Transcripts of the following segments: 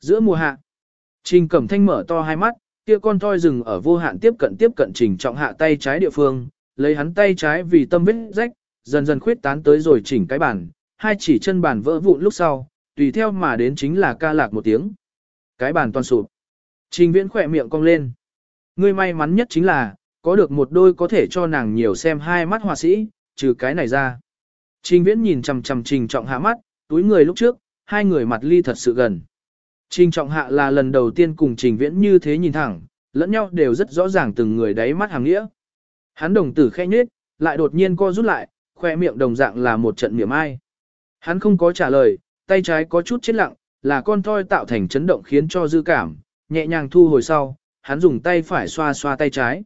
Giữa mùa hạ, Trình Cẩm Thanh mở to hai mắt, kia con toi rừng ở vô hạn tiếp cận tiếp cận Trình Trọng Hạ tay trái địa phương, lấy hắn tay trái vì tâm vết rách, dần dần khuyết tán tới rồi chỉnh cái bàn, hai chỉ chân bàn vỡ vụn lúc sau, tùy theo mà đến chính là ca lạc một tiếng. Cái bàn toàn sụp. Trình Viễn khỏe miệng cong lên. Ngươi may mắn nhất chính là, có được một đôi có thể cho nàng nhiều xem hai mắt họa sĩ, trừ cái này ra. Trình Viễn nhìn chằm chằm Trình Trọng Hạ mắt, túi người lúc trước, hai người mặt ly thật sự gần. Trình Trọng Hạ là lần đầu tiên cùng Trình Viễn như thế nhìn thẳng, lẫn nhau đều rất rõ ràng từng người đáy mắt hàng nghĩa. Hắn đồng tử khẽ nhếch, lại đột nhiên co rút lại, khoe miệng đồng dạng là một trận miệng ai. Hắn không có trả lời, tay trái có chút chết lặng, là con thoi tạo thành chấn động khiến cho dư cảm, nhẹ nhàng thu hồi sau, hắn dùng tay phải xoa xoa tay trái.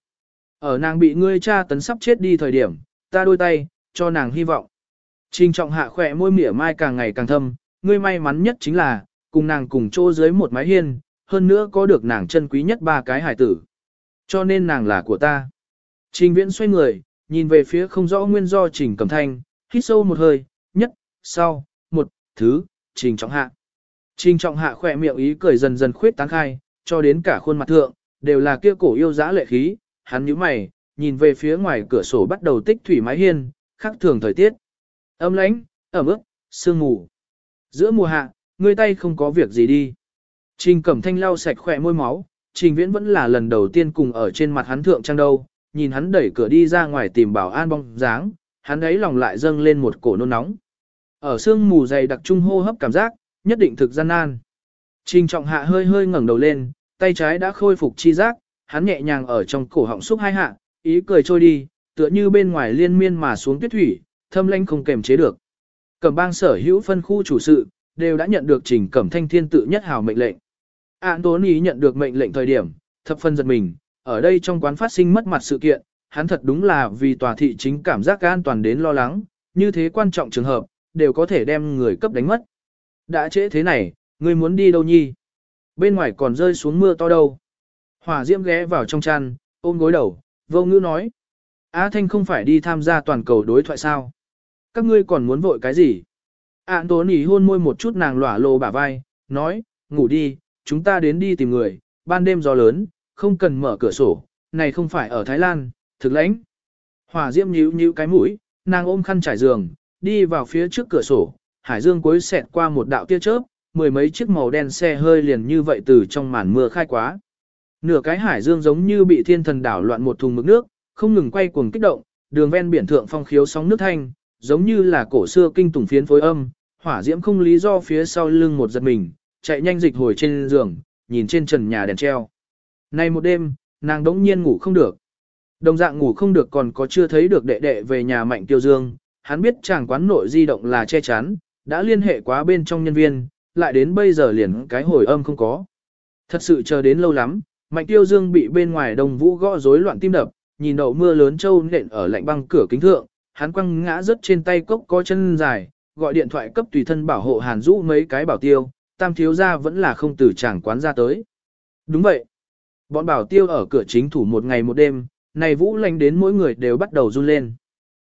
Ở nàng bị ngươi cha tấn sắp chết đi thời điểm, ta đôi tay, cho nàng hy vọng. Trình trọng hạ khỏe môi mỉa mai càng ngày càng thâm, ngươi may mắn nhất chính là, cùng nàng cùng chỗ dưới một mái hiên, hơn nữa có được nàng chân quý nhất ba cái hải tử. Cho nên nàng là của ta. Trình viễn xoay người, nhìn về phía không rõ nguyên do trình cầm thanh, hít sâu một hơi, nhất, sau, một, thứ, trình trọng hạ. Trình trọng hạ khỏe miệng ý cười dần dần khuyết tán khai, cho đến cả khuôn mặt thượng, đều là kia cổ yêu dã lệ khí, hắn nhíu mày, nhìn về phía ngoài cửa sổ bắt đầu tích thủy mái hiên, khắc thường thời tiết. Âm lãnh, ẩm ướt, sương mù. Giữa mùa hạ, ngươi tay không có việc gì đi. Trình Cẩm Thanh lau sạch khỏe môi máu, Trình Viễn vẫn là lần đầu tiên cùng ở trên mặt hắn thượng trang đâu, nhìn hắn đẩy cửa đi ra ngoài tìm bảo an bóng dáng, hắn ấy lòng lại dâng lên một cổ nôn nóng. Ở sương mù dày đặc trung hô hấp cảm giác, nhất định thực gian nan. Trình Trọng Hạ hơi hơi ngẩng đầu lên, tay trái đã khôi phục chi giác, hắn nhẹ nhàng ở trong cổ họng xúc hai hạ, ý cười trôi đi, tựa như bên ngoài liên miên mà xuống tuyết thủy, thâm lãnh không kềm chế được. Cẩm bang sở hữu phân khu chủ sự, đều đã nhận được trình cẩm thanh thiên tự nhất hào mệnh lệnh. Anthony nhận được mệnh lệnh thời điểm, thập phân giật mình, ở đây trong quán phát sinh mất mặt sự kiện, hắn thật đúng là vì tòa thị chính cảm giác an toàn đến lo lắng, như thế quan trọng trường hợp, đều có thể đem người cấp đánh mất. Đã trễ thế này, ngươi muốn đi đâu nhi? Bên ngoài còn rơi xuống mưa to đâu? Hỏa diễm ghé vào trong chăn, ôm gối đầu, vô ngữ nói. Á Thanh không phải đi tham gia toàn cầu đối thoại sao? Các ngươi còn muốn vội cái gì? Ản tố nỉ hôn môi một chút nàng lỏa lồ bả vai, nói, ngủ đi, chúng ta đến đi tìm người, ban đêm gió lớn, không cần mở cửa sổ, này không phải ở Thái Lan, thực lãnh. Hỏa diễm nhíu nhíu cái mũi, nàng ôm khăn trải giường, đi vào phía trước cửa sổ, hải dương cuối xẹt qua một đạo tia chớp, mười mấy chiếc màu đen xe hơi liền như vậy từ trong màn mưa khai quá. Nửa cái hải dương giống như bị thiên thần đảo loạn một thùng mực nước, không ngừng quay cuồng kích động, đường ven biển thượng phong khiếu sóng nước thanh, giống như là cổ xưa kinh tùng phiến phối âm, hỏa diễm không lý do phía sau lưng một giật mình, chạy nhanh dịch hồi trên giường, nhìn trên trần nhà đèn treo. Nay một đêm, nàng đống nhiên ngủ không được. Đồng dạng ngủ không được còn có chưa thấy được đệ đệ về nhà mạnh tiêu dương, hắn biết chàng quán nội di động là che chắn, đã liên hệ quá bên trong nhân viên, lại đến bây giờ liền cái hồi âm không có. Thật sự chờ đến lâu lắm, mạnh tiêu dương bị bên ngoài đồng vũ gõ rối loạn tim đập, nhìn đậu mưa lớn trâu nện ở lạnh băng cửa kính thượng, hắn quăng ngã rớt trên tay cốc có chân dài, gọi điện thoại cấp tùy thân bảo hộ Hàn Dũ mấy cái bảo tiêu, tam thiếu gia vẫn là không từ chàng quán ra tới. Đúng vậy. Bọn bảo tiêu ở cửa chính thủ một ngày một đêm, này vũ lành đến mỗi người đều bắt đầu run lên.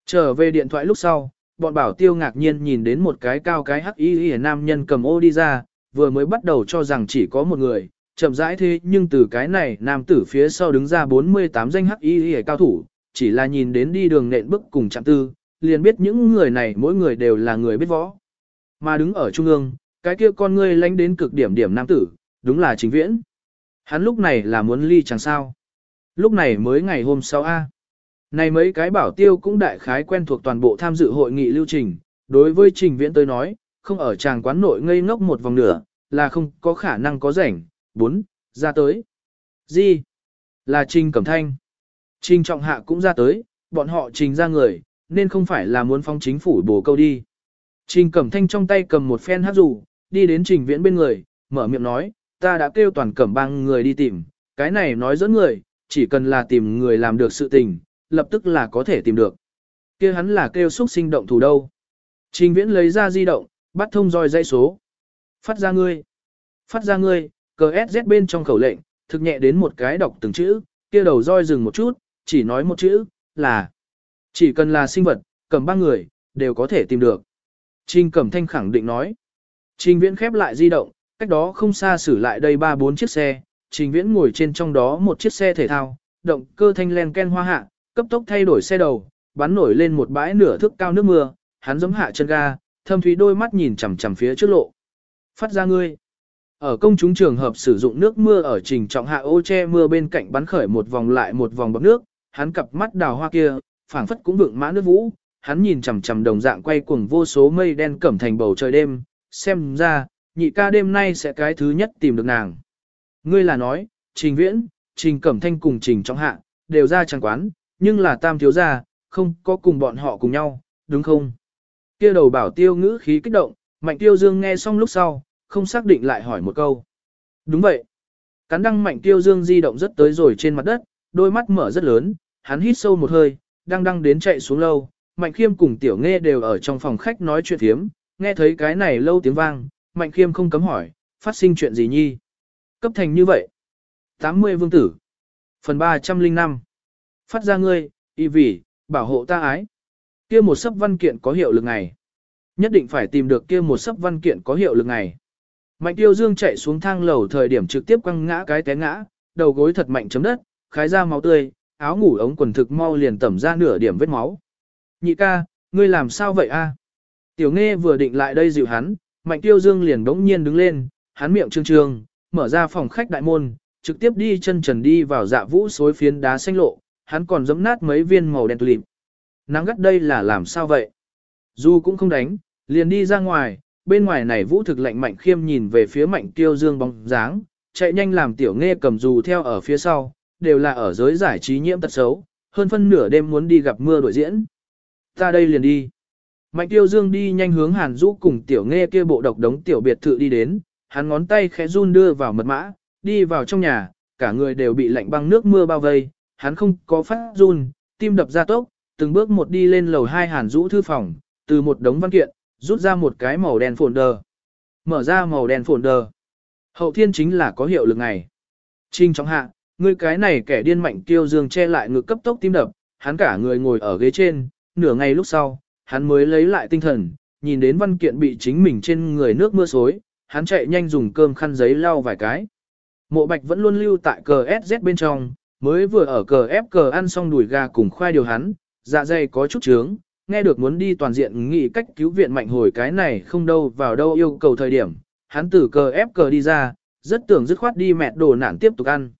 Trở về điện thoại lúc sau, bọn bảo tiêu ngạc nhiên nhìn đến một cái cao cái hắc y nam nhân cầm ô đi ra, vừa mới bắt đầu cho rằng chỉ có một người, chậm rãi thế nhưng từ cái này nam tử phía sau đứng ra 48 danh hắc y cao thủ, chỉ là nhìn đến đi đường nện bức cùng chạm tư, liền biết những người này mỗi người đều là người biết võ. Mà đứng ở trung ương, cái kia con ngươi lánh đến cực điểm điểm nam tử, đúng là chính viễn. Hắn lúc này là muốn ly chẳng sao. Lúc này mới ngày hôm sau A. Này mấy cái bảo tiêu cũng đại khái quen thuộc toàn bộ tham dự hội nghị lưu trình, đối với trình viễn tới nói, không ở tràng quán nội ngây ngốc một vòng nửa, là không có khả năng có rảnh, bốn, ra tới. Gì? Là trình cẩm thanh. Trình trọng hạ cũng ra tới, bọn họ trình ra người, nên không phải là muốn phong chính phủ bổ câu đi. Trình Cẩm Thanh trong tay cầm một phen hát dù, đi đến Trình Viễn bên người, mở miệng nói, ta đã kêu toàn cẩm bang người đi tìm, cái này nói dẫn người, chỉ cần là tìm người làm được sự tình, lập tức là có thể tìm được. kia hắn là kêu xúc sinh động thủ đâu. Trình Viễn lấy ra di động, bắt thông roi dây số. Phát ra ngươi. Phát ra ngươi, cờ SZ bên trong khẩu lệnh, thực nhẹ đến một cái đọc từng chữ, kia đầu roi dừng một chút, chỉ nói một chữ, là chỉ cần là sinh vật, cầm ba người, đều có thể tìm được. Trình Cẩm Thanh khẳng định nói. Trình Viễn khép lại di động, cách đó không xa xử lại đây ba bốn chiếc xe, trình viễn ngồi trên trong đó một chiếc xe thể thao, động cơ thanh len ken hoa hạ, cấp tốc thay đổi xe đầu, bắn nổi lên một bãi nửa thước cao nước mưa, hắn giẫm hạ chân ga, thâm thúy đôi mắt nhìn chằm chằm phía trước lộ. Phát ra ngươi. Ở công chúng trường hợp sử dụng nước mưa ở trình trọng hạ ô che mưa bên cạnh bắn khởi một vòng lại một vòng bọc nước, hắn cặp mắt đào hoa kia, phảng phất cũng vượng mã nước vũ, hắn nhìn chằm chằm đồng dạng quay cuồng vô số mây đen cẩm thành bầu trời đêm, xem ra, nhị ca đêm nay sẽ cái thứ nhất tìm được nàng. Ngươi là nói, trình viễn, trình cẩm thanh cùng trình trọng hạ, đều ra trang quán, nhưng là tam thiếu gia, không có cùng bọn họ cùng nhau, đúng không? Kia đầu bảo tiêu ngữ khí kích động, mạnh tiêu dương nghe xong lúc sau, không xác định lại hỏi một câu. Đúng vậy. Cắn đăng mạnh tiêu dương di động rất tới rồi trên mặt đất, đôi mắt mở rất lớn, hắn hít sâu một hơi, đang đăng đến chạy xuống lâu. Mạnh khiêm cùng tiểu nghe đều ở trong phòng khách nói chuyện thiếm, nghe thấy cái này lâu tiếng vang, mạnh khiêm không cấm hỏi, phát sinh chuyện gì nhi? Cấp thành như vậy. 80 vương tử. Phần 305. Phát ra ngươi, y vì, bảo hộ ta ái. Kia một sấp văn kiện có hiệu lực ngày. Nhất định phải tìm được kia một sấp văn kiện có hiệu lực ngày. Mạnh tiêu dương chạy xuống thang lầu thời điểm trực tiếp quăng ngã cái té ngã, đầu gối thật mạnh chấm đất, khái ra máu tươi, áo ngủ ống quần thực mau liền tẩm ra nửa điểm vết máu. Nhị ca, ngươi làm sao vậy a? Tiểu nghe vừa định lại đây dịu hắn, mạnh tiêu dương liền đống nhiên đứng lên, hắn miệng trương trương, mở ra phòng khách đại môn, trực tiếp đi chân trần đi vào dạ vũ xối phiến đá xanh lộ, hắn còn giẫm nát mấy viên màu đen tulip. Nắng gắt đây là làm sao vậy? Dù cũng không đánh, liền đi ra ngoài, bên ngoài này vũ thực lạnh mạnh khiêm nhìn về phía mạnh tiêu dương bóng dáng, chạy nhanh làm tiểu nghe cầm dù theo ở phía sau, đều là ở giới giải trí nhiễm tật xấu, hơn phân nửa đêm muốn đi gặp mưa đổi diễn. Ta đây liền đi. Mạnh tiêu dương đi nhanh hướng hàn rũ cùng tiểu nghe kia bộ độc đống tiểu biệt thự đi đến, hắn ngón tay khẽ run đưa vào mật mã, đi vào trong nhà, cả người đều bị lạnh băng nước mưa bao vây, hắn không có phát run, tim đập ra tốc, từng bước một đi lên lầu hai hàn rũ thư phòng, từ một đống văn kiện, rút ra một cái màu đen folder. Mở ra màu đen folder. Hậu thiên chính là có hiệu lực này. Trinh trọng hạ, người cái này kẻ điên mạnh tiêu dương che lại ngực cấp tốc tim đập, hắn cả người ngồi ở ghế trên, nửa ngày lúc sau, hắn mới lấy lại tinh thần, nhìn đến văn kiện bị chính mình trên người nước mưa xối, hắn chạy nhanh dùng cơm khăn giấy lau vài cái. Mộ bạch vẫn luôn lưu tại cờ SZ bên trong, mới vừa ở cờ ép cờ ăn xong đùi gà cùng khoai điều hắn, dạ dày có chút trướng, nghe được muốn đi toàn diện nghĩ cách cứu viện mạnh hồi cái này không đâu vào đâu yêu cầu thời điểm, hắn từ cờ ép cờ đi ra, rất tưởng dứt khoát đi mẹ đồ nạn tiếp tục ăn.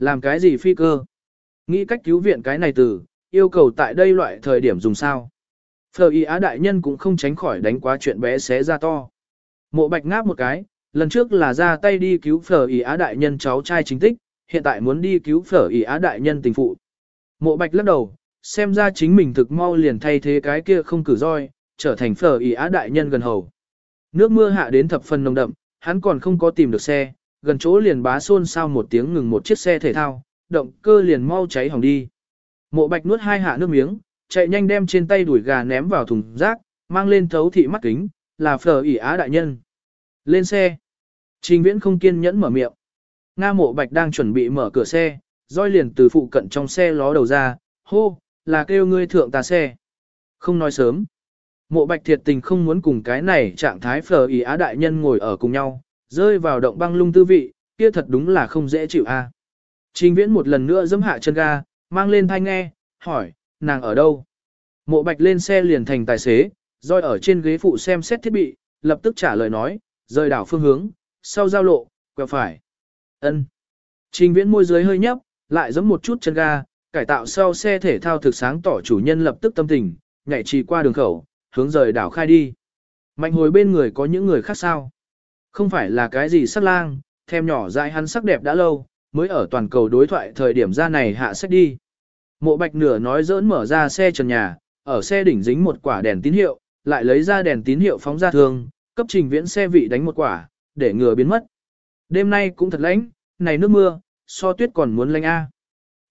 Làm cái gì phi cơ? Nghĩ cách cứu viện cái này từ, yêu cầu tại đây loại thời điểm dùng sao? Phờ y á đại nhân cũng không tránh khỏi đánh quá chuyện bé xé ra to. Mộ bạch ngáp một cái, lần trước là ra tay đi cứu phở y á đại nhân cháu trai chính tích, hiện tại muốn đi cứu phở y á đại nhân tình phụ. Mộ bạch lắc đầu, xem ra chính mình thực mau liền thay thế cái kia không cử roi, trở thành phở y á đại nhân gần hầu. Nước mưa hạ đến thập phần nồng đậm, hắn còn không có tìm được xe, gần chỗ liền bá xôn sao một tiếng ngừng một chiếc xe thể thao, động cơ liền mau cháy hỏng đi. Mộ bạch nuốt hai hạ nước miếng, chạy nhanh đem trên tay đuổi gà ném vào thùng rác, mang lên thấu thị mắt kính, là phở ỉ á đại nhân. Lên xe. Trình viễn không kiên nhẫn mở miệng. Nga mộ bạch đang chuẩn bị mở cửa xe, roi liền từ phụ cận trong xe ló đầu ra, hô, là kêu ngươi thượng tà xe. Không nói sớm. Mộ bạch thiệt tình không muốn cùng cái này trạng thái phở ỉ á đại nhân ngồi ở cùng nhau, rơi vào động băng lung tư vị, kia thật đúng là không dễ chịu a. Trình viễn một lần nữa dẫm hạ chân ga, mang lên thanh nghe, hỏi, nàng ở đâu? Mộ bạch lên xe liền thành tài xế, roi ở trên ghế phụ xem xét thiết bị, lập tức trả lời nói, rời đảo phương hướng, sau giao lộ, quẹo phải. ân Trình viễn môi dưới hơi nhấp, lại giẫm một chút chân ga, cải tạo sau xe thể thao thực sáng tỏ chủ nhân lập tức tâm tình, nhảy trì qua đường khẩu, hướng rời đảo khai đi. Mạnh hồi bên người có những người khác sao? Không phải là cái gì sắc lang, thêm nhỏ dại hắn sắc đẹp đã lâu, mới ở toàn cầu đối thoại thời điểm ra này hạ sách đi. Mộ bạch nửa nói dỡn mở ra xe trần nhà, ở xe đỉnh dính một quả đèn tín hiệu, lại lấy ra đèn tín hiệu phóng ra thương, cấp trình viễn xe vị đánh một quả, để ngừa biến mất. Đêm nay cũng thật lạnh, này nước mưa, so tuyết còn muốn lạnh a.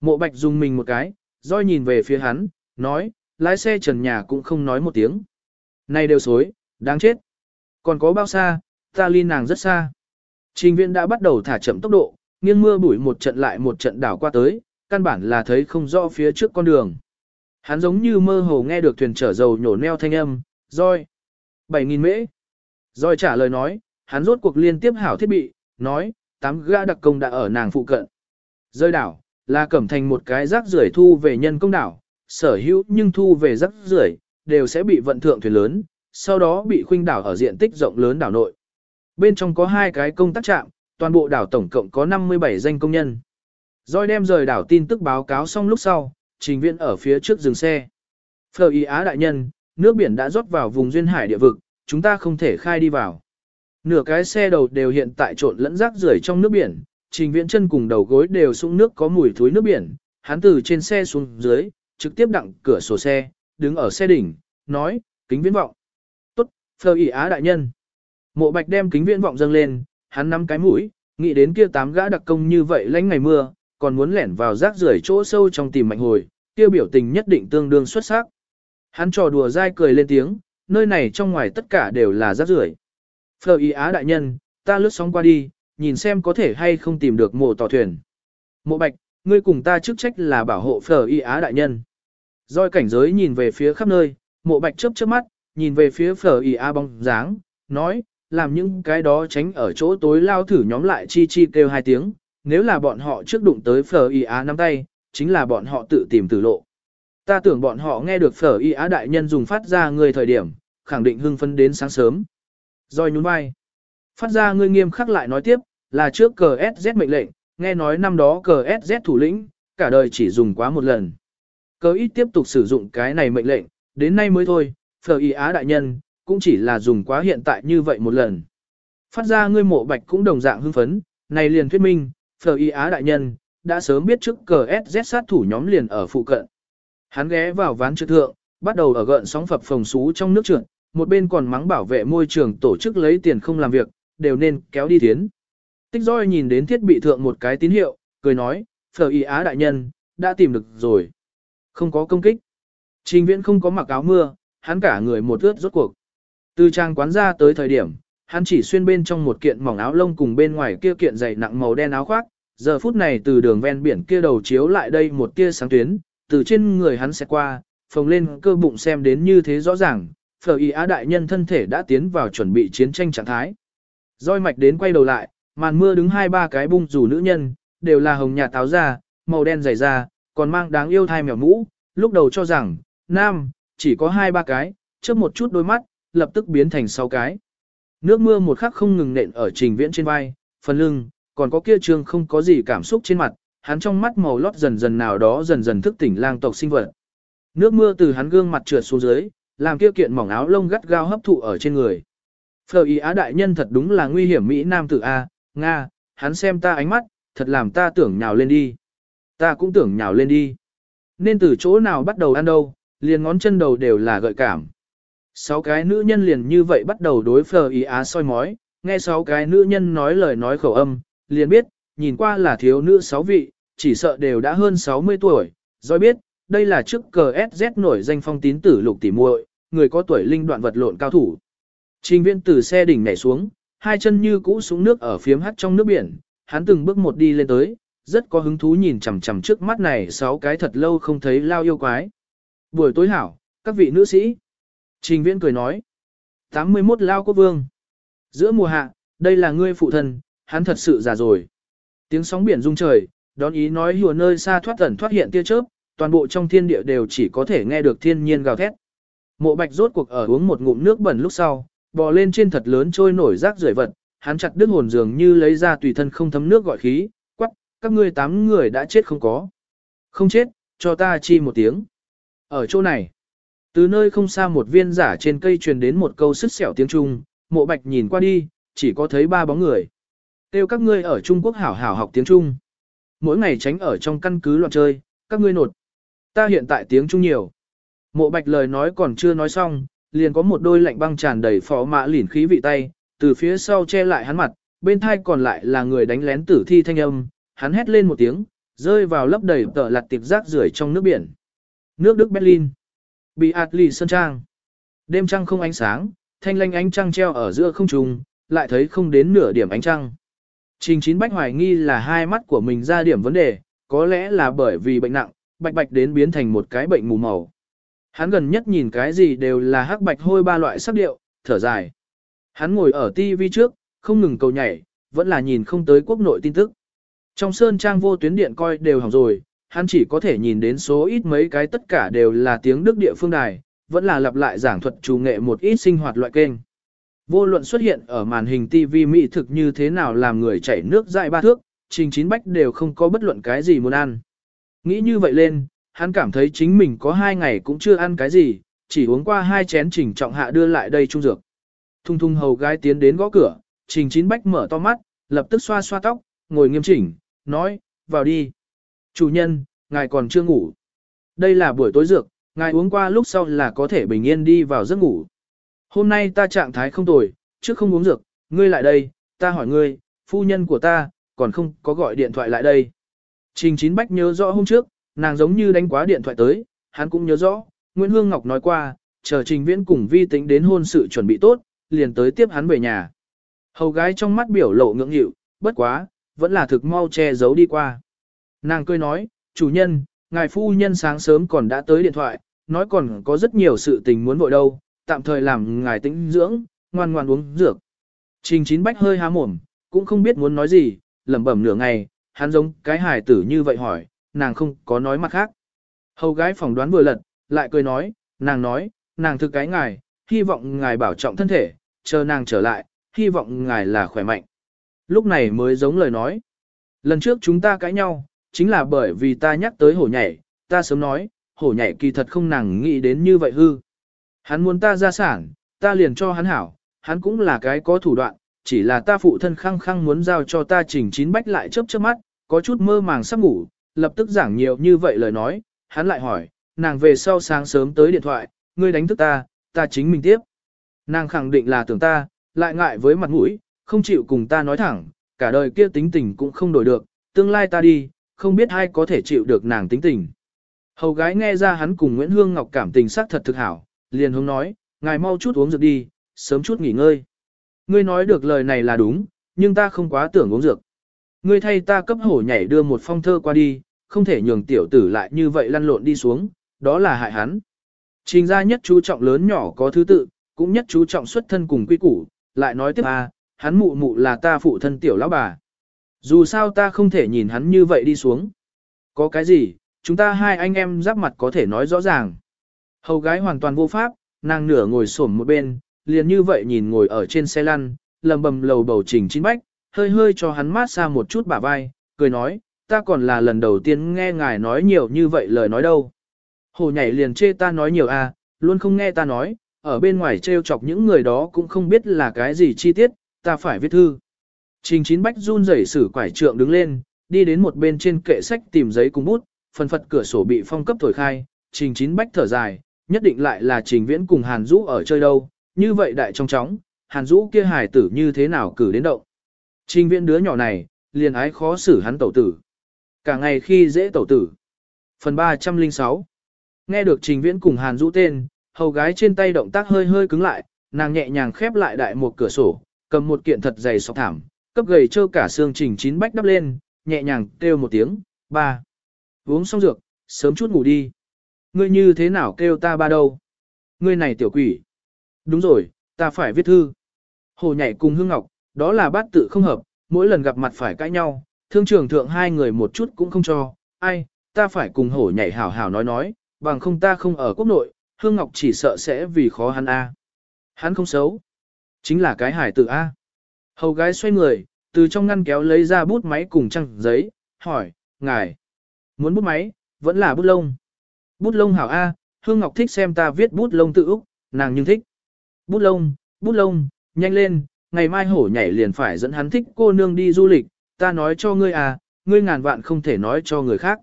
Mộ bạch dùng mình một cái, roi nhìn về phía hắn, nói, lái xe trần nhà cũng không nói một tiếng. Này đều xối, đáng chết. Còn có bao xa, ta ly nàng rất xa. Trình viễn đã bắt đầu thả chậm tốc độ, nghiêng mưa bụi một trận lại một trận đảo qua tới, căn bản là thấy không rõ phía trước con đường. Hắn giống như mơ hồ nghe được thuyền chở dầu nhổ neo thanh âm, roi. 7.000 mễ. Roi trả lời nói, hắn rốt cuộc liên tiếp hảo thiết bị, nói, tám gã đặc công đã ở nàng phụ cận. Rơi đảo, là cẩm thành một cái rác rưởi thu về nhân công đảo, sở hữu nhưng thu về rác rưởi đều sẽ bị vận thượng thuyền lớn, sau đó bị khuynh đảo ở diện tích rộng lớn đảo nội. Bên trong có hai cái công tác trạm, toàn bộ đảo tổng cộng có 57 danh công nhân. Rồi đem rời đảo tin tức báo cáo xong lúc sau, trình viện ở phía trước dừng xe. Phờ ý Á đại nhân, nước biển đã rót vào vùng duyên hải địa vực, chúng ta không thể khai đi vào. Nửa cái xe đầu đều hiện tại trộn lẫn rác rưởi trong nước biển, trình viện chân cùng đầu gối đều sũng nước có mùi thối nước biển, hắn từ trên xe xuống dưới, trực tiếp đặng cửa sổ xe, đứng ở xe đỉnh, nói, kính viễn vọng. Tốt, phờ ý Á đại nhân. Mộ bạch đem kính viễn vọng dâng lên, hắn nắm cái mũi, nghĩ đến kia tám gã đặc công như vậy lánh ngày mưa, còn muốn lẻn vào rác rưởi chỗ sâu trong tìm mạnh hồi, kia biểu tình nhất định tương đương xuất sắc. Hắn trò đùa dai cười lên tiếng, nơi này trong ngoài tất cả đều là rác rưởi. Phờ ý á đại nhân, ta lướt sóng qua đi, nhìn xem có thể hay không tìm được mộ tỏ thuyền. Mộ bạch, ngươi cùng ta chức trách là bảo hộ phờ y á đại nhân. Rồi cảnh giới nhìn về phía khắp nơi, mộ bạch chớp chớp mắt, nhìn về phía phờ y á bóng dáng, nói, làm những cái đó tránh ở chỗ tối lao thử nhóm lại chi chi kêu hai tiếng, nếu là bọn họ trước đụng tới phở y á nắm tay, chính là bọn họ tự tìm tử lộ. Ta tưởng bọn họ nghe được phở y á đại nhân dùng phát ra người thời điểm, khẳng định hưng phấn đến sáng sớm. Rồi nhún vai. Phát ra người nghiêm khắc lại nói tiếp, là trước cờ SZ mệnh lệnh, nghe nói năm đó cờ SZ thủ lĩnh, cả đời chỉ dùng quá một lần. Cờ ít tiếp tục sử dụng cái này mệnh lệnh, đến nay mới thôi, phở y á đại nhân, cũng chỉ là dùng quá hiện tại như vậy một lần. Phát ra ngươi mộ bạch cũng đồng dạng hưng phấn, này liền thuyết minh, phở y á đại nhân, đã sớm biết trước cờ SZ sát thủ nhóm liền ở phụ cận. Hắn ghé vào ván trượt thượng, bắt đầu ở gợn sóng phập phồng xú trong nước trượt, một bên còn mắng bảo vệ môi trường tổ chức lấy tiền không làm việc, đều nên kéo đi tiến. Tích roi nhìn đến thiết bị thượng một cái tín hiệu, cười nói, phở y á đại nhân, đã tìm được rồi. Không có công kích. Trình viễn không có mặc áo mưa, hắn cả người một ướt rốt cuộc. Từ trang quán ra tới thời điểm, hắn chỉ xuyên bên trong một kiện mỏng áo lông cùng bên ngoài kia kiện dày nặng màu đen áo khoác, giờ phút này từ đường ven biển kia đầu chiếu lại đây một tia sáng tuyến, từ trên người hắn sẽ qua, phồng lên cơ bụng xem đến như thế rõ ràng, phở y á đại nhân thân thể đã tiến vào chuẩn bị chiến tranh trạng thái. Roi mạch đến quay đầu lại, màn mưa đứng hai ba cái bung rủ nữ nhân, đều là hồng nhà táo da, màu đen dày da, còn mang đáng yêu thai mèo mũ, lúc đầu cho rằng, nam, chỉ có hai ba cái, trước một chút đôi mắt, lập tức biến thành 6 cái. Nước mưa một khắc không ngừng nện ở trình viễn trên vai, phần lưng, còn có kia trương không có gì cảm xúc trên mặt, hắn trong mắt màu lót dần dần nào đó dần dần thức tỉnh lang tộc sinh vật. Nước mưa từ hắn gương mặt trượt xuống dưới, làm kia kiện mỏng áo lông gắt gao hấp thụ ở trên người. Phờ ý á đại nhân thật đúng là nguy hiểm Mỹ Nam tử A, Nga, hắn xem ta ánh mắt, thật làm ta tưởng nhào lên đi. Ta cũng tưởng nhào lên đi. Nên từ chỗ nào bắt đầu ăn đâu, liền ngón chân đầu đều là gợi cảm. Sáu cái nữ nhân liền như vậy bắt đầu đối phờ ý á soi mói, nghe sáu cái nữ nhân nói lời nói khẩu âm, liền biết, nhìn qua là thiếu nữ sáu vị, chỉ sợ đều đã hơn 60 tuổi, rồi biết, đây là chức cờ SZ nổi danh phong tín tử lục tỷ muội, người có tuổi linh đoạn vật lộn cao thủ. Trình viễn từ xe đỉnh nhảy xuống, hai chân như cũ xuống nước ở phiếm hắt trong nước biển, hắn từng bước một đi lên tới, rất có hứng thú nhìn chằm chằm trước mắt này sáu cái thật lâu không thấy lao yêu quái. Buổi tối hảo, các vị nữ sĩ. Trình viễn cười nói. 81 lao quốc vương. Giữa mùa hạ, đây là ngươi phụ thân, hắn thật sự già rồi. Tiếng sóng biển rung trời, đón ý nói hùa nơi xa thoát ẩn thoát hiện tia chớp, toàn bộ trong thiên địa đều chỉ có thể nghe được thiên nhiên gào thét. Mộ bạch rốt cuộc ở uống một ngụm nước bẩn lúc sau, bò lên trên thật lớn trôi nổi rác rưởi vật, hắn chặt đứt hồn dường như lấy ra tùy thân không thấm nước gọi khí, quắc, các ngươi tám người đã chết không có. Không chết, cho ta chi một tiếng. Ở chỗ này, từ nơi không xa một viên giả trên cây truyền đến một câu sứt sẹo tiếng Trung, mộ bạch nhìn qua đi, chỉ có thấy ba bóng người. Tiêu các ngươi ở Trung Quốc hảo hảo học tiếng Trung. Mỗi ngày tránh ở trong căn cứ loạn chơi, các ngươi nột. Ta hiện tại tiếng Trung nhiều. Mộ bạch lời nói còn chưa nói xong, liền có một đôi lạnh băng tràn đầy phó mã lỉn khí vị tay, từ phía sau che lại hắn mặt, bên thai còn lại là người đánh lén tử thi thanh âm, hắn hét lên một tiếng, rơi vào lấp đầy tờ lặt tiệp rác rưởi trong nước biển. Nước Đức Berlin. Bị ạt lì sơn trang. Đêm trăng không ánh sáng, thanh lanh ánh trăng treo ở giữa không trung, lại thấy không đến nửa điểm ánh trăng. Trình chín bách hoài nghi là hai mắt của mình ra điểm vấn đề, có lẽ là bởi vì bệnh nặng, bạch bạch đến biến thành một cái bệnh mù màu. Hắn gần nhất nhìn cái gì đều là hắc bạch hôi ba loại sắc điệu, thở dài. Hắn ngồi ở tivi trước, không ngừng cầu nhảy, vẫn là nhìn không tới quốc nội tin tức. Trong sơn trang vô tuyến điện coi đều hỏng rồi, hắn chỉ có thể nhìn đến số ít mấy cái tất cả đều là tiếng Đức địa phương đài, vẫn là lặp lại giảng thuật chủ nghệ một ít sinh hoạt loại kênh. Vô luận xuất hiện ở màn hình TV mỹ thực như thế nào làm người chảy nước dại ba thước, trình chín bách đều không có bất luận cái gì muốn ăn. Nghĩ như vậy lên, hắn cảm thấy chính mình có hai ngày cũng chưa ăn cái gì, chỉ uống qua hai chén trình trọng hạ đưa lại đây trung dược. Thung thung hầu gái tiến đến gõ cửa, trình chín bách mở to mắt, lập tức xoa xoa tóc, ngồi nghiêm chỉnh, nói, vào đi. Chủ nhân, ngài còn chưa ngủ. Đây là buổi tối dược, ngài uống qua lúc sau là có thể bình yên đi vào giấc ngủ. Hôm nay ta trạng thái không tồi, trước không uống dược, ngươi lại đây, ta hỏi ngươi, phu nhân của ta, còn không có gọi điện thoại lại đây. Trình Chín Bách nhớ rõ hôm trước, nàng giống như đánh quá điện thoại tới, hắn cũng nhớ rõ, Nguyễn Hương Ngọc nói qua, chờ Trình Viễn cùng vi tính đến hôn sự chuẩn bị tốt, liền tới tiếp hắn về nhà. Hầu gái trong mắt biểu lộ ngưỡng nghịu, bất quá, vẫn là thực mau che giấu đi qua. Nàng cười nói, chủ nhân, ngài phu nhân sáng sớm còn đã tới điện thoại, nói còn có rất nhiều sự tình muốn vội đâu, tạm thời làm ngài tĩnh dưỡng, ngoan ngoan uống dược. Trình chín bách hơi há mồm, cũng không biết muốn nói gì, lẩm bẩm nửa ngày, hắn giống cái hài tử như vậy hỏi, nàng không có nói mặt khác. Hầu gái phỏng đoán vừa lật, lại cười nói, nàng nói, nàng thực cái ngài, hy vọng ngài bảo trọng thân thể, chờ nàng trở lại, hy vọng ngài là khỏe mạnh. Lúc này mới giống lời nói. Lần trước chúng ta cãi nhau, chính là bởi vì ta nhắc tới hổ nhảy, ta sớm nói, hổ nhảy kỳ thật không nàng nghĩ đến như vậy hư. Hắn muốn ta ra sản, ta liền cho hắn hảo, hắn cũng là cái có thủ đoạn, chỉ là ta phụ thân khăng khăng muốn giao cho ta chỉnh chín bách lại chớp chớp mắt, có chút mơ màng sắp ngủ, lập tức giảng nhiều như vậy lời nói, hắn lại hỏi, nàng về sau sáng sớm tới điện thoại, ngươi đánh thức ta, ta chính mình tiếp. Nàng khẳng định là tưởng ta, lại ngại với mặt mũi, không chịu cùng ta nói thẳng, cả đời kia tính tình cũng không đổi được, tương lai ta đi, không biết ai có thể chịu được nàng tính tình. Hầu gái nghe ra hắn cùng Nguyễn Hương Ngọc cảm tình sắc thật thực hảo, liền hướng nói, ngài mau chút uống dược đi, sớm chút nghỉ ngơi. Ngươi nói được lời này là đúng, nhưng ta không quá tưởng uống dược. Ngươi thay ta cấp hổ nhảy đưa một phong thơ qua đi, không thể nhường tiểu tử lại như vậy lăn lộn đi xuống, đó là hại hắn. Trình ra nhất chú trọng lớn nhỏ có thứ tự, cũng nhất chú trọng xuất thân cùng quy củ, lại nói tiếp à, hắn mụ mụ là ta phụ thân tiểu lão bà. Dù sao ta không thể nhìn hắn như vậy đi xuống. Có cái gì, chúng ta hai anh em giáp mặt có thể nói rõ ràng. Hầu gái hoàn toàn vô pháp, nàng nửa ngồi xổm một bên, liền như vậy nhìn ngồi ở trên xe lăn, lầm bầm lầu bầu trình chín bách, hơi hơi cho hắn mát xa một chút bả vai, cười nói, ta còn là lần đầu tiên nghe ngài nói nhiều như vậy lời nói đâu. Hồ nhảy liền chê ta nói nhiều à, luôn không nghe ta nói, ở bên ngoài trêu chọc những người đó cũng không biết là cái gì chi tiết, ta phải viết thư. Trình chín bách run rẩy sử quải trượng đứng lên, đi đến một bên trên kệ sách tìm giấy cùng bút, phần phật cửa sổ bị phong cấp thổi khai, trình chín bách thở dài, nhất định lại là trình viễn cùng Hàn Dũ ở chơi đâu, như vậy đại trong chóng, Hàn Dũ kia hài tử như thế nào cử đến động. Trình viễn đứa nhỏ này, liền ái khó xử hắn tẩu tử. Cả ngày khi dễ tẩu tử. Phần 306 Nghe được trình viễn cùng Hàn Dũ tên, hầu gái trên tay động tác hơi hơi cứng lại, nàng nhẹ nhàng khép lại đại một cửa sổ, cầm một kiện thật dày sọc thảm, cấp gầy trơ cả xương trình chín bách đắp lên, nhẹ nhàng kêu một tiếng, ba. Uống xong dược, sớm chút ngủ đi. Ngươi như thế nào kêu ta ba đâu? Ngươi này tiểu quỷ. Đúng rồi, ta phải viết thư. Hồ nhảy cùng Hương Ngọc, đó là bát tự không hợp, mỗi lần gặp mặt phải cãi nhau, thương trường thượng hai người một chút cũng không cho, ai, ta phải cùng hổ nhảy hảo hảo nói nói, bằng không ta không ở quốc nội, Hương Ngọc chỉ sợ sẽ vì khó hắn a. Hắn không xấu, chính là cái hải tử a. Hầu gái xoay người, từ trong ngăn kéo lấy ra bút máy cùng trăng giấy, hỏi, ngài, muốn bút máy, vẫn là bút lông. Bút lông hảo A, Hương Ngọc thích xem ta viết bút lông tự Úc, nàng nhưng thích. Bút lông, bút lông, nhanh lên, ngày mai hổ nhảy liền phải dẫn hắn thích cô nương đi du lịch, ta nói cho ngươi à, ngươi ngàn vạn không thể nói cho người khác.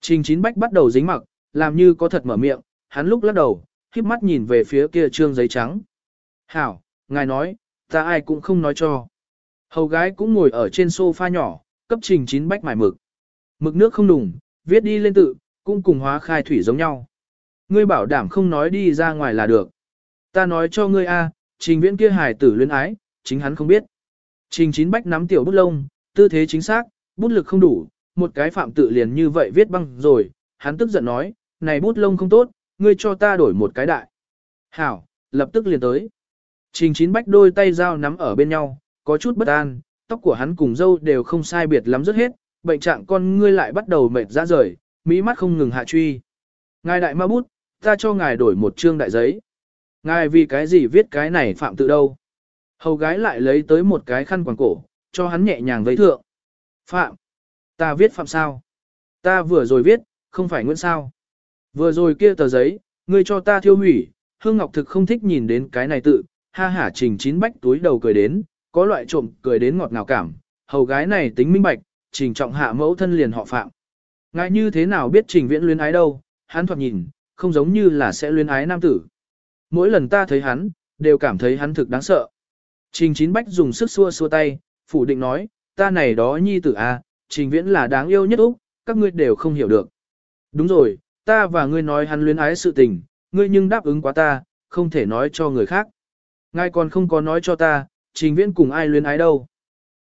Trình chín bách bắt đầu dính mặc, làm như có thật mở miệng, hắn lúc lắc đầu, khiếp mắt nhìn về phía kia trương giấy trắng. Hảo, ngài nói, ta ai cũng không nói cho. Hầu gái cũng ngồi ở trên sofa nhỏ, cấp trình chín bách mải mực. Mực nước không đùng, viết đi lên tự, cũng cùng hóa khai thủy giống nhau. Ngươi bảo đảm không nói đi ra ngoài là được. Ta nói cho ngươi a, trình viễn kia hài tử luyến ái, chính hắn không biết. Trình chín bách nắm tiểu bút lông, tư thế chính xác, bút lực không đủ, một cái phạm tự liền như vậy viết băng rồi, hắn tức giận nói, này bút lông không tốt, ngươi cho ta đổi một cái đại. Hảo, lập tức liền tới. Trình chín bách đôi tay dao nắm ở bên nhau, có chút bất an, tóc của hắn cùng dâu đều không sai biệt lắm rất hết, bệnh trạng con ngươi lại bắt đầu mệt ra rời, mỹ mắt không ngừng hạ truy. Ngài đại ma bút, ta cho ngài đổi một chương đại giấy. Ngài vì cái gì viết cái này phạm tự đâu? Hầu gái lại lấy tới một cái khăn quàng cổ, cho hắn nhẹ nhàng vấy thượng. Phạm. Ta viết phạm sao? Ta vừa rồi viết, không phải Nguyễn sao? Vừa rồi kia tờ giấy, ngươi cho ta thiêu hủy, Hương Ngọc thực không thích nhìn đến cái này tự, ha hả trình chín bách túi đầu cười đến, có loại trộm cười đến ngọt ngào cảm, hầu gái này tính minh bạch, trình trọng hạ mẫu thân liền họ phạm. Ngại như thế nào biết trình viễn luyến ái đâu, hắn thoạt nhìn, không giống như là sẽ luyến ái nam tử. Mỗi lần ta thấy hắn, đều cảm thấy hắn thực đáng sợ. Trình chín bách dùng sức xua xua tay, phủ định nói, ta này đó nhi tử a, à, trình viễn là đáng yêu nhất Úc, các ngươi đều không hiểu được. Đúng rồi, ta và ngươi nói hắn luyến ái sự tình, ngươi nhưng đáp ứng quá ta, không thể nói cho người khác. Ngài còn không có nói cho ta, trình viễn cùng ai luyến ái đâu.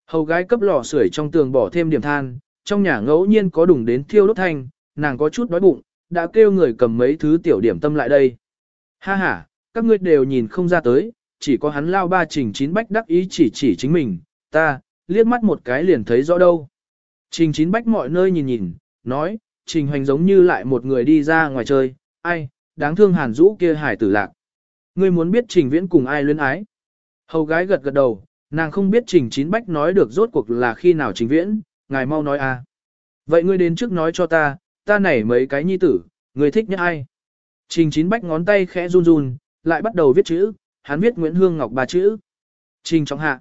Hầu gái cấp lò sưởi trong tường bỏ thêm điểm than, trong nhà ngẫu nhiên có đùng đến thiêu đốt thanh, nàng có chút đói bụng, đã kêu người cầm mấy thứ tiểu điểm tâm lại đây. Ha ha, các ngươi đều nhìn không ra tới, chỉ có hắn lao ba trình chín bách đắc ý chỉ chỉ chính mình, ta, liếc mắt một cái liền thấy rõ đâu. Trình chín bách mọi nơi nhìn nhìn, nói, trình hoành giống như lại một người đi ra ngoài chơi, ai, đáng thương hàn rũ kia hải tử lạc. Ngươi muốn biết trình viễn cùng ai luyến ái. Hầu gái gật gật đầu, nàng không biết trình chín bách nói được rốt cuộc là khi nào trình viễn, ngài mau nói a. Vậy ngươi đến trước nói cho ta, ta nảy mấy cái nhi tử, ngươi thích nhất ai? Trình chín bách ngón tay khẽ run run, lại bắt đầu viết chữ, hắn viết Nguyễn Hương Ngọc ba chữ. Trình trọng hạ.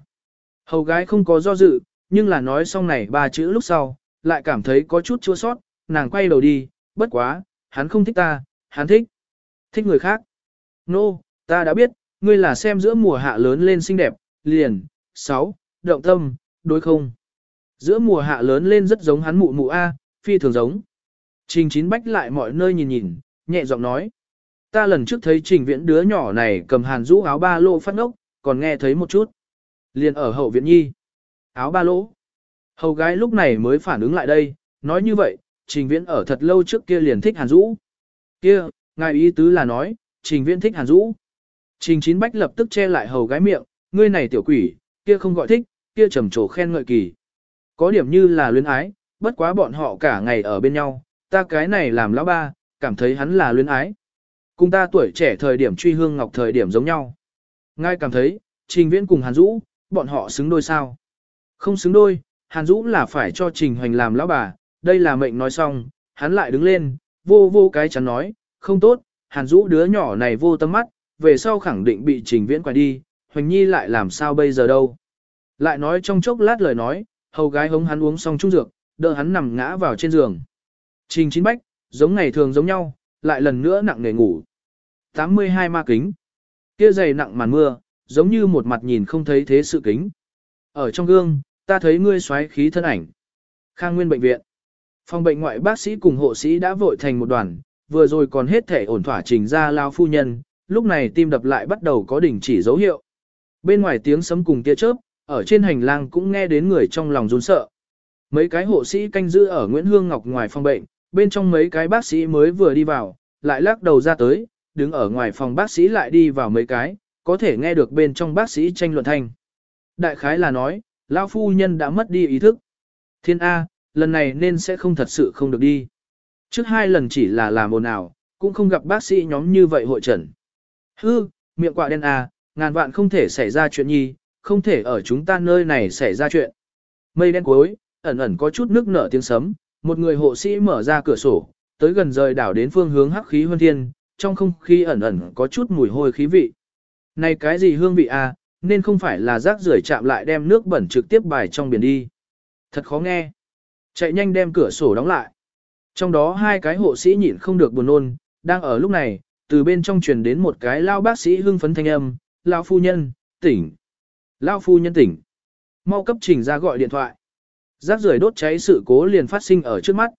Hầu gái không có do dự, nhưng là nói xong này ba chữ lúc sau, lại cảm thấy có chút chua sót, nàng quay đầu đi, bất quá, hắn không thích ta, hắn thích. Thích người khác. Nô, no, ta đã biết, ngươi là xem giữa mùa hạ lớn lên xinh đẹp, liền, sáu động tâm, đối không. Giữa mùa hạ lớn lên rất giống hắn mụ mụ A, phi thường giống. Trình chín bách lại mọi nơi nhìn nhìn, nhẹ giọng nói. Ta lần trước thấy trình viễn đứa nhỏ này cầm hàn rũ áo ba lô phát ngốc, còn nghe thấy một chút. Liền ở hậu viện nhi. Áo ba lỗ. Hầu gái lúc này mới phản ứng lại đây, nói như vậy, trình viễn ở thật lâu trước kia liền thích hàn rũ. Kia, ngài ý tứ là nói, trình viễn thích hàn rũ. Trình chín bách lập tức che lại hầu gái miệng, ngươi này tiểu quỷ, kia không gọi thích, kia trầm trồ khen ngợi kỳ. Có điểm như là luyến ái, bất quá bọn họ cả ngày ở bên nhau, ta cái này làm lão ba, cảm thấy hắn là luyến ái. Cùng ta tuổi trẻ thời điểm truy hương ngọc thời điểm giống nhau. Ngay cảm thấy, trình viễn cùng hàn Dũ, bọn họ xứng đôi sao. Không xứng đôi, hàn Dũ là phải cho trình hoành làm lão bà, đây là mệnh nói xong, hắn lại đứng lên, vô vô cái chắn nói, không tốt, hàn Dũ đứa nhỏ này vô tâm mắt, về sau khẳng định bị trình viễn quay đi, hoành nhi lại làm sao bây giờ đâu. Lại nói trong chốc lát lời nói, hầu gái hống hắn uống xong trung dược, đỡ hắn nằm ngã vào trên giường. Trình chín bách, giống ngày thường giống nhau, lại lần nữa nặng nề ngủ. 82 ma kính. Kia dày nặng màn mưa, giống như một mặt nhìn không thấy thế sự kính. Ở trong gương, ta thấy ngươi xoáy khí thân ảnh. Khang Nguyên bệnh viện. Phòng bệnh ngoại bác sĩ cùng hộ sĩ đã vội thành một đoàn, vừa rồi còn hết thể ổn thỏa trình ra lao phu nhân, lúc này tim đập lại bắt đầu có đỉnh chỉ dấu hiệu. Bên ngoài tiếng sấm cùng tia chớp, ở trên hành lang cũng nghe đến người trong lòng run sợ. Mấy cái hộ sĩ canh giữ ở Nguyễn Hương Ngọc ngoài phòng bệnh, bên trong mấy cái bác sĩ mới vừa đi vào, lại lắc đầu ra tới, đứng ở ngoài phòng bác sĩ lại đi vào mấy cái, có thể nghe được bên trong bác sĩ tranh luận thanh. Đại khái là nói, lão phu nhân đã mất đi ý thức. Thiên A, lần này nên sẽ không thật sự không được đi. Trước hai lần chỉ là làm ồn ào, cũng không gặp bác sĩ nhóm như vậy hội trần. Hư, miệng quạ đen à, ngàn vạn không thể xảy ra chuyện nhi, không thể ở chúng ta nơi này xảy ra chuyện. Mây đen cuối, ẩn ẩn có chút nước nở tiếng sấm, một người hộ sĩ mở ra cửa sổ, tới gần rời đảo đến phương hướng hắc khí huân thiên, trong không khí ẩn ẩn có chút mùi hôi khí vị. Này cái gì hương vị à, nên không phải là rác rưởi chạm lại đem nước bẩn trực tiếp bài trong biển đi. Thật khó nghe. Chạy nhanh đem cửa sổ đóng lại. Trong đó hai cái hộ sĩ nhịn không được buồn nôn, đang ở lúc này, từ bên trong truyền đến một cái lao bác sĩ hưng phấn thanh âm, lao phu nhân, tỉnh. Lao phu nhân tỉnh. Mau cấp trình ra gọi điện thoại. Rác rưởi đốt cháy sự cố liền phát sinh ở trước mắt.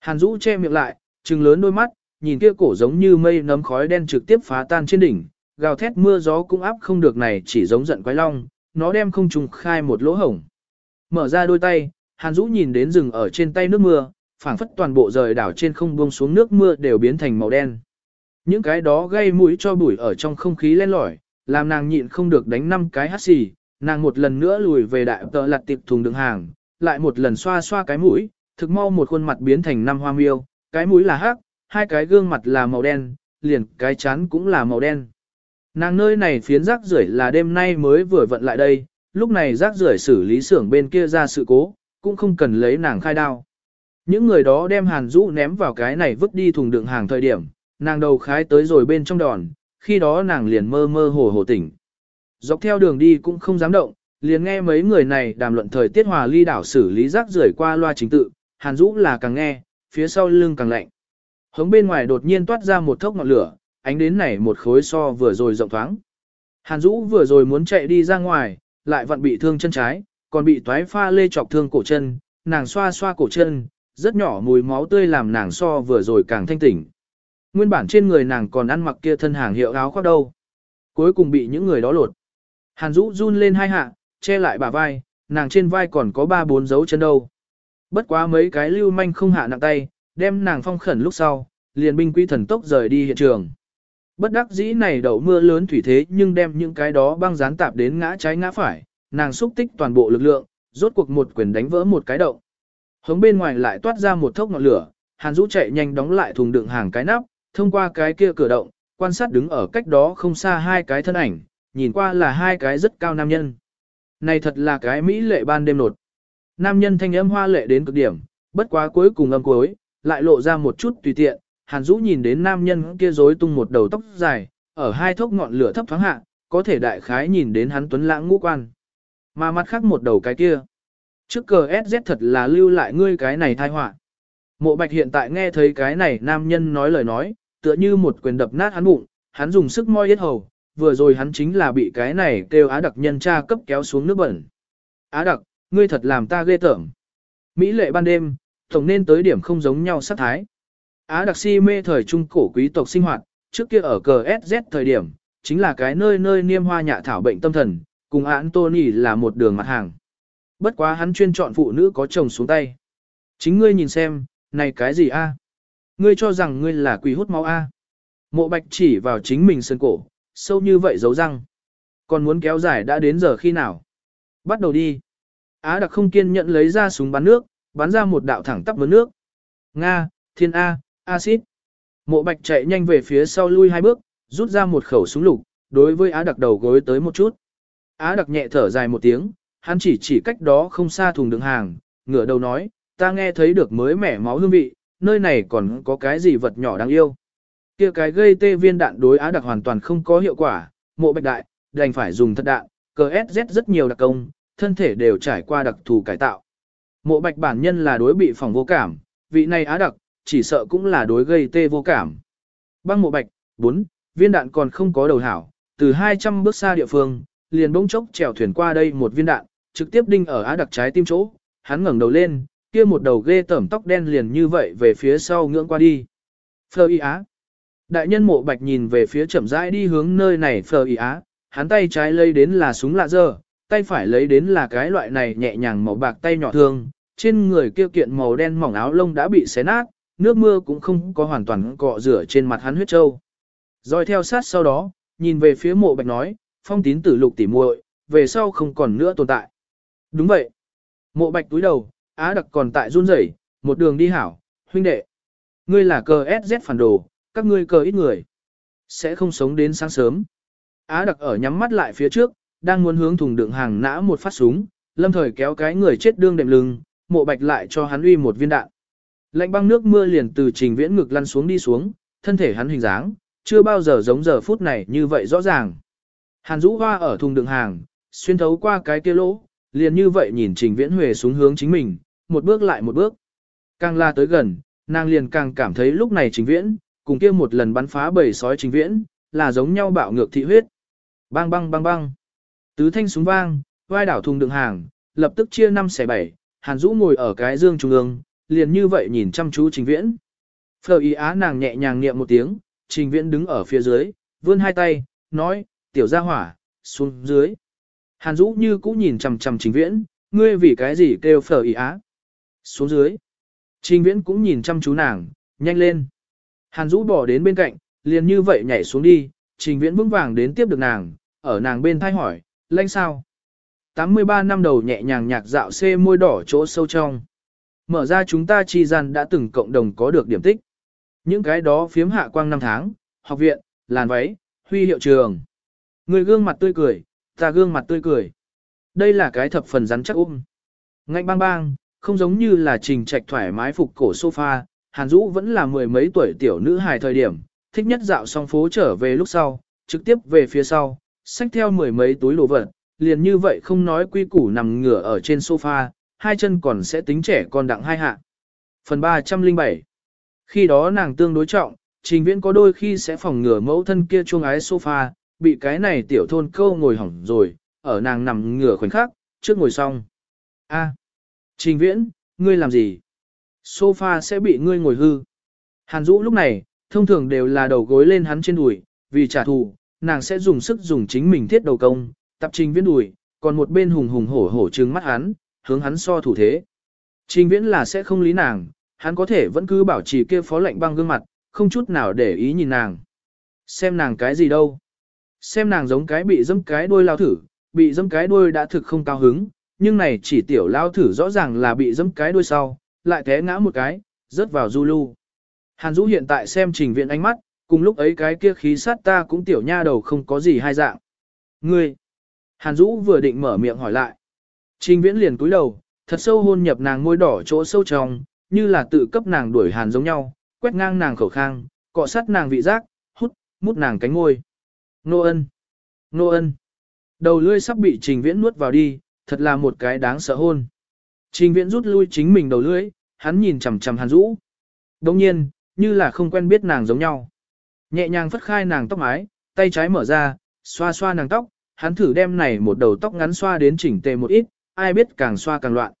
Hàn Dũ che miệng lại, trừng lớn đôi mắt, nhìn kia cổ giống như mây nấm khói đen trực tiếp phá tan trên đỉnh, gào thét mưa gió cũng áp không được này chỉ giống giận quái long, nó đem không trùng khai một lỗ hổng. Mở ra đôi tay, Hàn Dũ nhìn đến rừng ở trên tay nước mưa, phảng phất toàn bộ rời đảo trên không buông xuống nước mưa đều biến thành màu đen. Những cái đó gây mũi cho bụi ở trong không khí len lỏi, làm nàng nhịn không được đánh năm cái hắt xì, nàng một lần nữa lùi về đại tợ lặt tiệp thùng đường hàng, lại một lần xoa xoa cái mũi, thực mau một khuôn mặt biến thành năm hoa miêu, cái mũi là hắc, hai cái gương mặt là màu đen, liền cái chán cũng là màu đen. Nàng nơi này phiến rác rưởi là đêm nay mới vừa vận lại đây, lúc này rác rưởi xử lý xưởng bên kia ra sự cố, cũng không cần lấy nàng khai đao. Những người đó đem hàn rũ ném vào cái này vứt đi thùng đựng hàng thời điểm, nàng đầu khái tới rồi bên trong đòn, khi đó nàng liền mơ mơ hồ hồ tỉnh. Dọc theo đường đi cũng không dám động, liền nghe mấy người này đàm luận thời tiết hòa ly đảo xử lý rác rưởi qua loa chính tự, hàn rũ là càng nghe, phía sau lưng càng lạnh. Hướng bên ngoài đột nhiên toát ra một thốc ngọn lửa, ánh đến này một khối so vừa rồi rộng thoáng. Hàn Dũ vừa rồi muốn chạy đi ra ngoài, lại vẫn bị thương chân trái, còn bị toái pha lê chọc thương cổ chân, nàng xoa xoa cổ chân, rất nhỏ mùi máu tươi làm nàng so vừa rồi càng thanh tỉnh. Nguyên bản trên người nàng còn ăn mặc kia thân hàng hiệu áo khoác đâu. Cuối cùng bị những người đó lột. Hàn Dũ run lên hai hạ, che lại bả vai, nàng trên vai còn có ba bốn dấu chân đâu. Bất quá mấy cái lưu manh không hạ nặng tay, đem nàng phong khẩn lúc sau, liền binh quý thần tốc rời đi hiện trường. Bất đắc dĩ này đậu mưa lớn thủy thế nhưng đem những cái đó băng dán tạp đến ngã trái ngã phải, nàng xúc tích toàn bộ lực lượng, rốt cuộc một quyền đánh vỡ một cái động. Hướng bên ngoài lại toát ra một thốc ngọn lửa, Hàn Dũ chạy nhanh đóng lại thùng đựng hàng cái nắp, thông qua cái kia cửa động, quan sát đứng ở cách đó không xa hai cái thân ảnh, nhìn qua là hai cái rất cao nam nhân. Này thật là cái mỹ lệ ban đêm nột. Nam nhân thanh âm hoa lệ đến cực điểm, bất quá cuối cùng âm cuối, lại lộ ra một chút tùy tiện, Hàn Dũ nhìn đến nam nhân kia rối tung một đầu tóc dài, ở hai thốc ngọn lửa thấp thoáng hạ, có thể đại khái nhìn đến hắn tuấn lãng ngũ quan. Mà mặt khác một đầu cái kia. Trước cờ SZ thật là lưu lại ngươi cái này thai họa. Mộ bạch hiện tại nghe thấy cái này nam nhân nói lời nói, tựa như một quyền đập nát hắn bụng, hắn dùng sức moi yết hầu, vừa rồi hắn chính là bị cái này kêu á đặc nhân tra cấp kéo xuống nước bẩn. Á đặc, ngươi thật làm ta ghê tởm. Mỹ lệ ban đêm, tổng nên tới điểm không giống nhau sát thái. Á đặc si mê thời trung cổ quý tộc sinh hoạt, trước kia ở cờ SZ thời điểm, chính là cái nơi nơi niêm hoa nhạ thảo bệnh tâm thần, cùng Anthony là một đường mặt hàng. Bất quá hắn chuyên chọn phụ nữ có chồng xuống tay. Chính ngươi nhìn xem, này cái gì a? Ngươi cho rằng ngươi là quỷ hút máu a? Mộ bạch chỉ vào chính mình sơn cổ, sâu như vậy giấu răng. Còn muốn kéo dài đã đến giờ khi nào? Bắt đầu đi. Á đặc không kiên nhẫn lấy ra súng bắn nước, bắn ra một đạo thẳng tắp với nước. Nga, thiên A, axit. Mộ bạch chạy nhanh về phía sau lui hai bước, rút ra một khẩu súng lục, đối với Á đặc đầu gối tới một chút. Á đặc nhẹ thở dài một tiếng, hắn chỉ chỉ cách đó không xa thùng đường hàng, ngửa đầu nói, ta nghe thấy được mới mẻ máu hương vị, nơi này còn có cái gì vật nhỏ đáng yêu. Kia cái gây tê viên đạn đối Á đặc hoàn toàn không có hiệu quả, mộ bạch đại, đành phải dùng thật đạn, cờ SZ rất nhiều đặc công, thân thể đều trải qua đặc thù cải tạo. Mộ bạch bản nhân là đối bị phòng vô cảm, vị này Á đặc, chỉ sợ cũng là đối gây tê vô cảm. Băng mộ bạch, 4, viên đạn còn không có đầu hảo, từ 200 bước xa địa phương, liền bỗng chốc chèo thuyền qua đây một viên đạn, trực tiếp đinh ở á đặc trái tim chỗ, hắn ngẩng đầu lên, kia một đầu ghê tẩm tóc đen liền như vậy về phía sau ngưỡng qua đi. Phờ y á. Đại nhân mộ bạch nhìn về phía chậm rãi đi hướng nơi này phờ y á, hắn tay trái lấy đến là súng lạ dơ, tay phải lấy đến là cái loại này nhẹ nhàng màu bạc tay nhỏ thương, trên người kia kiện màu đen mỏng áo lông đã bị xé nát, nước mưa cũng không có hoàn toàn cọ rửa trên mặt hắn huyết trâu. Rồi theo sát sau đó, nhìn về phía mộ bạch nói, phong tín tử lục tỉ muội, về sau không còn nữa tồn tại. Đúng vậy. Mộ bạch túi đầu, á đặc còn tại run rẩy, một đường đi hảo, huynh đệ. Ngươi là cờ SZ phản đồ, các ngươi cờ ít người. Sẽ không sống đến sáng sớm. Á đặc ở nhắm mắt lại phía trước, đang muốn hướng thùng đựng hàng nã một phát súng, lâm thời kéo cái người chết đương đệm lưng, mộ bạch lại cho hắn uy một viên đạn. Lạnh băng nước mưa liền từ trình viễn ngực lăn xuống đi xuống, thân thể hắn hình dáng, chưa bao giờ giống giờ phút này như vậy rõ ràng. Hàn Dũ Hoa ở thùng đựng hàng, xuyên thấu qua cái kia lỗ, liền như vậy nhìn Trình Viễn huề xuống hướng chính mình, một bước lại một bước. Càng la tới gần, nàng liền càng cảm thấy lúc này Trình Viễn, cùng kia một lần bắn phá bầy sói Trình Viễn, là giống nhau bạo ngược thị huyết. Bang bang bang bang. Tứ thanh súng vang, vai đảo thùng đựng hàng, lập tức chia năm xẻ bảy, Hàn Dũ ngồi ở cái dương trung ương, liền như vậy nhìn chăm chú Trình Viễn. Phờ ý á nàng nhẹ nhàng niệm một tiếng, Trình Viễn đứng ở phía dưới, vươn hai tay, nói, tiểu gia hỏa, xuống dưới. Hàn Dũ như cũ nhìn chằm chằm Trình Viễn, ngươi vì cái gì kêu phở ý á. Xuống dưới. Trình Viễn cũng nhìn chăm chú nàng, nhanh lên. Hàn Dũ bỏ đến bên cạnh, liền như vậy nhảy xuống đi, Trình Viễn vững vàng đến tiếp được nàng, ở nàng bên thay hỏi, lanh sao? 83 năm đầu nhẹ nhàng nhạc dạo xê môi đỏ chỗ sâu trong. Mở ra chúng ta chi gian đã từng cộng đồng có được điểm tích. Những cái đó phiếm hạ quang năm tháng, học viện, làn váy, huy hiệu trường. Người gương mặt tươi cười, ta gương mặt tươi cười. Đây là cái thập phần rắn chắc ôm. Ngạnh bang bang, không giống như là trình trạch thoải mái phục cổ sofa, Hàn Dũ vẫn là mười mấy tuổi tiểu nữ hài thời điểm, thích nhất dạo xong phố trở về lúc sau, trực tiếp về phía sau, xách theo mười mấy túi đồ vật, liền như vậy không nói quy củ nằm ngửa ở trên sofa, hai chân còn sẽ tính trẻ con đặng hai hạ. Phần 307 Khi đó nàng tương đối trọng, trình viễn có đôi khi sẽ phòng ngừa mẫu thân kia chuông ái sofa, bị cái này tiểu thôn câu ngồi hỏng rồi, ở nàng nằm ngửa khoảnh khắc, trước ngồi xong. a trình viễn, ngươi làm gì? Sofa sẽ bị ngươi ngồi hư. Hàn Dũ lúc này, thông thường đều là đầu gối lên hắn trên đùi, vì trả thù, nàng sẽ dùng sức dùng chính mình thiết đầu công, tập trình viễn đùi, còn một bên hùng hùng hổ hổ trừng mắt hắn, hướng hắn so thủ thế. Trình viễn là sẽ không lý nàng, hắn có thể vẫn cứ bảo trì kia phó lệnh băng gương mặt, không chút nào để ý nhìn nàng. Xem nàng cái gì đâu. Xem nàng giống cái bị dâm cái đuôi lao thử, bị dâm cái đuôi đã thực không cao hứng, nhưng này chỉ tiểu lao thử rõ ràng là bị dẫm cái đuôi sau, lại té ngã một cái, rớt vào du lưu. Hàn Dũ hiện tại xem trình viện ánh mắt, cùng lúc ấy cái kia khí sát ta cũng tiểu nha đầu không có gì hai dạng. Ngươi! Hàn Dũ vừa định mở miệng hỏi lại. Trình viễn liền cúi đầu, thật sâu hôn nhập nàng môi đỏ chỗ sâu trong, như là tự cấp nàng đuổi hàn giống nhau, quét ngang nàng khẩu khang, cọ sát nàng vị giác, hút, mút nàng cánh ngôi. Nô ân! Nô ân! Đầu lưỡi sắp bị trình viễn nuốt vào đi, thật là một cái đáng sợ hôn. Trình viễn rút lui chính mình đầu lưỡi, hắn nhìn chằm chằm hàn Dũ. Đồng nhiên, như là không quen biết nàng giống nhau. Nhẹ nhàng phất khai nàng tóc mái, tay trái mở ra, xoa xoa nàng tóc, hắn thử đem này một đầu tóc ngắn xoa đến chỉnh tề một ít, ai biết càng xoa càng loạn.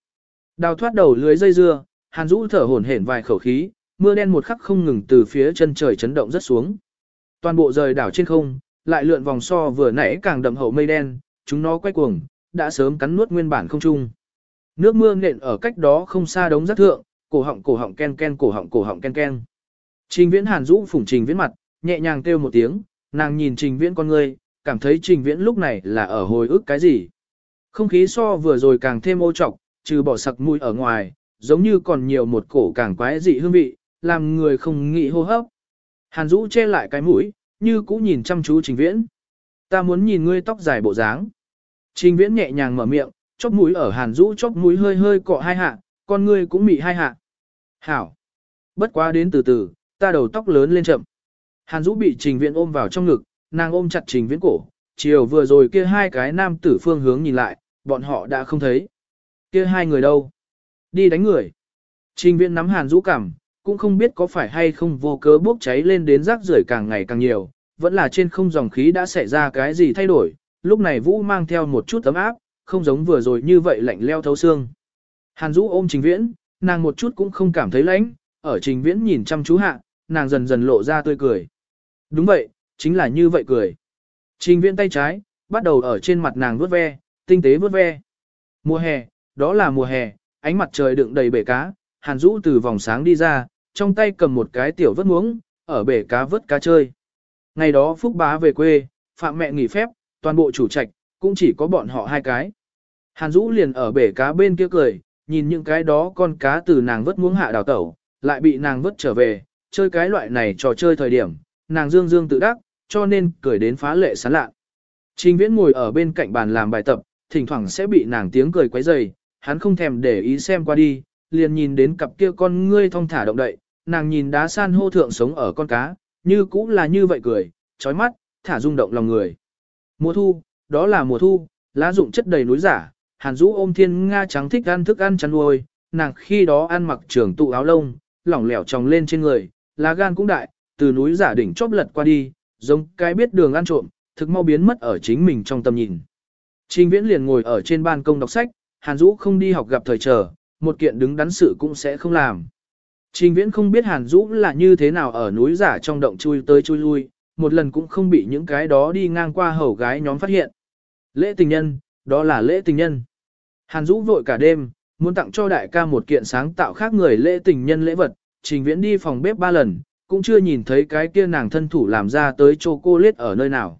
Đào thoát đầu lưới dây dưa, Hàn Dũ thở hổn hển vài khẩu khí, mưa đen một khắc không ngừng từ phía chân trời chấn động rất xuống. Toàn bộ rời đảo trên không, lại lượn vòng so vừa nãy càng đậm hậu mây đen, chúng nó quay cuồng, đã sớm cắn nuốt nguyên bản không trung. Nước mưa nện ở cách đó không xa đống rác thượng, cổ họng cổ họng ken ken cổ họng cổ họng ken ken. Trình Viễn Hàn Dũ phủng Trình Viễn mặt, nhẹ nhàng kêu một tiếng, nàng nhìn Trình Viễn con ngươi, cảm thấy Trình Viễn lúc này là ở hồi ức cái gì. Không khí so vừa rồi càng thêm ô trọc, trừ bỏ sặc mũi ở ngoài, giống như còn nhiều một cổ càng quái dị hương vị, làm người không nghĩ hô hấp. Hàn Dũ che lại cái mũi, như cũ nhìn chăm chú Trình Viễn. Ta muốn nhìn ngươi tóc dài bộ dáng. Trình Viễn nhẹ nhàng mở miệng, chóp mũi ở Hàn Dũ chóp mũi hơi hơi cọ hai hạ, con ngươi cũng mị hai hạ. Hảo. Bất quá đến từ từ, ta đầu tóc lớn lên chậm. Hàn Dũ bị Trình Viễn ôm vào trong ngực, nàng ôm chặt Trình Viễn cổ, chiều vừa rồi kia hai cái nam tử phương hướng nhìn lại, bọn họ đã không thấy. Kia hai người đâu? Đi đánh người. Trình Viễn nắm Hàn Dũ cảm, cũng không biết có phải hay không vô cớ bốc cháy lên đến rác rưởi càng ngày càng nhiều, vẫn là trên không dòng khí đã xảy ra cái gì thay đổi, lúc này Vũ mang theo một chút tấm áp, không giống vừa rồi như vậy lạnh leo thấu xương. Hàn Dũ ôm Trình Viễn, nàng một chút cũng không cảm thấy lạnh, ở Trình Viễn nhìn chăm chú hạ, nàng dần dần lộ ra tươi cười. Đúng vậy, chính là như vậy cười. Trình Viễn tay trái, bắt đầu ở trên mặt nàng vuốt ve, tinh tế vuốt ve. Mùa hè, đó là mùa hè, ánh mặt trời đựng đầy bể cá, Hàn Dũ từ vòng sáng đi ra, trong tay cầm một cái tiểu vớt muống, ở bể cá vớt cá chơi. Ngày đó Phúc Bá về quê, Phạm mẹ nghỉ phép, toàn bộ chủ trạch, cũng chỉ có bọn họ hai cái. Hàn Dũ liền ở bể cá bên kia cười, nhìn những cái đó con cá từ nàng vớt muống hạ đào tẩu, lại bị nàng vớt trở về, chơi cái loại này trò chơi thời điểm, nàng dương dương tự đắc, cho nên cười đến phá lệ sán lạ. Trình Viễn ngồi ở bên cạnh bàn làm bài tập, thỉnh thoảng sẽ bị nàng tiếng cười quấy rầy, hắn không thèm để ý xem qua đi, liền nhìn đến cặp kia con ngươi thong thả động đậy, nàng nhìn đá san hô thượng sống ở con cá, như cũng là như vậy cười, chói mắt, thả rung động lòng người. Mùa thu, đó là mùa thu, lá rụng chất đầy núi giả, Hàn Dũ ôm Thiên Nga trắng thích ăn thức ăn chăn nuôi, nàng khi đó ăn mặc trường tụ áo lông, lỏng lẻo tròng lên trên người, lá gan cũng đại, từ núi giả đỉnh chóp lật qua đi, giống cái biết đường ăn trộm, thực mau biến mất ở chính mình trong tầm nhìn. Trình Viễn liền ngồi ở trên ban công đọc sách, Hàn Dũ không đi học gặp thời trở, một kiện đứng đắn sự cũng sẽ không làm. Trình Viễn không biết Hàn Dũ là như thế nào ở núi giả trong động chui tới chui lui, một lần cũng không bị những cái đó đi ngang qua hầu gái nhóm phát hiện. Lễ tình nhân, đó là lễ tình nhân. Hàn Dũ vội cả đêm, muốn tặng cho đại ca một kiện sáng tạo khác người lễ tình nhân lễ vật, Trình Viễn đi phòng bếp ba lần, cũng chưa nhìn thấy cái kia nàng thân thủ làm ra tới chocolate ở nơi nào.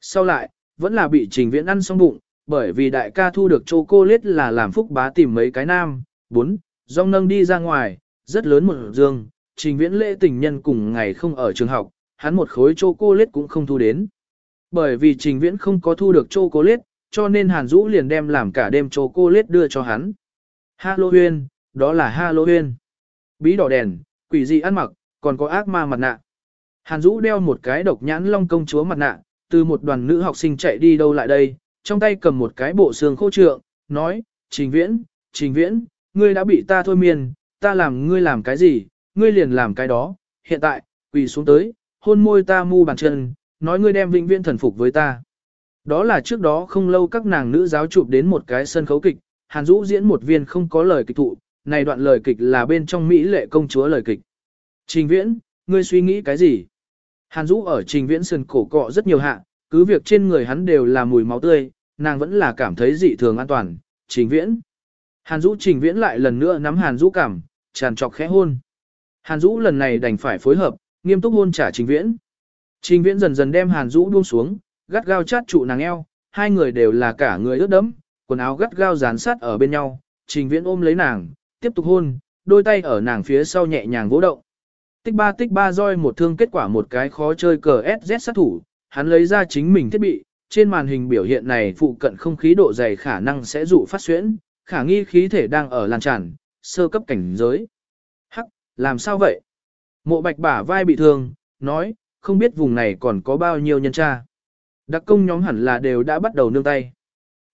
Sau lại, vẫn là bị Trình Viễn ăn xong bụng, bởi vì đại ca thu được chocolate là làm phúc bá tìm mấy cái nam, bốn, dòng nâng đi ra ngoài, rất lớn một dương, trình viễn lễ tình nhân cùng ngày không ở trường học, hắn một khối chocolate cũng không thu đến. Bởi vì trình viễn không có thu được chocolate, cho nên Hàn Dũ liền đem làm cả đêm chocolate đưa cho hắn. Halloween, đó là Halloween. Bí đỏ đèn, quỷ dị ăn mặc, còn có ác ma mặt nạ. Hàn Dũ đeo một cái độc nhãn long công chúa mặt nạ, từ một đoàn nữ học sinh chạy đi đâu lại đây, trong tay cầm một cái bộ xương khô trượng, nói, Trình Viễn, Trình Viễn, ngươi đã bị ta thôi miên, ta làm ngươi làm cái gì, ngươi liền làm cái đó, hiện tại, quỳ xuống tới, hôn môi ta mu bàn chân, nói ngươi đem vĩnh viễn thần phục với ta. Đó là trước đó không lâu các nàng nữ giáo chụp đến một cái sân khấu kịch, Hàn Dũ diễn một viên không có lời kịch thụ, này đoạn lời kịch là bên trong Mỹ lệ công chúa lời kịch. Trình Viễn, ngươi suy nghĩ cái gì? Hàn Dũ ở Trình Viễn sườn cổ cọ rất nhiều hạ, cứ việc trên người hắn đều là mùi máu tươi, nàng vẫn là cảm thấy dị thường an toàn. Trình Viễn. Hàn Dũ Trình Viễn lại lần nữa nắm Hàn Dũ cảm, tràn trọc khẽ hôn. Hàn Dũ lần này đành phải phối hợp, nghiêm túc hôn trả Trình Viễn. Trình Viễn dần dần đem Hàn Dũ buông xuống, gắt gao chát trụ nàng eo, hai người đều là cả người ướt đẫm, quần áo gắt gao dán sát ở bên nhau, Trình Viễn ôm lấy nàng, tiếp tục hôn, đôi tay ở nàng phía sau nhẹ nhàng vỗ động. Tích ba tích ba roi một thương kết quả một cái khó chơi cờ SZ sát thủ, hắn lấy ra chính mình thiết bị, trên màn hình biểu hiện này phụ cận không khí độ dày khả năng sẽ dụ phát xuyễn, khả nghi khí thể đang ở lan tràn, sơ cấp cảnh giới. Hắc, làm sao vậy? Mộ bạch bả vai bị thương, nói, không biết vùng này còn có bao nhiêu nhân tra. Đặc công nhóm hẳn là đều đã bắt đầu nương tay.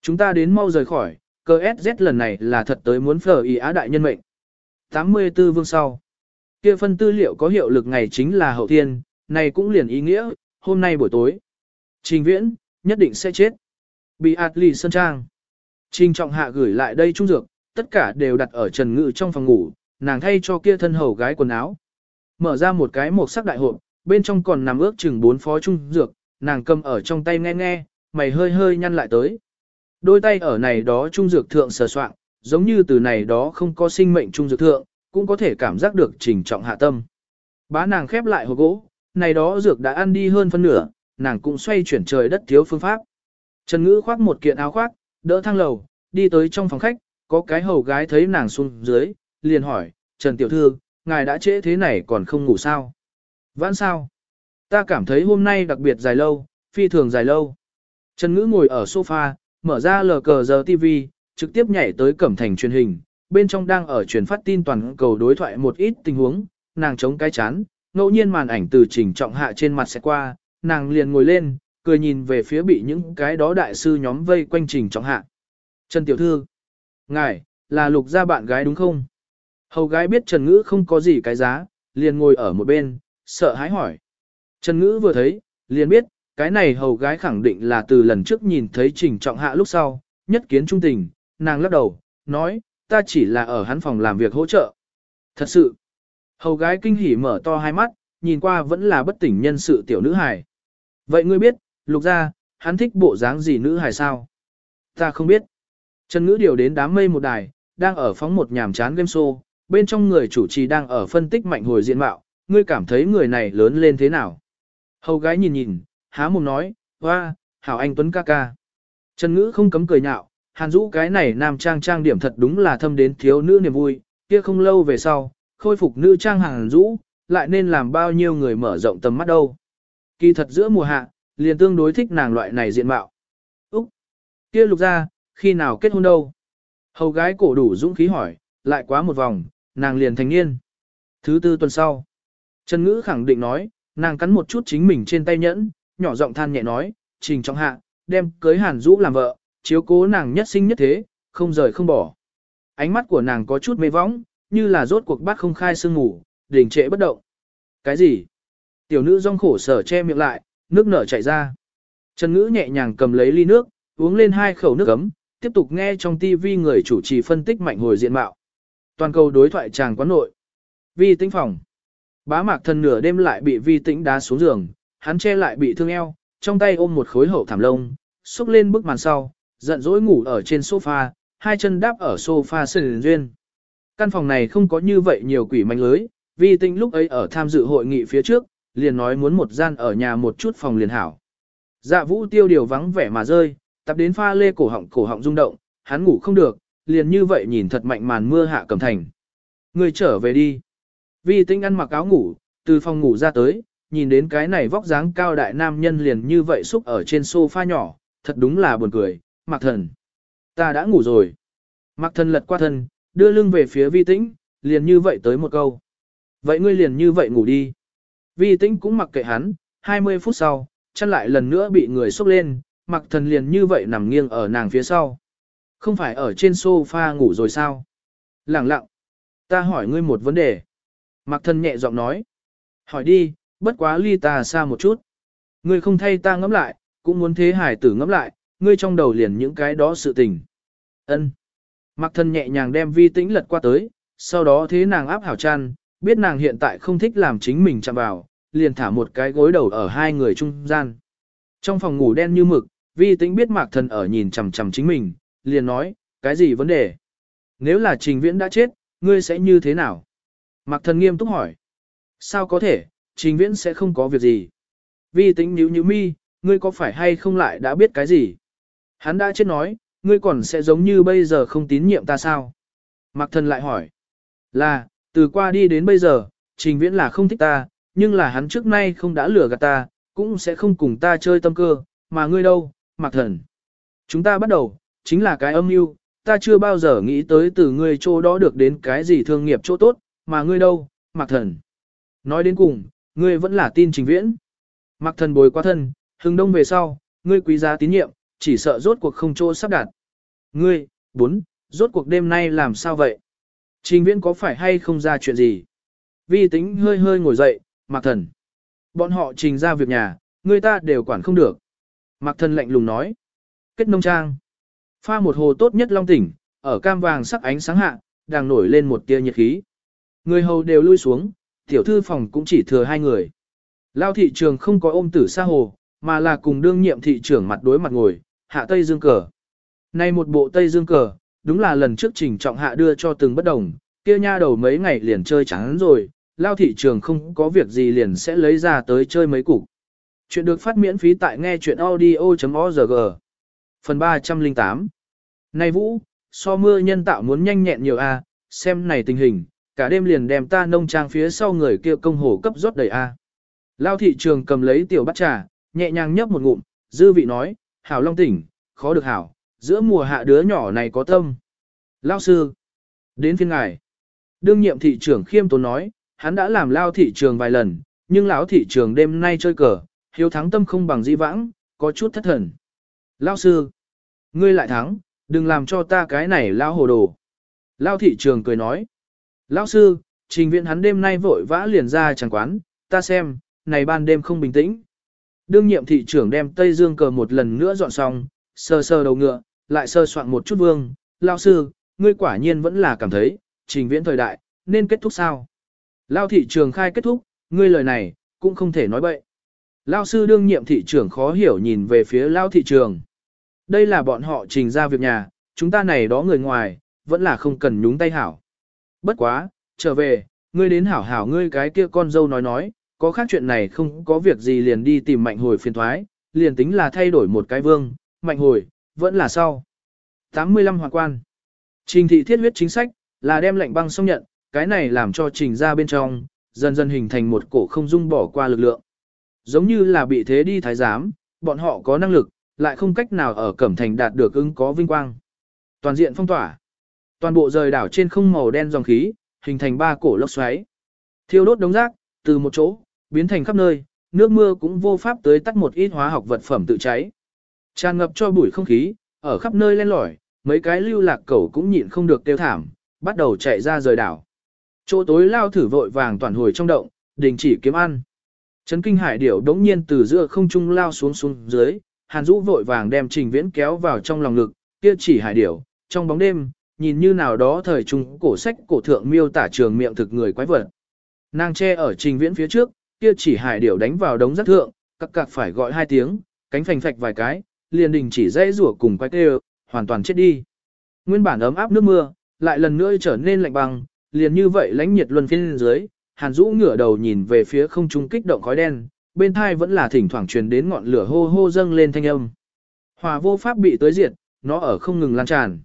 Chúng ta đến mau rời khỏi, cơ SZ lần này là thật tới muốn phở ý á đại nhân mệnh. 84 vương sau. Kia phân tư liệu có hiệu lực ngày chính là hậu thiên, này cũng liền ý nghĩa, hôm nay buổi tối. Trình viễn, nhất định sẽ chết. Bị ạt lì sơn trang. Trình trọng hạ gửi lại đây trung dược, tất cả đều đặt ở trần ngự trong phòng ngủ, nàng thay cho kia thân hầu gái quần áo. Mở ra một cái một sắc đại hộp, bên trong còn nằm ước chừng bốn phó trung dược, nàng cầm ở trong tay nghe nghe, mày hơi hơi nhăn lại tới. Đôi tay ở này đó trung dược thượng sờ soạn, giống như từ này đó không có sinh mệnh trung dược thượng, cũng có thể cảm giác được trình trọng hạ tâm. Bá nàng khép lại hộp gỗ, này đó dược đã ăn đi hơn phân nửa, nàng cũng xoay chuyển trời đất thiếu phương pháp. Trần Ngữ khoác một kiện áo khoác, đỡ thang lầu, đi tới trong phòng khách, có cái hầu gái thấy nàng xuống dưới, liền hỏi, Trần Tiểu Thư, ngài đã trễ thế này còn không ngủ sao? Vãn sao? Ta cảm thấy hôm nay đặc biệt dài lâu, phi thường dài lâu. Trần Ngữ ngồi ở sofa, mở ra lờ cờ giờ TV, trực tiếp nhảy tới cẩm thành truyền hình, bên trong đang ở truyền phát tin toàn cầu đối thoại một ít tình huống, nàng chống cái chán, ngẫu nhiên màn ảnh từ trình trọng hạ trên mặt sẽ qua, nàng liền ngồi lên, cười nhìn về phía bị những cái đó đại sư nhóm vây quanh trình trọng hạ. Trần Tiểu Thư, ngài, là lục gia bạn gái đúng không? Hầu gái biết Trần Ngữ không có gì cái giá, liền ngồi ở một bên, sợ hãi hỏi. Trần Ngữ vừa thấy, liền biết, cái này hầu gái khẳng định là từ lần trước nhìn thấy trình trọng hạ lúc sau, nhất kiến trung tình, nàng lắc đầu, nói, ta chỉ là ở hắn phòng làm việc hỗ trợ. Thật sự, hầu gái kinh hỉ mở to hai mắt, nhìn qua vẫn là bất tỉnh nhân sự tiểu nữ hài. Vậy ngươi biết, lục ra, hắn thích bộ dáng gì nữ hài sao? Ta không biết. Trần ngữ điều đến đám mây một đài, đang ở phóng một nhàm chán game show, bên trong người chủ trì đang ở phân tích mạnh hồi diện mạo, ngươi cảm thấy người này lớn lên thế nào? Hầu gái nhìn nhìn, há mồm nói, hoa, hảo anh Tuấn ca ca. Trần ngữ không cấm cười nhạo, hàn Dũ cái này nam trang trang điểm thật đúng là thâm đến thiếu nữ niềm vui, kia không lâu về sau, khôi phục nữ trang hàn Dũ, lại nên làm bao nhiêu người mở rộng tầm mắt đâu. Kỳ thật giữa mùa hạ, liền tương đối thích nàng loại này diện mạo. Úc! Kia lục ra, khi nào kết hôn đâu? Hầu gái cổ đủ dũng khí hỏi, lại quá một vòng, nàng liền thành niên. Thứ tư tuần sau, Trần Ngữ khẳng định nói, nàng cắn một chút chính mình trên tay nhẫn, nhỏ giọng than nhẹ nói, trình trọng hạ, đem cưới hàn Dũ làm vợ, chiếu cố nàng nhất sinh nhất thế, không rời không bỏ. Ánh mắt của nàng có chút mê võng, như là rốt cuộc bắt không khai sương ngủ, đình trệ bất động. Cái gì? Tiểu nữ rong khổ sở che miệng lại, nước nở chảy ra. Trần ngữ nhẹ nhàng cầm lấy ly nước, uống lên hai khẩu nước ấm, tiếp tục nghe trong tivi người chủ trì phân tích mạnh hồi diện mạo. Toàn cầu đối thoại chàng quán nội. Vi tĩnh phòng. Bá mạc thần nửa đêm lại bị vi tĩnh đá xuống giường, hắn che lại bị thương eo, trong tay ôm một khối hậu thảm lông, xúc lên bức màn sau, giận dỗi ngủ ở trên sofa, hai chân đáp ở sofa sườn duyên. Căn phòng này không có như vậy nhiều quỷ manh lưới, vi tĩnh lúc ấy ở tham dự hội nghị phía trước, liền nói muốn một gian ở nhà một chút phòng liền hảo. Dạ vũ tiêu điều vắng vẻ mà rơi, tập đến pha lê cổ họng cổ họng rung động, hắn ngủ không được, liền như vậy nhìn thật mạnh màn mưa hạ cầm thành. Người trở về đi. Vi tinh ăn mặc áo ngủ, từ phòng ngủ ra tới, nhìn đến cái này vóc dáng cao đại nam nhân liền như vậy xúc ở trên sofa nhỏ, thật đúng là buồn cười, mặc Thần. Ta đã ngủ rồi. mặc Thần lật qua thân, đưa lưng về phía vi tĩnh, liền như vậy tới một câu. Vậy ngươi liền như vậy ngủ đi. Vi tĩnh cũng mặc kệ hắn, 20 phút sau, chân lại lần nữa bị người xúc lên, mặc Thần liền như vậy nằm nghiêng ở nàng phía sau. Không phải ở trên sofa ngủ rồi sao? Lặng lặng. Ta hỏi ngươi một vấn đề. Mạc Thần nhẹ giọng nói. Hỏi đi, bất quá ly ta xa một chút. Ngươi không thay ta ngẫm lại, cũng muốn thế hải tử ngẫm lại, ngươi trong đầu liền những cái đó sự tình. Ân. Mạc Thần nhẹ nhàng đem vi tĩnh lật qua tới, sau đó thế nàng áp hảo chăn, biết nàng hiện tại không thích làm chính mình chạm vào, liền thả một cái gối đầu ở hai người trung gian. Trong phòng ngủ đen như mực, vi tĩnh biết Mạc Thần ở nhìn chằm chằm chính mình, liền nói, cái gì vấn đề? Nếu là trình viễn đã chết, ngươi sẽ như thế nào? Mạc Thần nghiêm túc hỏi. Sao có thể, trình viễn sẽ không có việc gì? Vi Tính nhíu nhíu mi, ngươi có phải hay không lại đã biết cái gì? Hắn đã chết nói, ngươi còn sẽ giống như bây giờ không tín nhiệm ta sao? Mạc thần lại hỏi. Là, từ qua đi đến bây giờ, trình viễn là không thích ta, nhưng là hắn trước nay không đã lừa gạt ta, cũng sẽ không cùng ta chơi tâm cơ, mà ngươi đâu, Mạc thần. Chúng ta bắt đầu, chính là cái âm mưu, ta chưa bao giờ nghĩ tới từ ngươi chỗ đó được đến cái gì thương nghiệp chỗ tốt, mà ngươi đâu, Mạc thần. Nói đến cùng, ngươi vẫn là tin trình viễn. Mạc thần bồi qua thân, hưng đông về sau, ngươi quý giá tín nhiệm, chỉ sợ rốt cuộc không chỗ sắp đặt. Ngươi, bốn, rốt cuộc đêm nay làm sao vậy? Trình viễn có phải hay không ra chuyện gì? Vi tính hơi hơi ngồi dậy, Mạc Thần. Bọn họ trình ra việc nhà, người ta đều quản không được. Mạc Thần lạnh lùng nói. Kết nông trang. Pha một hồ tốt nhất long tỉnh, ở cam vàng sắc ánh sáng hạ, đang nổi lên một tia nhiệt khí. Người hầu đều lui xuống, tiểu thư phòng cũng chỉ thừa hai người. Lao thị trường không có ôm tử xa hồ, mà là cùng đương nhiệm thị trưởng mặt đối mặt ngồi, hạ Tây Dương cờ. Nay một bộ Tây Dương cờ, đúng là lần trước trình trọng hạ đưa cho từng bất đồng, kia nha đầu mấy ngày liền chơi chán rồi, lao thị trường không có việc gì liền sẽ lấy ra tới chơi mấy cục. Chuyện được phát miễn phí tại nghe chuyện audio.org. Phần 308 Này Vũ, so mưa nhân tạo muốn nhanh nhẹn nhiều a, xem này tình hình, cả đêm liền đem ta nông trang phía sau người kia công hồ cấp rót đầy a. Lao thị trường cầm lấy tiểu bát trà, nhẹ nhàng nhấp một ngụm, dư vị nói, hảo long tỉnh, khó được hảo, giữa mùa hạ đứa nhỏ này có tâm. Lao sư, đến phiên ngài. Đương nhiệm thị trưởng khiêm tốn nói, hắn đã làm lao thị trường vài lần, nhưng lão thị trường đêm nay chơi cờ, hiếu thắng tâm không bằng di vãng, có chút thất thần. Lao sư, ngươi lại thắng, đừng làm cho ta cái này lao hồ đồ. Lao thị trường cười nói, Lão sư, trình viện hắn đêm nay vội vã liền ra chẳng quán, ta xem, này ban đêm không bình tĩnh. Đương nhiệm thị trưởng đem Tây Dương cờ một lần nữa dọn xong, sơ sơ đầu ngựa, lại sơ soạn một chút vương, lao sư, ngươi quả nhiên vẫn là cảm thấy, trình viễn thời đại, nên kết thúc sao? Lao thị trường khai kết thúc, ngươi lời này, cũng không thể nói bậy. Lao sư đương nhiệm thị trưởng khó hiểu nhìn về phía Lao thị trường. Đây là bọn họ trình ra việc nhà, chúng ta này đó người ngoài, vẫn là không cần nhúng tay hảo. Bất quá, trở về, ngươi đến hảo hảo ngươi cái kia con dâu nói nói, có khác chuyện này không có việc gì liền đi tìm mạnh hồi phiền thoái, liền tính là thay đổi một cái vương, mạnh hồi, vẫn là sau. 85 hoàng quan. Trình thị thiết huyết chính sách, là đem lệnh băng xong nhận, cái này làm cho trình ra bên trong, dần dần hình thành một cổ không dung bỏ qua lực lượng. Giống như là bị thế đi thái giám, bọn họ có năng lực, lại không cách nào ở Cẩm Thành đạt được ứng có vinh quang. Toàn diện phong tỏa. Toàn bộ rời đảo trên không màu đen dòng khí, hình thành ba cổ lốc xoáy. Thiêu đốt đống rác, từ một chỗ, biến thành khắp nơi, nước mưa cũng vô pháp tới tắt một ít hóa học vật phẩm tự cháy. Tràn ngập cho bụi không khí, ở khắp nơi len lỏi, mấy cái lưu lạc cẩu cũng nhịn không được tiêu thảm, bắt đầu chạy ra rời đảo. Chỗ tối lao thử vội vàng toàn hồi trong động, đình chỉ kiếm ăn. Trấn kinh hải điểu đống nhiên từ giữa không trung lao xuống xuống dưới, hàn Dũ vội vàng đem trình viễn kéo vào trong lòng ngực, kia chỉ hải điểu, trong bóng đêm, nhìn như nào đó thời trung cổ sách cổ thượng miêu tả trường miệng thực người quái vật. Nàng che ở trình viễn phía trước, kia chỉ hải điểu đánh vào đống rác thượng, các cặc phải gọi hai tiếng, cánh phành phạch vài cái, liền đình chỉ dây rủa cùng quái kêu, hoàn toàn chết đi. Nguyên bản ấm áp nước mưa, lại lần nữa trở nên lạnh băng, liền như vậy lãnh nhiệt luân phiên dưới, Hàn Dũ ngửa đầu nhìn về phía không trung kích động khói đen, bên thai vẫn là thỉnh thoảng truyền đến ngọn lửa hô hô dâng lên thanh âm. Hỏa vô pháp bị tới diệt, nó ở không ngừng lan tràn.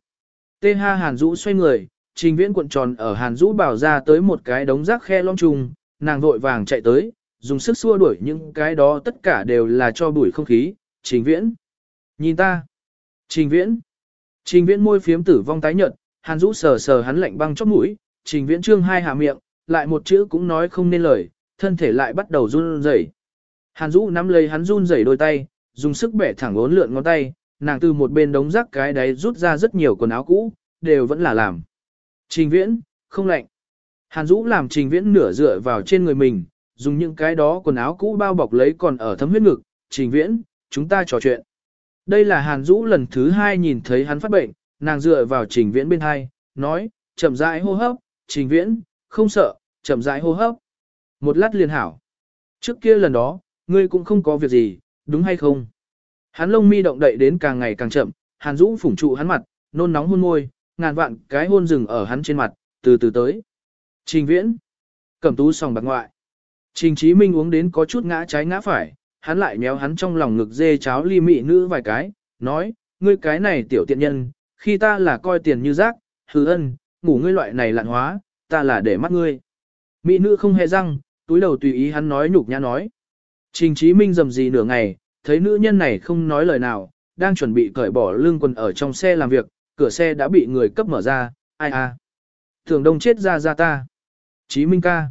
Tê ha Hàn Dũ xoay người, trình viễn cuộn tròn ở Hàn Dũ bảo ra tới một cái đống rác khe long trùng, nàng vội vàng chạy tới, dùng sức xua đuổi những cái đó tất cả đều là cho bụi không khí, trình viễn. Nhìn ta. Trình viễn. Trình viễn môi phiếm tử vong tái nhợt, Hàn Dũ sờ sờ hắn lạnh băng chóp mũi, trình viễn trương hai hạ miệng, lại một chữ cũng nói không nên lời, thân thể lại bắt đầu run rẩy. Hàn Dũ nắm lấy hắn run rẩy đôi tay, dùng sức bẻ thẳng ốn lượn ngón tay, nàng từ một bên đống rác cái đấy rút ra rất nhiều quần áo cũ, đều vẫn là làm. Trình viễn, không lạnh. Hàn Dũ làm trình viễn nửa dựa vào trên người mình, dùng những cái đó quần áo cũ bao bọc lấy còn ở thấm huyết ngực. Trình viễn, chúng ta trò chuyện. Đây là Hàn Dũ lần thứ hai nhìn thấy hắn phát bệnh, nàng dựa vào trình viễn bên hai, nói, chậm rãi hô hấp, trình viễn, không sợ, chậm rãi hô hấp. Một lát liền hảo. Trước kia lần đó, ngươi cũng không có việc gì, đúng hay không? Hắn lông mi động đậy đến càng ngày càng chậm, Hàn Dũ phủng trụ hắn mặt, nôn nóng hôn môi, ngàn vạn cái hôn rừng ở hắn trên mặt, từ từ tới. Trình viễn. Cẩm tú sòng bạc ngoại. Trình Chí Minh uống đến có chút ngã trái ngã phải, hắn lại méo hắn trong lòng ngực dê cháo ly mị nữ vài cái, nói, ngươi cái này tiểu tiện nhân, khi ta là coi tiền như rác, hừ ân, ngủ ngươi loại này lạn hóa, ta là để mắt ngươi. Mỹ nữ không hề răng, túi đầu tùy ý hắn nói nhục nhã nói. Trình Chí Minh dầm gì nửa ngày, thấy nữ nhân này không nói lời nào, đang chuẩn bị cởi bỏ lương quần ở trong xe làm việc, cửa xe đã bị người cấp mở ra, ai à? Thường đông chết ra ra ta. Chí Minh ca.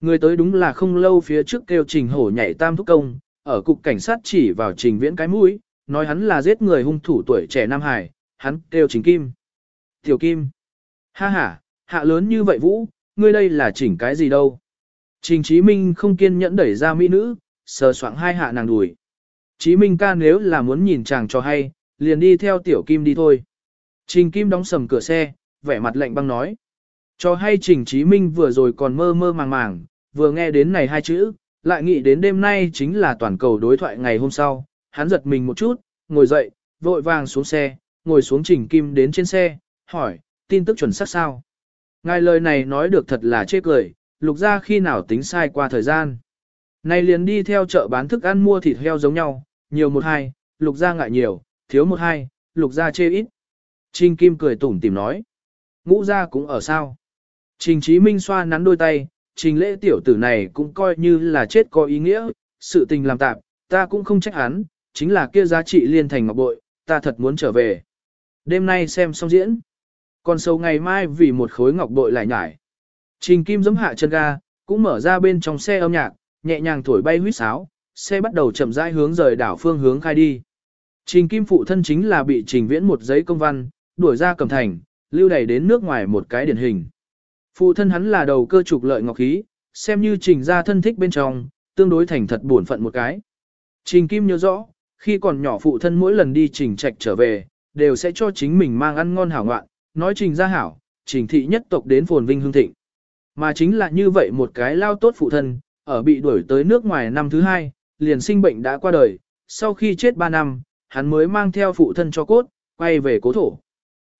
Người tới đúng là không lâu phía trước kêu Trình Hổ nhảy tam thúc công, ở cục cảnh sát chỉ vào Trình Viễn cái mũi, nói hắn là giết người hung thủ tuổi trẻ Nam Hải, hắn kêu Trình Kim. Tiểu Kim. Ha ha, hạ lớn như vậy Vũ, ngươi đây là chỉnh cái gì đâu. Trình Chí Minh không kiên nhẫn đẩy ra mỹ nữ, sờ soạng hai hạ nàng đùi. Chí Minh ca nếu là muốn nhìn chàng cho hay, liền đi theo Tiểu Kim đi thôi. Trình Kim đóng sầm cửa xe, vẻ mặt lạnh băng nói. Cho hay Trình Chí Minh vừa rồi còn mơ mơ màng màng, vừa nghe đến này hai chữ, lại nghĩ đến đêm nay chính là toàn cầu đối thoại ngày hôm sau. Hắn giật mình một chút, ngồi dậy, vội vàng xuống xe, ngồi xuống Trình Kim đến trên xe, hỏi, tin tức chuẩn xác sao? Ngài lời này nói được thật là chê cười, lục ra khi nào tính sai qua thời gian. Này liền đi theo chợ bán thức ăn mua thịt heo giống nhau, nhiều một hai, lục gia ngại nhiều, thiếu một hai, lục gia chê ít. Trình Kim cười tủm tìm nói. Ngũ gia cũng ở sao. Trình Chí Minh xoa nắn đôi tay, trình lễ tiểu tử này cũng coi như là chết có ý nghĩa, sự tình làm tạm, ta cũng không trách hắn, chính là kia giá trị liên thành ngọc bội, ta thật muốn trở về. Đêm nay xem xong diễn. Còn sâu ngày mai vì một khối ngọc bội lại nhải. Trình Kim giấm hạ chân ga, cũng mở ra bên trong xe âm nhạc, nhẹ nhàng thổi bay huýt sáo, xe bắt đầu chậm rãi hướng rời đảo phương hướng khai đi. Trình Kim phụ thân chính là bị Trình Viễn một giấy công văn, đuổi ra cầm thành, lưu đày đến nước ngoài một cái điển hình. Phụ thân hắn là đầu cơ trục lợi ngọc khí, xem như Trình ra thân thích bên trong, tương đối thành thật buồn phận một cái. Trình Kim nhớ rõ, khi còn nhỏ phụ thân mỗi lần đi Trình Trạch trở về, đều sẽ cho chính mình mang ăn ngon hảo ngoạn, nói Trình ra hảo, Trình thị nhất tộc đến phồn vinh hương thịnh. Mà chính là như vậy một cái lao tốt phụ thân, ở bị đuổi tới nước ngoài năm thứ hai, liền sinh bệnh đã qua đời, sau khi chết 3 năm, hắn mới mang theo phụ thân cho cốt, quay về cố thổ.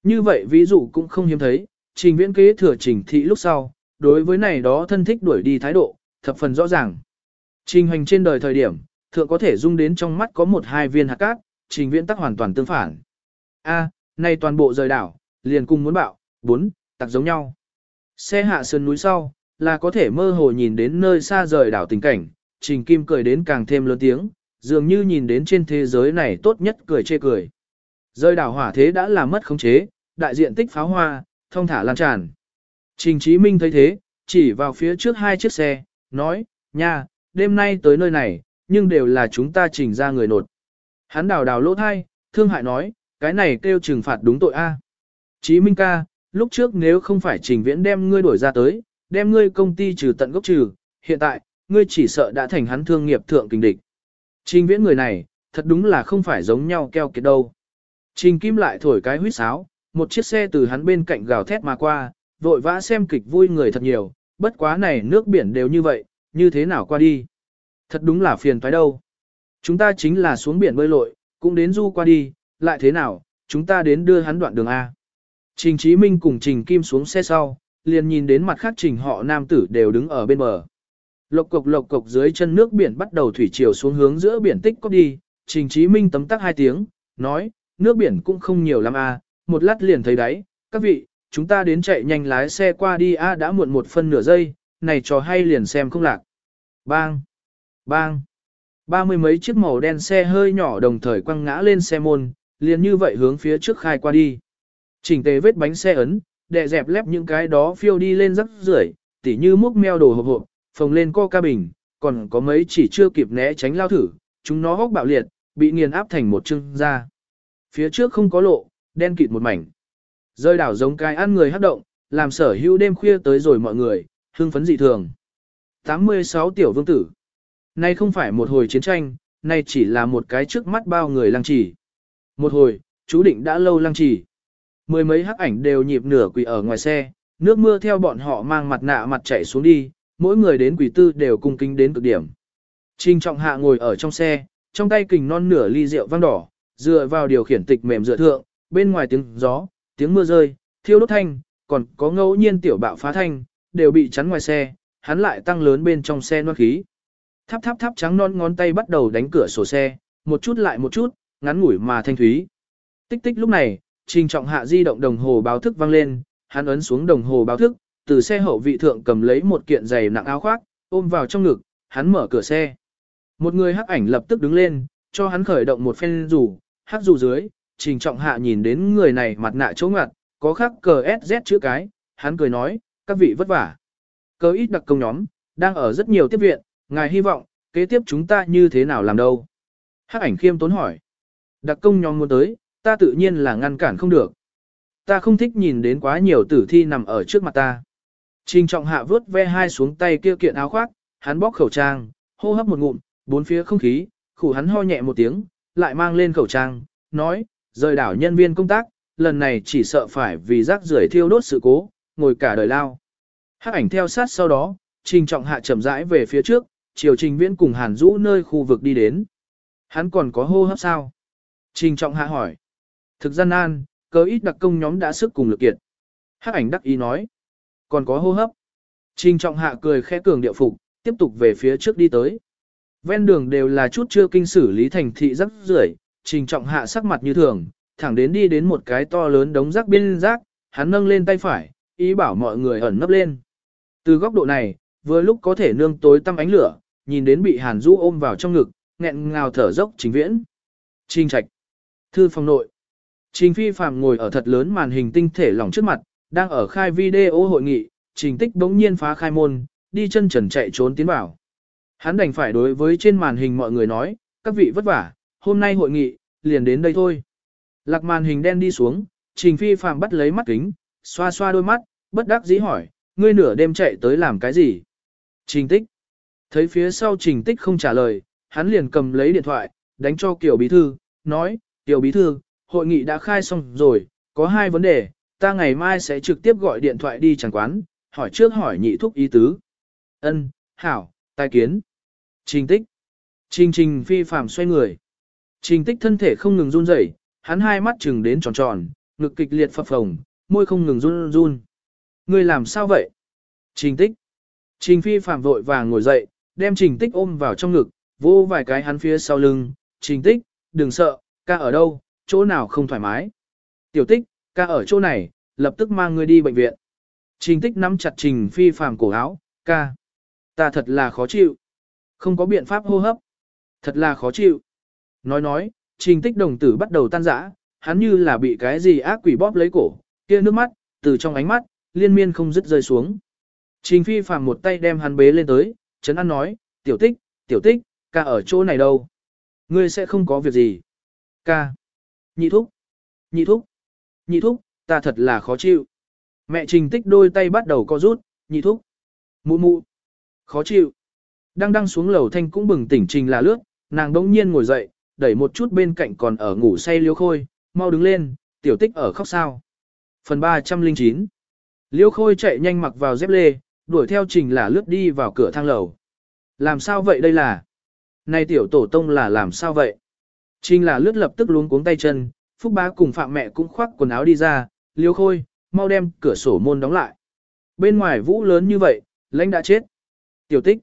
Như vậy ví dụ cũng không hiếm thấy, trình viễn kế thừa trình thị lúc sau, đối với này đó thân thích đuổi đi thái độ, thập phần rõ ràng. Trình hành trên đời thời điểm, thượng có thể dung đến trong mắt có một hai viên hạt cát, trình viễn tắc hoàn toàn tương phản. A, nay toàn bộ rời đảo, liền cùng muốn bạo, bốn, tặc giống nhau. Xe hạ sơn núi sau, là có thể mơ hồ nhìn đến nơi xa rời đảo tình cảnh, Trình Kim cười đến càng thêm lớn tiếng, dường như nhìn đến trên thế giới này tốt nhất cười chê cười. Rơi đảo hỏa thế đã làm mất khống chế, đại diện tích pháo hoa, thông thả lan tràn. Trình Chí Minh thấy thế, chỉ vào phía trước hai chiếc xe, nói, nha, đêm nay tới nơi này, nhưng đều là chúng ta trình ra người nột. Hắn đào đào lỗ thai, thương hại nói, cái này kêu trừng phạt đúng tội a. Chí Minh ca, lúc trước nếu không phải trình viễn đem ngươi đuổi ra tới, đem ngươi công ty trừ tận gốc trừ, hiện tại, ngươi chỉ sợ đã thành hắn thương nghiệp thượng kình địch. Trình viễn người này, thật đúng là không phải giống nhau keo kiệt đâu. Trình Kim lại thổi cái huýt sáo, một chiếc xe từ hắn bên cạnh gào thét mà qua, vội vã xem kịch vui người thật nhiều, bất quá này nước biển đều như vậy, như thế nào qua đi. Thật đúng là phiền toái đâu. Chúng ta chính là xuống biển bơi lội, cũng đến du qua đi, lại thế nào, chúng ta đến đưa hắn đoạn đường A. Trình Chí Minh cùng Trình Kim xuống xe sau, liền nhìn đến mặt khác trình họ nam tử đều đứng ở bên bờ. Lộc cục lộc cục dưới chân nước biển bắt đầu thủy chiều xuống hướng giữa biển tích có đi, Trình Chí Minh tấm tắc hai tiếng, nói, nước biển cũng không nhiều lắm à, một lát liền thấy đáy, các vị, chúng ta đến chạy nhanh lái xe qua đi a đã muộn một phân nửa giây, này trò hay liền xem không lạc. Bang! Bang! Ba mươi mấy chiếc màu đen xe hơi nhỏ đồng thời quăng ngã lên xe môn, liền như vậy hướng phía trước khai qua đi. Chỉnh tề vết bánh xe ấn, đè dẹp lép những cái đó phiêu đi lên rắc rưởi, tỉ như múc meo đồ hộp hộp, phồng lên coca bình, còn có mấy chỉ chưa kịp né tránh lao thử, chúng nó hốc bạo liệt, bị nghiền áp thành một chưng ra. Phía trước không có lộ, đen kịt một mảnh. Rơi đảo giống cái ăn người hát động, làm sở hữu đêm khuya tới rồi mọi người, hưng phấn dị thường. 86 tiểu vương tử. Nay không phải một hồi chiến tranh, nay chỉ là một cái trước mắt bao người lăng trì. Một hồi, chú định đã lâu lăng trì. Mười mấy hắc ảnh đều nhịp nửa quỳ ở ngoài xe, nước mưa theo bọn họ mang mặt nạ mặt chạy xuống đi, mỗi người đến quỷ tư đều cung kính đến cực điểm. Trình trọng hạ ngồi ở trong xe, trong tay kình non nửa ly rượu vang đỏ, dựa vào điều khiển tịch mềm dựa thượng, bên ngoài tiếng gió, tiếng mưa rơi, thiêu đốt thanh, còn có ngẫu nhiên tiểu bạo phá thanh, đều bị chắn ngoài xe, hắn lại tăng lớn bên trong xe noan khí. Tháp tháp tháp trắng non ngón tay bắt đầu đánh cửa sổ xe, một chút lại một chút, ngắn ngủi mà thanh thúy. Tích tích lúc này, trình trọng hạ di động đồng hồ báo thức vang lên, hắn ấn xuống đồng hồ báo thức, từ xe hậu vị thượng cầm lấy một kiện giày nặng áo khoác, ôm vào trong ngực, hắn mở cửa xe. Một người hắc ảnh lập tức đứng lên, cho hắn khởi động một phen rủ, hắc rủ dưới, trình trọng hạ nhìn đến người này mặt nạ chỗ ngặt, có khắc cờ SZ chữ cái, hắn cười nói, các vị vất vả. Cờ ít đặc công nhóm, đang ở rất nhiều tiếp viện, ngài hy vọng, kế tiếp chúng ta như thế nào làm đâu. Hắc ảnh khiêm tốn hỏi. Đặc công nhóm muốn tới, ta tự nhiên là ngăn cản không được. Ta không thích nhìn đến quá nhiều tử thi nằm ở trước mặt ta. Trình trọng hạ vớt ve hai xuống tay kia kiện áo khoác, hắn bóc khẩu trang, hô hấp một ngụm, bốn phía không khí, khủ hắn ho nhẹ một tiếng, lại mang lên khẩu trang, nói, rời đảo nhân viên công tác, lần này chỉ sợ phải vì rác rưởi thiêu đốt sự cố, ngồi cả đời lao. Hắc ảnh theo sát sau đó, trình trọng hạ chậm rãi về phía trước, chiều trình viễn cùng hàn rũ nơi khu vực đi đến. Hắn còn có hô hấp sao? Trình trọng hạ hỏi. Thực gian nan, cơ ít đặc công nhóm đã sức cùng lực kiệt. Hắc ảnh đắc ý nói. Còn có hô hấp. Trình trọng hạ cười khẽ cường điệu phục, tiếp tục về phía trước đi tới. Ven đường đều là chút chưa kinh xử lý thành thị rắc rưởi, trình trọng hạ sắc mặt như thường, thẳng đến đi đến một cái to lớn đống rác biên rác, hắn nâng lên tay phải, ý bảo mọi người ẩn nấp lên. Từ góc độ này, vừa lúc có thể nương tối tăm ánh lửa, nhìn đến bị Hàn du ôm vào trong ngực, nghẹn ngào thở dốc trình viễn. Trình trạch. Thư phòng nội. Trình phi phàm ngồi ở thật lớn màn hình tinh thể lỏng trước mặt, đang ở khai video hội nghị, trình tích bỗng nhiên phá khai môn, đi chân trần chạy trốn tiến vào. Hắn đành phải đối với trên màn hình mọi người nói, các vị vất vả, hôm nay hội nghị, liền đến đây thôi. Lạc màn hình đen đi xuống, trình phi phàm bắt lấy mắt kính, xoa xoa đôi mắt, bất đắc dĩ hỏi, ngươi nửa đêm chạy tới làm cái gì? Trình tích. Thấy phía sau trình tích không trả lời, hắn liền cầm lấy điện thoại, đánh cho Kiều Bí Thư, nói, Kiều Bí Thư, hội nghị đã khai xong rồi, có hai vấn đề, ta ngày mai sẽ trực tiếp gọi điện thoại đi chẳng quán, hỏi trước hỏi nhị thúc ý tứ. Ân, hảo, tài kiến. Trình tích. Trình trình phi phàm xoay người. Trình tích thân thể không ngừng run rẩy, hắn hai mắt chừng đến tròn tròn, ngực kịch liệt phập phồng, môi không ngừng run run. Ngươi làm sao vậy? Trình tích. Trình phi phàm vội vàng ngồi dậy, đem trình tích ôm vào trong ngực, vô vài cái hắn phía sau lưng. Trình tích, đừng sợ, ca ở đâu, chỗ nào không thoải mái. Tiểu tích, ca ở chỗ này, lập tức mang ngươi đi bệnh viện. Trình tích nắm chặt trình phi phàm cổ áo, ca. Ta thật là khó chịu. Không có biện pháp hô hấp. Thật là khó chịu. Nói nói, trình tích đồng tử bắt đầu tan rã, hắn như là bị cái gì ác quỷ bóp lấy cổ, kia nước mắt, từ trong ánh mắt, liên miên không dứt rơi xuống. Trình phi phàm một tay đem hắn bế lên tới, chấn an nói, tiểu tích, tiểu tích, ca ở chỗ này đâu. Ngươi sẽ không có việc gì. Ca. Nhị thúc. Nhị thúc. Nhị thúc, ta thật là khó chịu. Mẹ trình tích đôi tay bắt đầu co rút, nhị thúc. Mụ mụ. Khó chịu. Đang đang xuống lầu thanh cũng bừng tỉnh trình là lướt, nàng đống nhiên ngồi dậy, đẩy một chút bên cạnh còn ở ngủ say liêu khôi, mau đứng lên, tiểu tích ở khóc sao. Phần 309 Liêu khôi chạy nhanh mặc vào dép lê, đuổi theo trình là lướt đi vào cửa thang lầu. Làm sao vậy đây là? Này tiểu tổ tông là làm sao vậy? Trình là lướt lập tức luống cuống tay chân, Phúc bá cùng phạm mẹ cũng khoác quần áo đi ra, liêu khôi, mau đem cửa sổ môn đóng lại. Bên ngoài vũ lớn như vậy, lãnh đã chết. Tiểu tích.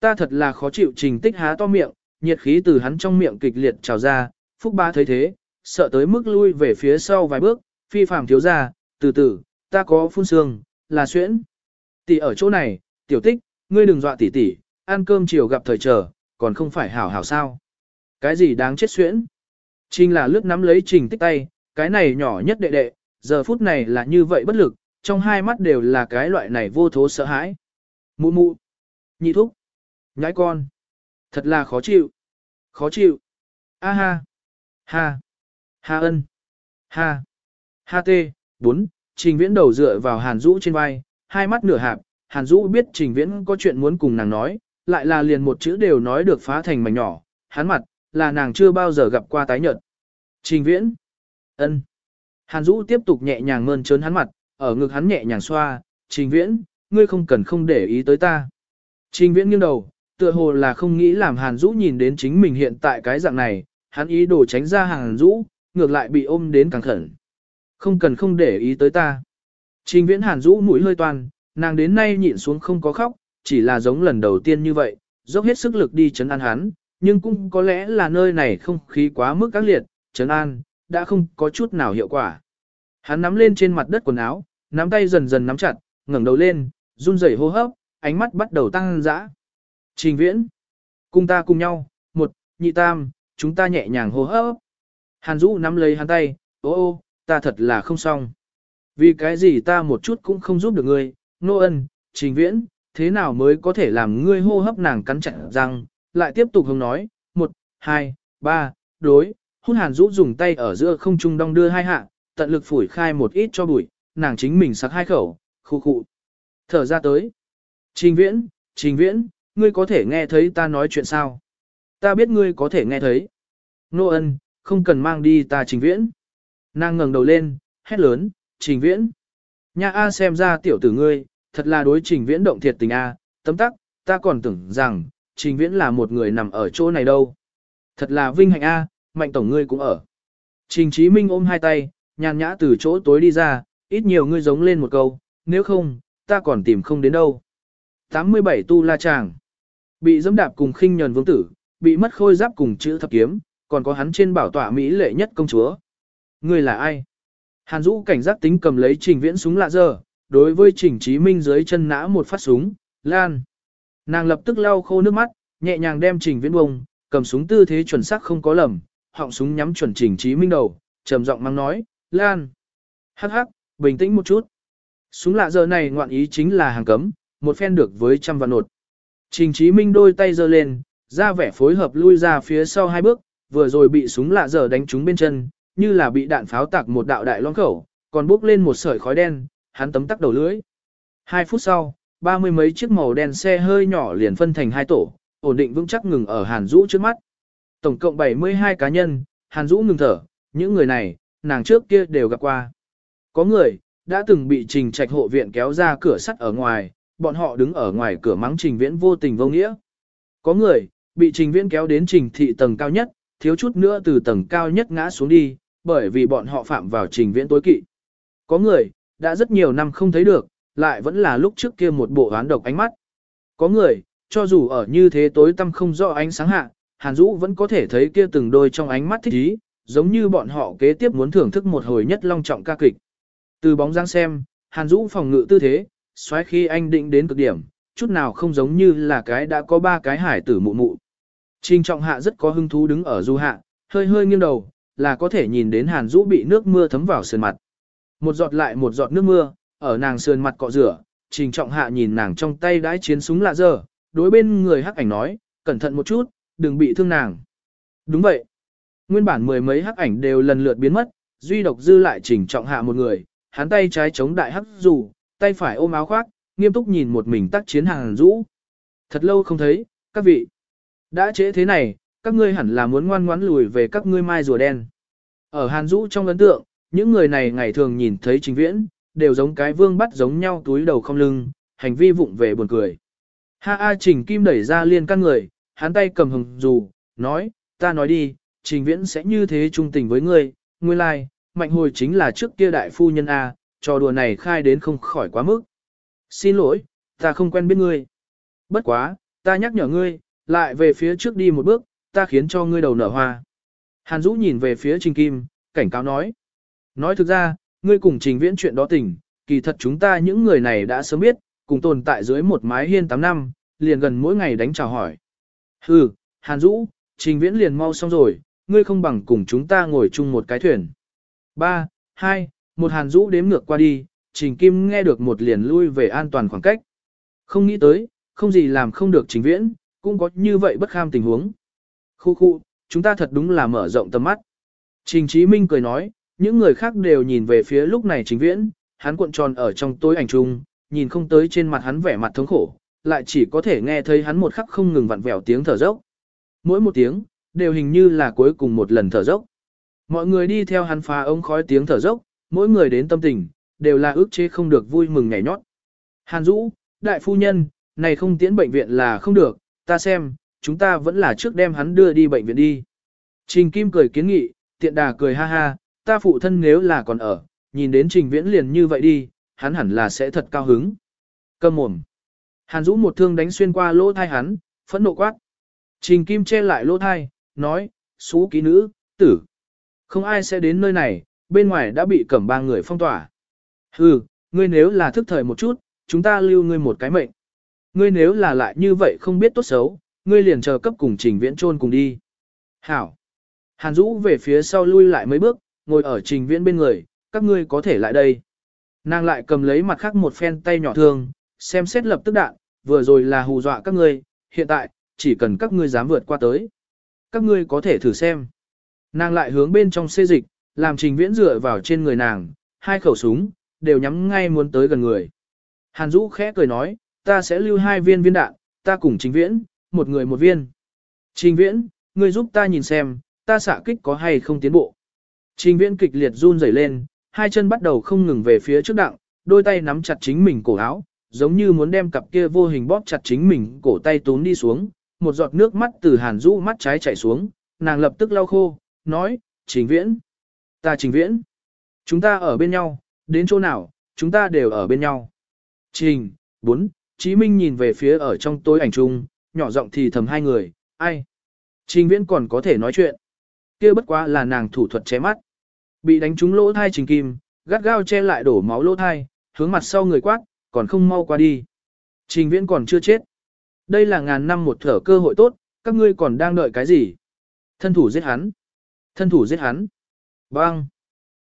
Ta thật là khó chịu trình tích há to miệng, nhiệt khí từ hắn trong miệng kịch liệt trào ra, Phúc bá thấy thế, sợ tới mức lui về phía sau vài bước, phi phàm thiếu ra, từ từ, ta có phun xương, là xuyễn. Tỷ ở chỗ này, tiểu tích, ngươi đừng dọa tỷ tỷ, ăn cơm chiều gặp thời chờ, còn không phải hảo hảo sao. Cái gì đáng chết xuyễn? Trình là lướt nắm lấy trình tích tay, cái này nhỏ nhất đệ đệ, giờ phút này là như vậy bất lực, trong hai mắt đều là cái loại này vô thố sợ hãi. Mụ mụ, nhị thúc, nhãi con, thật là khó chịu, khó chịu. A ha, ha, ha ân, ha, ha tê, bốn, trình viễn đầu dựa vào hàn rũ trên vai, hai mắt nửa hạp, hàn rũ biết trình viễn có chuyện muốn cùng nàng nói, lại là liền một chữ đều nói được phá thành mảnh nhỏ, hắn mặt, là nàng chưa bao giờ gặp qua tái nhợt. Trình viễn, ân. Hàn Dũ tiếp tục nhẹ nhàng mơn trớn hắn mặt, ở ngực hắn nhẹ nhàng xoa, trình viễn, ngươi không cần không để ý tới ta. Trình viễn nghiêng đầu, tựa hồ là không nghĩ làm Hàn Dũ nhìn đến chính mình hiện tại cái dạng này, hắn ý đồ tránh ra Hàn Dũ, ngược lại bị ôm đến càng khẩn. Không cần không để ý tới ta. Trình viễn Hàn Dũ mũi hơi toàn, nàng đến nay nhịn xuống không có khóc, chỉ là giống lần đầu tiên như vậy, dốc hết sức lực đi chấn an hắn, nhưng cũng có lẽ là nơi này không khí quá mức các liệt, Trấn an, đã không có chút nào hiệu quả. Hắn nắm lên trên mặt đất quần áo, nắm tay dần dần nắm chặt, ngẩng đầu lên, run rẩy hô hấp, ánh mắt bắt đầu tăng dã. Trình viễn, cùng ta cùng nhau, một, nhị tam, chúng ta nhẹ nhàng hô hấp. Hàn Dũ nắm lấy hắn tay, ô ô, ta thật là không xong. Vì cái gì ta một chút cũng không giúp được ngươi, nô ân, trình viễn, thế nào mới có thể làm ngươi hô hấp nàng cắn chặt răng, lại tiếp tục hướng nói, một, hai, ba, đối, hôn hàn rũ dùng tay ở giữa không trung đong đưa hai hạ, tận lực phủi khai một ít cho bụi, nàng chính mình sắc hai khẩu, khu khụ. Thở ra tới. Trình viễn, trình viễn, ngươi có thể nghe thấy ta nói chuyện sao? Ta biết ngươi có thể nghe thấy. Nô ân, không cần mang đi ta trình viễn. Nàng ngẩng đầu lên, hét lớn, trình viễn. nhà A xem ra tiểu tử ngươi, thật là đối trình viễn động thiệt tình A, tấm tắc, ta còn tưởng rằng, trình viễn là một người nằm ở chỗ này đâu. Thật là vinh hạnh A, mạnh tổng ngươi cũng ở. Trình Chí Minh ôm hai tay, nhàn nhã từ chỗ tối đi ra, ít nhiều ngươi giống lên một câu, nếu không, ta còn tìm không đến đâu. 87 tu la chàng. Bị dẫm đạp cùng khinh nhờn vương tử, bị mất khôi giáp cùng chữ thập kiếm, còn có hắn trên bảo tọa Mỹ lệ nhất công chúa. Ngươi là ai? Hàn Dũ cảnh giác tính cầm lấy trình viễn súng lạ dơ, đối với trình Chí Minh dưới chân nã một phát súng, lan. Nàng lập tức lau khô nước mắt, nhẹ nhàng đem trình viễn bông, cầm súng tư thế chuẩn xác không có lầm, họng súng nhắm chuẩn trình Chí Minh đầu, trầm giọng mang nói, Lan. Hắc hắc, bình tĩnh một chút. Súng lạ giờ này ngoạn ý chính là hàng cấm, một phen được với trăm vạn nột. Trình Chí Minh đôi tay giơ lên, ra vẻ phối hợp lui ra phía sau hai bước, vừa rồi bị súng lạ giờ đánh trúng bên chân, như là bị đạn pháo tạc một đạo đại loang khẩu, còn bốc lên một sợi khói đen, hắn tấm tắc đầu lưỡi. Hai phút sau, ba mươi mấy chiếc màu đen xe hơi nhỏ liền phân thành hai tổ, ổn định vững chắc ngừng ở Hàn Dũ trước mắt. Tổng cộng 72 cá nhân, Hàn Dũ ngừng thở, những người này, nàng trước kia đều gặp qua. Có người, đã từng bị trình trạch hộ viện kéo ra cửa sắt ở ngoài, bọn họ đứng ở ngoài cửa mắng trình viễn vô tình vô nghĩa. Có người, bị trình viễn kéo đến trình thị tầng cao nhất, thiếu chút nữa từ tầng cao nhất ngã xuống đi, bởi vì bọn họ phạm vào trình viễn tối kỵ. Có người, đã rất nhiều năm không thấy được, lại vẫn là lúc trước kia một bộ hoán độc ánh mắt. Có người, cho dù ở như thế tối tăm không rõ ánh sáng hạ, Hàn Dũ vẫn có thể thấy kia từng đôi trong ánh mắt thích ý, giống như bọn họ kế tiếp muốn thưởng thức một hồi nhất long trọng ca kịch. Từ bóng dáng xem, Hàn Dũ phòng ngự tư thế, xoáy khi anh định đến cực điểm, chút nào không giống như là cái đã có ba cái hải tử mụ mụ. Trình trọng hạ rất có hứng thú đứng ở du hạ, hơi hơi nghiêng đầu, là có thể nhìn đến Hàn Dũ bị nước mưa thấm vào sườn mặt. Một giọt lại một giọt nước mưa, ở nàng sườn mặt cọ rửa, trình trọng hạ nhìn nàng trong tay đãi chiến súng lạ dơ, đối bên người hắc ảnh nói, cẩn thận một chút, đừng bị thương nàng. Đúng vậy. Nguyên bản mười mấy hắc ảnh đều lần lượt biến mất, duy độc dư lại chỉnh trọng hạ một người, hắn tay trái chống đại hắc dù, tay phải ôm áo khoác, nghiêm túc nhìn một mình tác chiến hàng rũ. Thật lâu không thấy, các vị. Đã trễ thế này, các ngươi hẳn là muốn ngoan ngoãn lùi về các ngươi mai rùa đen. Ở Hàn Dũ trong ấn tượng, những người này ngày thường nhìn thấy trình viễn, đều giống cái vương bắt giống nhau túi đầu không lưng, hành vi vụng về buồn cười. Ha A Trình Kim đẩy ra liên căn người, hắn tay cầm hừng dù, nói, ta nói đi, trình viễn sẽ như thế trung tình với ngươi, ngươi lai, like, mạnh hồi chính là trước kia đại phu nhân A, trò đùa này khai đến không khỏi quá mức. Xin lỗi, ta không quen biết ngươi. Bất quá, ta nhắc nhở ngươi, lại về phía trước đi một bước, ta khiến cho ngươi đầu nở hoa. Hàn Dũ nhìn về phía Trình Kim, cảnh cáo nói. Nói thực ra, ngươi cùng Trình Viễn chuyện đó tình, kỳ thật chúng ta những người này đã sớm biết, cùng tồn tại dưới một mái hiên 8 năm, liền gần mỗi ngày đánh chào hỏi. Hừ, Hàn Dũ, Trình Viễn liền mau xong rồi, ngươi không bằng cùng chúng ta ngồi chung một cái thuyền. 3, 2, một Hàn Dũ đếm ngược qua đi, Trình Kim nghe được một liền lui về an toàn khoảng cách. Không nghĩ tới, không gì làm không được Trình Viễn, cũng có như vậy bất kham tình huống. Khu khu, chúng ta thật đúng là mở rộng tầm mắt. Trình Chí Minh cười nói, những người khác đều nhìn về phía lúc này chính Viễn, hắn cuộn tròn ở trong tối ảnh trung, nhìn không tới trên mặt hắn vẻ mặt thống khổ, lại chỉ có thể nghe thấy hắn một khắc không ngừng vặn vẹo tiếng thở dốc. Mỗi một tiếng, đều hình như là cuối cùng một lần thở dốc. Mọi người đi theo hắn phá ống khói tiếng thở dốc, mỗi người đến tâm tình, đều là ước chế không được vui mừng nhảy nhót. Hàn Dũ, đại phu nhân, này không tiến bệnh viện là không được, ta xem, chúng ta vẫn là trước đem hắn đưa đi bệnh viện đi. Trình Kim cười kiến nghị, tiện đà cười ha ha, ta phụ thân nếu là còn ở, nhìn đến Trình Viễn liền như vậy đi, hắn hẳn là sẽ thật cao hứng. Cầm mồm. Hàn Dũ một thương đánh xuyên qua lỗ thai hắn, phẫn nộ quát. Trình Kim che lại lỗ thai, nói, xú ký nữ, tử. Không ai sẽ đến nơi này, bên ngoài đã bị cẩm ba người phong tỏa. Hừ, ngươi nếu là thức thời một chút, chúng ta lưu ngươi một cái mệnh. Ngươi nếu là lại như vậy không biết tốt xấu, ngươi liền chờ cấp cùng trình viễn trôn cùng đi. Hảo. Hàn Dũ về phía sau lui lại mấy bước, ngồi ở trình viễn bên người, các ngươi có thể lại đây. Nàng lại cầm lấy mặt khác một phen tay nhỏ thương, xem xét lập tức đạn, vừa rồi là hù dọa các ngươi, hiện tại, chỉ cần các ngươi dám vượt qua tới. Các ngươi có thể thử xem. Nàng lại hướng bên trong xê dịch, làm trình viễn dựa vào trên người nàng, hai khẩu súng, đều nhắm ngay muốn tới gần người. Hàn Dũ khẽ cười nói, ta sẽ lưu hai viên viên đạn, ta cùng trình viễn, một người một viên. Trình viễn, ngươi giúp ta nhìn xem, ta xạ kích có hay không tiến bộ. Trình viễn kịch liệt run rẩy lên, hai chân bắt đầu không ngừng về phía trước đặng, đôi tay nắm chặt chính mình cổ áo, giống như muốn đem cặp kia vô hình bóp chặt chính mình cổ tay tún đi xuống, một giọt nước mắt từ hàn rũ mắt trái chảy xuống, nàng lập tức lau khô, nói, trình viễn, ta trình viễn, chúng ta ở bên nhau, đến chỗ nào, chúng ta đều ở bên nhau. Trình, bốn, Chí Minh nhìn về phía ở trong tối ảnh chung, nhỏ giọng thì thầm hai người, ai? Trình viễn còn có thể nói chuyện. kia bất quá là nàng thủ thuật che mắt. Bị đánh trúng lỗ thai trình kim, gắt gao che lại đổ máu lỗ thai, hướng mặt sau người quát, còn không mau qua đi. Trình viễn còn chưa chết. Đây là ngàn năm một thở cơ hội tốt, các ngươi còn đang đợi cái gì? Thân thủ giết hắn. Thân thủ giết hắn. Bang.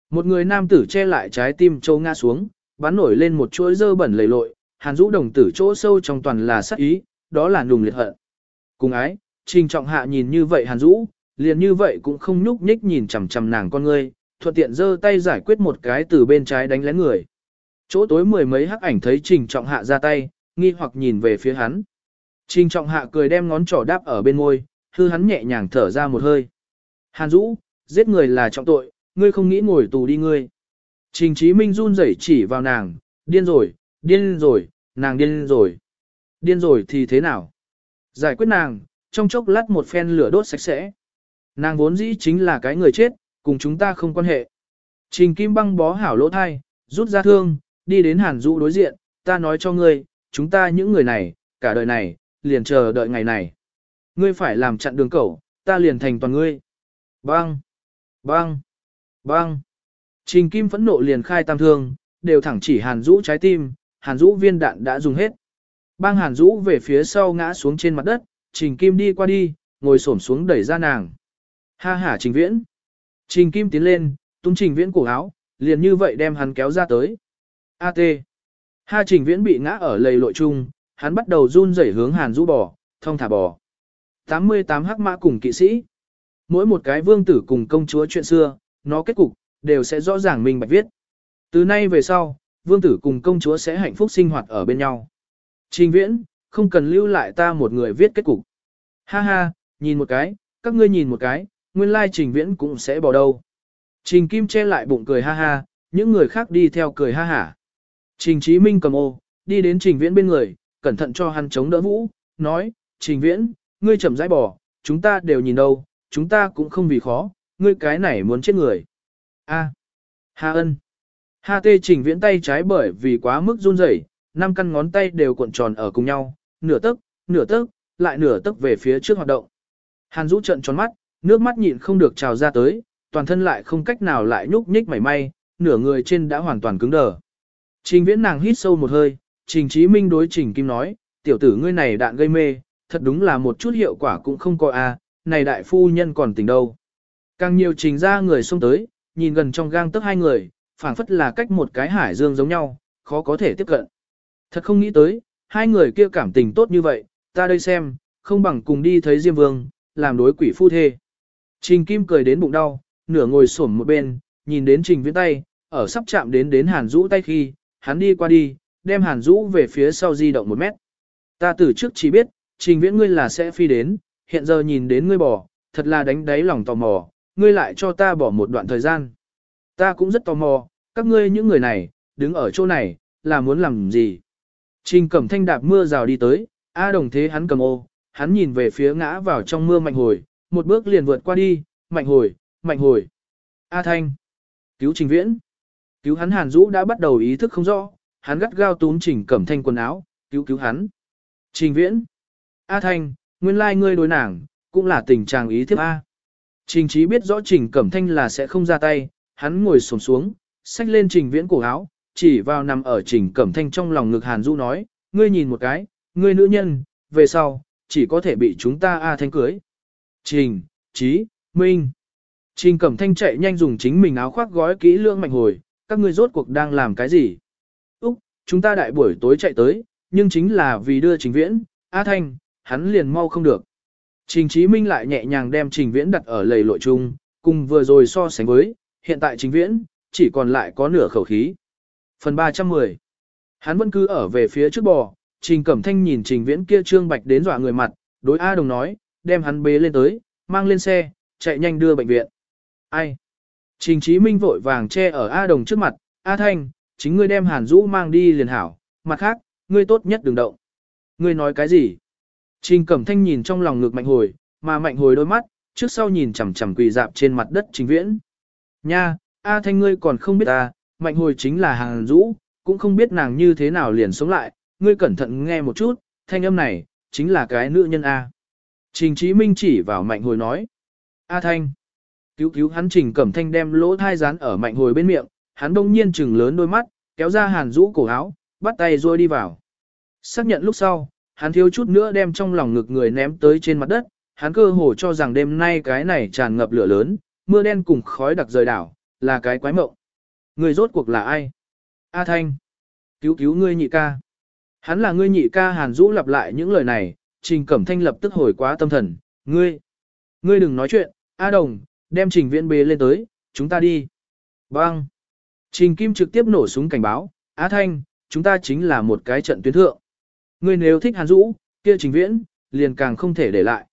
Một người nam tử che lại trái tim châu ngã xuống, bắn nổi lên một chuỗi dơ bẩn lầy lội, hàn rũ đồng tử chỗ sâu trong toàn là sát ý, đó là nùng liệt hận. Cùng ái, trình trọng hạ nhìn như vậy hàn rũ, liền như vậy cũng không nhúc nhích nhìn chằm chằm nàng con ngươi, thuận tiện giơ tay giải quyết một cái từ bên trái đánh lén người. Chỗ tối mười mấy hắc ảnh thấy trình trọng hạ ra tay, nghi hoặc nhìn về phía hắn. Trình trọng hạ cười đem ngón trỏ đáp ở bên môi, hư hắn nhẹ nhàng thở ra một hơi. Hàn Dũ, giết người là trọng tội, ngươi không nghĩ ngồi tù đi ngươi. Trình Chí Minh run rẩy chỉ vào nàng, điên rồi, điên rồi, nàng điên rồi. Điên rồi thì thế nào? Giải quyết nàng, trong chốc lát một phen lửa đốt sạch sẽ. Nàng vốn dĩ chính là cái người chết, cùng chúng ta không quan hệ. Trình Kim băng bó hảo lỗ thai, rút ra thương, đi đến Hàn Dũ đối diện, ta nói cho ngươi, chúng ta những người này, cả đời này, liền chờ đợi ngày này. Ngươi phải làm chặn đường cẩu, ta liền thành toàn ngươi. Băng! Băng! Băng! Trình Kim phẫn nộ liền khai tam thương, đều thẳng chỉ Hàn Dũ trái tim, Hàn Dũ viên đạn đã dùng hết. Bang Hàn Dũ về phía sau ngã xuống trên mặt đất, Trình Kim đi qua đi, ngồi xổm xuống đẩy ra nàng. Ha ha Trình Viễn! Trình Kim tiến lên, tung Trình Viễn cổ áo, liền như vậy đem hắn kéo ra tới. A.T. Ha Trình Viễn bị ngã ở lầy lội chung, hắn bắt đầu run rẩy hướng Hàn Dũ bò, thông thả bò. 88 hắc mã cùng kỵ sĩ. Mỗi một cái vương tử cùng công chúa chuyện xưa, nó kết cục, đều sẽ rõ ràng minh bạch viết. Từ nay về sau, vương tử cùng công chúa sẽ hạnh phúc sinh hoạt ở bên nhau. Trình viễn, không cần lưu lại ta một người viết kết cục. Ha ha, nhìn một cái, các ngươi nhìn một cái, nguyên lai trình viễn cũng sẽ bỏ đâu. Trình Kim che lại bụng cười ha ha, những người khác đi theo cười ha hả. Trình Chí Minh cầm ô, đi đến Trình Viễn bên người, cẩn thận cho hắn chống đỡ vũ, nói, Trình Viễn, ngươi chậm rãi bỏ, chúng ta đều nhìn đâu, chúng ta cũng không vì khó, ngươi cái này muốn chết người. A. Ha ân. Ha tê Trình Viễn tay trái bởi vì quá mức run rẩy, năm căn ngón tay đều cuộn tròn ở cùng nhau, nửa tấc, nửa tấc, lại nửa tấc về phía trước hoạt động. Hàn Dũ trận tròn mắt, nước mắt nhịn không được trào ra tới, toàn thân lại không cách nào lại nhúc nhích mảy may, nửa người trên đã hoàn toàn cứng đờ. Trình viễn nàng hít sâu một hơi, trình chí minh đối trình kim nói, tiểu tử ngươi này đạn gây mê, thật đúng là một chút hiệu quả cũng không có a, à, này đại phu nhân còn tỉnh đâu. Càng nhiều trình ra người xông tới, nhìn gần trong gang tức hai người, phảng phất là cách một cái hải dương giống nhau, khó có thể tiếp cận. Thật không nghĩ tới, hai người kia cảm tình tốt như vậy, ta đây xem, không bằng cùng đi thấy Diêm Vương, làm đối quỷ phu thê. Trình Kim cười đến bụng đau, nửa ngồi xổm một bên, nhìn đến Trình Viễn tay, ở sắp chạm đến đến Hàn Dũ tay khi, hắn đi qua đi, đem Hàn Dũ về phía sau di động một mét. Ta từ trước chỉ biết, Trình Viễn ngươi là sẽ phi đến, hiện giờ nhìn đến ngươi bỏ, thật là đánh đáy lòng tò mò, ngươi lại cho ta bỏ một đoạn thời gian. Ta cũng rất tò mò, các ngươi những người này, đứng ở chỗ này, là muốn làm gì? Trình Cẩm Thanh đạp mưa rào đi tới, A đồng thế hắn cầm ô, hắn nhìn về phía ngã vào trong mưa mạnh hồi, một bước liền vượt qua đi, mạnh hồi, mạnh hồi. A Thanh, cứu Trình Viễn. Cứu hắn Hàn Dũ đã bắt đầu ý thức không rõ, hắn gắt gao túm Trình Cẩm Thanh quần áo, cứu cứu hắn. Trình Viễn. A Thanh, nguyên lai ngươi đối nàng, cũng là tình trạng ý thiếp A. Trình Chí biết rõ Trình Cẩm Thanh là sẽ không ra tay, hắn ngồi xổm xuống, xách lên Trình Viễn cổ áo, chỉ vào nằm ở Trình Cẩm Thanh trong lòng ngực Hàn Dũ nói, ngươi nhìn một cái, ngươi nữ nhân, về sau, chỉ có thể bị chúng ta A Thanh cưới. Trình, Chí, Minh. Trình Cẩm Thanh chạy nhanh dùng chính mình áo khoác gói kỹ lưỡng mạnh hồi, các ngươi rốt cuộc đang làm cái gì? Úc, chúng ta đại buổi tối chạy tới, nhưng chính là vì đưa Trình Viễn, A Thanh, hắn liền mau không được. Trình Chí Minh lại nhẹ nhàng đem Trình Viễn đặt ở lầy lội chung, cùng vừa rồi so sánh với, hiện tại Trình Viễn, chỉ còn lại có nửa khẩu khí. Phần 310 Hắn vẫn cứ ở về phía trước bò, Trình Cẩm Thanh nhìn Trình Viễn kia trương bạch đến dọa người mặt, đối A Đồng nói, đem hắn bế lên tới, mang lên xe, chạy nhanh đưa bệnh viện. Ai? Trình Chí Minh vội vàng che ở A Đồng trước mặt, A Thanh, chính ngươi đem Hàn Dũ mang đi liền hảo, mặt khác, ngươi tốt nhất đừng động. Ngươi nói cái gì? Trình Cẩm Thanh nhìn trong lòng ngực mạnh hồi, mà mạnh hồi đôi mắt, trước sau nhìn chằm chằm quỳ dạp trên mặt đất Trình Viễn. Nha, A Thanh ngươi còn không biết ta, mạnh hồi chính là Hàn Dũ, cũng không biết nàng như thế nào liền sống lại, ngươi cẩn thận nghe một chút, thanh âm này, chính là cái nữ nhân A. Trình Chí Minh chỉ vào mạnh hồi nói. A Thanh. Cứu cứu hắn Trình Cẩm Thanh đem lỗ thai rán ở mạnh hồi bên miệng, hắn đông nhiên trừng lớn đôi mắt, kéo ra hàn rũ cổ áo, bắt tay rồi đi vào. Xác nhận lúc sau, hắn thiếu chút nữa đem trong lòng ngực người ném tới trên mặt đất, hắn cơ hồ cho rằng đêm nay cái này tràn ngập lửa lớn, mưa đen cùng khói đặc rời đảo, là cái quái mộng. Người rốt cuộc là ai? A Thanh. Cứu cứu ngươi nhị ca. Hắn là ngươi nhị ca Hàn Dũ lặp lại những lời này, Trình Cẩm Thanh lập tức hồi quá tâm thần, ngươi. Ngươi đừng nói chuyện, A Đồng, đem Trình Viễn bế lên tới, chúng ta đi. Bang. Trình Kim trực tiếp nổ súng cảnh báo, Á Thanh, chúng ta chính là một cái trận tuyến thượng. Ngươi nếu thích Hàn Dũ, kia Trình Viễn, liền càng không thể để lại.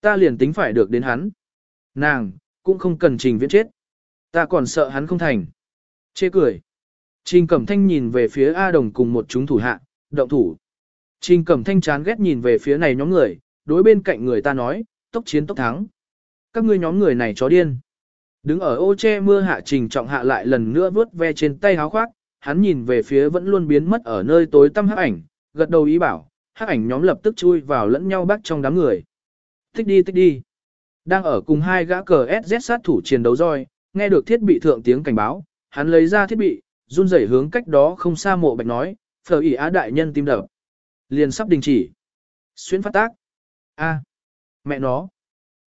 Ta liền tính phải được đến hắn. Nàng, cũng không cần Trình Viễn chết. Ta còn sợ hắn không thành. Chê cười. Trình Cẩm Thanh nhìn về phía A Đồng cùng một chúng thủ hạ, động thủ. Trình Cẩm Thanh chán ghét nhìn về phía này nhóm người, đối bên cạnh người ta nói, tốc chiến tốc thắng. Các ngươi nhóm người này chó điên. Đứng ở ô che mưa hạ trình trọng hạ lại lần nữa vớt ve trên tay háo khoác, hắn nhìn về phía vẫn luôn biến mất ở nơi tối tăm hắc ảnh, gật đầu ý bảo, hắc ảnh nhóm lập tức chui vào lẫn nhau bắt trong đám người. Tích đi tích đi. Đang ở cùng hai gã cờ SZ sát thủ chiến đấu roi, nghe được thiết bị thượng tiếng cảnh báo, hắn lấy ra thiết bị, run rẩy hướng cách đó không xa mộ bạch nói, phở ỉ á đại nhân tim đập. Liền sắp đình chỉ. Xuyến phát tác. a mẹ nó.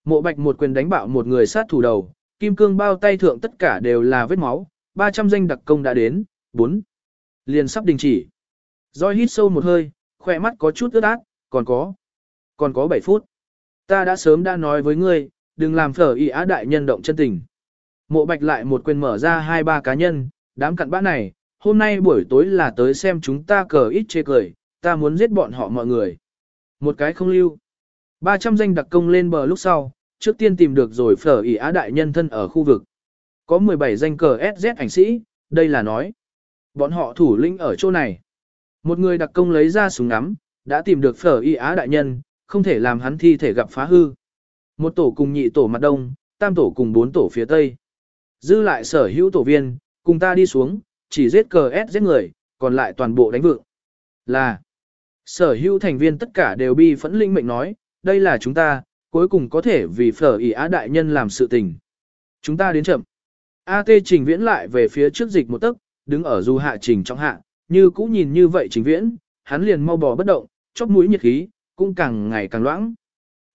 Mộ bạch một quyền đánh bạo một người sát thủ đầu, kim cương bao tay thượng tất cả đều là vết máu, 300 danh đặc công đã đến, 4. Liền sắp đình chỉ. Rồi hít sâu một hơi, khỏe mắt có chút ướt át, còn có. Còn có 7 phút. Ta đã sớm đã nói với ngươi, đừng làm phở y á đại nhân động chân tình. Mộ bạch lại một quyền mở ra hai ba cá nhân, đám cặn bã này, hôm nay buổi tối là tới xem chúng ta cờ ít chê cười, ta muốn giết bọn họ mọi người. Một cái không lưu. 300 danh đặc công lên bờ lúc sau, trước tiên tìm được rồi phở ỉ á đại nhân thân ở khu vực. Có 17 danh cờ SZ ảnh sĩ, đây là nói. Bọn họ thủ lĩnh ở chỗ này. Một người đặc công lấy ra súng ngắm, đã tìm được phở y á đại nhân, không thể làm hắn thi thể gặp phá hư. Một tổ cùng nhị tổ mặt đông, tam tổ cùng bốn tổ phía tây. Dư lại sở hữu tổ viên, cùng ta đi xuống, chỉ giết cờ S người, còn lại toàn bộ đánh vượng. Là, sở hữu thành viên tất cả đều bi phẫn linh mệnh nói, đây là chúng ta, cuối cùng có thể vì phở ý á đại nhân làm sự tình. Chúng ta đến chậm. AT trình viễn lại về phía trước dịch một tấc, đứng ở du hạ trình trong hạ, như cũ nhìn như vậy trình viễn, hắn liền mau bò bất động, chóp mũi nhiệt khí, cũng càng ngày càng loãng.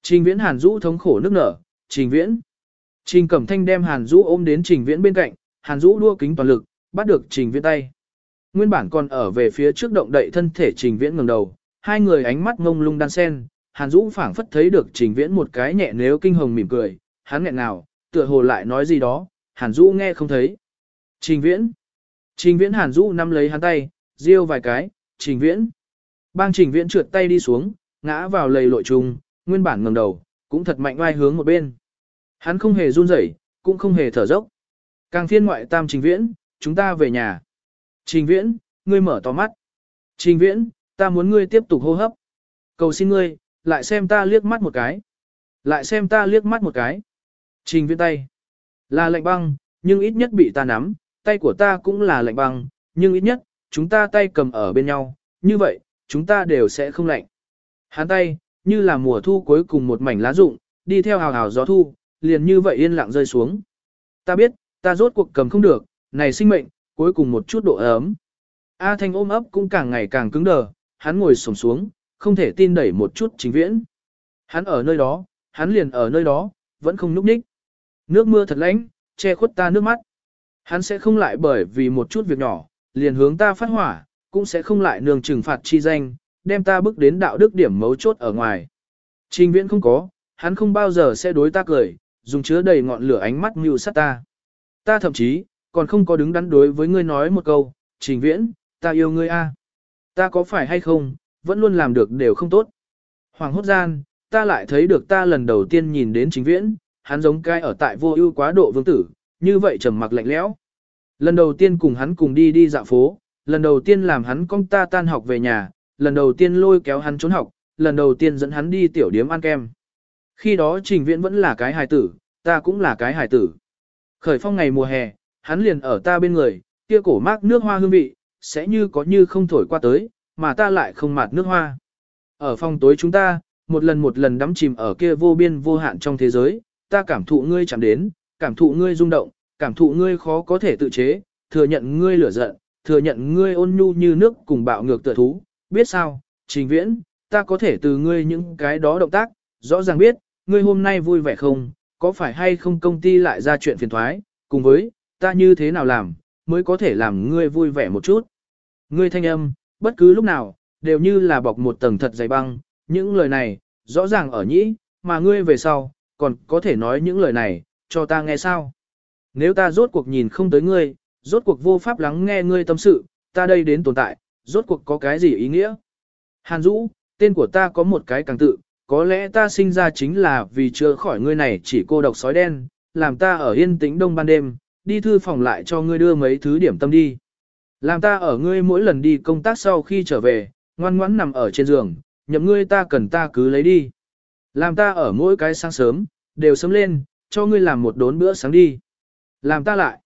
Trình viễn hàn rũ thống khổ nước nở, trình viễn. Trình cẩm thanh đem hàn rũ ôm đến trình viễn bên cạnh, hàn rũ đua kính toàn lực, bắt được trình viễn tay. Nguyên bản còn ở về phía trước động đậy thân thể trình viễn ngẩng đầu, hai người ánh mắt ngông lung đan sen, hàn Dũ phảng phất thấy được trình viễn một cái nhẹ nếu kinh hồng mỉm cười, hắn nghẹn nào, tựa hồ lại nói gì đó, hàn Dũ nghe không thấy. Trình viễn. Trình viễn hàn Dũ nắm lấy hắn tay, riêu vài cái, trình viễn. Bang trình viễn trượt tay đi xuống, ngã vào lầy lội trùng, nguyên bản ngẩng đầu, cũng thật mạnh oai hướng một bên. Hắn không hề run rẩy, cũng không hề thở dốc. Càng thiên ngoại tam trình viễn, chúng ta về nhà. Trình viễn, ngươi mở to mắt. Trình viễn, ta muốn ngươi tiếp tục hô hấp. Cầu xin ngươi, lại xem ta liếc mắt một cái. Lại xem ta liếc mắt một cái. Trình viễn tay. Là lạnh băng, nhưng ít nhất bị ta nắm, tay của ta cũng là lạnh băng, nhưng ít nhất, chúng ta tay cầm ở bên nhau, như vậy, chúng ta đều sẽ không lạnh. Hắn tay, như là mùa thu cuối cùng một mảnh lá rụng, đi theo hào hào gió thu, liền như vậy yên lặng rơi xuống. Ta biết, ta rốt cuộc cầm không được, này sinh mệnh, cuối cùng một chút độ ấm. A Thanh ôm ấp cũng càng ngày càng cứng đờ, hắn ngồi xổm xuống, không thể tin đẩy một chút chính viễn. Hắn ở nơi đó, hắn liền ở nơi đó, vẫn không núp ních. Nước mưa thật lạnh, che khuất ta nước mắt. Hắn sẽ không lại bởi vì một chút việc nhỏ, liền hướng ta phát hỏa, cũng sẽ không lại nương trừng phạt chi danh, đem ta bước đến đạo đức điểm mấu chốt ở ngoài. Trình viễn không có, hắn không bao giờ sẽ đối ta cười, dùng chứa đầy ngọn lửa ánh mắt mưu sát ta. Ta thậm chí, còn không có đứng đắn đối với ngươi nói một câu, trình viễn, ta yêu ngươi a. Ta có phải hay không, vẫn luôn làm được đều không tốt. Hoàng hốt gian, ta lại thấy được ta lần đầu tiên nhìn đến Chính viễn, hắn giống cái ở tại vô ưu quá độ vương tử, như vậy trầm mặc lạnh lẽo. Lần đầu tiên cùng hắn cùng đi đi dạo phố, lần đầu tiên làm hắn con ta tan học về nhà, lần đầu tiên lôi kéo hắn trốn học, lần đầu tiên dẫn hắn đi tiểu điếm ăn kem. Khi đó trình viễn vẫn là cái hài tử, ta cũng là cái hài tử. Khởi phong ngày mùa hè, hắn liền ở ta bên người, kia cổ mát nước hoa hương vị, sẽ như có như không thổi qua tới, mà ta lại không mạt nước hoa. Ở phòng tối chúng ta, một lần một lần đắm chìm ở kia vô biên vô hạn trong thế giới, ta cảm thụ ngươi chạm đến, cảm thụ ngươi rung động, cảm thụ ngươi khó có thể tự chế, thừa nhận ngươi lửa giận, thừa nhận ngươi ôn nhu như nước cùng bạo ngược tựa thú, biết sao, trình viễn, ta có thể từ ngươi những cái đó động tác, rõ ràng biết, ngươi hôm nay vui vẻ không, có phải hay không công ty lại ra chuyện phiền thoái, cùng với, ta như thế nào làm, mới có thể làm ngươi vui vẻ một chút. Ngươi thanh âm, bất cứ lúc nào, đều như là bọc một tầng thật dày băng, những lời này, rõ ràng ở nhĩ, mà ngươi về sau, còn có thể nói những lời này, cho ta nghe sao. Nếu ta rốt cuộc nhìn không tới ngươi, rốt cuộc vô pháp lắng nghe ngươi tâm sự, ta đây đến tồn tại, rốt cuộc có cái gì ý nghĩa? Hàn Dũ, tên của ta có một cái càng tự, có lẽ ta sinh ra chính là vì chưa khỏi ngươi này chỉ cô độc sói đen, làm ta ở yên tĩnh đông ban đêm, đi thư phòng lại cho ngươi đưa mấy thứ điểm tâm đi. Làm ta ở ngươi mỗi lần đi công tác sau khi trở về, ngoan ngoãn nằm ở trên giường, nhậm ngươi ta cần ta cứ lấy đi. Làm ta ở mỗi cái sáng sớm, đều sớm lên, cho ngươi làm một đốn bữa sáng đi. Làm ta lại,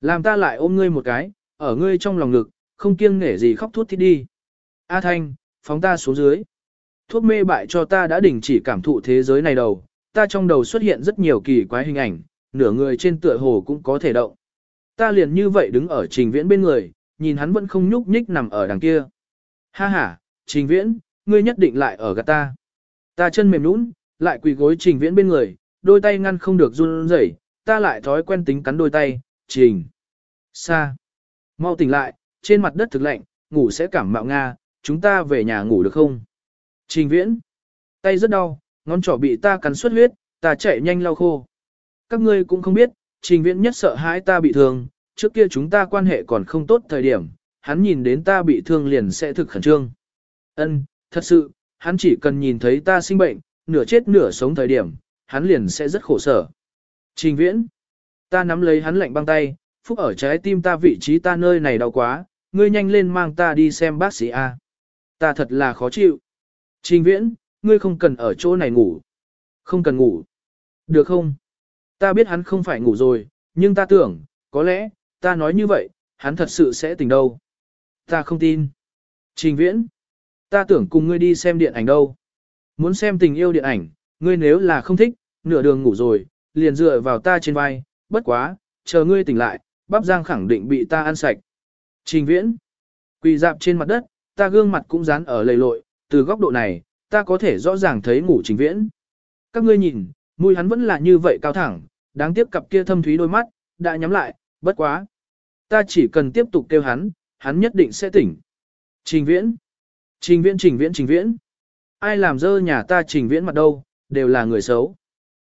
làm ta lại ôm ngươi một cái, ở ngươi trong lòng ngực, không kiêng nể gì khóc thút thít đi. A Thanh, phóng ta xuống dưới. Thuốc mê bại cho ta đã đình chỉ cảm thụ thế giới này đầu, ta trong đầu xuất hiện rất nhiều kỳ quái hình ảnh, nửa người trên tựa hồ cũng có thể động. Ta liền như vậy đứng ở trình viễn bên người, nhìn hắn vẫn không nhúc nhích nằm ở đằng kia. Ha ha, trình viễn, ngươi nhất định lại ở gạt ta. Ta chân mềm nũng, lại quỳ gối trình viễn bên người, đôi tay ngăn không được run rẩy, ta lại thói quen tính cắn đôi tay, trình. Sa. Mau tỉnh lại, trên mặt đất thực lạnh, ngủ sẽ cảm mạo Nga, chúng ta về nhà ngủ được không? Trình viễn. Tay rất đau, ngón trỏ bị ta cắn xuất huyết, ta chạy nhanh lau khô. Các ngươi cũng không biết, trình viễn nhất sợ hãi ta bị thương, trước kia chúng ta quan hệ còn không tốt thời điểm, hắn nhìn đến ta bị thương liền sẽ thực khẩn trương. Ân, thật sự, hắn chỉ cần nhìn thấy ta sinh bệnh, nửa chết nửa sống thời điểm, hắn liền sẽ rất khổ sở. Trình viễn, ta nắm lấy hắn lạnh băng tay, phúc ở trái tim ta vị trí ta nơi này đau quá, ngươi nhanh lên mang ta đi xem bác sĩ A. Ta thật là khó chịu. Trình viễn, ngươi không cần ở chỗ này ngủ. Không cần ngủ. Được không? Ta biết hắn không phải ngủ rồi, nhưng ta tưởng, có lẽ, ta nói như vậy, hắn thật sự sẽ tỉnh đâu. Ta không tin. Trình viễn, ta tưởng cùng ngươi đi xem điện ảnh đâu. Muốn xem tình yêu điện ảnh, ngươi nếu là không thích, nửa đường ngủ rồi, liền dựa vào ta trên vai, bất quá, chờ ngươi tỉnh lại, bắp giang khẳng định bị ta ăn sạch. Trình viễn, quỳ dạp trên mặt đất, ta gương mặt cũng dán ở lầy lội, từ góc độ này, ta có thể rõ ràng thấy ngủ trình viễn. Các ngươi nhìn, mũi hắn vẫn là như vậy cao thẳng, đáng tiếc cặp kia thâm thúy đôi mắt, đã nhắm lại, bất quá. Ta chỉ cần tiếp tục kêu hắn, hắn nhất định sẽ tỉnh. Trình viễn, trình viễn trình viễn trình viễn. Ai làm dơ nhà ta trình viễn mặt đâu, đều là người xấu.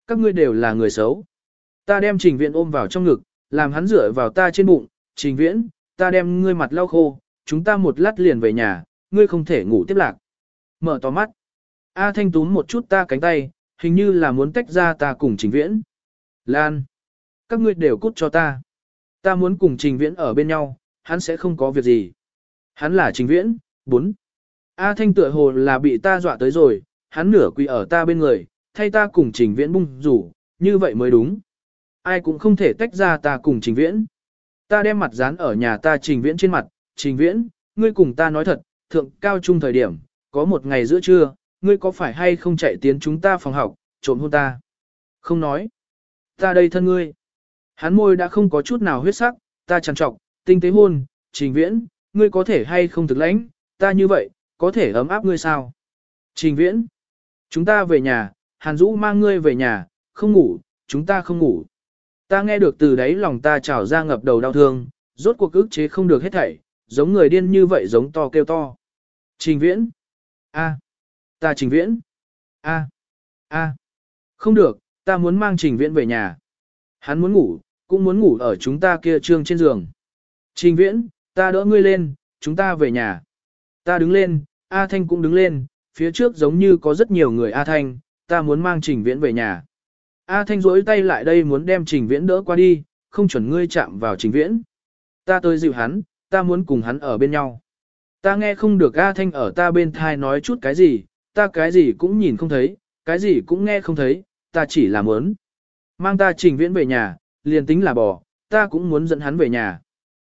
Các ngươi đều là người xấu. Ta đem trình viễn ôm vào trong ngực, làm hắn rửa vào ta trên bụng, trình viễn, ta đem ngươi mặt lau khô, chúng ta một lát liền về nhà, ngươi không thể ngủ tiếp lạc. Mở to mắt. A Thanh túm một chút ta cánh tay, hình như là muốn tách ra ta cùng trình viễn. Lan. Các ngươi đều cút cho ta. Ta muốn cùng trình viễn ở bên nhau, hắn sẽ không có việc gì. Hắn là trình viễn, bốn. A Thanh tựa hồ là bị ta dọa tới rồi, hắn nửa quỳ ở ta bên người, thay ta cùng trình viễn bung rủ, như vậy mới đúng. Ai cũng không thể tách ra ta cùng trình viễn. Ta đem mặt dán ở nhà ta trình viễn trên mặt, trình viễn, ngươi cùng ta nói thật, thượng cao trung thời điểm, có một ngày giữa trưa, ngươi có phải hay không chạy tiến chúng ta phòng học, trộm hôn ta? Không nói. Ta đây thân ngươi. Hắn môi đã không có chút nào huyết sắc, ta trằn trọc, tinh tế hôn, trình viễn, ngươi có thể hay không thực lãnh, ta như vậy, có thể ấm áp ngươi sao? Trình viễn, chúng ta về nhà, Hàn Dũ mang ngươi về nhà, không ngủ, chúng ta không ngủ. Ta nghe được từ đấy lòng ta trào ra ngập đầu đau thương, rốt cuộc ức chế không được hết thảy, giống người điên như vậy giống to kêu to. Trình viễn, a, ta trình viễn, a, a, không được, ta muốn mang trình viễn về nhà. Hắn muốn ngủ, cũng muốn ngủ ở chúng ta kia trương trên giường. Trình viễn, ta đỡ ngươi lên, chúng ta về nhà. Ta đứng lên, A Thanh cũng đứng lên, phía trước giống như có rất nhiều người A Thanh, ta muốn mang trình viễn về nhà. A Thanh rỗi tay lại đây muốn đem trình viễn đỡ qua đi, không chuẩn ngươi chạm vào trình viễn. Ta tới dịu hắn, ta muốn cùng hắn ở bên nhau. Ta nghe không được A Thanh ở ta bên thai nói chút cái gì, ta cái gì cũng nhìn không thấy, cái gì cũng nghe không thấy, ta chỉ là muốn. Mang ta trình viễn về nhà, liền tính là bỏ, ta cũng muốn dẫn hắn về nhà.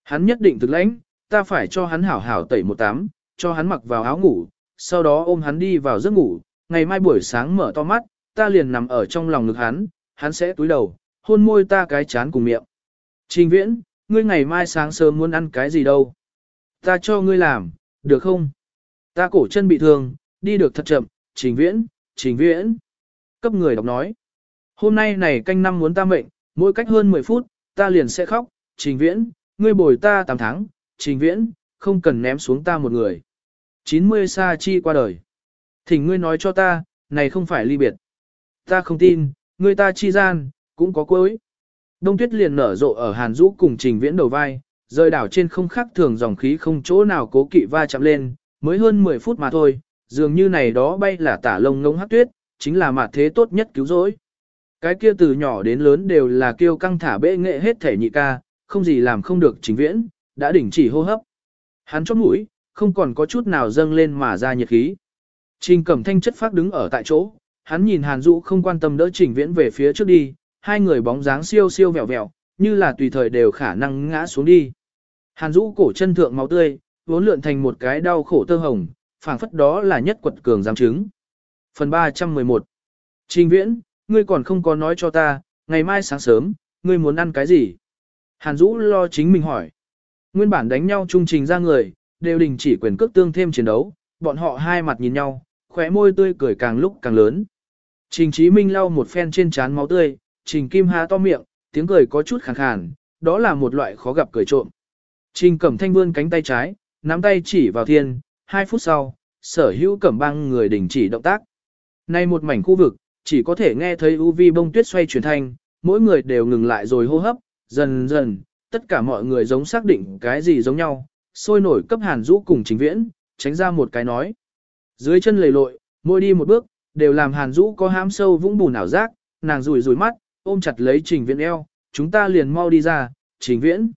Hắn nhất định thực lãnh, ta phải cho hắn hảo hảo tẩy một tắm, cho hắn mặc vào áo ngủ, sau đó ôm hắn đi vào giấc ngủ, ngày mai buổi sáng mở to mắt, ta liền nằm ở trong lòng ngực hắn, hắn sẽ túi đầu, hôn môi ta cái chán cùng miệng. Trình viễn, ngươi ngày mai sáng sớm muốn ăn cái gì đâu? Ta cho ngươi làm, được không? Ta cổ chân bị thương, đi được thật chậm, trình viễn, trình viễn. Cấp người đọc nói. Hôm nay này canh năm muốn ta mệnh, mỗi cách hơn 10 phút, ta liền sẽ khóc, trình viễn, ngươi bồi ta 8 tháng, trình viễn, không cần ném xuống ta một người. 90 sa chi qua đời. Thỉnh ngươi nói cho ta, này không phải ly biệt. Ta không tin, ngươi ta chi gian, cũng có cuối. Đông tuyết liền nở rộ ở hàn Dũ cùng trình viễn đầu vai, rơi đảo trên không khác thường dòng khí không chỗ nào cố kỵ va chạm lên, mới hơn 10 phút mà thôi, dường như này đó bay là tả lông ngông hát tuyết, chính là mặt thế tốt nhất cứu rỗi. Cái kia từ nhỏ đến lớn đều là kêu căng thả bệ nghệ hết thể nhị ca, không gì làm không được chính viễn, đã đỉnh chỉ hô hấp. Hắn chót mũi, không còn có chút nào dâng lên mà ra nhiệt khí. Trình cẩm thanh chất phát đứng ở tại chỗ, hắn nhìn Hàn Dũ không quan tâm đỡ trình viễn về phía trước đi, hai người bóng dáng siêu siêu vẹo vẹo, như là tùy thời đều khả năng ngã xuống đi. Hàn Dũ cổ chân thượng máu tươi, vốn lượn thành một cái đau khổ tơ hồng, phảng phất đó là nhất quật cường giám chứng. Phần 311 Trình viễn, ngươi còn không có nói cho ta, ngày mai sáng sớm, ngươi muốn ăn cái gì? Hàn Dũ lo chính mình hỏi. Nguyên bản đánh nhau trung trình ra người, đều đình chỉ quyền cước tương thêm chiến đấu, bọn họ hai mặt nhìn nhau, khóe môi tươi cười càng lúc càng lớn. Trình Chí Minh lau một phen trên trán máu tươi, Trình Kim há to miệng, tiếng cười có chút khàn khàn, đó là một loại khó gặp cười trộm. Trình Cẩm Thanh vươn cánh tay trái, nắm tay chỉ vào thiên, hai phút sau, sở hữu cẩm băng người đình chỉ động tác. Nay một mảnh khu vực, chỉ có thể nghe thấy UV bông tuyết xoay chuyển thanh, mỗi người đều ngừng lại rồi hô hấp, dần dần, tất cả mọi người giống xác định cái gì giống nhau, sôi nổi cấp hàn rũ cùng trình viễn, tránh ra một cái nói. Dưới chân lầy lội, mỗi đi một bước, đều làm hàn rũ có hám sâu vũng bùn ảo giác, nàng rủi rủi mắt, ôm chặt lấy trình viễn eo, chúng ta liền mau đi ra, trình viễn.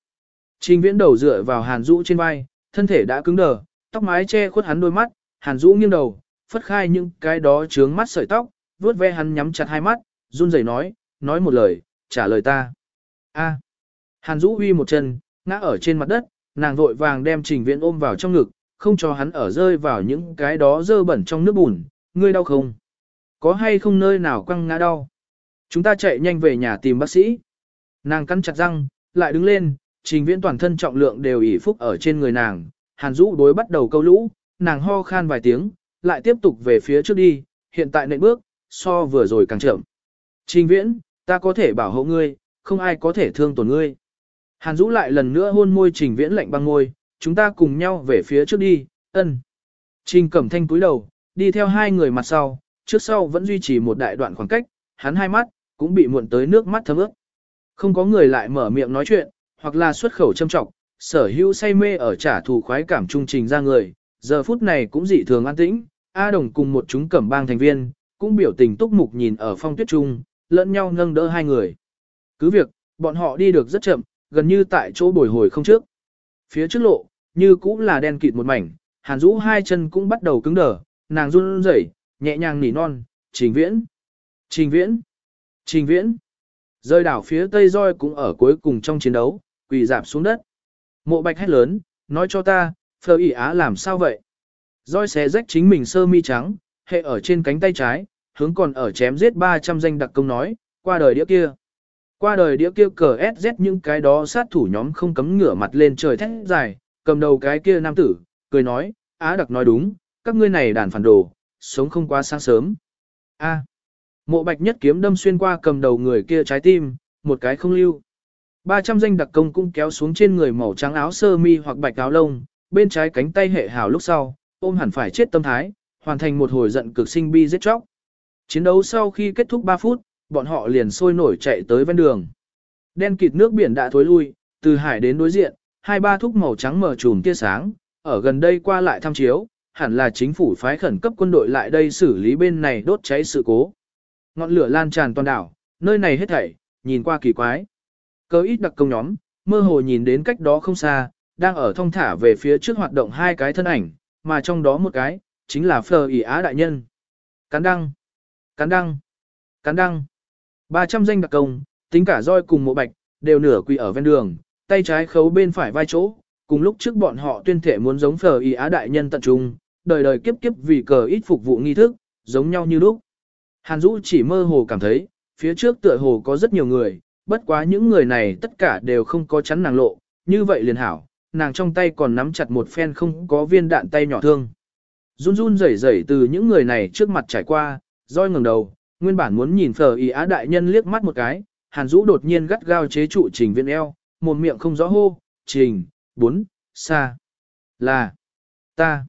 Trình viễn đầu dựa vào hàn rũ trên vai, thân thể đã cứng đờ, tóc mái che khuất hắn đôi mắt, hàn Dũ nghiêng đầu, phất khai những cái đó trướng mắt sợi tóc, vuốt ve hắn nhắm chặt hai mắt, run rẩy nói, nói một lời, trả lời ta. A. Hàn Dũ uy một chân, ngã ở trên mặt đất, nàng vội vàng đem Trình Viễn ôm vào trong ngực, không cho hắn ở rơi vào những cái đó dơ bẩn trong nước bùn, ngươi đau không? Có hay không nơi nào quăng ngã đau? Chúng ta chạy nhanh về nhà tìm bác sĩ. Nàng cắn chặt răng, lại đứng lên, trình viễn toàn thân trọng lượng đều ỉ phúc ở trên người nàng. Hàn Dũ đối bắt đầu câu lũ, nàng ho khan vài tiếng, lại tiếp tục về phía trước đi, hiện tại nệm bước, so vừa rồi càng chậm. Trình viễn, ta có thể bảo hộ ngươi, không ai có thể thương tổn ngươi. Hàn Dũ lại lần nữa hôn môi trình viễn lạnh băng môi, chúng ta cùng nhau về phía trước đi, ân. Trình cẩm thanh cúi đầu, đi theo hai người mặt sau, trước sau vẫn duy trì một đại đoạn khoảng cách, hắn hai mắt, cũng bị muộn tới nước mắt thấm ướt. Không có người lại mở miệng nói chuyện, hoặc là xuất khẩu châm trọng, sở hữu say mê ở trả thù khoái cảm trung trình ra người, giờ phút này cũng dị thường an tĩnh, A Đồng cùng một chúng cẩm bang thành viên, cũng biểu tình túc mục nhìn ở phong tuyết trung, lẫn nhau nâng đỡ hai người. Cứ việc, bọn họ đi được rất chậm, gần như tại chỗ bồi hồi không trước. Phía trước lộ, như cũng là đen kịt một mảnh, hàn rũ hai chân cũng bắt đầu cứng đờ, nàng run rẩy, nhẹ nhàng nỉ non, trình viễn, trình viễn, trình viễn. Rơi đảo phía tây roi cũng ở cuối cùng trong chiến đấu, quỳ dạp xuống đất. Mộ bạch hét lớn, nói cho ta, phờ ỉ á làm sao vậy? Rồi xé rách chính mình sơ mi trắng, hệ ở trên cánh tay trái, hướng còn ở chém giết 300 danh đặc công nói, qua đời đĩa kia. Qua đời đĩa kia cờ SZ những cái đó sát thủ nhóm không cấm ngửa mặt lên trời thét dài, cầm đầu cái kia nam tử, cười nói, Á đặc nói đúng, các ngươi này đàn phản đồ, sống không quá sáng sớm. A. Mộ bạch nhất kiếm đâm xuyên qua cầm đầu người kia trái tim, một cái không lưu. 300 danh đặc công cũng kéo xuống trên người màu trắng áo sơ mi hoặc bạch áo lông, bên trái cánh tay hệ hào lúc sau, ôm hẳn phải chết tâm thái, hoàn thành một hồi giận cực sinh bi giết chóc. Chiến đấu sau khi kết thúc 3 phút, bọn họ liền sôi nổi chạy tới ven đường. Đen kịt nước biển đã thối lui, từ hải đến đối diện, hai ba thúc màu trắng mở trùm tia sáng, ở gần đây qua lại thăm chiếu, hẳn là chính phủ phái khẩn cấp quân đội lại đây xử lý bên này đốt cháy sự cố. Ngọn lửa lan tràn toàn đảo, nơi này hết thảy, nhìn qua kỳ quái. Cơ ít đặc công nhóm, mơ hồ nhìn đến cách đó không xa, đang ở thông thả về phía trước hoạt động hai cái thân ảnh, mà trong đó một cái, chính là Phờ ỉ Á đại nhân. Cán đăng, cán đăng, cán đăng. 300 danh đặc công, tính cả roi cùng mộ bạch, đều nửa quỳ ở ven đường, tay trái khấu bên phải vai chỗ, cùng lúc trước bọn họ tuyên thể muốn giống Phờ ỉ Á đại nhân tận trung, đời đời kiếp kiếp vì cờ ít phục vụ nghi thức, giống nhau như lúc. Hàn Dũ chỉ mơ hồ cảm thấy, phía trước tựa hồ có rất nhiều người, bất quá những người này tất cả đều không có chắn nàng lộ, như vậy liền hảo, nàng trong tay còn nắm chặt một phen không có viên đạn tay nhỏ thương. Run run rẩy rẩy từ những người này trước mặt trải qua, roi ngẩng đầu, nguyên bản muốn nhìn phở ý á đại nhân liếc mắt một cái, hàn Dũ đột nhiên gắt gao chế trụ trình viên eo, một miệng không rõ hô, trình, bốn, xa, là, ta.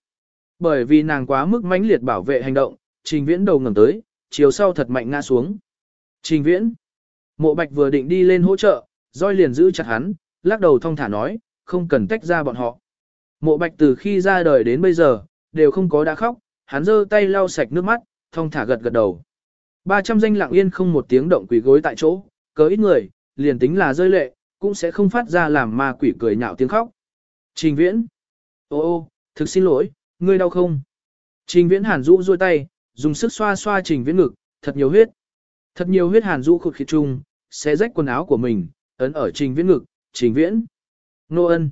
Bởi vì nàng quá mức mãnh liệt bảo vệ hành động, trình viễn đầu ngẩng tới, chiều sau thật mạnh ngã xuống. Trình viễn, mộ bạch vừa định đi lên hỗ trợ, roi liền giữ chặt hắn, lắc đầu thong thả nói, không cần tách ra bọn họ. Mộ bạch từ khi ra đời đến bây giờ, đều không có đã khóc, hắn giơ tay lau sạch nước mắt, thong thả gật gật đầu. 300 danh lặng yên không một tiếng động quỷ gối tại chỗ, cớ ít người, liền tính là rơi lệ, cũng sẽ không phát ra làm ma quỷ cười nhạo tiếng khóc. Trình viễn. Ô ô, thực xin lỗi, ngươi đau không? Trình viễn hàn rũ rôi tay, dùng sức xoa xoa trình viễn ngực, thật nhiều huyết. Thật nhiều huyết hàn rũ khụt khịt chung, sẽ rách quần áo của mình, ấn ở trình viễn ngực, trình viễn. Nô ân.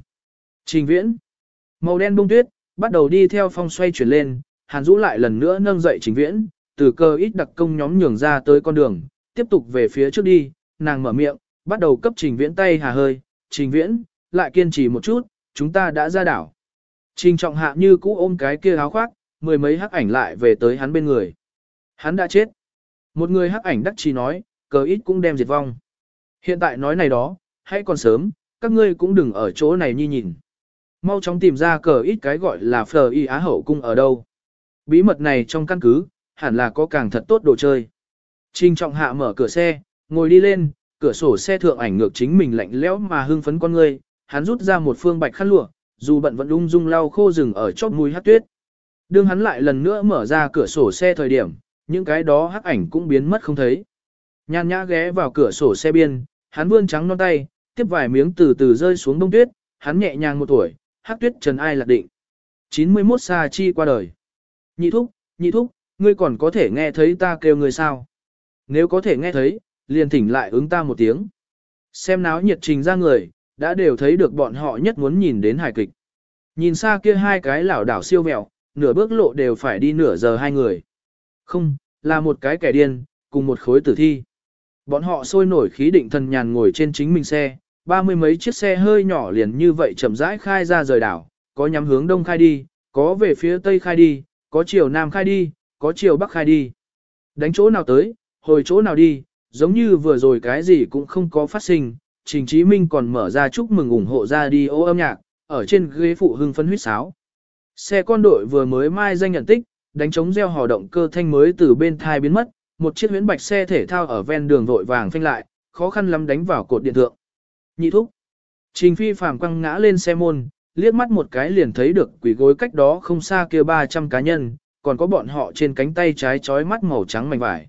Trình viễn. Màu đen bông tuyết, bắt đầu đi theo phong xoay chuyển lên, hàn rũ lại lần nữa nâng dậy trình viễn, từ cơ ít đặc công nhóm nhường ra tới con đường, tiếp tục về phía trước đi, nàng mở miệng, bắt đầu cấp trình viễn tay hà hơi, trình viễn, lại kiên trì một chút, chúng ta đã ra đảo. Trình trọng hạ như cũ ôm cái kia áo khoác, mười mấy hắc ảnh lại về tới hắn bên người. Hắn đã chết. Một người hắc ảnh đắc chí nói, cờ ít cũng đem diệt vong. Hiện tại nói này đó, hãy còn sớm, các ngươi cũng đừng ở chỗ này nhi nhìn. Mau chóng tìm ra cờ ít cái gọi là phờ y á hậu cung ở đâu. Bí mật này trong căn cứ, hẳn là có càng thật tốt đồ chơi. Trình trọng hạ mở cửa xe, ngồi đi lên, cửa sổ xe thượng ảnh ngược chính mình lạnh lẽo mà hưng phấn con ngươi, hắn rút ra một phương bạch khăn lụa, dù bận vẫn ung dung lau khô rừng ở chóp mũi hát tuyết. Đương hắn lại lần nữa mở ra cửa sổ xe thời điểm, những cái đó hắc ảnh cũng biến mất không thấy. Nhan nhã ghé vào cửa sổ xe biên, hắn vươn trắng non tay, tiếp vài miếng từ từ rơi xuống đông tuyết, hắn nhẹ nhàng một tuổi, hắc tuyết trần ai lạc định. 91 xa chi qua đời. Nhị thúc, nhị thúc, ngươi còn có thể nghe thấy ta kêu người sao? Nếu có thể nghe thấy, liền thỉnh lại ứng ta một tiếng. Xem náo nhiệt trình ra người, đã đều thấy được bọn họ nhất muốn nhìn đến hài kịch. Nhìn xa kia hai cái lảo đảo siêu mẹo, nửa bước lộ đều phải đi nửa giờ hai người. Không, là một cái kẻ điên, cùng một khối tử thi. Bọn họ sôi nổi khí định thần nhàn ngồi trên chính mình xe, ba mươi mấy chiếc xe hơi nhỏ liền như vậy chậm rãi khai ra rời đảo, có nhắm hướng đông khai đi, có về phía tây khai đi, có chiều nam khai đi, có chiều bắc khai đi. Đánh chỗ nào tới, hồi chỗ nào đi, giống như vừa rồi cái gì cũng không có phát sinh, Trình Chí Minh còn mở ra chúc mừng ủng hộ ra đi ô âm nhạc, ở trên ghế phụ hưng phấn huyết sáo. Xe con đội vừa mới mai danh nhận tích, đánh trống gieo hò động cơ thanh mới từ bên thai biến mất, một chiếc huyễn bạch xe thể thao ở ven đường vội vàng phanh lại, khó khăn lắm đánh vào cột điện thượng. Nhị thúc. Trình phi phàm quăng ngã lên xe môn, liếc mắt một cái liền thấy được quỷ gối cách đó không xa kia 300 cá nhân, còn có bọn họ trên cánh tay trái trói mắt màu trắng mảnh vải.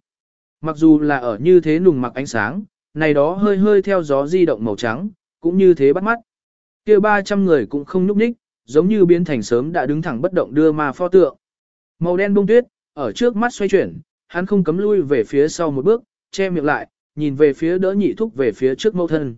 Mặc dù là ở như thế nùng mặc ánh sáng, này đó hơi hơi theo gió di động màu trắng, cũng như thế bắt mắt. Kia 300 người cũng không nhúc nhích, giống như biến thành sớm đã đứng thẳng bất động đưa ma pho tượng. Màu đen bông tuyết, ở trước mắt xoay chuyển, hắn không cấm lui về phía sau một bước, che miệng lại, nhìn về phía đỡ nhị thúc về phía trước mẫu thân.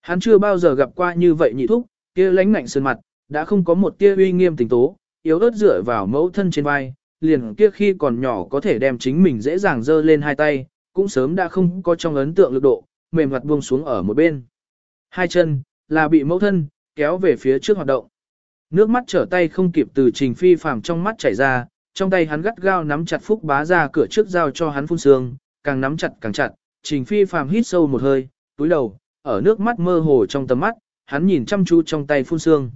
Hắn chưa bao giờ gặp qua như vậy nhị thúc, kia lánh ngạnh sơn mặt, đã không có một tia uy nghiêm tình tố, yếu ớt dựa vào mẫu thân trên vai, liền kia khi còn nhỏ có thể đem chính mình dễ dàng dơ lên hai tay, cũng sớm đã không có trong ấn tượng lực độ, mềm mặt buông xuống ở một bên. Hai chân, là bị mẫu thân, kéo về phía trước hoạt động. Nước mắt trở tay không kịp từ trình phi phàm trong mắt chảy ra, trong tay hắn gắt gao nắm chặt phúc bá ra cửa trước giao cho hắn phun sương, càng nắm chặt càng chặt, trình phi phàm hít sâu một hơi, túi đầu, ở nước mắt mơ hồ trong tầm mắt, hắn nhìn chăm chú trong tay phun sương.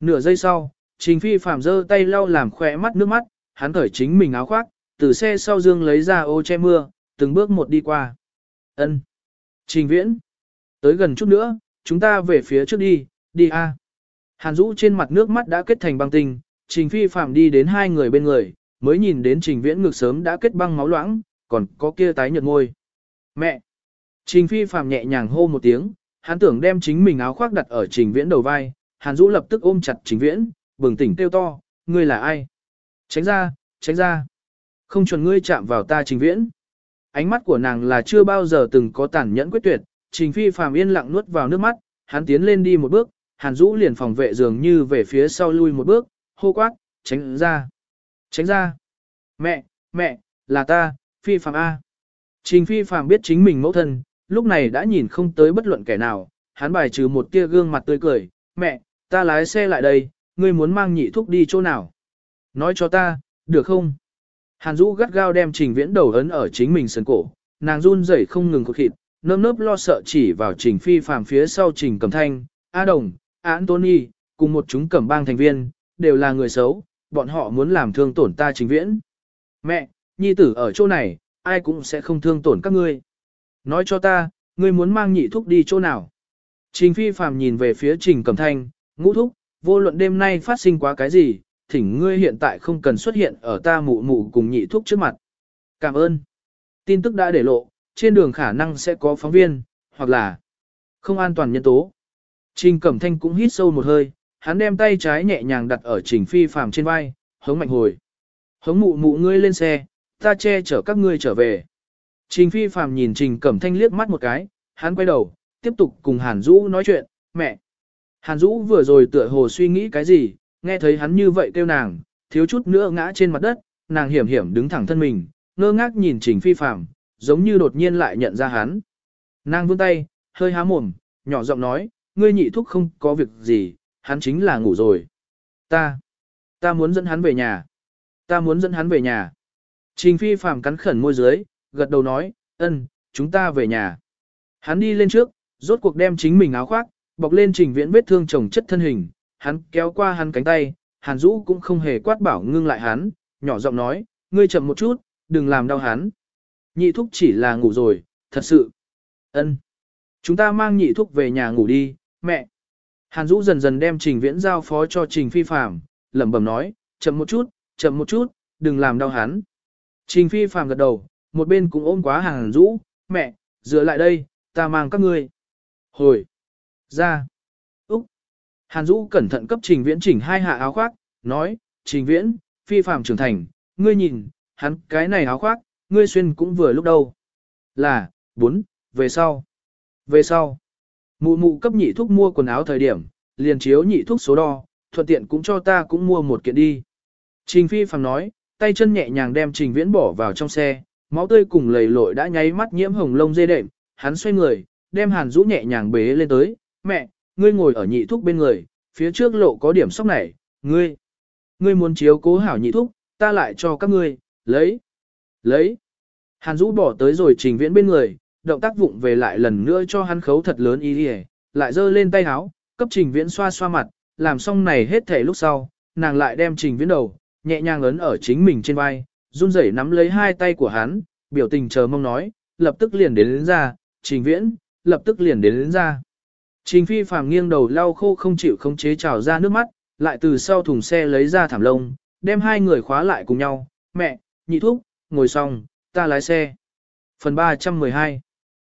Nửa giây sau, trình phi phàm giơ tay lau làm khỏe mắt nước mắt, hắn thởi chính mình áo khoác, từ xe sau dương lấy ra ô che mưa, từng bước một đi qua. Ân. Trình viễn. Tới gần chút nữa, chúng ta về phía trước đi, đi a. Hàn Dũ trên mặt nước mắt đã kết thành băng tinh, Trình Phi Phạm đi đến hai người bên người, mới nhìn đến Trình Viễn ngực sớm đã kết băng máu loãng, còn có kia tái nhợt môi. Mẹ! Trình Phi Phạm nhẹ nhàng hô một tiếng, hắn tưởng đem chính mình áo khoác đặt ở Trình Viễn đầu vai, Hàn Dũ lập tức ôm chặt Trình Viễn, bừng tỉnh kêu to, ngươi là ai? Tránh ra, tránh ra. Không chuẩn ngươi chạm vào ta Trình Viễn. Ánh mắt của nàng là chưa bao giờ từng có tàn nhẫn quyết tuyệt, Trình Phi Phạm yên lặng nuốt vào nước mắt, hắn tiến lên đi một bước, Hàn Dũ liền phòng vệ dường như về phía sau lui một bước, hô quát, tránh ra, tránh ra. Mẹ, mẹ, là ta, Phi Phạm A. Trình Phi Phạm biết chính mình mẫu thân, lúc này đã nhìn không tới bất luận kẻ nào, hắn bài trừ một tia gương mặt tươi cười, mẹ, ta lái xe lại đây, ngươi muốn mang nhị thúc đi chỗ nào? Nói cho ta, được không? Hàn Dũ gắt gao đem Trình Viễn đầu ấn ở chính mình sườn cổ, nàng run rẩy không ngừng cột thịt, nơm nớp lo sợ chỉ vào Trình Phi Phạm phía sau Trình cầm Thanh, A Đồng, A Anthony, cùng một chúng cầm bang thành viên, đều là người xấu, bọn họ muốn làm thương tổn ta trình viễn. Mẹ, nhi tử ở chỗ này, ai cũng sẽ không thương tổn các ngươi. Nói cho ta, ngươi muốn mang nhị thúc đi chỗ nào? Trình phi phàm nhìn về phía trình cẩm thanh, ngũ thúc, vô luận đêm nay phát sinh quá cái gì, thỉnh ngươi hiện tại không cần xuất hiện ở ta mụ mụ cùng nhị thúc trước mặt. Cảm ơn. Tin tức đã để lộ, trên đường khả năng sẽ có phóng viên, hoặc là không an toàn nhân tố. Trình Cẩm Thanh cũng hít sâu một hơi, hắn đem tay trái nhẹ nhàng đặt ở Trình Phi Phàm trên vai, hống mạnh hồi. Hống mụ mụ ngươi lên xe, ta che chở các ngươi trở về. Trình Phi Phàm nhìn Trình Cẩm Thanh liếc mắt một cái, hắn quay đầu, tiếp tục cùng Hàn Dũ nói chuyện, mẹ. Hàn Dũ vừa rồi tựa hồ suy nghĩ cái gì, nghe thấy hắn như vậy kêu nàng, thiếu chút nữa ngã trên mặt đất, nàng hiểm hiểm đứng thẳng thân mình, ngơ ngác nhìn Trình Phi Phàm, giống như đột nhiên lại nhận ra hắn. Nàng vươn tay, hơi há mồm, nhỏ giọng nói, ngươi nhị thúc không có việc gì, hắn chính là ngủ rồi. Ta, ta muốn dẫn hắn về nhà. Ta muốn dẫn hắn về nhà. Trình phi phàm cắn khẩn môi dưới, gật đầu nói, ân, chúng ta về nhà. Hắn đi lên trước, rốt cuộc đem chính mình áo khoác, bọc lên trình viễn vết thương chồng chất thân hình, hắn kéo qua hắn cánh tay, hàn Dũ cũng không hề quát bảo ngưng lại hắn, nhỏ giọng nói, ngươi chậm một chút, đừng làm đau hắn. Nhị thúc chỉ là ngủ rồi, thật sự. ân, Chúng ta mang nhị thúc về nhà ngủ đi, mẹ. Hàn Dũ dần dần đem Trình Viễn giao phó cho Trình Phi Phạm, lẩm bẩm nói, chậm một chút, chậm một chút, đừng làm đau hắn. Trình Phi Phạm gật đầu, một bên cũng ôm quá Hàn Dũ, mẹ, dựa lại đây, ta mang các ngươi. Hồi, ra, úc. Hàn Dũ cẩn thận cấp Trình Viễn chỉnh hai hạ áo khoác, nói, Trình Viễn, Phi Phạm trưởng thành, ngươi nhìn, hắn cái này áo khoác, ngươi xuyên cũng vừa lúc đâu. Là, bốn, về sau. Về sau. Mụ mụ cấp nhị thuốc mua quần áo thời điểm, liền chiếu nhị thuốc số đo, thuận tiện cũng cho ta cũng mua một kiện đi. Trình Phi Phạm nói, tay chân nhẹ nhàng đem trình viễn bỏ vào trong xe, máu tươi cùng lầy lội đã nháy mắt nhiễm hồng lông dê đệm, hắn xoay người, đem hàn Dũ nhẹ nhàng bế lên tới, mẹ, ngươi ngồi ở nhị thúc bên người, phía trước lộ có điểm sóc này, ngươi, ngươi muốn chiếu cố hảo nhị thúc, ta lại cho các ngươi, lấy, lấy. Hàn Dũ bỏ tới rồi trình viễn bên người, động tác vụng về lại lần nữa cho hắn khấu thật lớn ý đi lại giơ lên tay háo, cấp trình viễn xoa xoa mặt, làm xong này hết thể lúc sau, nàng lại đem trình viễn đầu, nhẹ nhàng ấn ở chính mình trên vai, run rẩy nắm lấy hai tay của hắn, biểu tình chờ mong nói, lập tức liền đến, đến ra, trình viễn, lập tức liền đến, đến ra. Trình phi phàm nghiêng đầu lau khô không chịu không chế trào ra nước mắt, lại từ sau thùng xe lấy ra thảm lông, đem hai người khóa lại cùng nhau, mẹ, nhị thúc, ngồi xong, ta lái xe. Phần 312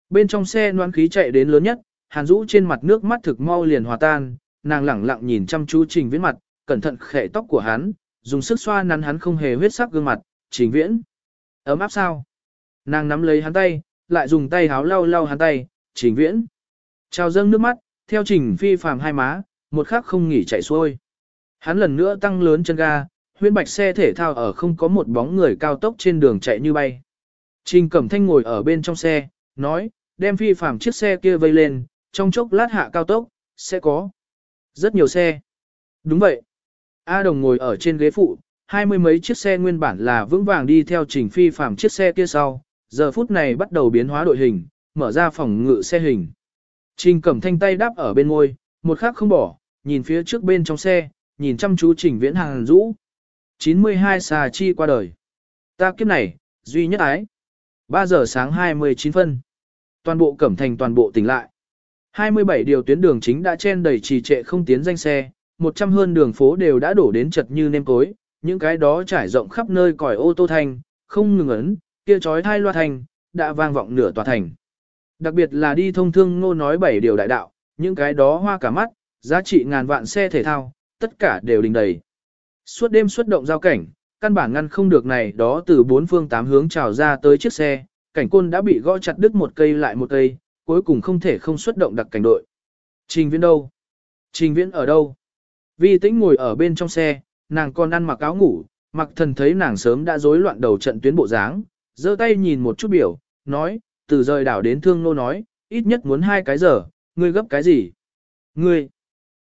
Bên trong xe noan khí chạy đến lớn nhất, hàn dũ trên mặt nước mắt thực mau liền hòa tan, nàng lẳng lặng nhìn chăm chú trình viễn mặt, cẩn thận khệ tóc của hắn, dùng sức xoa nắn hắn không hề huyết sắc gương mặt, trình viễn. Ấm áp sao? Nàng nắm lấy hắn tay, lại dùng tay háo lau lau hắn tay, trình viễn. Trào dâng nước mắt, theo trình phi phàm hai má, một khắc không nghỉ chạy xuôi. Hắn lần nữa tăng lớn chân ga, huyên bạch xe thể thao ở không có một bóng người cao tốc trên đường chạy như bay. Trình Cẩm Thanh ngồi ở bên trong xe, nói, đem phi phàm chiếc xe kia vây lên, trong chốc lát hạ cao tốc, sẽ có rất nhiều xe. Đúng vậy. A Đồng ngồi ở trên ghế phụ, hai mươi mấy chiếc xe nguyên bản là vững vàng đi theo trình phi phàm chiếc xe kia sau, giờ phút này bắt đầu biến hóa đội hình, mở ra phòng ngự xe hình. Trình cầm Thanh tay đáp ở bên ngôi, một khắc không bỏ, nhìn phía trước bên trong xe, nhìn chăm chú Trình Viễn Hàng rũ. 92 xà chi qua đời. Ta kiếp này, duy nhất ái. 3 giờ sáng 29 phân. Toàn bộ Cẩm Thành toàn bộ tỉnh lại. 27 điều tuyến đường chính đã chen đầy trì trệ không tiến danh xe, 100 hơn đường phố đều đã đổ đến chật như nêm cối, những cái đó trải rộng khắp nơi còi ô tô thành, không ngừng ấn, kia chói thai loa thành, đã vang vọng nửa tòa thành. Đặc biệt là đi thông thương ngô nói bảy điều đại đạo, những cái đó hoa cả mắt, giá trị ngàn vạn xe thể thao, tất cả đều đình đầy. Suốt đêm xuất động giao cảnh, căn bản ngăn không được này đó từ bốn phương tám hướng trào ra tới chiếc xe, cảnh côn đã bị gõ chặt đứt một cây lại một cây, cuối cùng không thể không xuất động đặc cảnh đội. Trình viễn đâu? Trình viễn ở đâu? Vi tĩnh ngồi ở bên trong xe, nàng còn ăn mặc áo ngủ, mặc thần thấy nàng sớm đã rối loạn đầu trận tuyến bộ dáng, giơ tay nhìn một chút biểu, nói, từ rời đảo đến thương nô nói, ít nhất muốn hai cái giờ, ngươi gấp cái gì? Ngươi,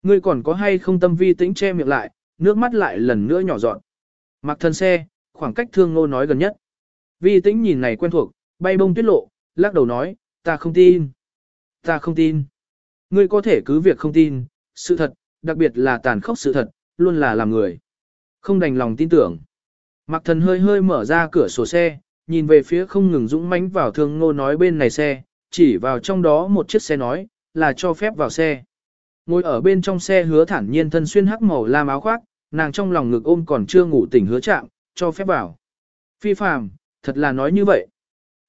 ngươi còn có hay không tâm vi tĩnh che miệng lại, nước mắt lại lần nữa nhỏ dọn. Mặc thần xe, khoảng cách thương nô nói gần nhất. Vi tĩnh nhìn này quen thuộc, bay bông tuyết lộ, lắc đầu nói, ta không tin. Ta không tin. Ngươi có thể cứ việc không tin, sự thật, đặc biệt là tàn khốc sự thật, luôn là làm người. Không đành lòng tin tưởng. Mặc thần hơi hơi mở ra cửa sổ xe, nhìn về phía không ngừng dũng mãnh vào thương ngô nói bên này xe, chỉ vào trong đó một chiếc xe nói, là cho phép vào xe. Ngồi ở bên trong xe hứa thản nhiên thân xuyên hắc màu lam áo khoác, nàng trong lòng ngực ôm còn chưa ngủ tỉnh hứa chạm, cho phép vào. Phi phàm, thật là nói như vậy.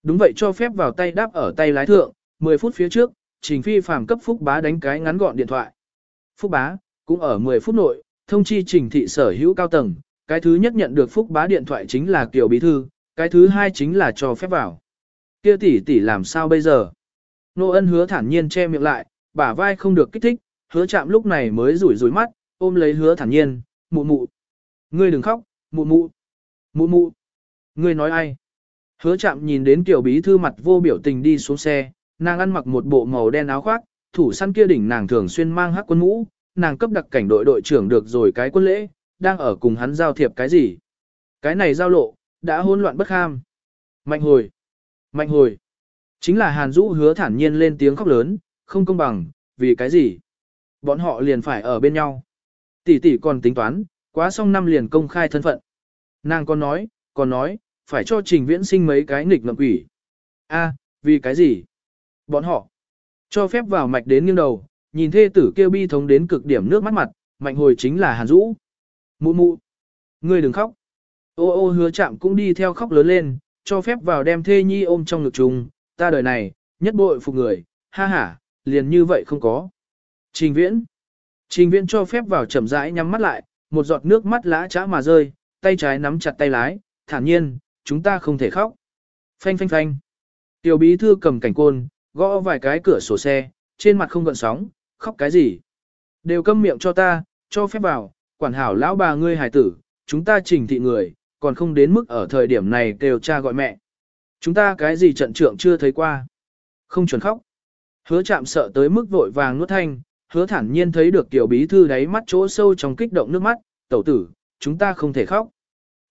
Đúng vậy cho phép vào tay đáp ở tay lái thượng, 10 phút phía trước, trình phi phàm cấp Phúc Bá đánh cái ngắn gọn điện thoại. Phúc Bá, cũng ở 10 phút nội, thông chi trình thị sở hữu cao tầng, cái thứ nhất nhận được Phúc Bá điện thoại chính là Kiều Bí Thư, cái thứ hai chính là cho phép vào. Kia tỷ tỷ làm sao bây giờ? Nô ân hứa thản nhiên che miệng lại, bả vai không được kích thích, hứa chạm lúc này mới rủi rủi mắt, ôm lấy hứa thản nhiên, mụ mụ. Ngươi đừng khóc, mụ mụ. Mụ mụ. Ngươi nói ai? Hứa chạm nhìn đến tiểu bí thư mặt vô biểu tình đi xuống xe, nàng ăn mặc một bộ màu đen áo khoác, thủ săn kia đỉnh nàng thường xuyên mang hắc quân mũ, nàng cấp đặc cảnh đội đội trưởng được rồi cái quân lễ, đang ở cùng hắn giao thiệp cái gì. Cái này giao lộ, đã hỗn loạn bất ham. Mạnh hồi, mạnh hồi. Chính là Hàn Dũ hứa thản nhiên lên tiếng khóc lớn, không công bằng, vì cái gì? Bọn họ liền phải ở bên nhau. Tỷ tỷ còn tính toán, quá xong năm liền công khai thân phận. Nàng còn nói, còn nói, phải cho trình viễn sinh mấy cái nghịch ngợm quỷ. A, vì cái gì? Bọn họ cho phép vào mạch đến nghiêng đầu, nhìn thê tử kêu bi thống đến cực điểm nước mắt mặt, mạnh hồi chính là Hàn Dũ. Mụ mụ, ngươi đừng khóc. Ô ô hứa chạm cũng đi theo khóc lớn lên, cho phép vào đem thê nhi ôm trong ngực trùng, ta đời này, nhất bội phục người, ha ha, liền như vậy không có. Trình viễn. Trình viễn cho phép vào chậm rãi nhắm mắt lại, một giọt nước mắt lã chã mà rơi, tay trái nắm chặt tay lái, thản nhiên, chúng ta không thể khóc. Phanh phanh phanh. Tiểu bí thư cầm cảnh côn, gõ vài cái cửa sổ xe, trên mặt không gợn sóng, khóc cái gì. Đều câm miệng cho ta, cho phép vào, quản hảo lão bà ngươi hài tử, chúng ta chỉnh thị người, còn không đến mức ở thời điểm này kêu cha gọi mẹ. Chúng ta cái gì trận trưởng chưa thấy qua. Không chuẩn khóc. Hứa chạm sợ tới mức vội vàng nuốt thanh, hứa thản nhiên thấy được tiểu bí thư đáy mắt chỗ sâu trong kích động nước mắt, tẩu tử, chúng ta không thể khóc.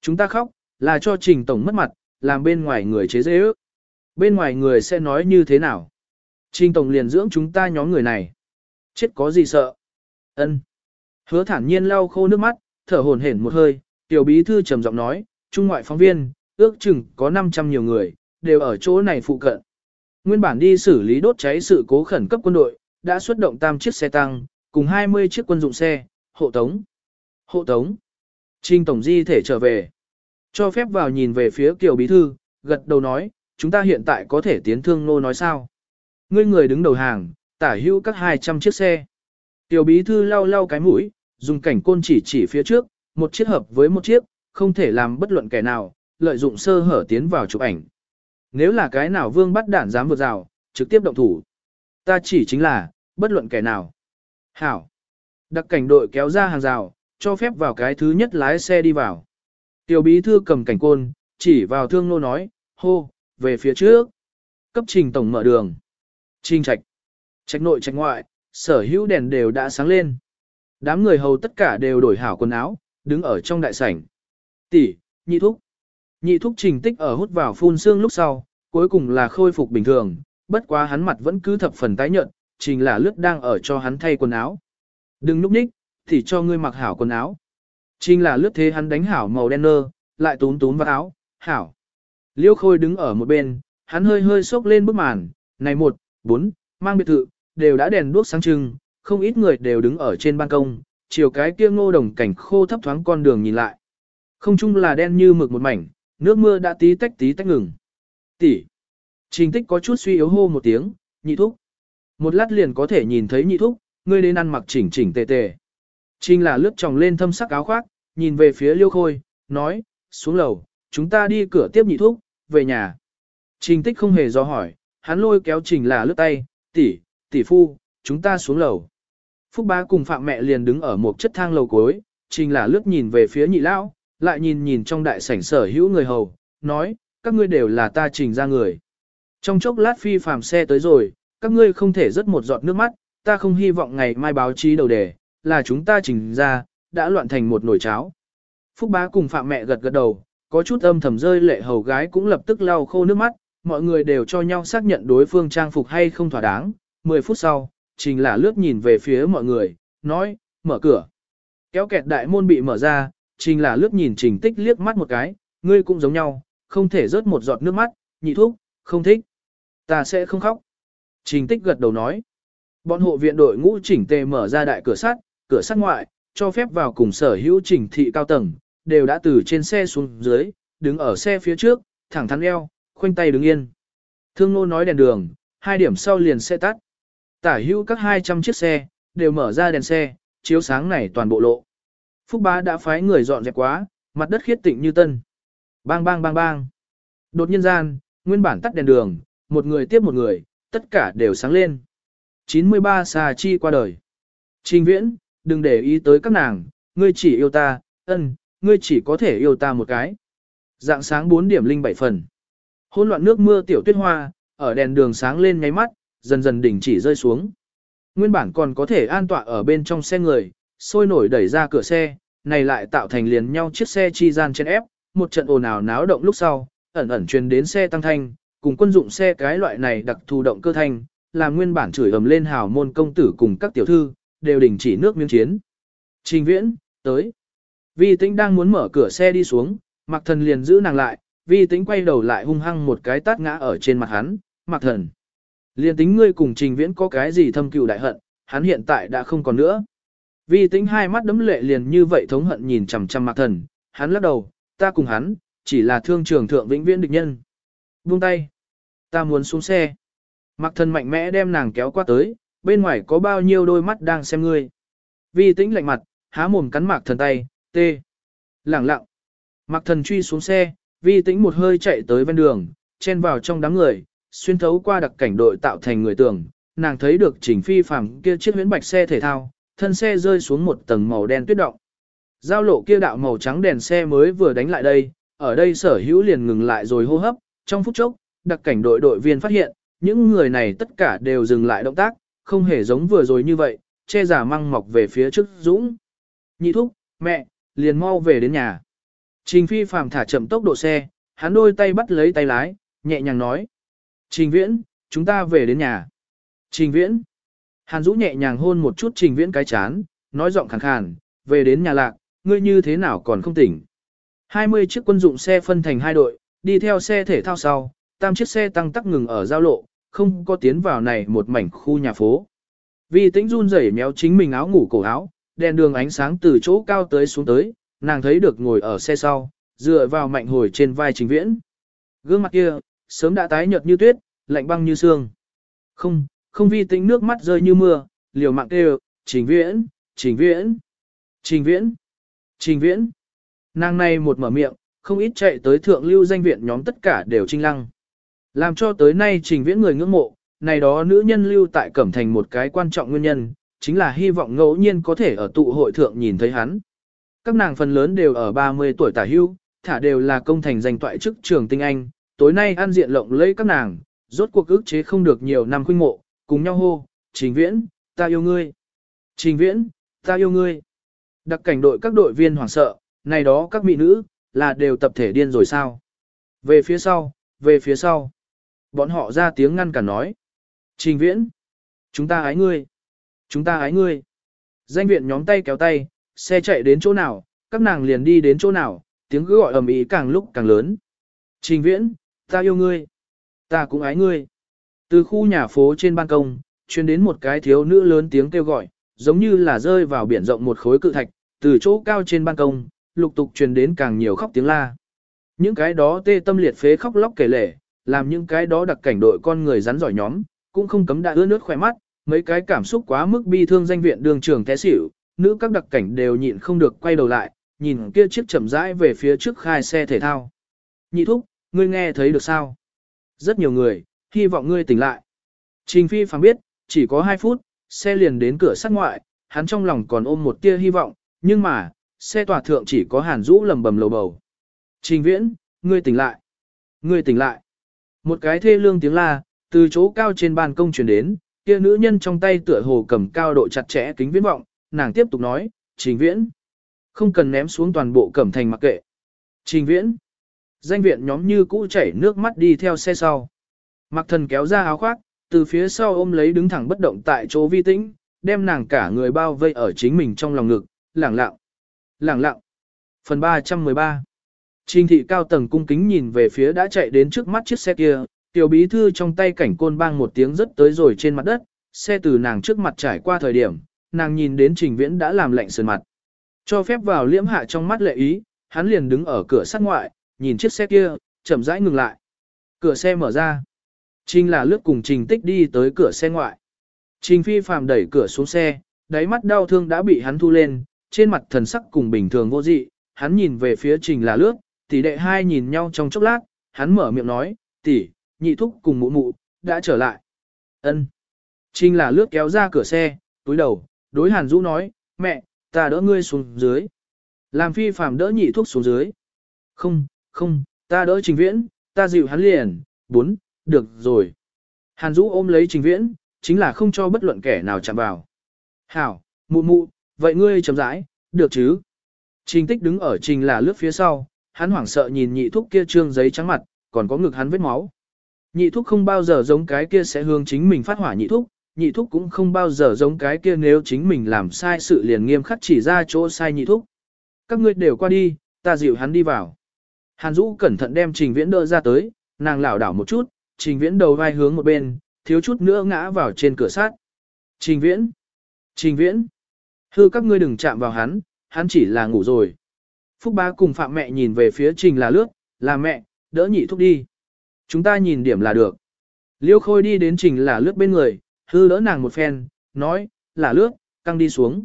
Chúng ta khóc, là cho trình tổng mất mặt, làm bên ngoài người chế dễ ước. Bên ngoài người sẽ nói như thế nào? Trình tổng liền dưỡng chúng ta nhóm người này. Chết có gì sợ? ân Hứa thản nhiên lau khô nước mắt, thở hổn hển một hơi, tiểu bí thư trầm giọng nói, trung ngoại phóng viên, ước chừng có 500 nhiều người, đều ở chỗ này phụ cận. Nguyên bản đi xử lý đốt cháy sự cố khẩn cấp quân đội, đã xuất động tam chiếc xe tăng, cùng 20 chiếc quân dụng xe, hộ tống. Hộ tống. Trình Tổng Di thể trở về. Cho phép vào nhìn về phía Kiều Bí Thư, gật đầu nói, chúng ta hiện tại có thể tiến thương nô nói sao. Ngươi người đứng đầu hàng, tả hữu các 200 chiếc xe. Tiểu Bí Thư lau lau cái mũi, dùng cảnh côn chỉ chỉ phía trước, một chiếc hợp với một chiếc, không thể làm bất luận kẻ nào, lợi dụng sơ hở tiến vào chụp ảnh. Nếu là cái nào vương bắt đạn dám vượt rào, trực tiếp động thủ. Ta chỉ chính là, bất luận kẻ nào. Hảo. Đặc cảnh đội kéo ra hàng rào, cho phép vào cái thứ nhất lái xe đi vào. Tiểu bí thư cầm cảnh côn, chỉ vào thương nô nói, hô, về phía trước. Cấp trình tổng mở đường. Trình trạch. Trạch nội trạch ngoại, sở hữu đèn đều đã sáng lên. Đám người hầu tất cả đều đổi hảo quần áo, đứng ở trong đại sảnh. Tỷ, nhị thúc. Nhị thúc trình tích ở hút vào phun xương lúc sau, cuối cùng là khôi phục bình thường, bất quá hắn mặt vẫn cứ thập phần tái nhợt, trình là lướt đang ở cho hắn thay quần áo. Đừng núp ních, thì cho ngươi mặc hảo quần áo. Trình là lướt thế hắn đánh hảo màu đen nơ, lại tún tún vào áo, hảo. Liêu khôi đứng ở một bên, hắn hơi hơi sốc lên bức màn, này một, bốn, mang biệt thự, đều đã đèn đuốc sáng trưng, không ít người đều đứng ở trên ban công, chiều cái kia ngô đồng cảnh khô thấp thoáng con đường nhìn lại. Không chung là đen như mực một mảnh, nước mưa đã tí tách tí tách ngừng. Tỷ. Trình tích có chút suy yếu hô một tiếng, nhị thúc. Một lát liền có thể nhìn thấy nhị thúc, ngươi đến ăn mặc chỉnh chỉnh tề tề. Trình là lướt tròng lên thâm sắc áo khoác, nhìn về phía liêu khôi, nói, xuống lầu, chúng ta đi cửa tiếp nhị thúc, về nhà. Trình tích không hề do hỏi, hắn lôi kéo trình là lướt tay, tỷ, tỷ phu, chúng ta xuống lầu. Phúc bá cùng phạm mẹ liền đứng ở một chất thang lầu cuối, trình là lướt nhìn về phía nhị lão, lại nhìn nhìn trong đại sảnh sở hữu người hầu, nói, các ngươi đều là ta trình ra người. Trong chốc lát phi phàm xe tới rồi, các ngươi không thể rớt một giọt nước mắt, ta không hy vọng ngày mai báo chí đầu đề, là chúng ta trình ra, đã loạn thành một nồi cháo. Phúc bá cùng phạm mẹ gật gật đầu, có chút âm thầm rơi lệ hầu gái cũng lập tức lau khô nước mắt, mọi người đều cho nhau xác nhận đối phương trang phục hay không thỏa đáng. 10 phút sau, trình là lướt nhìn về phía mọi người, nói, mở cửa. Kéo kẹt đại môn bị mở ra, trình là lướt nhìn trình tích liếc mắt một cái, ngươi cũng giống nhau, không thể rớt một giọt nước mắt, nhị thuốc, không thích. Ta sẽ không khóc. Trình tích gật đầu nói. Bọn hộ viện đội ngũ chỉnh tề mở ra đại cửa sắt, cửa sắt ngoại, cho phép vào cùng sở hữu trình thị cao tầng, đều đã từ trên xe xuống dưới, đứng ở xe phía trước, thẳng thắn eo, khoanh tay đứng yên. Thương nô nói đèn đường, hai điểm sau liền xe tắt. Tả hữu các 200 chiếc xe, đều mở ra đèn xe, chiếu sáng này toàn bộ lộ. Phúc bá đã phái người dọn dẹp quá, mặt đất khiết tịnh như tân. Bang bang bang bang. Đột nhiên gian, nguyên bản tắt đèn đường, một người tiếp một người, tất cả đều sáng lên. 93 xà chi qua đời. Trình viễn, đừng để ý tới các nàng, ngươi chỉ yêu ta, ân, ngươi chỉ có thể yêu ta một cái. Dạng sáng 4 điểm linh 7 phần. Hôn loạn nước mưa tiểu tuyết hoa, ở đèn đường sáng lên nháy mắt, dần dần đỉnh chỉ rơi xuống. Nguyên bản còn có thể an tọa ở bên trong xe người, sôi nổi đẩy ra cửa xe, này lại tạo thành liền nhau chiếc xe chi gian trên ép, một trận ồn ào náo động lúc sau, ẩn ẩn truyền đến xe tăng thanh, cùng quân dụng xe cái loại này đặc thù động cơ thanh, làm nguyên bản chửi ầm lên hào môn công tử cùng các tiểu thư, đều đình chỉ nước miếng chiến. Trình viễn, tới. Vi tĩnh đang muốn mở cửa xe đi xuống, mặc thần liền giữ nàng lại, vi tĩnh quay đầu lại hung hăng một cái tát ngã ở trên mặt hắn, mặc thần. Liền tính ngươi cùng trình viễn có cái gì thâm cừu đại hận, hắn hiện tại đã không còn nữa. Vi tĩnh hai mắt đấm lệ liền như vậy thống hận nhìn chằm chằm mặc thần, hắn lắc đầu, ta cùng hắn, chỉ là thương trường thượng vĩnh viễn địch nhân. Buông tay. Ta muốn xuống xe. Mặc thần mạnh mẽ đem nàng kéo qua tới, bên ngoài có bao nhiêu đôi mắt đang xem ngươi. Vi tĩnh lạnh mặt, há mồm cắn mạc thần tay, tê. Lẳng lặng. Mạc thần truy xuống xe, vi tĩnh một hơi chạy tới ven đường, chen vào trong đám người, xuyên thấu qua đặc cảnh đội tạo thành người tường, nàng thấy được trình phi phàm kia chiếc huyễn bạch xe thể thao, thân xe rơi xuống một tầng màu đen tuyết động. Giao lộ kia đạo màu trắng đèn xe mới vừa đánh lại đây, ở đây sở hữu liền ngừng lại rồi hô hấp, trong phút chốc, đặc cảnh đội đội viên phát hiện, những người này tất cả đều dừng lại động tác, không hề giống vừa rồi như vậy, che giả măng mọc về phía trước Dũng. Nhị thúc, mẹ, liền mau về đến nhà. Trình phi phàm thả chậm tốc độ xe, hắn đôi tay bắt lấy tay lái, nhẹ nhàng nói. Trình viễn, chúng ta về đến nhà. Trình viễn. Hàn Dũ nhẹ nhàng hôn một chút trình viễn cái chán, nói giọng khàn khàn, về đến nhà lạc, ngươi như thế nào còn không tỉnh. 20 chiếc quân dụng xe phân thành hai đội, đi theo xe thể thao sau, tam chiếc xe tăng tắc ngừng ở giao lộ, không có tiến vào này một mảnh khu nhà phố. Vì tĩnh run rẩy méo chính mình áo ngủ cổ áo, đèn đường ánh sáng từ chỗ cao tới xuống tới, nàng thấy được ngồi ở xe sau, dựa vào mạnh hồi trên vai trình viễn. Gương mặt kia, sớm đã tái nhợt như tuyết, lạnh băng như xương. Không, không vi tĩnh nước mắt rơi như mưa, liều mạng kêu, trình viễn, trình viễn, trình viễn, trình viễn. Nàng này một mở miệng, không ít chạy tới thượng lưu danh viện nhóm tất cả đều trinh lăng. Làm cho tới nay trình viễn người ngưỡng mộ, này đó nữ nhân lưu tại Cẩm Thành một cái quan trọng nguyên nhân, chính là hy vọng ngẫu nhiên có thể ở tụ hội thượng nhìn thấy hắn. Các nàng phần lớn đều ở 30 tuổi tả hưu, thả đều là công thành danh toại chức trường tinh anh, tối nay ăn diện lộng lấy các nàng, rốt cuộc ức chế không được nhiều năm khuynh mộ, cùng nhau hô, trình viễn, ta yêu ngươi. Trình viễn, ta yêu ngươi. Đặc cảnh đội các đội viên hoảng sợ, này đó các mỹ nữ, là đều tập thể điên rồi sao? Về phía sau, về phía sau. Bọn họ ra tiếng ngăn cả nói. Trình viễn, chúng ta ái ngươi. Chúng ta ái ngươi. Danh viện nhóm tay kéo tay, xe chạy đến chỗ nào, các nàng liền đi đến chỗ nào, tiếng cứ gọi ầm ĩ càng lúc càng lớn. Trình viễn, ta yêu ngươi. Ta cũng ái ngươi. Từ khu nhà phố trên ban công, truyền đến một cái thiếu nữ lớn tiếng kêu gọi, giống như là rơi vào biển rộng một khối cự thạch, từ chỗ cao trên ban công, lục tục truyền đến càng nhiều khóc tiếng la. Những cái đó tê tâm liệt phế khóc lóc kể lể, làm những cái đó đặc cảnh đội con người rắn giỏi nhóm, cũng không cấm đã ướt nước khỏe mắt, mấy cái cảm xúc quá mức bi thương danh viện đường trường té xỉu, nữ các đặc cảnh đều nhịn không được quay đầu lại, nhìn kia chiếc chậm rãi về phía trước khai xe thể thao. Nhị thúc, ngươi nghe thấy được sao? Rất nhiều người, hy vọng ngươi tỉnh lại. Trình Phi phàm biết, chỉ có 2 phút, xe liền đến cửa sắt ngoại, hắn trong lòng còn ôm một tia hy vọng, nhưng mà, xe tòa thượng chỉ có hàn rũ lầm bầm lầu bầu. Trình viễn, ngươi tỉnh lại. Ngươi tỉnh lại. Một cái thê lương tiếng la, từ chỗ cao trên ban công truyền đến, kia nữ nhân trong tay tựa hồ cầm cao độ chặt chẽ kính viễn vọng, nàng tiếp tục nói, trình viễn. Không cần ném xuống toàn bộ cẩm thành mặc kệ. Trình viễn. Danh viện nhóm như cũ chảy nước mắt đi theo xe sau. Mặc thần kéo ra áo khoác, từ phía sau ôm lấy đứng thẳng bất động tại chỗ vi tĩnh, đem nàng cả người bao vây ở chính mình trong lòng ngực, lẳng lặng. Lẳng lặng. Phần 313 Trình thị cao tầng cung kính nhìn về phía đã chạy đến trước mắt chiếc xe kia, tiểu bí thư trong tay cảnh côn bang một tiếng rất tới rồi trên mặt đất, xe từ nàng trước mặt trải qua thời điểm, nàng nhìn đến trình viễn đã làm lạnh sườn mặt. Cho phép vào liễm hạ trong mắt lệ ý, hắn liền đứng ở cửa sắt ngoại, nhìn chiếc xe kia, chậm rãi ngừng lại. Cửa xe mở ra. Trình là lướt cùng trình tích đi tới cửa xe ngoại. Trình phi phàm đẩy cửa xuống xe, đáy mắt đau thương đã bị hắn thu lên, trên mặt thần sắc cùng bình thường vô dị, hắn nhìn về phía trình là lướt, tỷ đệ hai nhìn nhau trong chốc lát, hắn mở miệng nói, tỷ, nhị thúc cùng mụ mụ, đã trở lại. ân trinh là lướt kéo ra cửa xe, túi đầu, đối hàn Dũ nói, mẹ, ta đỡ ngươi xuống dưới. Làm phi phàm đỡ nhị thúc xuống dưới. Không, không, ta đỡ trình viễn, ta dịu hắn liền, bốn, được rồi. Hàn Dũ ôm lấy trình viễn, chính là không cho bất luận kẻ nào chạm vào. Hảo, mụ mụ, vậy ngươi chậm rãi, được chứ? Trình tích đứng ở trình là lướt phía sau, hắn hoảng sợ nhìn nhị thúc kia trương giấy trắng mặt, còn có ngực hắn vết máu. Nhị thúc không bao giờ giống cái kia sẽ hướng chính mình phát hỏa nhị thúc, nhị thúc cũng không bao giờ giống cái kia nếu chính mình làm sai sự liền nghiêm khắc chỉ ra chỗ sai nhị thúc. Các ngươi đều qua đi, ta dịu hắn đi vào. Hàn Dũ cẩn thận đem Trình Viễn đỡ ra tới, nàng lảo đảo một chút, Trình Viễn đầu vai hướng một bên, thiếu chút nữa ngã vào trên cửa sát. Trình Viễn! Trình Viễn! Hư các ngươi đừng chạm vào hắn, hắn chỉ là ngủ rồi. Phúc Bá cùng Phạm mẹ nhìn về phía Trình là lướt, là mẹ, đỡ nhị thúc đi. Chúng ta nhìn điểm là được. Liêu Khôi đi đến Trình là lướt bên người, hư đỡ nàng một phen, nói, là lướt, căng đi xuống.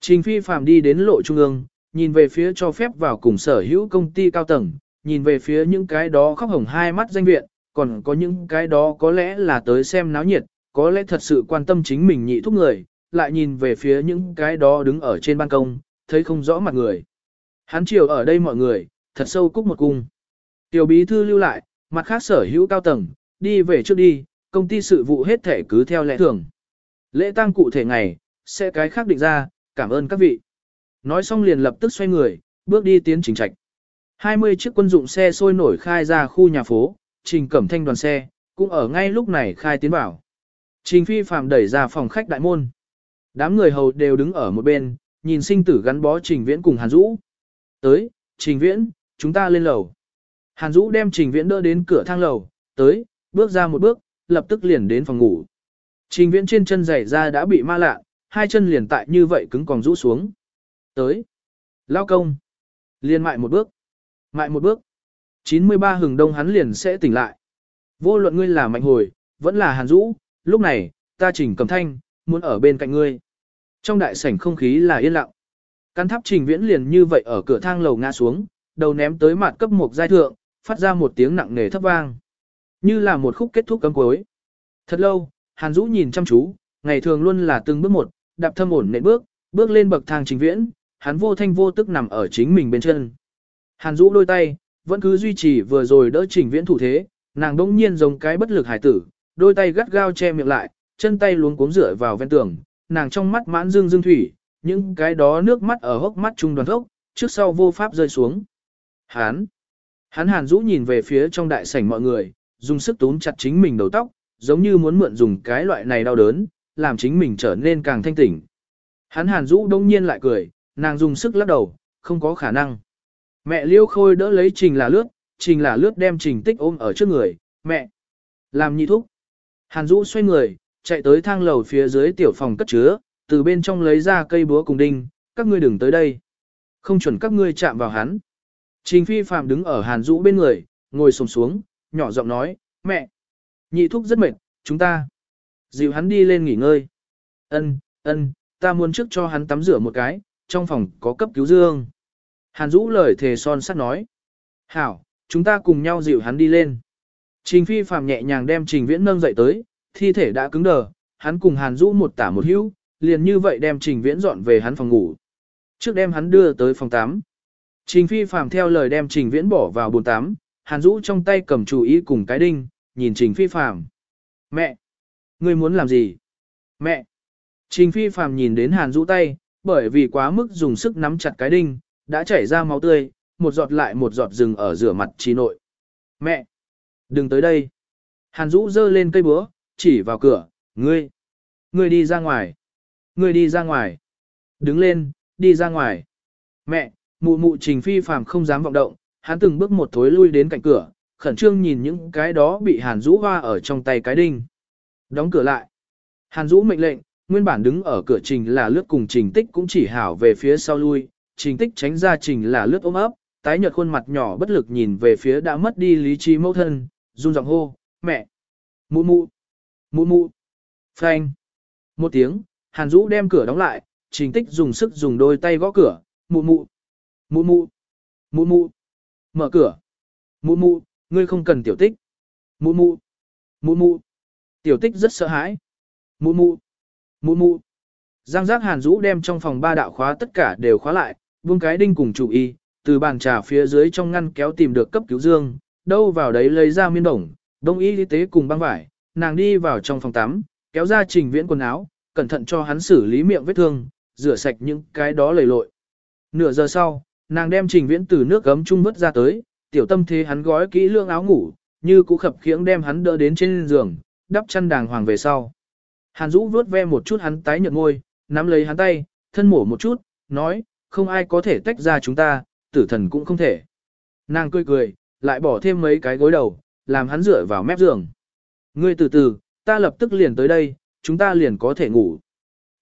Trình Phi Phạm đi đến lộ trung ương, nhìn về phía cho phép vào cùng sở hữu công ty cao tầng, nhìn về phía những cái đó khóc hồng hai mắt danh viện, còn có những cái đó có lẽ là tới xem náo nhiệt, có lẽ thật sự quan tâm chính mình nhị thúc người, lại nhìn về phía những cái đó đứng ở trên ban công, thấy không rõ mặt người. Hắn chiều ở đây mọi người, thật sâu cúc một cung. Tiểu bí thư lưu lại, mặt khác sở hữu cao tầng, đi về trước đi, công ty sự vụ hết thể cứ theo lẽ thường. Lễ tang cụ thể ngày, sẽ cái khác định ra, cảm ơn các vị. Nói xong liền lập tức xoay người, bước đi tiến trình trạch. 20 chiếc quân dụng xe sôi nổi khai ra khu nhà phố, trình cẩm thanh đoàn xe, cũng ở ngay lúc này khai tiến vào. Trình phi phạm đẩy ra phòng khách đại môn. Đám người hầu đều đứng ở một bên, nhìn sinh tử gắn bó trình viễn cùng Hàn Dũ. Tới, trình viễn, chúng ta lên lầu. Hàn Dũ đem trình viễn đỡ đến cửa thang lầu, tới, bước ra một bước, lập tức liền đến phòng ngủ. Trình viễn trên chân giày ra đã bị ma lạ, hai chân liền tại như vậy cứng còn rũ xuống. Tới. Lao công. Liền mại một bước. Mại một bước. 93 hừng đông hắn liền sẽ tỉnh lại. Vô luận ngươi là mạnh hồi, vẫn là hàn Dũ. lúc này, ta chỉnh cầm thanh, muốn ở bên cạnh ngươi. Trong đại sảnh không khí là yên lặng. Căn tháp trình viễn liền như vậy ở cửa thang lầu ngã xuống, đầu ném tới mặt cấp một giai thượng, phát ra một tiếng nặng nề thấp vang. Như là một khúc kết thúc cấm cuối. Thật lâu, Hàn Dũ nhìn chăm chú, ngày thường luôn là từng bước một, đạp thâm ổn nện bước, bước lên bậc thang trình viễn, hắn vô thanh vô tức nằm ở chính mình bên chân. Hàn Dũ đôi tay, vẫn cứ duy trì vừa rồi đỡ trình viễn thủ thế, nàng đông nhiên giống cái bất lực hải tử, đôi tay gắt gao che miệng lại, chân tay luống cuống rửa vào ven tường, nàng trong mắt mãn dương dương thủy, những cái đó nước mắt ở hốc mắt trung đoàn thốc, trước sau vô pháp rơi xuống. Hán! Hắn Hàn Dũ nhìn về phía trong đại sảnh mọi người, dùng sức túm chặt chính mình đầu tóc, giống như muốn mượn dùng cái loại này đau đớn, làm chính mình trở nên càng thanh tỉnh. Hắn Hàn Dũ đông nhiên lại cười, nàng dùng sức lắc đầu, không có khả năng. Mẹ Liêu Khôi đỡ lấy Trình là lướt, Trình là lướt đem Trình tích ôm ở trước người, mẹ. Làm nhị thúc. Hàn Dũ xoay người, chạy tới thang lầu phía dưới tiểu phòng cất chứa, từ bên trong lấy ra cây búa cùng đinh, các ngươi đừng tới đây. Không chuẩn các ngươi chạm vào hắn. Trình Phi Phạm đứng ở Hàn rũ bên người, ngồi sồm xuống, nhỏ giọng nói, mẹ. Nhị thúc rất mệt, chúng ta. Dịu hắn đi lên nghỉ ngơi. Ân, ân, ta muốn trước cho hắn tắm rửa một cái, trong phòng có cấp cứu dương. Hàn rũ lời thề son sắt nói. Hảo, chúng ta cùng nhau dịu hắn đi lên. Trình Phi Phạm nhẹ nhàng đem Trình Viễn nâng dậy tới, thi thể đã cứng đờ, hắn cùng Hàn rũ một tả một hữu, liền như vậy đem Trình Viễn dọn về hắn phòng ngủ. Trước đem hắn đưa tới phòng 8. Trình Phi Phạm theo lời đem Trình Viễn bỏ vào bồn 8, Hàn Dũ trong tay cầm chủ ý cùng cái đinh, nhìn Trình Phi Phạm. Mẹ! Ngươi muốn làm gì? Mẹ! Trình Phi Phạm nhìn đến Hàn Dũ tay, bởi vì quá mức dùng sức nắm chặt cái đinh, đã chảy ra máu tươi, một giọt lại một giọt rừng ở rửa mặt trí nội. Mẹ! Đừng tới đây! Hàn Dũ giơ lên cây búa, chỉ vào cửa, ngươi! Ngươi đi ra ngoài! Ngươi đi ra ngoài! Đứng lên, đi ra ngoài! Mẹ! Mụ mụ Trình Phi phàm không dám vọng động, hắn từng bước một thối lui đến cạnh cửa, khẩn trương nhìn những cái đó bị Hàn Dũ hoa ở trong tay cái đinh. Đóng cửa lại. Hàn Dũ mệnh lệnh, nguyên bản đứng ở cửa Trình là lướt cùng Trình Tích cũng chỉ hảo về phía sau lui, Trình Tích tránh ra Trình là lướt ôm ấp, tái nhợt khuôn mặt nhỏ bất lực nhìn về phía đã mất đi lý trí mẫu thân, run giọng hô, mẹ, mụ mụ, mụ mụ, phanh. Một tiếng, Hàn Dũ đem cửa đóng lại, Trình Tích dùng sức dùng đôi tay gõ cửa, mụ mụ, mụ mụ, mụ mụ, mở cửa, mụ mụ, ngươi không cần tiểu tích, mụ mụ, mụ mụ, tiểu tích rất sợ hãi, mụ mụ, mụ mụ. Giang giác Hàn Dũ đem trong phòng ba đạo khóa tất cả đều khóa lại, buông cái đinh cùng chủ y, từ bàn trà phía dưới trong ngăn kéo tìm được cấp cứu dương, đâu vào đấy lấy ra miên đồng, đông y y tế cùng băng vải, nàng đi vào trong phòng tắm, kéo ra trình viễn quần áo, cẩn thận cho hắn xử lý miệng vết thương, rửa sạch những cái đó lầy lội. Nửa giờ sau, nàng đem trình viễn từ nước gấm chung vứt ra tới, tiểu tâm thế hắn gói kỹ lương áo ngủ, như cũ khập khiễng đem hắn đỡ đến trên giường, đắp chăn đàng hoàng về sau. Hàn Dũ vuốt ve một chút hắn tái nhợt môi, nắm lấy hắn tay, thân mổ một chút, nói, không ai có thể tách ra chúng ta, tử thần cũng không thể. Nàng cười cười, lại bỏ thêm mấy cái gối đầu, làm hắn dựa vào mép giường. Ngươi từ từ, ta lập tức liền tới đây, chúng ta liền có thể ngủ.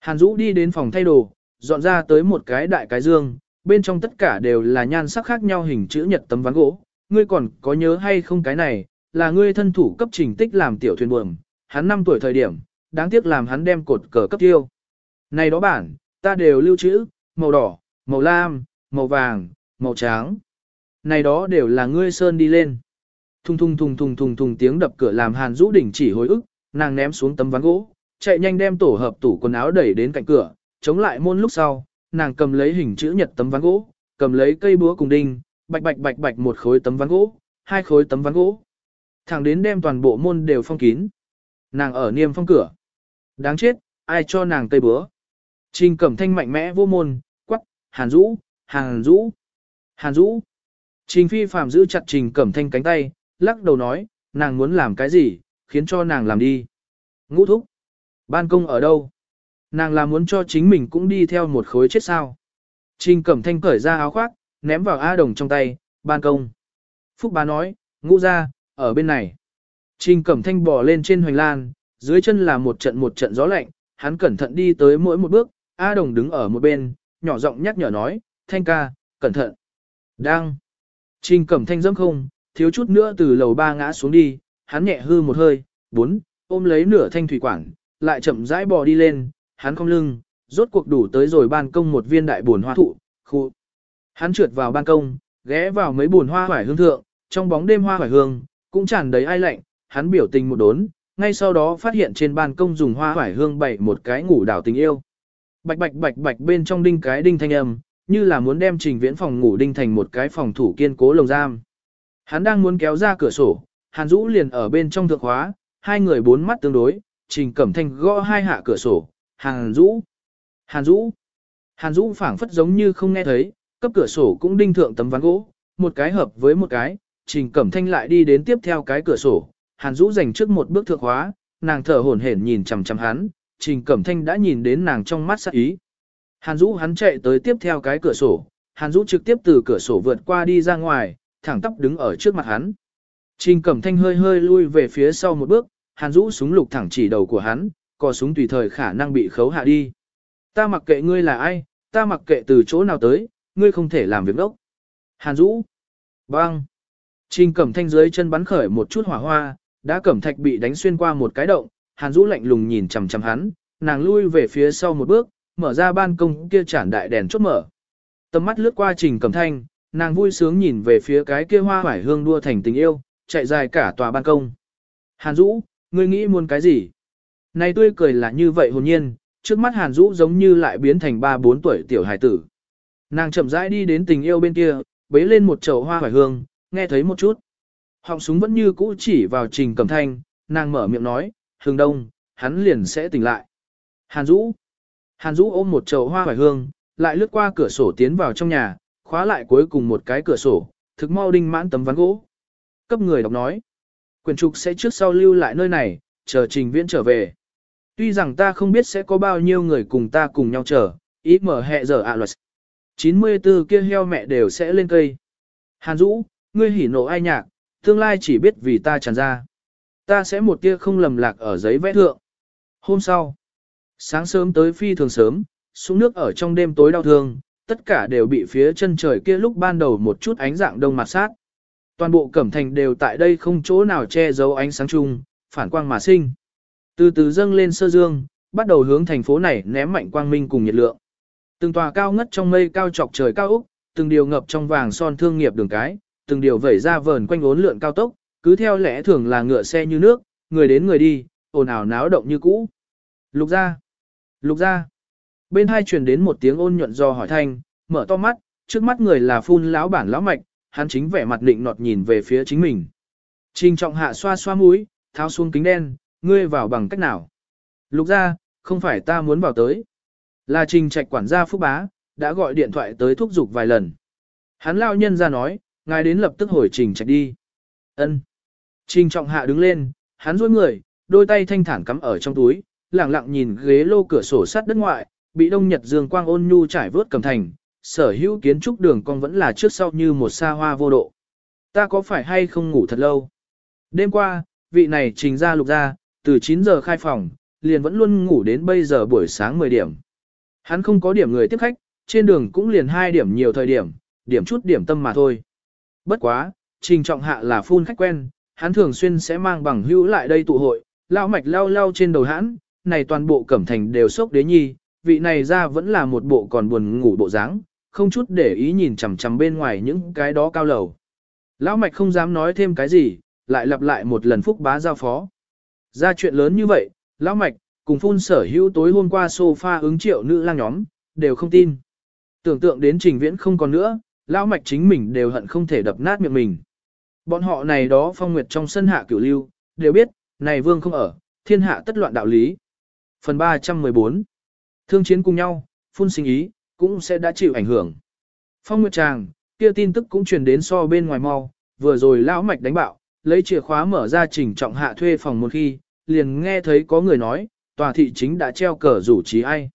Hàn Dũ đi đến phòng thay đồ, dọn ra tới một cái đại cái dương, bên trong tất cả đều là nhan sắc khác nhau hình chữ nhật tấm ván gỗ. Ngươi còn có nhớ hay không cái này, là ngươi thân thủ cấp trình tích làm tiểu thuyền buồm, hắn 5 tuổi thời điểm, đáng tiếc làm hắn đem cột cờ cấp tiêu. Này đó bản, ta đều lưu trữ, màu đỏ, màu lam, màu vàng, màu trắng. Này đó đều là ngươi sơn đi lên. Thùng thùng thùng thùng thùng thùng tiếng đập cửa làm Hàn Dũ đỉnh chỉ hồi ức, nàng ném xuống tấm ván gỗ, chạy nhanh đem tổ hợp tủ quần áo đẩy đến cạnh cửa, chống lại môn lúc sau, nàng cầm lấy hình chữ nhật tấm ván gỗ, cầm lấy cây búa cùng đinh, bạch bạch bạch bạch một khối tấm ván gỗ, hai khối tấm ván gỗ. Thẳng đến đem toàn bộ môn đều phong kín. Nàng ở niêm phong cửa. Đáng chết, ai cho nàng tây búa Trình cẩm thanh mạnh mẽ vô môn, quắc, hàn rũ, hàn rũ, hàn rũ. Trình phi phạm giữ chặt trình cẩm thanh cánh tay, lắc đầu nói, nàng muốn làm cái gì, khiến cho nàng làm đi. Ngũ thúc. Ban công ở đâu? Nàng là muốn cho chính mình cũng đi theo một khối chết sao. Trình cẩm thanh cởi ra áo khoác, ném vào A đồng trong tay, ban công. Phúc bá nói, ngũ ra, ở bên này. Trình cẩm thanh bò lên trên hoành lan, dưới chân là một trận một trận gió lạnh, hắn cẩn thận đi tới mỗi một bước, A đồng đứng ở một bên, nhỏ giọng nhắc nhở nói, thanh ca, cẩn thận. Đang. Trình cẩm thanh dẫm không, thiếu chút nữa từ lầu ba ngã xuống đi, hắn nhẹ hư một hơi, bốn, ôm lấy nửa thanh thủy quản, lại chậm rãi bò đi lên, hắn không lưng, rốt cuộc đủ tới rồi ban công một viên đại buồn hoa thụ, khu. Hắn trượt vào ban công, ghé vào mấy buồn hoa hoài hương thượng, trong bóng đêm hoa hoài hương, cũng tràn đầy ai lạnh, hắn biểu tình một đốn, ngay sau đó phát hiện trên ban công dùng hoa hoài hương bày một cái ngủ đảo tình yêu. Bạch bạch bạch bạch bên trong đinh cái đinh thanh âm, như là muốn đem trình viễn phòng ngủ đinh thành một cái phòng thủ kiên cố lồng giam. Hắn đang muốn kéo ra cửa sổ, Hàn Dũ liền ở bên trong thượng khóa, hai người bốn mắt tương đối, Trình Cẩm Thanh gõ hai hạ cửa sổ, Hàn Dũ, Hàn Dũ. Hàn Dũ phảng phất giống như không nghe thấy, cấp cửa sổ cũng đinh thượng tấm ván gỗ, một cái hợp với một cái, Trình Cẩm Thanh lại đi đến tiếp theo cái cửa sổ, Hàn Dũ dành trước một bước thượng hóa, nàng thở hổn hển nhìn chằm chằm hắn, Trình Cẩm Thanh đã nhìn đến nàng trong mắt sắc ý. Hàn Dũ hắn chạy tới tiếp theo cái cửa sổ, Hàn Dũ trực tiếp từ cửa sổ vượt qua đi ra ngoài, thẳng tắp đứng ở trước mặt hắn. Trình Cẩm Thanh hơi hơi lui về phía sau một bước, Hàn Dũ súng lục thẳng chỉ đầu của hắn, cò súng tùy thời khả năng bị khấu hạ đi. Ta mặc kệ ngươi là ai, ta mặc kệ từ chỗ nào tới, ngươi không thể làm việc đốc. Hàn Dũ. Bang. Trình Cẩm Thanh dưới chân bắn khởi một chút hỏa hoa, đã cẩm thạch bị đánh xuyên qua một cái động, Hàn Dũ lạnh lùng nhìn chằm chằm hắn, nàng lui về phía sau một bước, mở ra ban công kia chản đại đèn chốt mở. Tầm mắt lướt qua Trình Cẩm Thanh, nàng vui sướng nhìn về phía cái kia hoa hoải hương đua thành tình yêu, chạy dài cả tòa ban công. Hàn Dũ, ngươi nghĩ muốn cái gì? Này tươi cười là như vậy hồn nhiên, trước mắt Hàn Dũ giống như lại biến thành 3-4 tuổi tiểu hài tử. Nàng chậm rãi đi đến tình yêu bên kia, bế lên một chậu hoa hoài hương, nghe thấy một chút. Họng súng vẫn như cũ chỉ vào trình cầm thanh, nàng mở miệng nói, hương đông, hắn liền sẽ tỉnh lại. Hàn Dũ. Hàn Dũ ôm một chậu hoa hoài hương, lại lướt qua cửa sổ tiến vào trong nhà, khóa lại cuối cùng một cái cửa sổ, thực mau đinh mãn tấm ván gỗ. Cấp người đọc nói, quyền trục sẽ trước sau lưu lại nơi này, chờ trình viễn trở về. Tuy rằng ta không biết sẽ có bao nhiêu người cùng ta cùng nhau chờ, ít mở hẹ giờ ạ à luật. 94 kia heo mẹ đều sẽ lên cây. Hàn Dũ, ngươi hỉ nộ ai nhạc, tương lai chỉ biết vì ta tràn ra. Ta sẽ một tia không lầm lạc ở giấy vẽ thượng. Hôm sau, sáng sớm tới phi thường sớm, xuống nước ở trong đêm tối đau thương, tất cả đều bị phía chân trời kia lúc ban đầu một chút ánh dạng đông mặt sát. Toàn bộ cẩm thành đều tại đây không chỗ nào che giấu ánh sáng chung, phản quang mà sinh. Từ từ dâng lên sơ dương, bắt đầu hướng thành phố này ném mạnh quang minh cùng nhiệt lượng. Từng tòa cao ngất trong mây cao chọc trời cao úc, từng điều ngập trong vàng son thương nghiệp đường cái, từng điều vẩy ra vờn quanh ốn lượn cao tốc, cứ theo lẽ thường là ngựa xe như nước, người đến người đi, ồn ào náo động như cũ. Lục ra, lục ra. Bên hai truyền đến một tiếng ôn nhuận do hỏi thanh, mở to mắt, trước mắt người là phun lão bản lão mạch, hắn chính vẻ mặt định nọt nhìn về phía chính mình. Trình trọng hạ xoa xoa mũi, tháo xuống kính đen, ngươi vào bằng cách nào? Lục ra, không phải ta muốn vào tới. Là trình trạch quản gia phúc bá, đã gọi điện thoại tới thúc giục vài lần. Hắn lao nhân ra nói, ngài đến lập tức hồi trình trạch đi. ân Trình trọng hạ đứng lên, hắn duỗi người, đôi tay thanh thản cắm ở trong túi, lặng lặng nhìn ghế lô cửa sổ sắt đất ngoại, bị đông nhật dương quang ôn nhu trải vớt cầm thành, sở hữu kiến trúc đường con vẫn là trước sau như một xa hoa vô độ. Ta có phải hay không ngủ thật lâu? Đêm qua, vị này trình ra lục ra, từ 9 giờ khai phòng, liền vẫn luôn ngủ đến bây giờ buổi sáng 10 điểm. Hắn không có điểm người tiếp khách, trên đường cũng liền hai điểm nhiều thời điểm, điểm chút điểm tâm mà thôi. Bất quá, trình trọng hạ là phun khách quen, hắn thường xuyên sẽ mang bằng hữu lại đây tụ hội, lao mạch lao lao trên đầu hắn, này toàn bộ cẩm thành đều sốc đế nhi, vị này ra vẫn là một bộ còn buồn ngủ bộ dáng, không chút để ý nhìn chằm chằm bên ngoài những cái đó cao lầu. Lão mạch không dám nói thêm cái gì, lại lặp lại một lần phúc bá giao phó. Ra chuyện lớn như vậy, lão mạch, cùng phun sở hữu tối hôm qua sofa ứng triệu nữ lang nhóm, đều không tin. Tưởng tượng đến trình viễn không còn nữa, lão mạch chính mình đều hận không thể đập nát miệng mình. Bọn họ này đó phong nguyệt trong sân hạ cửu lưu, đều biết, này vương không ở, thiên hạ tất loạn đạo lý. Phần 314 Thương chiến cùng nhau, phun sinh ý, cũng sẽ đã chịu ảnh hưởng. Phong Nguyệt Tràng, kia tin tức cũng truyền đến so bên ngoài mau, vừa rồi lão mạch đánh bạo, lấy chìa khóa mở ra trình trọng hạ thuê phòng một khi, liền nghe thấy có người nói, tòa thị chính đã treo cờ rủ trí ai.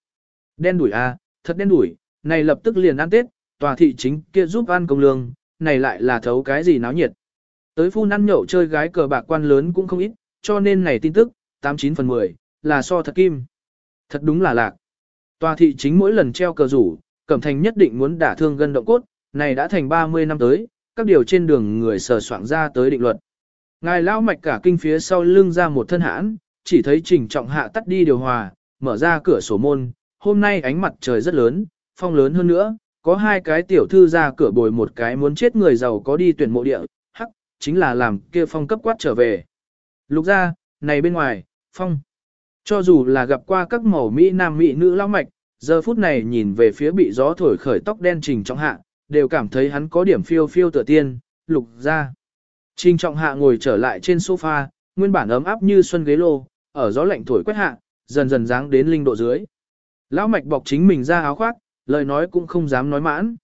Đen đuổi a, à, thật đen đuổi, này lập tức liền ăn Tết, tòa thị chính kia giúp ăn công lương, này lại là thấu cái gì náo nhiệt. Tới phu năn nhậu chơi gái cờ bạc quan lớn cũng không ít, cho nên này tin tức, 89 phần 10, là so thật kim. Thật đúng là lạc. Tòa thị chính mỗi lần treo cờ rủ, Cẩm Thành nhất định muốn đả thương gân động cốt, này đã thành 30 năm tới, các điều trên đường người sờ soạn ra tới định luật. Ngài lao mạch cả kinh phía sau lưng ra một thân hãn, chỉ thấy trình trọng hạ tắt đi điều hòa, mở ra cửa sổ môn, hôm nay ánh mặt trời rất lớn, phong lớn hơn nữa, có hai cái tiểu thư ra cửa bồi một cái muốn chết người giàu có đi tuyển mộ địa, hắc, chính là làm kia phong cấp quát trở về. Lục ra, này bên ngoài, phong. Cho dù là gặp qua các màu Mỹ nam Mỹ nữ lao mạch, giờ phút này nhìn về phía bị gió thổi khởi tóc đen trình trọng hạ, đều cảm thấy hắn có điểm phiêu phiêu tựa tiên, lục ra. Trình trọng hạ ngồi trở lại trên sofa, nguyên bản ấm áp như xuân ghế lô, ở gió lạnh thổi quét hạ, dần dần dáng đến linh độ dưới. Lão mạch bọc chính mình ra áo khoác, lời nói cũng không dám nói mãn.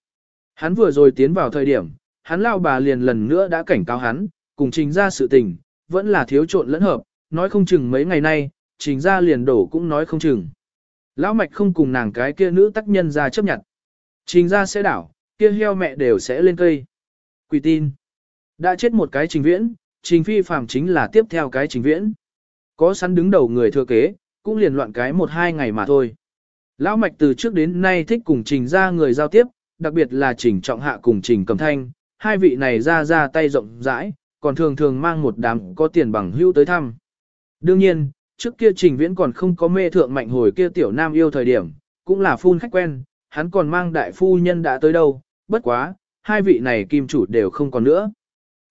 Hắn vừa rồi tiến vào thời điểm, hắn lao bà liền lần nữa đã cảnh cáo hắn, cùng trình ra sự tình, vẫn là thiếu trộn lẫn hợp, nói không chừng mấy ngày nay, trình ra liền đổ cũng nói không chừng. Lão mạch không cùng nàng cái kia nữ tác nhân ra chấp nhận. Trình ra sẽ đảo, kia heo mẹ đều sẽ lên cây. Quỷ tin. Đã chết một cái trình viễn, trình phi phàm chính là tiếp theo cái trình viễn. Có sẵn đứng đầu người thừa kế, cũng liền loạn cái một hai ngày mà thôi. Lão mạch từ trước đến nay thích cùng trình ra người giao tiếp, đặc biệt là trình trọng hạ cùng trình cầm thanh, hai vị này ra ra tay rộng rãi, còn thường thường mang một đám có tiền bằng hưu tới thăm. Đương nhiên, trước kia trình viễn còn không có mê thượng mạnh hồi kia tiểu nam yêu thời điểm, cũng là phun khách quen, hắn còn mang đại phu nhân đã tới đâu, bất quá, hai vị này kim chủ đều không còn nữa.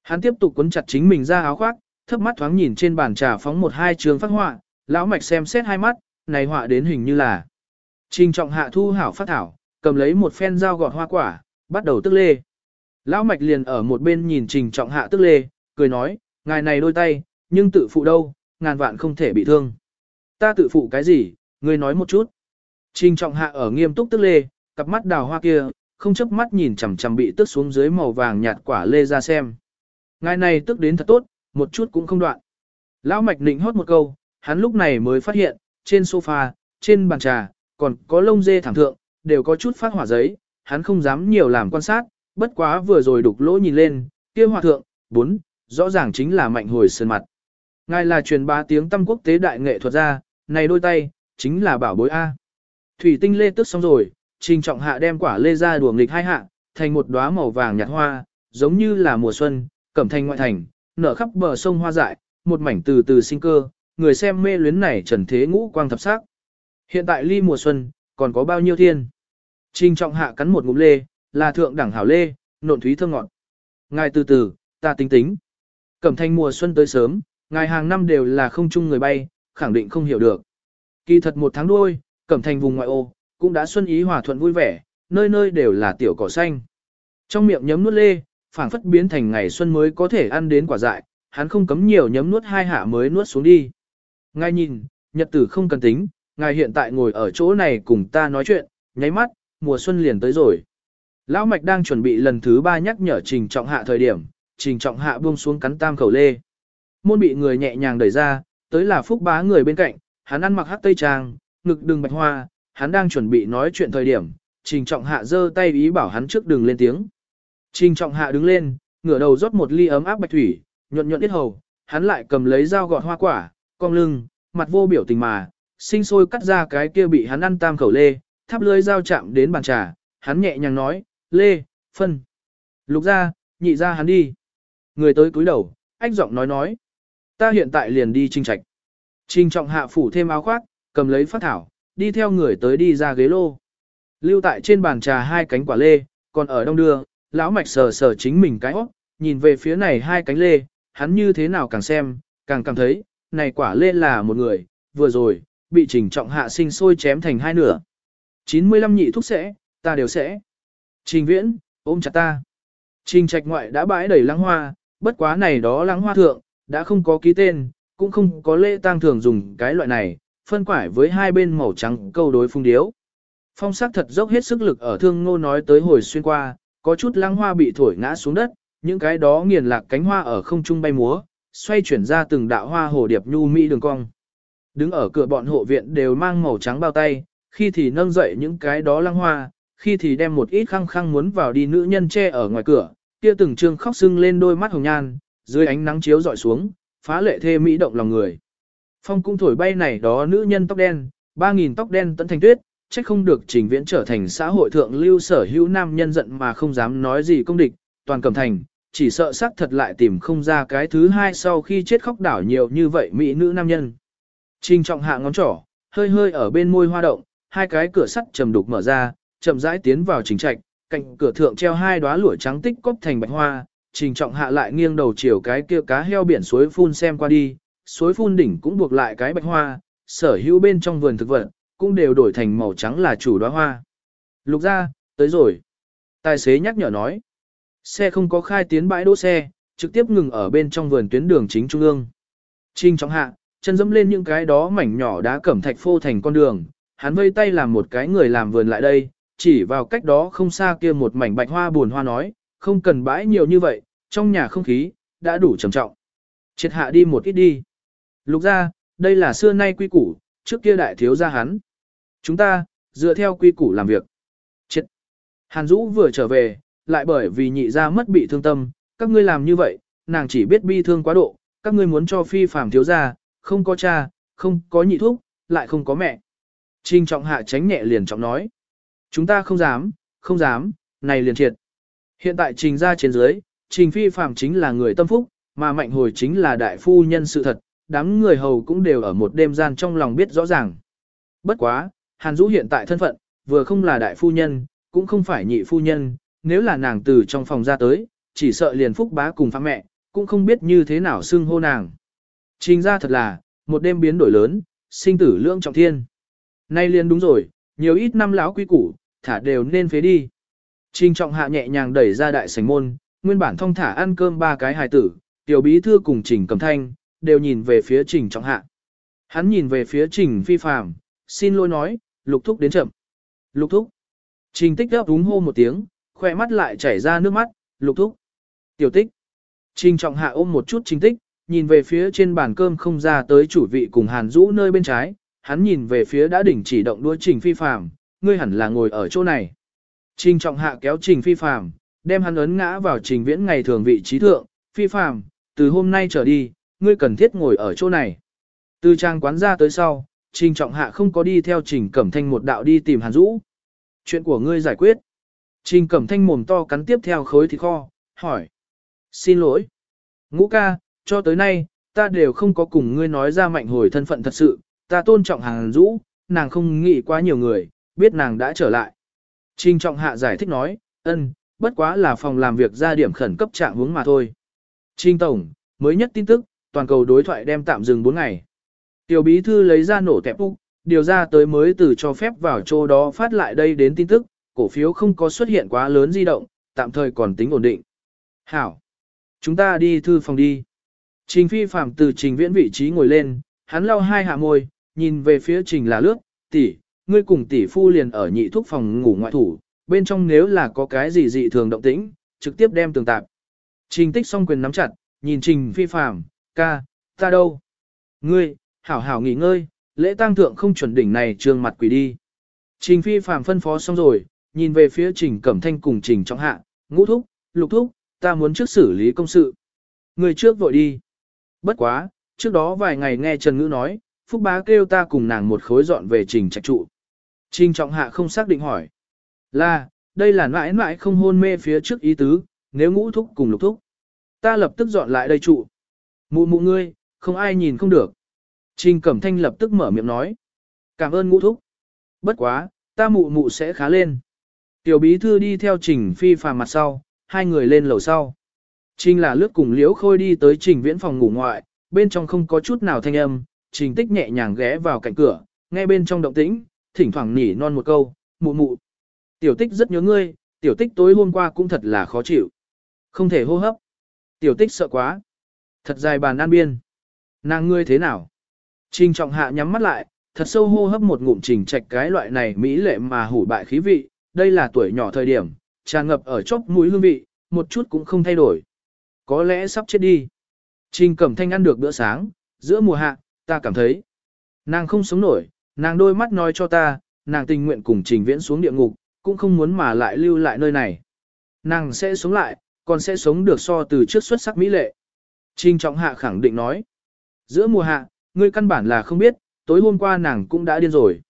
Hắn tiếp tục cuốn chặt chính mình ra áo khoác, thấp mắt thoáng nhìn trên bàn trà phóng một hai trường phát họa, lão mạch xem xét hai mắt, này họa đến hình như là. Trình trọng hạ thu hảo phát thảo, cầm lấy một phen dao gọt hoa quả, bắt đầu tức lê. Lão mạch liền ở một bên nhìn trình trọng hạ tức lê, cười nói, ngài này đôi tay, nhưng tự phụ đâu, ngàn vạn không thể bị thương. Ta tự phụ cái gì, ngươi nói một chút. Trình trọng hạ ở nghiêm túc tức lê, cặp mắt đào hoa kia, không chớp mắt nhìn chằm chằm bị tức xuống dưới màu vàng nhạt quả lê ra xem. Ngài này tức đến thật tốt, một chút cũng không đoạn. Lão mạch nịnh hót một câu, hắn lúc này mới phát hiện, trên sofa, trên bàn trà, còn có lông dê thẳng thượng, đều có chút phát hỏa giấy, hắn không dám nhiều làm quan sát, bất quá vừa rồi đục lỗ nhìn lên, kia hỏa thượng, bốn, rõ ràng chính là mạnh hồi sơn mặt. Ngài là truyền bá tiếng tâm quốc tế đại nghệ thuật ra, này đôi tay, chính là bảo bối A. Thủy tinh lê tức xong rồi, trình trọng hạ đem quả lê ra đùa nghịch hai hạ, thành một đóa màu vàng nhạt hoa, giống như là mùa xuân, cẩm thành ngoại thành, nở khắp bờ sông hoa dại, một mảnh từ từ sinh cơ, người xem mê luyến này trần thế ngũ quang thập sắc. Hiện tại ly mùa xuân, còn có bao nhiêu thiên? Trình trọng hạ cắn một ngụm lê, là thượng đẳng hảo lê, nộn thúy thơm ngọt. Ngài từ từ, ta tính tính. Cẩm thanh mùa xuân tới sớm, ngài hàng năm đều là không chung người bay, khẳng định không hiểu được. Kỳ thật một tháng đuôi, cẩm thành vùng ngoại ô, cũng đã xuân ý hòa thuận vui vẻ, nơi nơi đều là tiểu cỏ xanh. Trong miệng nhấm nuốt lê, phảng phất biến thành ngày xuân mới có thể ăn đến quả dại, hắn không cấm nhiều nhấm nuốt hai hạ mới nuốt xuống đi. Ngài nhìn, nhật tử không cần tính, ngài hiện tại ngồi ở chỗ này cùng ta nói chuyện, nháy mắt, mùa xuân liền tới rồi. Lão Mạch đang chuẩn bị lần thứ ba nhắc nhở Trình Trọng Hạ thời điểm, Trình Trọng Hạ buông xuống cắn tam khẩu lê. Môn bị người nhẹ nhàng đẩy ra, tới là Phúc Bá người bên cạnh, hắn ăn mặc hắc tây trang, ngực đường bạch hoa, hắn đang chuẩn bị nói chuyện thời điểm, Trình Trọng Hạ giơ tay ý bảo hắn trước đừng lên tiếng. Trình Trọng Hạ đứng lên, ngửa đầu rót một ly ấm áp bạch thủy, nhuận nhuận ít hầu, hắn lại cầm lấy dao gọt hoa quả, cong lưng, mặt vô biểu tình mà, sinh sôi cắt ra cái kia bị hắn ăn tam khẩu lê, thắp lưới dao chạm đến bàn trà, hắn nhẹ nhàng nói, lê, phân. Lục ra, nhị ra hắn đi. Người tới cúi đầu, ách giọng nói nói. Ta hiện tại liền đi trinh trạch. Trình trọng hạ phủ thêm áo khoác, cầm lấy phát thảo, đi theo người tới đi ra ghế lô. Lưu tại trên bàn trà hai cánh quả lê, còn ở đông đưa, lão mạch sờ sờ chính mình cái óc, nhìn về phía này hai cánh lê, hắn như thế nào càng xem, càng cảm thấy, này quả lê là một người, vừa rồi, bị trình trọng hạ sinh sôi chém thành hai nửa. 95 nhị thuốc sẽ, ta đều sẽ. Trình viễn, ôm chặt ta. Trình trạch ngoại đã bãi đầy lăng hoa, bất quá này đó lăng hoa thượng, đã không có ký tên, cũng không có lễ tang thường dùng cái loại này, phân quải với hai bên màu trắng câu đối phung điếu. Phong sắc thật dốc hết sức lực ở thương ngô nói tới hồi xuyên qua, có chút lăng hoa bị thổi ngã xuống đất, những cái đó nghiền lạc cánh hoa ở không trung bay múa, xoay chuyển ra từng đạo hoa hồ điệp nhu mỹ đường cong. Đứng ở cửa bọn hộ viện đều mang màu trắng bao tay, khi thì nâng dậy những cái đó lăng hoa, khi thì đem một ít khăng khăng muốn vào đi nữ nhân che ở ngoài cửa, kia từng trương khóc sưng lên đôi mắt hồng nhan, dưới ánh nắng chiếu dọi xuống, phá lệ thê mỹ động lòng người. Phong cung thổi bay này đó nữ nhân tóc đen, ba nghìn tóc đen tận thành tuyết, trách không được trình viễn trở thành xã hội thượng lưu sở hữu nam nhân giận mà không dám nói gì công địch, toàn cầm thành, chỉ sợ sắc thật lại tìm không ra cái thứ hai sau khi chết khóc đảo nhiều như vậy mỹ nữ nam nhân. Trình trọng hạ ngón trỏ, hơi hơi ở bên môi hoa động, hai cái cửa sắt trầm đục mở ra, chậm rãi tiến vào trình trạch, cạnh cửa thượng treo hai đóa lụa trắng tích cốc thành bạch hoa, trình trọng hạ lại nghiêng đầu chiều cái kia cá heo biển suối phun xem qua đi, suối phun đỉnh cũng buộc lại cái bạch hoa, sở hữu bên trong vườn thực vật, cũng đều đổi thành màu trắng là chủ đóa hoa. Lục ra, tới rồi. Tài xế nhắc nhở nói. Xe không có khai tiến bãi đỗ xe, trực tiếp ngừng ở bên trong vườn tuyến đường chính trung ương. Trình trọng hạ, chân dẫm lên những cái đó mảnh nhỏ đá cẩm thạch phô thành con đường, hắn vây tay làm một cái người làm vườn lại đây, chỉ vào cách đó không xa kia một mảnh bạch hoa buồn hoa nói, không cần bãi nhiều như vậy, trong nhà không khí, đã đủ trầm trọng. Triệt hạ đi một ít đi. Lục ra, đây là xưa nay quy củ, trước kia đại thiếu gia hắn. Chúng ta, dựa theo quy củ làm việc. Triệt. Hàn Dũ vừa trở về, lại bởi vì nhị gia mất bị thương tâm, các ngươi làm như vậy, nàng chỉ biết bi thương quá độ, các ngươi muốn cho phi phàm thiếu gia, không có cha, không có nhị thúc, lại không có mẹ. Trình trọng hạ tránh nhẹ liền trọng nói. Chúng ta không dám, không dám, này liền triệt. Hiện tại trình ra trên dưới, trình phi phàm chính là người tâm phúc, mà mạnh hồi chính là đại phu nhân sự thật, đám người hầu cũng đều ở một đêm gian trong lòng biết rõ ràng. Bất quá, Hàn Dũ hiện tại thân phận, vừa không là đại phu nhân, cũng không phải nhị phu nhân, nếu là nàng từ trong phòng ra tới, chỉ sợ liền phúc bá cùng phạm mẹ, cũng không biết như thế nào xưng hô nàng. Trình ra thật là, một đêm biến đổi lớn, sinh tử lưỡng trọng thiên. Nay liền đúng rồi, nhiều ít năm lão quý củ, thả đều nên phế đi. Trình trọng hạ nhẹ nhàng đẩy ra đại sảnh môn, nguyên bản thông thả ăn cơm ba cái hài tử, tiểu bí thư cùng trình cầm thanh, đều nhìn về phía trình trọng hạ. Hắn nhìn về phía trình phi phàm, xin lỗi nói, lục thúc đến chậm. Lục thúc. Trình tích đáp đúng hô một tiếng, khoe mắt lại chảy ra nước mắt, lục thúc. Tiểu tích. Trình trọng hạ ôm một chút trình tích, nhìn về phía trên bàn cơm không ra tới chủ vị cùng hàn Dũ nơi bên trái, hắn nhìn về phía đã đỉnh chỉ động đuôi trình phi phàm, ngươi hẳn là ngồi ở chỗ này. Trình trọng hạ kéo trình phi phàm, đem hắn ấn ngã vào trình viễn ngày thường vị trí thượng, phi phàm, từ hôm nay trở đi, ngươi cần thiết ngồi ở chỗ này. Từ trang quán ra tới sau, trình trọng hạ không có đi theo trình cẩm thanh một đạo đi tìm hàn rũ. Chuyện của ngươi giải quyết. Trình cẩm thanh mồm to cắn tiếp theo khối thịt kho, hỏi. Xin lỗi. Ngũ ca, cho tới nay, ta đều không có cùng ngươi nói ra mạnh hồi thân phận thật sự, ta tôn trọng hàng rũ, nàng không nghĩ quá nhiều người, biết nàng đã trở lại. Trình trọng hạ giải thích nói, ân, bất quá là phòng làm việc ra điểm khẩn cấp trạng hướng mà thôi. Trình tổng, mới nhất tin tức, toàn cầu đối thoại đem tạm dừng 4 ngày. Tiểu bí thư lấy ra nổ tẹp úc, điều ra tới mới từ cho phép vào chỗ đó phát lại đây đến tin tức, cổ phiếu không có xuất hiện quá lớn di động, tạm thời còn tính ổn định. Hảo! Chúng ta đi thư phòng đi. Trình phi phạm từ trình viễn vị trí ngồi lên, hắn lau hai hạ môi, nhìn về phía trình là lướt, tỷ, ngươi cùng tỷ phu liền ở nhị thuốc phòng ngủ ngoại thủ, bên trong nếu là có cái gì dị thường động tĩnh, trực tiếp đem tường tạp. Trình tích song quyền nắm chặt, nhìn trình phi phạm, ca, ta đâu? Ngươi, hảo hảo nghỉ ngơi, lễ tang thượng không chuẩn đỉnh này trường mặt quỷ đi. Trình phi phạm phân phó xong rồi, nhìn về phía trình cẩm thanh cùng trình trọng hạ, ngũ thúc, lục thúc, ta muốn trước xử lý công sự. Người trước vội đi. Bất quá, trước đó vài ngày nghe Trần Ngữ nói, Phúc Bá kêu ta cùng nàng một khối dọn về trình trạch trụ. Trình trọng hạ không xác định hỏi. Là, đây là mãi mãi không hôn mê phía trước ý tứ, nếu ngũ thúc cùng lục thúc. Ta lập tức dọn lại đây trụ. Mụ mụ ngươi, không ai nhìn không được. Trình Cẩm Thanh lập tức mở miệng nói. Cảm ơn ngũ thúc. Bất quá, ta mụ mụ sẽ khá lên. Tiểu bí thư đi theo trình phi phàm mặt sau, hai người lên lầu sau. Trình là lướt cùng liễu khôi đi tới trình viễn phòng ngủ ngoại, bên trong không có chút nào thanh âm, trình tích nhẹ nhàng ghé vào cạnh cửa, nghe bên trong động tĩnh, thỉnh thoảng nỉ non một câu, mụ mụ. Tiểu tích rất nhớ ngươi, tiểu tích tối hôm qua cũng thật là khó chịu. Không thể hô hấp. Tiểu tích sợ quá. Thật dài bàn an biên. Nàng ngươi thế nào? Trình trọng hạ nhắm mắt lại, thật sâu hô hấp một ngụm trình trạch cái loại này mỹ lệ mà hủ bại khí vị, đây là tuổi nhỏ thời điểm, tràn ngập ở chốc mũi hương vị, một chút cũng không thay đổi. Có lẽ sắp chết đi. Trình cẩm thanh ăn được bữa sáng, giữa mùa hạ, ta cảm thấy. Nàng không sống nổi, nàng đôi mắt nói cho ta, nàng tình nguyện cùng trình viễn xuống địa ngục, cũng không muốn mà lại lưu lại nơi này. Nàng sẽ sống lại, còn sẽ sống được so từ trước xuất sắc mỹ lệ. Trình trọng hạ khẳng định nói. Giữa mùa hạ, ngươi căn bản là không biết, tối hôm qua nàng cũng đã điên rồi.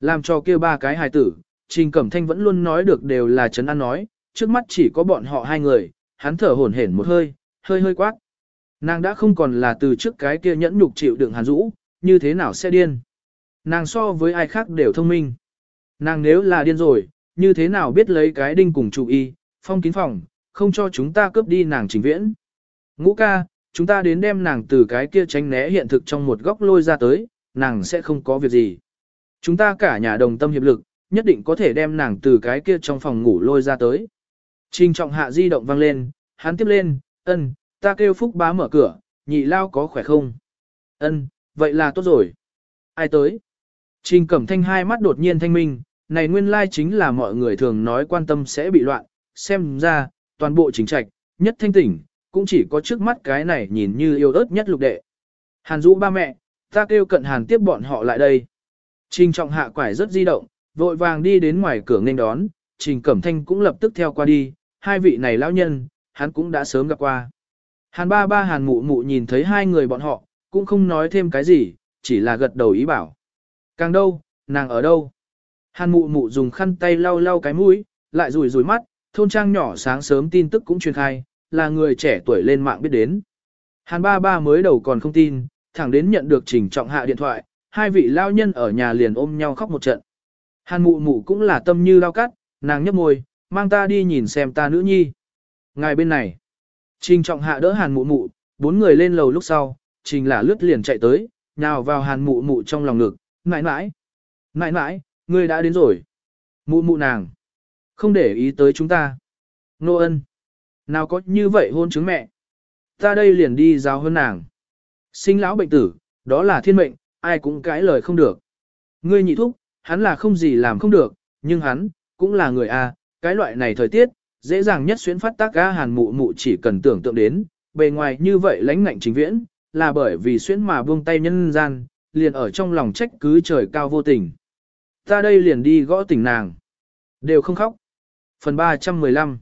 Làm cho kia ba cái hài tử, Trình Cẩm Thanh vẫn luôn nói được đều là trấn an nói, trước mắt chỉ có bọn họ hai người, hắn thở hổn hển một hơi, hơi hơi quát. Nàng đã không còn là từ trước cái kia nhẫn nhục chịu đựng hàn rũ, như thế nào sẽ điên. Nàng so với ai khác đều thông minh. Nàng nếu là điên rồi, như thế nào biết lấy cái đinh cùng chủ y, phong kín phòng, không cho chúng ta cướp đi nàng trình viễn. Ngũ ca, chúng ta đến đem nàng từ cái kia tránh né hiện thực trong một góc lôi ra tới, nàng sẽ không có việc gì. Chúng ta cả nhà đồng tâm hiệp lực, nhất định có thể đem nàng từ cái kia trong phòng ngủ lôi ra tới. Trình trọng hạ di động vang lên, hắn tiếp lên, ân, ta kêu phúc bá mở cửa, nhị lao có khỏe không? Ân, vậy là tốt rồi. Ai tới? Trình cẩm thanh hai mắt đột nhiên thanh minh, này nguyên lai chính là mọi người thường nói quan tâm sẽ bị loạn, xem ra, toàn bộ chính trạch, nhất thanh tỉnh, cũng chỉ có trước mắt cái này nhìn như yêu ớt nhất lục đệ. Hàn Dũ ba mẹ, ta kêu cận Hàn tiếp bọn họ lại đây. Trình trọng hạ quải rất di động, vội vàng đi đến ngoài cửa nghênh đón, Trình Cẩm Thanh cũng lập tức theo qua đi, hai vị này lão nhân, hắn cũng đã sớm gặp qua. Hàn ba ba hàn mụ mụ nhìn thấy hai người bọn họ, cũng không nói thêm cái gì, chỉ là gật đầu ý bảo. Càng đâu, nàng ở đâu? Hàn mụ mụ dùng khăn tay lau lau cái mũi, lại rủi rủi mắt, thôn trang nhỏ sáng sớm tin tức cũng truyền khai, là người trẻ tuổi lên mạng biết đến. Hàn ba ba mới đầu còn không tin, thẳng đến nhận được trình trọng hạ điện thoại, hai vị lao nhân ở nhà liền ôm nhau khóc một trận. Hàn mụ mụ cũng là tâm như lao cắt, nàng nhấp môi, mang ta đi nhìn xem ta nữ nhi. Ngài bên này, trình trọng hạ đỡ hàn mụ mụ, bốn người lên lầu lúc sau, trình là lướt liền chạy tới, nào vào hàn mụ mụ trong lòng ngực, mãi mãi, mãi mãi, ngươi đã đến rồi. Mụ mụ nàng, không để ý tới chúng ta. Nô ân. Nào có như vậy hôn chứng mẹ. Ta đây liền đi giáo hơn nàng. Sinh lão bệnh tử, đó là thiên mệnh, ai cũng cãi lời không được. Ngươi nhị thúc, hắn là không gì làm không được, nhưng hắn, cũng là người A, cái loại này thời tiết, dễ dàng nhất xuyến phát tác ga hàn mụ mụ chỉ cần tưởng tượng đến, bề ngoài như vậy lãnh ngạnh chính viễn, là bởi vì xuyến mà buông tay nhân gian, liền ở trong lòng trách cứ trời cao vô tình. Ta đây liền đi gõ tỉnh nàng. Đều không khóc. Phần 315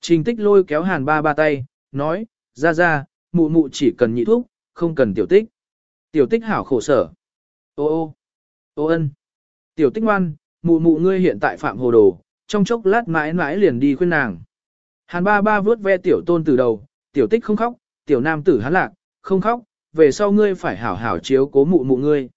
Trình tích lôi kéo hàn ba ba tay, nói, ra ra, mụ mụ chỉ cần nhị thuốc, không cần tiểu tích. Tiểu tích hảo khổ sở. Ô ô, ô ân. Tiểu tích ngoan, mụ mụ ngươi hiện tại phạm hồ đồ, trong chốc lát mãi mãi liền đi khuyên nàng. Hàn ba ba vướt ve tiểu tôn từ đầu, tiểu tích không khóc, tiểu nam tử hắn lạc, không khóc, về sau ngươi phải hảo hảo chiếu cố mụ mụ ngươi.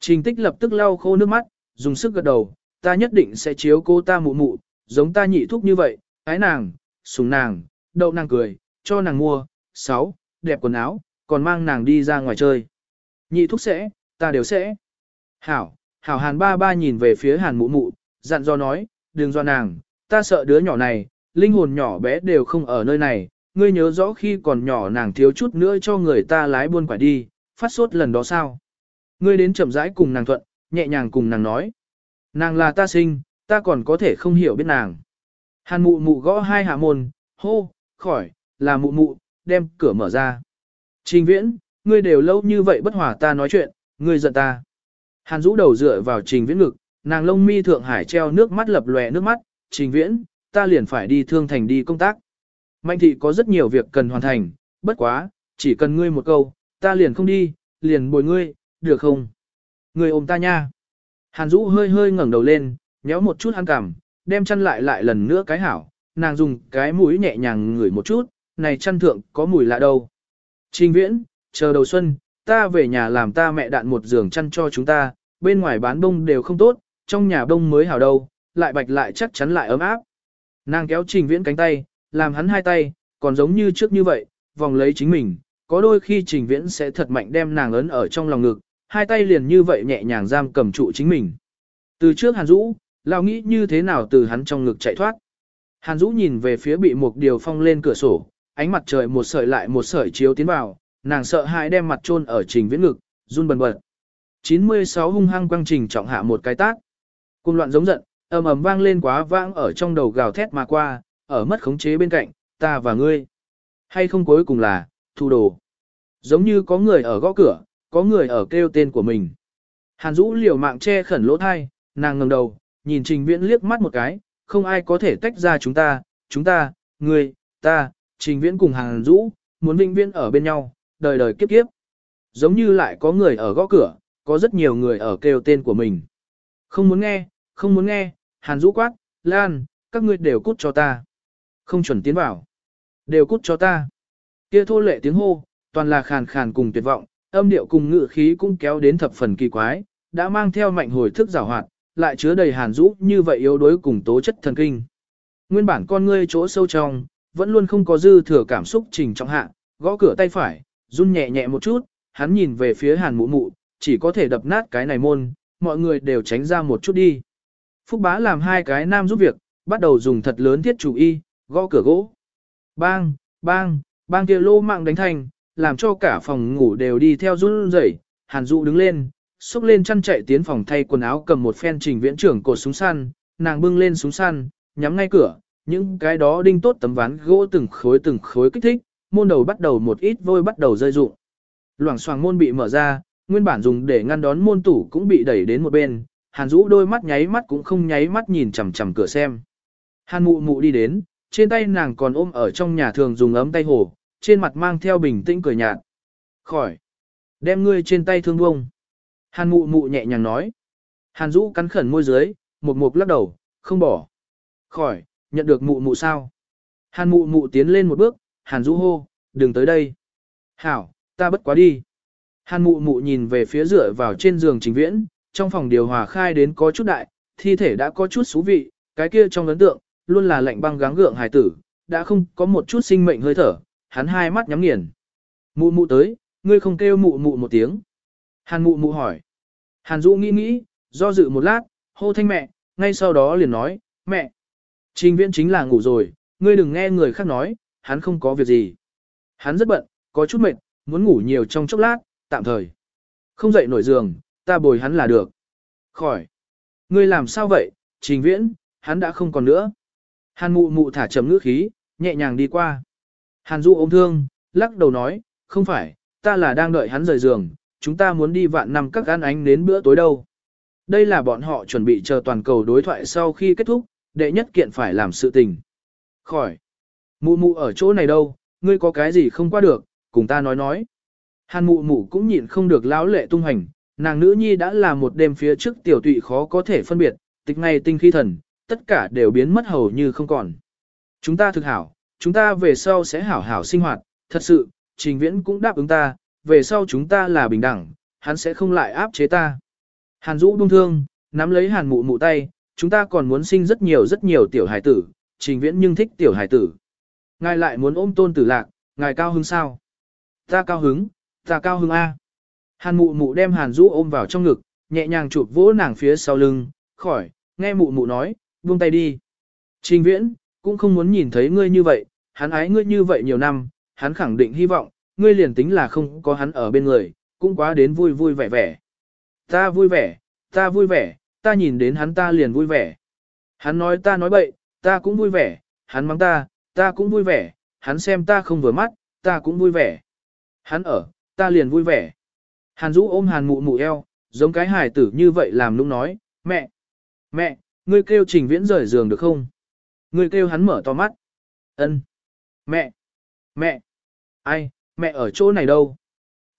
Trình tích lập tức lau khô nước mắt, dùng sức gật đầu, ta nhất định sẽ chiếu cô ta mụ mụ, giống ta nhị thúc như vậy, ái nàng, sùng nàng, đậu nàng cười, cho nàng mua, sáu, đẹp quần áo, còn mang nàng đi ra ngoài chơi. Nhị thúc sẽ, ta đều sẽ. Hảo, hảo hàn ba ba nhìn về phía hàn mụ mụ, dặn do nói, đừng do nàng, ta sợ đứa nhỏ này, linh hồn nhỏ bé đều không ở nơi này, ngươi nhớ rõ khi còn nhỏ nàng thiếu chút nữa cho người ta lái buôn quải đi, phát sốt lần đó sao. Ngươi đến chậm rãi cùng nàng thuận, nhẹ nhàng cùng nàng nói. Nàng là ta sinh, ta còn có thể không hiểu biết nàng. Hàn mụ mụ gõ hai hạ môn, hô, khỏi, là mụ mụ, đem cửa mở ra. Trình viễn, ngươi đều lâu như vậy bất hòa ta nói chuyện, ngươi giận ta. Hàn rũ đầu dựa vào trình viễn ngực, nàng lông mi thượng hải treo nước mắt lập lòe nước mắt, trình viễn, ta liền phải đi thương thành đi công tác. Mạnh thị có rất nhiều việc cần hoàn thành, bất quá, chỉ cần ngươi một câu, ta liền không đi, liền bồi ngươi, được không? Người ôm ta nha. Hàn Dũ hơi hơi ngẩng đầu lên, nhéo một chút hắn cảm, đem chăn lại lại lần nữa cái hảo, nàng dùng cái mũi nhẹ nhàng ngửi một chút, này chăn thượng có mùi lạ đâu. Trình viễn, chờ đầu xuân, ta về nhà làm ta mẹ đạn một giường chăn cho chúng ta, bên ngoài bán bông đều không tốt, trong nhà bông mới hảo đâu, lại bạch lại chắc chắn lại ấm áp. Nàng kéo trình viễn cánh tay, làm hắn hai tay, còn giống như trước như vậy, vòng lấy chính mình, có đôi khi trình viễn sẽ thật mạnh đem nàng ấn ở trong lòng ngực, hai tay liền như vậy nhẹ nhàng giam cầm trụ chính mình. Từ trước hàn Dũ lão nghĩ như thế nào từ hắn trong ngực chạy thoát. Hàn Dũ nhìn về phía bị một điều phong lên cửa sổ, ánh mặt trời một sợi lại một sợi chiếu tiến vào, nàng sợ hãi đem mặt chôn ở trình viễn ngực, run bần bật. 96 hung hăng quăng trình trọng hạ một cái tác. Cùng loạn giống giận, ầm ầm vang lên quá vang ở trong đầu gào thét mà qua, ở mất khống chế bên cạnh, ta và ngươi. Hay không cuối cùng là, thu đồ. Giống như có người ở gõ cửa, có người ở kêu tên của mình. Hàn Dũ liều mạng che khẩn lỗ thai, nàng ngẩng đầu, nhìn Trình Viễn liếc mắt một cái, không ai có thể tách ra chúng ta, chúng ta, người, ta, Trình Viễn cùng Hàn Dũ, muốn vinh viễn ở bên nhau, đời đời kiếp kiếp. Giống như lại có người ở gõ cửa, có rất nhiều người ở kêu tên của mình. Không muốn nghe, không muốn nghe, Hàn Dũ quát, Lan, các ngươi đều cút cho ta. Không chuẩn tiến vào. Đều cút cho ta. Kia thô lệ tiếng hô, toàn là khàn khàn cùng tuyệt vọng, âm điệu cùng ngự khí cũng kéo đến thập phần kỳ quái, đã mang theo mạnh hồi thức giảo hoạt, lại chứa đầy hàn Dũ như vậy yếu đuối cùng tố chất thần kinh. Nguyên bản con ngươi chỗ sâu trong, vẫn luôn không có dư thừa cảm xúc trình trọng hạ, gõ cửa tay phải, run nhẹ nhẹ một chút, hắn nhìn về phía hàn mụ mụ, chỉ có thể đập nát cái này môn, mọi người đều tránh ra một chút đi. Phúc bá làm hai cái nam giúp việc, bắt đầu dùng thật lớn thiết chủ y, gõ cửa gỗ. Bang, bang, bang kia lô mạng đánh thành, làm cho cả phòng ngủ đều đi theo run rẩy. Hàn Dụ đứng lên, xúc lên chăn chạy tiến phòng thay quần áo cầm một phen trình viễn trưởng cột súng săn, nàng bưng lên súng săn, nhắm ngay cửa, những cái đó đinh tốt tấm ván gỗ từng khối từng khối kích thích, môn đầu bắt đầu một ít vôi bắt đầu rơi rụng. Loảng xoảng môn bị mở ra, nguyên bản dùng để ngăn đón môn tủ cũng bị đẩy đến một bên, Hàn Dũ đôi mắt nháy mắt cũng không nháy mắt nhìn chằm chằm cửa xem. Hàn mụ mụ đi đến, trên tay nàng còn ôm ở trong nhà thường dùng ấm tay hồ, trên mặt mang theo bình tĩnh cười nhạt. Khỏi. Đem ngươi trên tay thương bông. Hàn mụ mụ nhẹ nhàng nói. Hàn Dũ cắn khẩn môi dưới, một mục lắc đầu, không bỏ. Khỏi, nhận được mụ mụ sao? Hàn mụ mụ tiến lên một bước, Hàn Dũ hô, đừng tới đây. Hảo, ta bất quá đi. Hàn mụ mụ nhìn về phía dựa vào trên giường trình viễn, trong phòng điều hòa khai đến có chút đại, thi thể đã có chút xú vị, cái kia trong ấn tượng, luôn là lạnh băng gắng gượng hài tử, đã không có một chút sinh mệnh hơi thở, hắn hai mắt nhắm nghiền. Mụ mụ tới, ngươi không kêu mụ mụ một tiếng. Hàn mụ mụ hỏi. Hàn Dũ nghĩ nghĩ, do dự một lát, hô thanh mẹ, ngay sau đó liền nói, mẹ. Trình viễn chính là ngủ rồi, ngươi đừng nghe người khác nói, hắn không có việc gì. Hắn rất bận, có chút mệt, muốn ngủ nhiều trong chốc lát, tạm thời. Không dậy nổi giường, ta bồi hắn là được. Khỏi. Ngươi làm sao vậy, trình viễn, hắn đã không còn nữa. Hàn mụ mụ thả chấm ngữ khí, nhẹ nhàng đi qua. Hàn Du ôm thương, lắc đầu nói, không phải, ta là đang đợi hắn rời giường, chúng ta muốn đi vạn năm các ăn ánh đến bữa tối đâu. Đây là bọn họ chuẩn bị chờ toàn cầu đối thoại sau khi kết thúc, đệ nhất kiện phải làm sự tình. Khỏi. Mụ mụ ở chỗ này đâu, ngươi có cái gì không qua được, cùng ta nói nói. Hàn mụ mụ cũng nhịn không được lão lệ tung hành, nàng nữ nhi đã là một đêm phía trước tiểu tụy khó có thể phân biệt, tịch ngay tinh khí thần, tất cả đều biến mất hầu như không còn. Chúng ta thực hảo, chúng ta về sau sẽ hảo hảo sinh hoạt, thật sự, trình viễn cũng đáp ứng ta, về sau chúng ta là bình đẳng, hắn sẽ không lại áp chế ta. Hàn Dũ đung thương, nắm lấy hàn mụ mụ tay, chúng ta còn muốn sinh rất nhiều rất nhiều tiểu hải tử, trình viễn nhưng thích tiểu hải tử. Ngài lại muốn ôm tôn tử lạc, ngài cao hứng sao? Ta cao hứng, ta cao hứng A. Hàn mụ mụ đem hàn Dũ ôm vào trong ngực, nhẹ nhàng chụp vỗ nàng phía sau lưng, khỏi, nghe mụ mụ nói, buông tay đi. Trình viễn, cũng không muốn nhìn thấy ngươi như vậy, hắn ái ngươi như vậy nhiều năm, hắn khẳng định hy vọng, ngươi liền tính là không có hắn ở bên người, cũng quá đến vui vui vẻ vẻ. Ta vui vẻ, ta vui vẻ, ta nhìn đến hắn ta liền vui vẻ. Hắn nói ta nói bậy, ta cũng vui vẻ, hắn mắng ta, ta cũng vui vẻ, hắn xem ta không vừa mắt, ta cũng vui vẻ. Hắn ở, ta liền vui vẻ. Hàn Dũ ôm Hàn mụ mụ eo, giống cái hài tử như vậy làm nũng nói, mẹ, mẹ, ngươi kêu trình viễn rời giường được không? Ngươi kêu hắn mở to mắt. Ân, Mẹ! Mẹ! Ai, mẹ ở chỗ này đâu?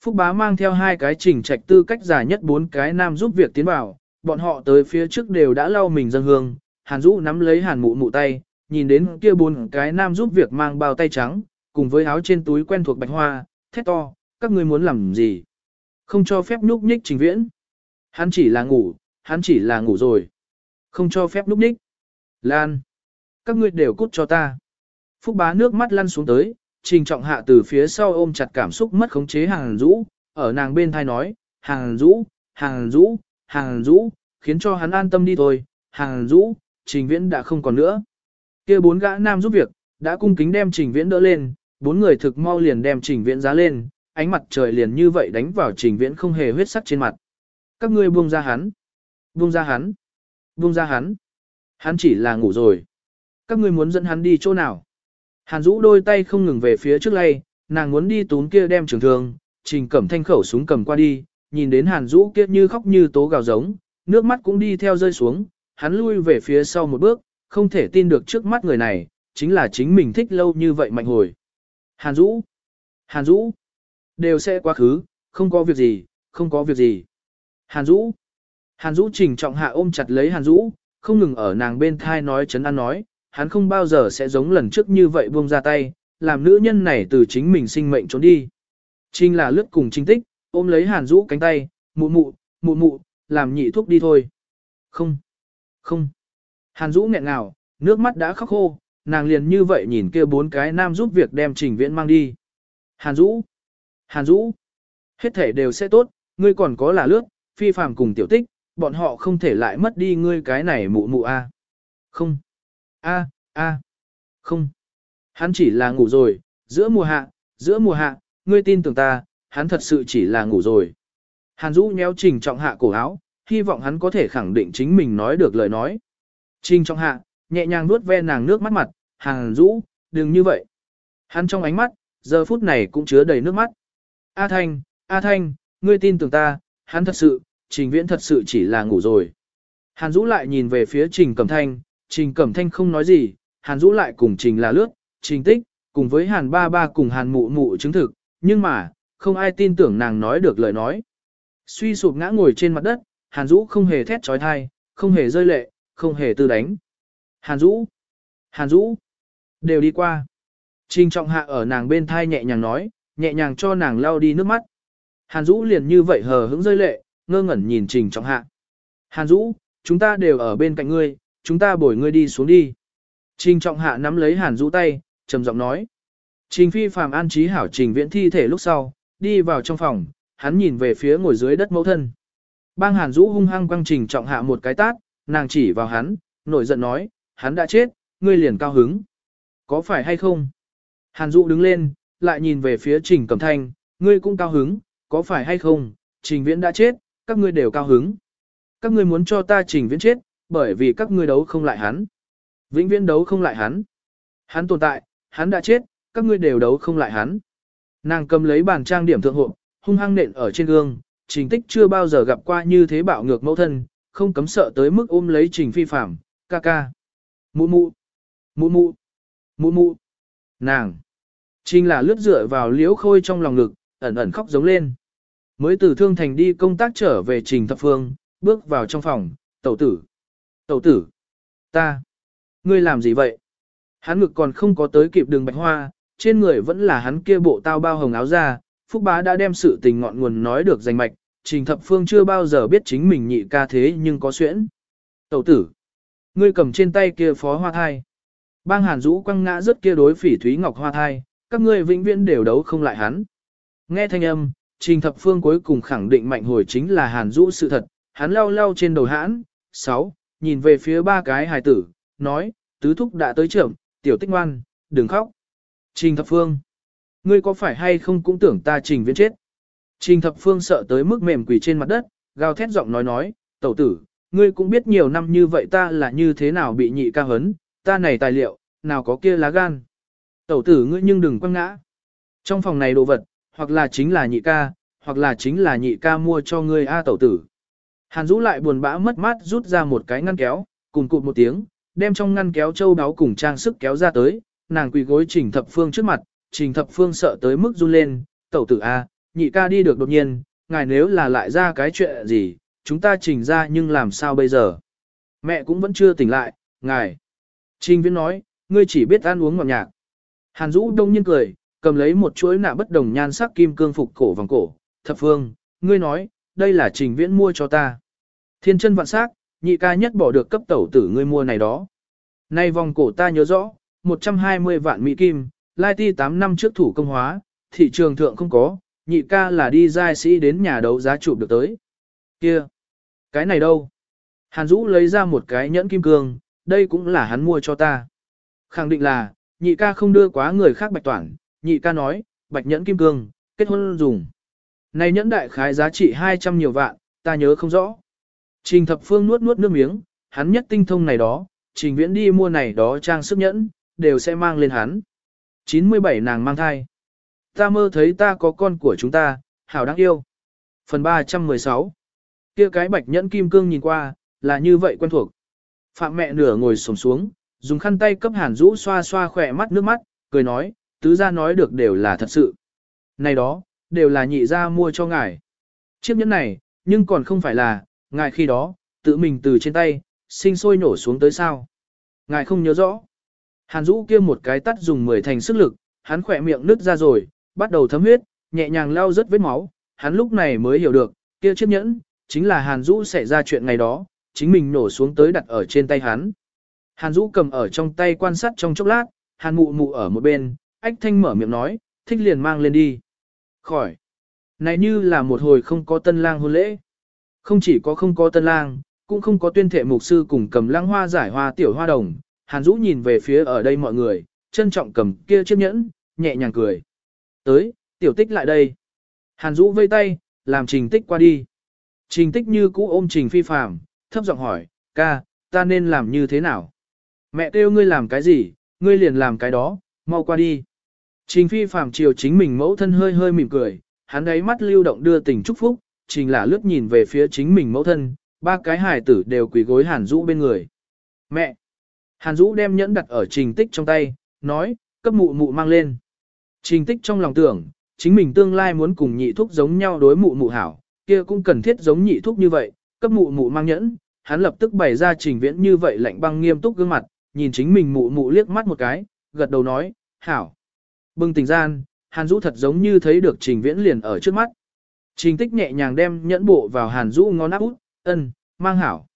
Phúc bá mang theo hai cái trình trạch tư cách giả nhất bốn cái nam giúp việc tiến vào, bọn họ tới phía trước đều đã lau mình dân hương, hàn Dũ nắm lấy hàn mụ mụ tay, nhìn đến kia bốn cái nam giúp việc mang bao tay trắng, cùng với áo trên túi quen thuộc bạch hoa, thét to, các ngươi muốn làm gì? Không cho phép nhúc nhích trình viễn. Hắn chỉ là ngủ, hắn chỉ là ngủ rồi. Không cho phép nhúc nhích. Lan các ngươi đều cút cho ta. Phúc bá nước mắt lăn xuống tới, trình trọng hạ từ phía sau ôm chặt cảm xúc mất khống chế hàng rũ, ở nàng bên thai nói, hàng rũ, hàng rũ, hàng rũ, khiến cho hắn an tâm đi thôi, hàng rũ, trình viễn đã không còn nữa. Kia bốn gã nam giúp việc, đã cung kính đem Trình Viễn đỡ lên, bốn người thực mau liền đem Trình Viễn giá lên, ánh mặt trời liền như vậy đánh vào Trình Viễn không hề huyết sắc trên mặt. Các ngươi buông ra hắn. Buông ra hắn. Buông ra hắn. Hắn chỉ là ngủ rồi. Các ngươi muốn dẫn hắn đi chỗ nào? Hàn Dũ đôi tay không ngừng về phía trước lay, nàng muốn đi tún kia đem trường thương, Trình Cẩm Thanh khẩu súng cầm qua đi, nhìn đến Hàn Dũ kia như khóc như tố gào giống, nước mắt cũng đi theo rơi xuống, hắn lui về phía sau một bước, không thể tin được trước mắt người này, chính là chính mình thích lâu như vậy mạnh hồi. Hàn Dũ, Hàn Dũ, đều sẽ quá khứ, không có việc gì, không có việc gì. Hàn Dũ, Hàn Dũ trình trọng hạ ôm chặt lấy Hàn Dũ, không ngừng ở nàng bên thai nói chấn an nói, hắn không bao giờ sẽ giống lần trước như vậy buông ra tay, làm nữ nhân này từ chính mình sinh mệnh trốn đi. Trinh là lướt cùng chính tích, ôm lấy Hàn Dũ cánh tay, mụ mụ, mụ mụ, làm nhị thuốc đi thôi. Không, không. Hàn Dũ nghẹn ngào, nước mắt đã khóc khô, nàng liền như vậy nhìn kia bốn cái nam giúp việc đem trình viễn mang đi. Hàn Dũ, Hàn Dũ, hết thể đều sẽ tốt, ngươi còn có là lướt, phi phàm cùng tiểu tích, bọn họ không thể lại mất đi ngươi cái này mụ mụ a. Không, a, a, không. Hắn chỉ là ngủ rồi, giữa mùa hạ, giữa mùa hạ, ngươi tin tưởng ta, hắn thật sự chỉ là ngủ rồi. Hàn Dũ nhéo trình trọng hạ cổ áo, hy vọng hắn có thể khẳng định chính mình nói được lời nói. Trình trọng hạ, nhẹ nhàng nuốt ve nàng nước mắt mặt, Hàn Dũ, đừng như vậy. Hắn trong ánh mắt, giờ phút này cũng chứa đầy nước mắt. A Thanh, A Thanh, ngươi tin tưởng ta, hắn thật sự, Trình Viễn thật sự chỉ là ngủ rồi. Hàn Dũ lại nhìn về phía Trình Cẩm Thanh, Trình Cẩm Thanh không nói gì, Hàn Dũ lại cùng Trình là lướt, Trình Tích, cùng với Hàn Ba Ba cùng Hàn Mụ Mụ chứng thực, nhưng mà, không ai tin tưởng nàng nói được lời nói. Suy sụp ngã ngồi trên mặt đất, Hàn Dũ không hề thét trói thai, không hề rơi lệ, không hề tư đánh. Hàn Dũ, Hàn Dũ, đều đi qua. Trình trọng hạ ở nàng bên thai nhẹ nhàng nói, nhẹ nhàng cho nàng lau đi nước mắt. Hàn Dũ liền như vậy hờ hững rơi lệ, ngơ ngẩn nhìn Trình trọng hạ. Hàn Dũ, chúng ta đều ở bên cạnh ngươi, chúng ta bồi ngươi đi xuống đi. Trình trọng hạ nắm lấy Hàn Dũ tay, trầm giọng nói. Trình phi phàm an trí hảo trình viễn thi thể lúc sau, đi vào trong phòng, hắn nhìn về phía ngồi dưới đất mẫu thân. Bang Hàn Dũ hung hăng quăng trình trọng hạ một cái tát, nàng chỉ vào hắn, nổi giận nói, hắn đã chết, ngươi liền cao hứng. Có phải hay không? Hàn Dũ đứng lên, lại nhìn về phía trình cẩm thanh, ngươi cũng cao hứng, có phải hay không? Trình viễn đã chết, các ngươi đều cao hứng. Các ngươi muốn cho ta trình viễn chết, bởi vì các ngươi đấu không lại hắn. Vĩnh viễn đấu không lại hắn. Hắn tồn tại, hắn đã chết, các ngươi đều đấu không lại hắn. Nàng cầm lấy bàn trang điểm thượng hộ, hung hăng nện ở trên gương, trình tích chưa bao giờ gặp qua như thế bạo ngược mẫu thân, không cấm sợ tới mức ôm lấy trình phi phạm, ca ca. Mụ mụ, mụ mụ, mụ mụ, nàng. Trình là lướt dựa vào liễu khôi trong lòng ngực, ẩn ẩn khóc giống lên. Mới từ thương thành đi công tác trở về trình thập phương, bước vào trong phòng, tẩu tử. Tẩu tử, ta, ngươi làm gì vậy? Hắn ngực còn không có tới kịp đường bạch hoa, trên người vẫn là hắn kia bộ tao bao hồng áo ra, Phúc Bá đã đem sự tình ngọn nguồn nói được danh mạch, Trình Thập Phương chưa bao giờ biết chính mình nhị ca thế nhưng có xuyễn. Tẩu tử, ngươi cầm trên tay kia phó hoa thai. Bang Hàn Dũ quăng ngã rất kia đối phỉ Thúy Ngọc hoa thai, các ngươi vĩnh viễn đều đấu không lại hắn. Nghe thanh âm, Trình Thập Phương cuối cùng khẳng định mạnh hồi chính là Hàn Dũ sự thật, hắn lau lau trên đầu hãn, sáu, nhìn về phía ba cái hài tử, nói, tứ thúc đã tới trưởng, tiểu tích ngoan, đừng khóc. Trình Thập Phương, ngươi có phải hay không cũng tưởng ta trình viên chết. Trình Thập Phương sợ tới mức mềm quỳ trên mặt đất, gào thét giọng nói nói, tẩu tử, ngươi cũng biết nhiều năm như vậy ta là như thế nào bị nhị ca hấn, ta này tài liệu, nào có kia lá gan. Tẩu tử ngươi nhưng đừng quăng ngã. Trong phòng này đồ vật, hoặc là chính là nhị ca, hoặc là chính là nhị ca mua cho ngươi A tẩu tử. Hàn Dũ lại buồn bã mất mát rút ra một cái ngăn kéo, cùng cụt một tiếng, đem trong ngăn kéo châu đáo cùng trang sức kéo ra tới, nàng quỳ gối Trình Thập Phương trước mặt, Trình Thập Phương sợ tới mức run lên, tẩu tử A, nhị ca đi được đột nhiên, ngài nếu là lại ra cái chuyện gì, chúng ta trình ra nhưng làm sao bây giờ? Mẹ cũng vẫn chưa tỉnh lại, ngài. Trình Viễn nói, ngươi chỉ biết ăn uống ngọt nhạc. Hàn Dũ đông nhiên cười, cầm lấy một chuỗi nạ bất đồng nhan sắc kim cương phục cổ vòng cổ, thập phương, ngươi nói, đây là trình viễn mua cho ta. Thiên chân vạn sắc, nhị ca nhất bỏ được cấp tẩu tử ngươi mua này đó. Nay vòng cổ ta nhớ rõ, 120 vạn mỹ kim, lai ti 8 năm trước thủ công hóa, thị trường thượng không có, nhị ca là đi giai sĩ đến nhà đấu giá chụp được tới. Kia, cái này đâu? Hàn Dũ lấy ra một cái nhẫn kim cương, đây cũng là hắn mua cho ta. Khẳng định là, nhị ca không đưa quá người khác bạch toản, nhị ca nói, bạch nhẫn kim cương, kết hôn dùng. Này nhẫn đại khái giá trị 200 nhiều vạn, ta nhớ không rõ. Trình thập phương nuốt nuốt nước miếng, hắn nhất tinh thông này đó, trình viễn đi mua này đó trang sức nhẫn, đều sẽ mang lên hắn. 97 nàng mang thai. Ta mơ thấy ta có con của chúng ta, hảo đáng yêu. Phần 316 kia cái bạch nhẫn kim cương nhìn qua, là như vậy quen thuộc. Phạm mẹ nửa ngồi sổng xuống, dùng khăn tay cấp hàn rũ xoa xoa khỏe mắt nước mắt, cười nói, tứ gia nói được đều là thật sự. Này đó, đều là nhị gia mua cho ngài. Chiếc nhẫn này, nhưng còn không phải là, ngài khi đó, tự mình từ trên tay, sinh sôi nổ xuống tới sao. Ngài không nhớ rõ. Hàn Dũ kia một cái tắt dùng mười thành sức lực, hắn khỏe miệng nứt ra rồi, bắt đầu thấm huyết, nhẹ nhàng lao rất vết máu, hắn lúc này mới hiểu được, kia chiếc nhẫn, chính là Hàn Dũ xảy ra chuyện ngày đó, chính mình nổ xuống tới đặt ở trên tay hắn. Hàn Dũ cầm ở trong tay quan sát trong chốc lát, Hàn mụ mụ ở một bên, ách thanh mở miệng nói, thích liền mang lên đi. Khỏi. Này như là một hồi không có tân lang hôn lễ. Không chỉ có không có tân lang, cũng không có tuyên thệ mục sư cùng cầm lăng hoa giải hoa tiểu hoa đồng. Hàn Dũ nhìn về phía ở đây mọi người, trân trọng cầm kia chiếc nhẫn, nhẹ nhàng cười. Tới, tiểu tích lại đây. Hàn Dũ vây tay, làm trình tích qua đi. Trình tích như cũ ôm trình phi phàm, thấp giọng hỏi, ca, ta nên làm như thế nào? Mẹ kêu ngươi làm cái gì, ngươi liền làm cái đó, mau qua đi. Trình phi phàm chiều chính mình mẫu thân hơi hơi mỉm cười, hắn ấy mắt lưu động đưa tình chúc phúc, trình là lướt nhìn về phía chính mình mẫu thân, ba cái hài tử đều quỳ gối hàn Dũ bên người. Mẹ! Hàn Dũ đem nhẫn đặt ở trình tích trong tay, nói, cấp mụ mụ mang lên. Trình tích trong lòng tưởng, chính mình tương lai muốn cùng nhị thúc giống nhau đối mụ mụ hảo, kia cũng cần thiết giống nhị thúc như vậy, cấp mụ mụ mang nhẫn, hắn lập tức bày ra trình viễn như vậy lạnh băng nghiêm túc gương mặt, nhìn chính mình mụ mụ liếc mắt một cái, gật đầu nói, hảo. Bừng tỉnh gian, Hàn Dũ thật giống như thấy được trình viễn liền ở trước mắt. Trình tích nhẹ nhàng đem nhẫn bộ vào Hàn Dũ ngón áp út, ân, mang hảo.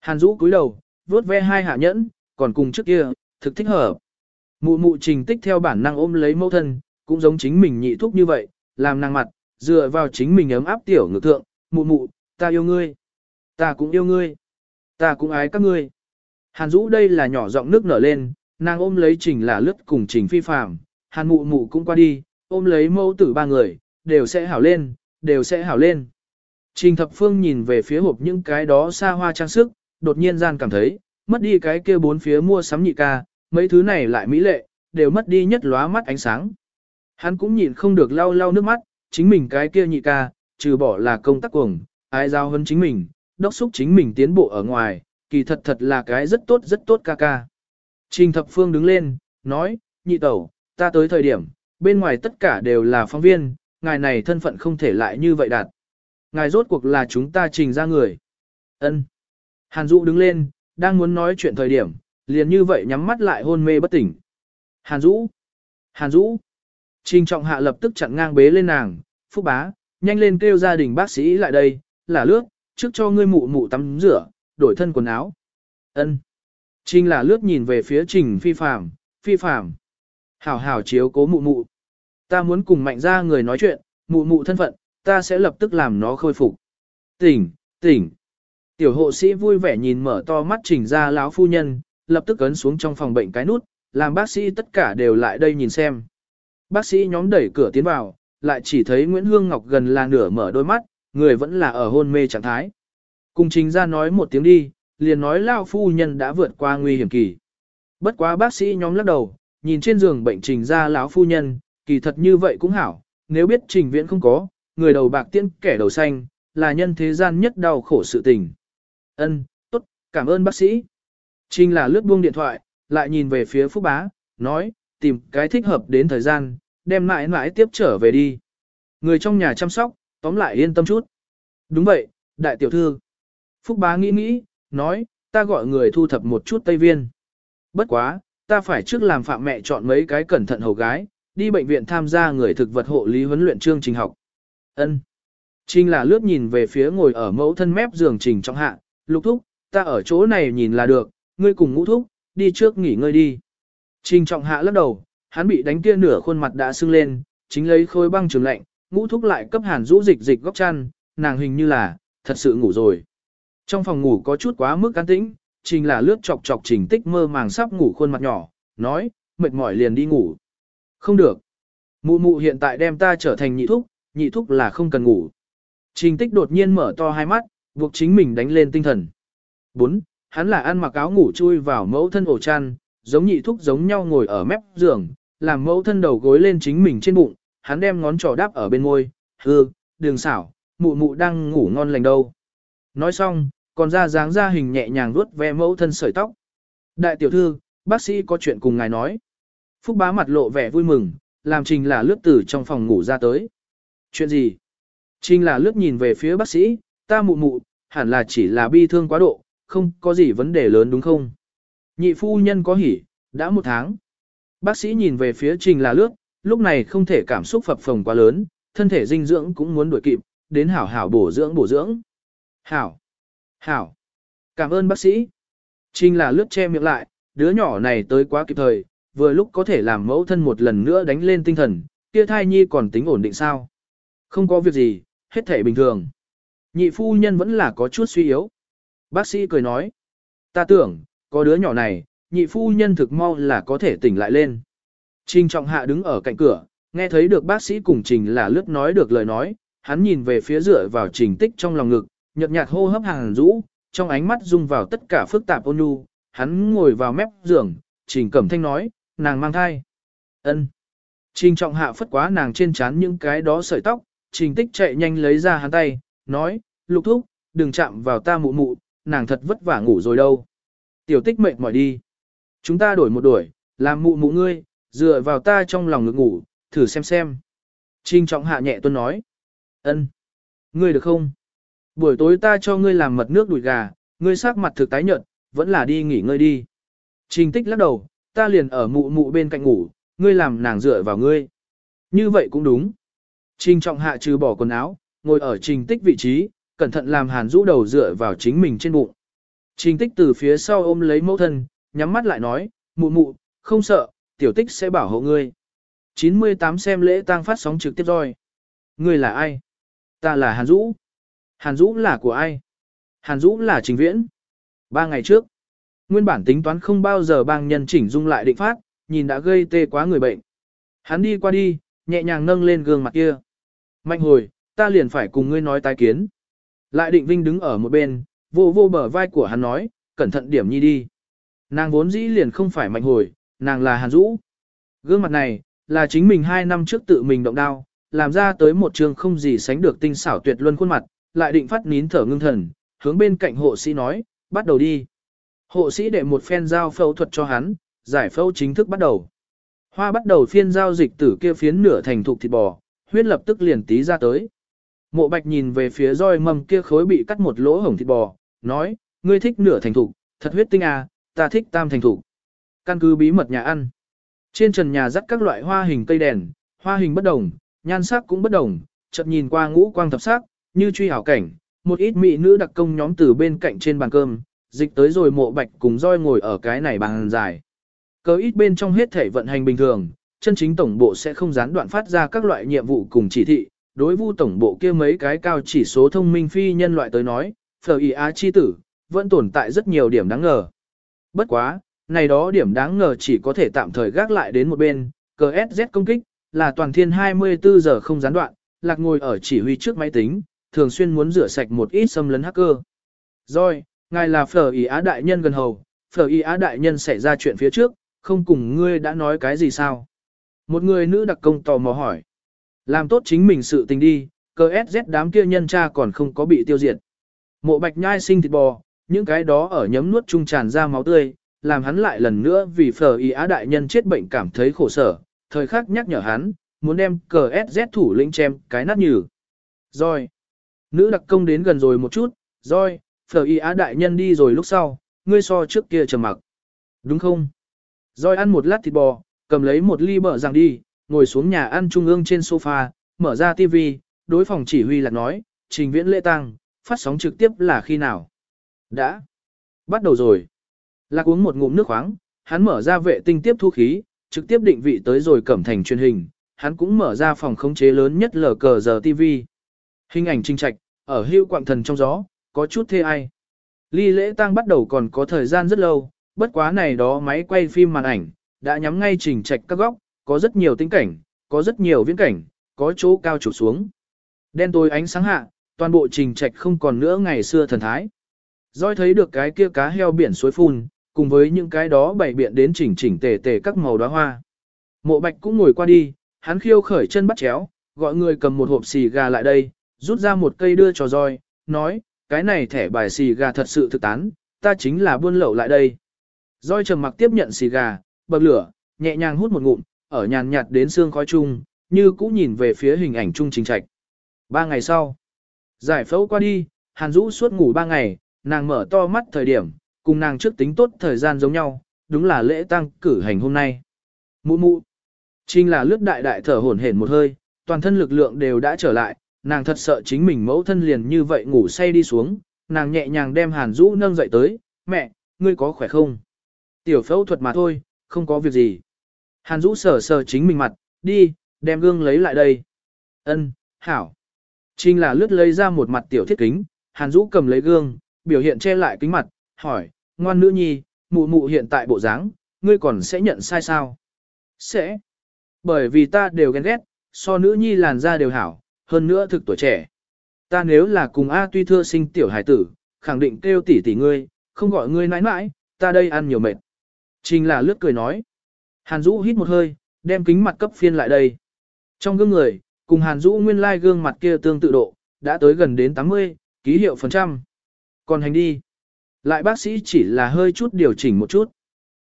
Hàn Dũ cúi đầu, vuốt ve hai hạ nhẫn, còn cùng trước kia, thực thích hợp. Mụ mụ trình tích theo bản năng ôm lấy mẫu thân, cũng giống chính mình nhị thúc như vậy, làm nàng mặt, dựa vào chính mình ấm áp tiểu ngược thượng, mụ mụ, ta yêu ngươi. Ta cũng yêu ngươi. Ta cũng ái các ngươi. Hàn Dũ đây là nhỏ giọng nước nở lên, nàng ôm lấy trình là lướt cùng trình phi phạm, hàn mụ mụ cũng qua đi, ôm lấy mẫu tử ba người, đều sẽ hảo lên, đều sẽ hảo lên. Trình thập phương nhìn về phía hộp những cái đó xa hoa trang sức, đột nhiên gian cảm thấy, mất đi cái kia bốn phía mua sắm nhị ca, mấy thứ này lại mỹ lệ, đều mất đi nhất lóa mắt ánh sáng. Hắn cũng nhìn không được lau lau nước mắt, chính mình cái kia nhị ca, trừ bỏ là công tác cuồng, ai giao hơn chính mình, đốc xúc chính mình tiến bộ ở ngoài, kỳ thật thật là cái rất tốt rất tốt ca ca. Trình thập phương đứng lên, nói, nhị tẩu, ta tới thời điểm, bên ngoài tất cả đều là phóng viên, ngài này thân phận không thể lại như vậy đạt. Ngài rốt cuộc là chúng ta trình ra người. ân Hàn Dũ đứng lên, đang muốn nói chuyện thời điểm, liền như vậy nhắm mắt lại hôn mê bất tỉnh. Hàn Dũ! Hàn Dũ! Trình trọng hạ lập tức chặn ngang bế lên nàng, phúc bá, nhanh lên kêu gia đình bác sĩ lại đây, là lướt, trước cho ngươi mụ mụ tắm rửa, đổi thân quần áo. ân Trình là lướt nhìn về phía trình phi phạm, phi phạm. Hảo hảo chiếu cố mụ mụ. Ta muốn cùng mạnh ra người nói chuyện, mụ mụ thân phận, ta sẽ lập tức làm nó khôi phục. Tỉnh, tỉnh. Tiểu hộ sĩ vui vẻ nhìn mở to mắt trình ra lão phu nhân, lập tức ấn xuống trong phòng bệnh cái nút, làm bác sĩ tất cả đều lại đây nhìn xem. Bác sĩ nhóm đẩy cửa tiến vào, lại chỉ thấy Nguyễn Hương Ngọc gần là nửa mở đôi mắt, người vẫn là ở hôn mê trạng thái. Cùng trình ra nói một tiếng đi, liền nói lão phu nhân đã vượt qua nguy hiểm kỳ. Bất quá bác sĩ nhóm lắc đầu, nhìn trên giường bệnh trình ra lão phu nhân, kỳ thật như vậy cũng hảo, nếu biết trình viễn không có, người đầu bạc tiễn kẻ đầu xanh, là nhân thế gian nhất đau khổ sự tình. Ân, tốt, cảm ơn bác sĩ. Trình là lướt buông điện thoại, lại nhìn về phía Phúc Bá, nói, tìm cái thích hợp đến thời gian, đem mãi mãi tiếp trở về đi. Người trong nhà chăm sóc, tóm lại yên tâm chút. Đúng vậy, đại tiểu thư. Phúc Bá nghĩ nghĩ, nói, ta gọi người thu thập một chút Tây Viên. Bất quá, ta phải trước làm phạm mẹ chọn mấy cái cẩn thận hầu gái, đi bệnh viện tham gia người thực vật hộ lý huấn luyện chương trình học. Ân. Trình là lướt nhìn về phía ngồi ở mẫu thân mép giường trình trọng hạ, lục thúc, ta ở chỗ này nhìn là được, ngươi cùng ngũ thúc, đi trước nghỉ ngơi đi. Trình trọng hạ lắc đầu, hắn bị đánh kia nửa khuôn mặt đã sưng lên, chính lấy khối băng trường lạnh, ngũ thúc lại cấp hàn rũ dịch dịch góc chăn, nàng hình như là, thật sự ngủ rồi. Trong phòng ngủ có chút quá mức an tĩnh, trình là lướt chọc chọc trình tích mơ màng sắp ngủ khuôn mặt nhỏ, nói, mệt mỏi liền đi ngủ. Không được. Mụ mụ hiện tại đem ta trở thành nhị thúc, nhị thúc là không cần ngủ. Trình tích đột nhiên mở to hai mắt, buộc chính mình đánh lên tinh thần. 4. Hắn là ăn mặc áo ngủ chui vào mẫu thân ổ chăn, giống nhị thúc giống nhau ngồi ở mép giường, làm mẫu thân đầu gối lên chính mình trên bụng, hắn đem ngón trỏ đáp ở bên môi, hư, đường xảo, mụ mụ đang ngủ ngon lành đâu. Nói xong, còn ra dáng ra hình nhẹ nhàng vuốt ve mẫu thân sợi tóc. Đại tiểu thư, bác sĩ có chuyện cùng ngài nói. Phúc bá mặt lộ vẻ vui mừng, làm trình là lướt từ trong phòng ngủ ra tới. Chuyện gì? Trình là lướt nhìn về phía bác sĩ, ta mụ mụ, hẳn là chỉ là bi thương quá độ, không có gì vấn đề lớn đúng không? Nhị phu nhân có hỉ, đã một tháng. Bác sĩ nhìn về phía trình là lướt, lúc này không thể cảm xúc phập phồng quá lớn, thân thể dinh dưỡng cũng muốn đuổi kịp, đến hảo hảo bổ dưỡng bổ dưỡng. Hảo, hảo, cảm ơn bác sĩ. Trình là lướt che miệng lại, đứa nhỏ này tới quá kịp thời, vừa lúc có thể làm mẫu thân một lần nữa đánh lên tinh thần, kia thai nhi còn tính ổn định sao? Không có việc gì, hết thể bình thường. Nhị phu nhân vẫn là có chút suy yếu. Bác sĩ cười nói, ta tưởng, có đứa nhỏ này, nhị phu nhân thực mau là có thể tỉnh lại lên. Trình trọng hạ đứng ở cạnh cửa, nghe thấy được bác sĩ cùng trình là lướt nói được lời nói, hắn nhìn về phía dựa vào trình tích trong lòng ngực, nhợt nhạt hô hấp hàng rũ, trong ánh mắt dung vào tất cả phức tạp ôn nhu, hắn ngồi vào mép giường, trình cẩm thanh nói, nàng mang thai. ân Trình trọng hạ phất quá nàng trên trán những cái đó sợi tóc, trình tích chạy nhanh lấy ra hắn tay, nói, lục thúc, đừng chạm vào ta mụ mụ, nàng thật vất vả ngủ rồi đâu. Tiểu tích mệt mỏi đi. Chúng ta đổi một đuổi, làm mụ mụ ngươi, dựa vào ta trong lòng ngực ngủ, thử xem xem. Trình trọng hạ nhẹ tuân nói. ân Ngươi được không? Buổi tối ta cho ngươi làm mật nước đùi gà, ngươi sắc mặt thực tái nhợt, vẫn là đi nghỉ ngơi đi. Trình tích lắc đầu, ta liền ở mụ mụ bên cạnh ngủ, ngươi làm nàng dựa vào ngươi. Như vậy cũng đúng. Trình trọng hạ trừ bỏ quần áo, ngồi ở trình tích vị trí, cẩn thận làm hàn rũ đầu dựa vào chính mình trên bụng. Trình tích từ phía sau ôm lấy mẫu thân, nhắm mắt lại nói, mụ mụ, không sợ, tiểu tích sẽ bảo hộ ngươi. 98 xem lễ tang phát sóng trực tiếp rồi. Ngươi là ai? Ta là Hàn Dũ. Hàn Dũ là của ai? Hàn Dũ là Trình Viễn. Ba ngày trước, nguyên bản tính toán không bao giờ bang nhân chỉnh dung lại định phát, nhìn đã gây tê quá người bệnh. Hắn đi qua đi, nhẹ nhàng nâng lên gương mặt kia. Mạnh hồi, ta liền phải cùng ngươi nói tái kiến. Lại định vinh đứng ở một bên, vô vô bờ vai của hắn nói, cẩn thận điểm nhi đi. Nàng vốn dĩ liền không phải mạnh hồi, nàng là Hàn Dũ. Gương mặt này, là chính mình hai năm trước tự mình động đao, làm ra tới một trường không gì sánh được tinh xảo tuyệt luân khuôn mặt, lại định phát nín thở ngưng thần, hướng bên cạnh hộ sĩ nói, bắt đầu đi. Hộ sĩ để một phen giao phẫu thuật cho hắn, giải phẫu chính thức bắt đầu. Hoa bắt đầu phiên giao dịch tử kia phiến nửa thành thục thịt bò, huyết lập tức liền tí ra tới. Mộ bạch nhìn về phía roi mầm kia khối bị cắt một lỗ hổng thịt bò, nói, ngươi thích nửa thành thục, thật huyết tinh à, ta thích tam thành thục. Căn cứ bí mật nhà ăn. Trên trần nhà dắt các loại hoa hình cây đèn, hoa hình bất đồng, nhan sắc cũng bất đồng, chợt nhìn qua ngũ quang thập sắc, như truy hảo cảnh, một ít mỹ nữ đặc công nhóm từ bên cạnh trên bàn cơm, dịch tới rồi mộ bạch cùng roi ngồi ở cái này bàn dài. Cớ ít bên trong hết thể vận hành bình thường, chân chính tổng bộ sẽ không gián đoạn phát ra các loại nhiệm vụ cùng chỉ thị, đối vu tổng bộ kia mấy cái cao chỉ số thông minh phi nhân loại tới nói, phở ý á chi tử, vẫn tồn tại rất nhiều điểm đáng ngờ. Bất quá, này đó điểm đáng ngờ chỉ có thể tạm thời gác lại đến một bên, cờ SZ công kích, là toàn thiên 24 giờ không gián đoạn, lạc ngồi ở chỉ huy trước máy tính, thường xuyên muốn rửa sạch một ít xâm lấn hacker. Rồi, ngài là phở ý á đại nhân gần hầu, phở ý á đại nhân xảy ra chuyện phía trước, không cùng ngươi đã nói cái gì sao? Một người nữ đặc công tò mò hỏi. Làm tốt chính mình sự tình đi, cơ SZ đám kia nhân cha còn không có bị tiêu diệt. Mộ bạch nhai sinh thịt bò, những cái đó ở nhấm nuốt trung tràn ra máu tươi, làm hắn lại lần nữa vì phở ý á đại nhân chết bệnh cảm thấy khổ sở, thời khắc nhắc nhở hắn, muốn đem cờ SZ thủ lĩnh chém cái nát nhừ. Rồi, nữ đặc công đến gần rồi một chút, rồi, phở y á đại nhân đi rồi lúc sau, ngươi so trước kia trầm mặc. Đúng không? Rồi ăn một lát thịt bò, cầm lấy một ly bở rằng đi, ngồi xuống nhà ăn trung ương trên sofa, mở ra tivi, đối phòng chỉ huy là nói, trình viễn lễ tăng, phát sóng trực tiếp là khi nào? Đã. Bắt đầu rồi. Lạc uống một ngụm nước khoáng, hắn mở ra vệ tinh tiếp thu khí, trực tiếp định vị tới rồi cẩm thành truyền hình, hắn cũng mở ra phòng khống chế lớn nhất lờ cờ giờ TV. Hình ảnh trinh trạch, ở hưu quạng thần trong gió, có chút thê ai. Ly lễ tang bắt đầu còn có thời gian rất lâu, bất quá này đó máy quay phim màn ảnh, đã nhắm ngay trình trạch các góc, có rất nhiều tính cảnh, có rất nhiều viễn cảnh, có chỗ cao chụp xuống. Đen tối ánh sáng hạ, toàn bộ trình trạch không còn nữa ngày xưa thần thái. Rồi thấy được cái kia cá heo biển suối phun, cùng với những cái đó bảy biện đến chỉnh chỉnh tề tề các màu đóa hoa. Mộ bạch cũng ngồi qua đi, hắn khiêu khởi chân bắt chéo, gọi người cầm một hộp xì gà lại đây, rút ra một cây đưa cho roi, nói, cái này thẻ bài xì gà thật sự thực tán, ta chính là buôn lậu lại đây. Roi trầm mặc tiếp nhận xì gà, bậc lửa, nhẹ nhàng hút một ngụm, ở nhàn nhạt đến xương khói chung, như cũ nhìn về phía hình ảnh trung trình trạch. Ba ngày sau, giải phẫu qua đi, Hàn Dũ suốt ngủ ba ngày, nàng mở to mắt thời điểm, cùng nàng trước tính tốt thời gian giống nhau, đúng là lễ tăng cử hành hôm nay. Mụ mụ, Trình là lướt đại đại thở hổn hển một hơi, toàn thân lực lượng đều đã trở lại, nàng thật sợ chính mình mẫu thân liền như vậy ngủ say đi xuống, nàng nhẹ nhàng đem Hàn Dũ nâng dậy tới, mẹ, ngươi có khỏe không? Tiểu phẫu thuật mà thôi, không có việc gì. Hàn Dũ sờ sờ chính mình mặt, đi, đem gương lấy lại đây. Ân, hảo. Trinh là lướt lấy ra một mặt tiểu thiết kính, Hàn Dũ cầm lấy gương, biểu hiện che lại kính mặt, hỏi, ngoan nữ nhi, mụ mụ hiện tại bộ dáng, ngươi còn sẽ nhận sai sao? Sẽ. Bởi vì ta đều ghen ghét, so nữ nhi làn da đều hảo, hơn nữa thực tuổi trẻ. Ta nếu là cùng A tuy thưa sinh tiểu hải tử, khẳng định kêu tỷ tỷ ngươi, không gọi ngươi nãi nãi, ta đây ăn nhiều mệt. Trình là lướt cười nói. Hàn Dũ hít một hơi, đem kính mặt cấp phiên lại đây. Trong gương người, cùng Hàn Dũ nguyên lai gương mặt kia tương tự độ, đã tới gần đến 80, ký hiệu phần trăm. Còn hành đi. Lại bác sĩ chỉ là hơi chút điều chỉnh một chút.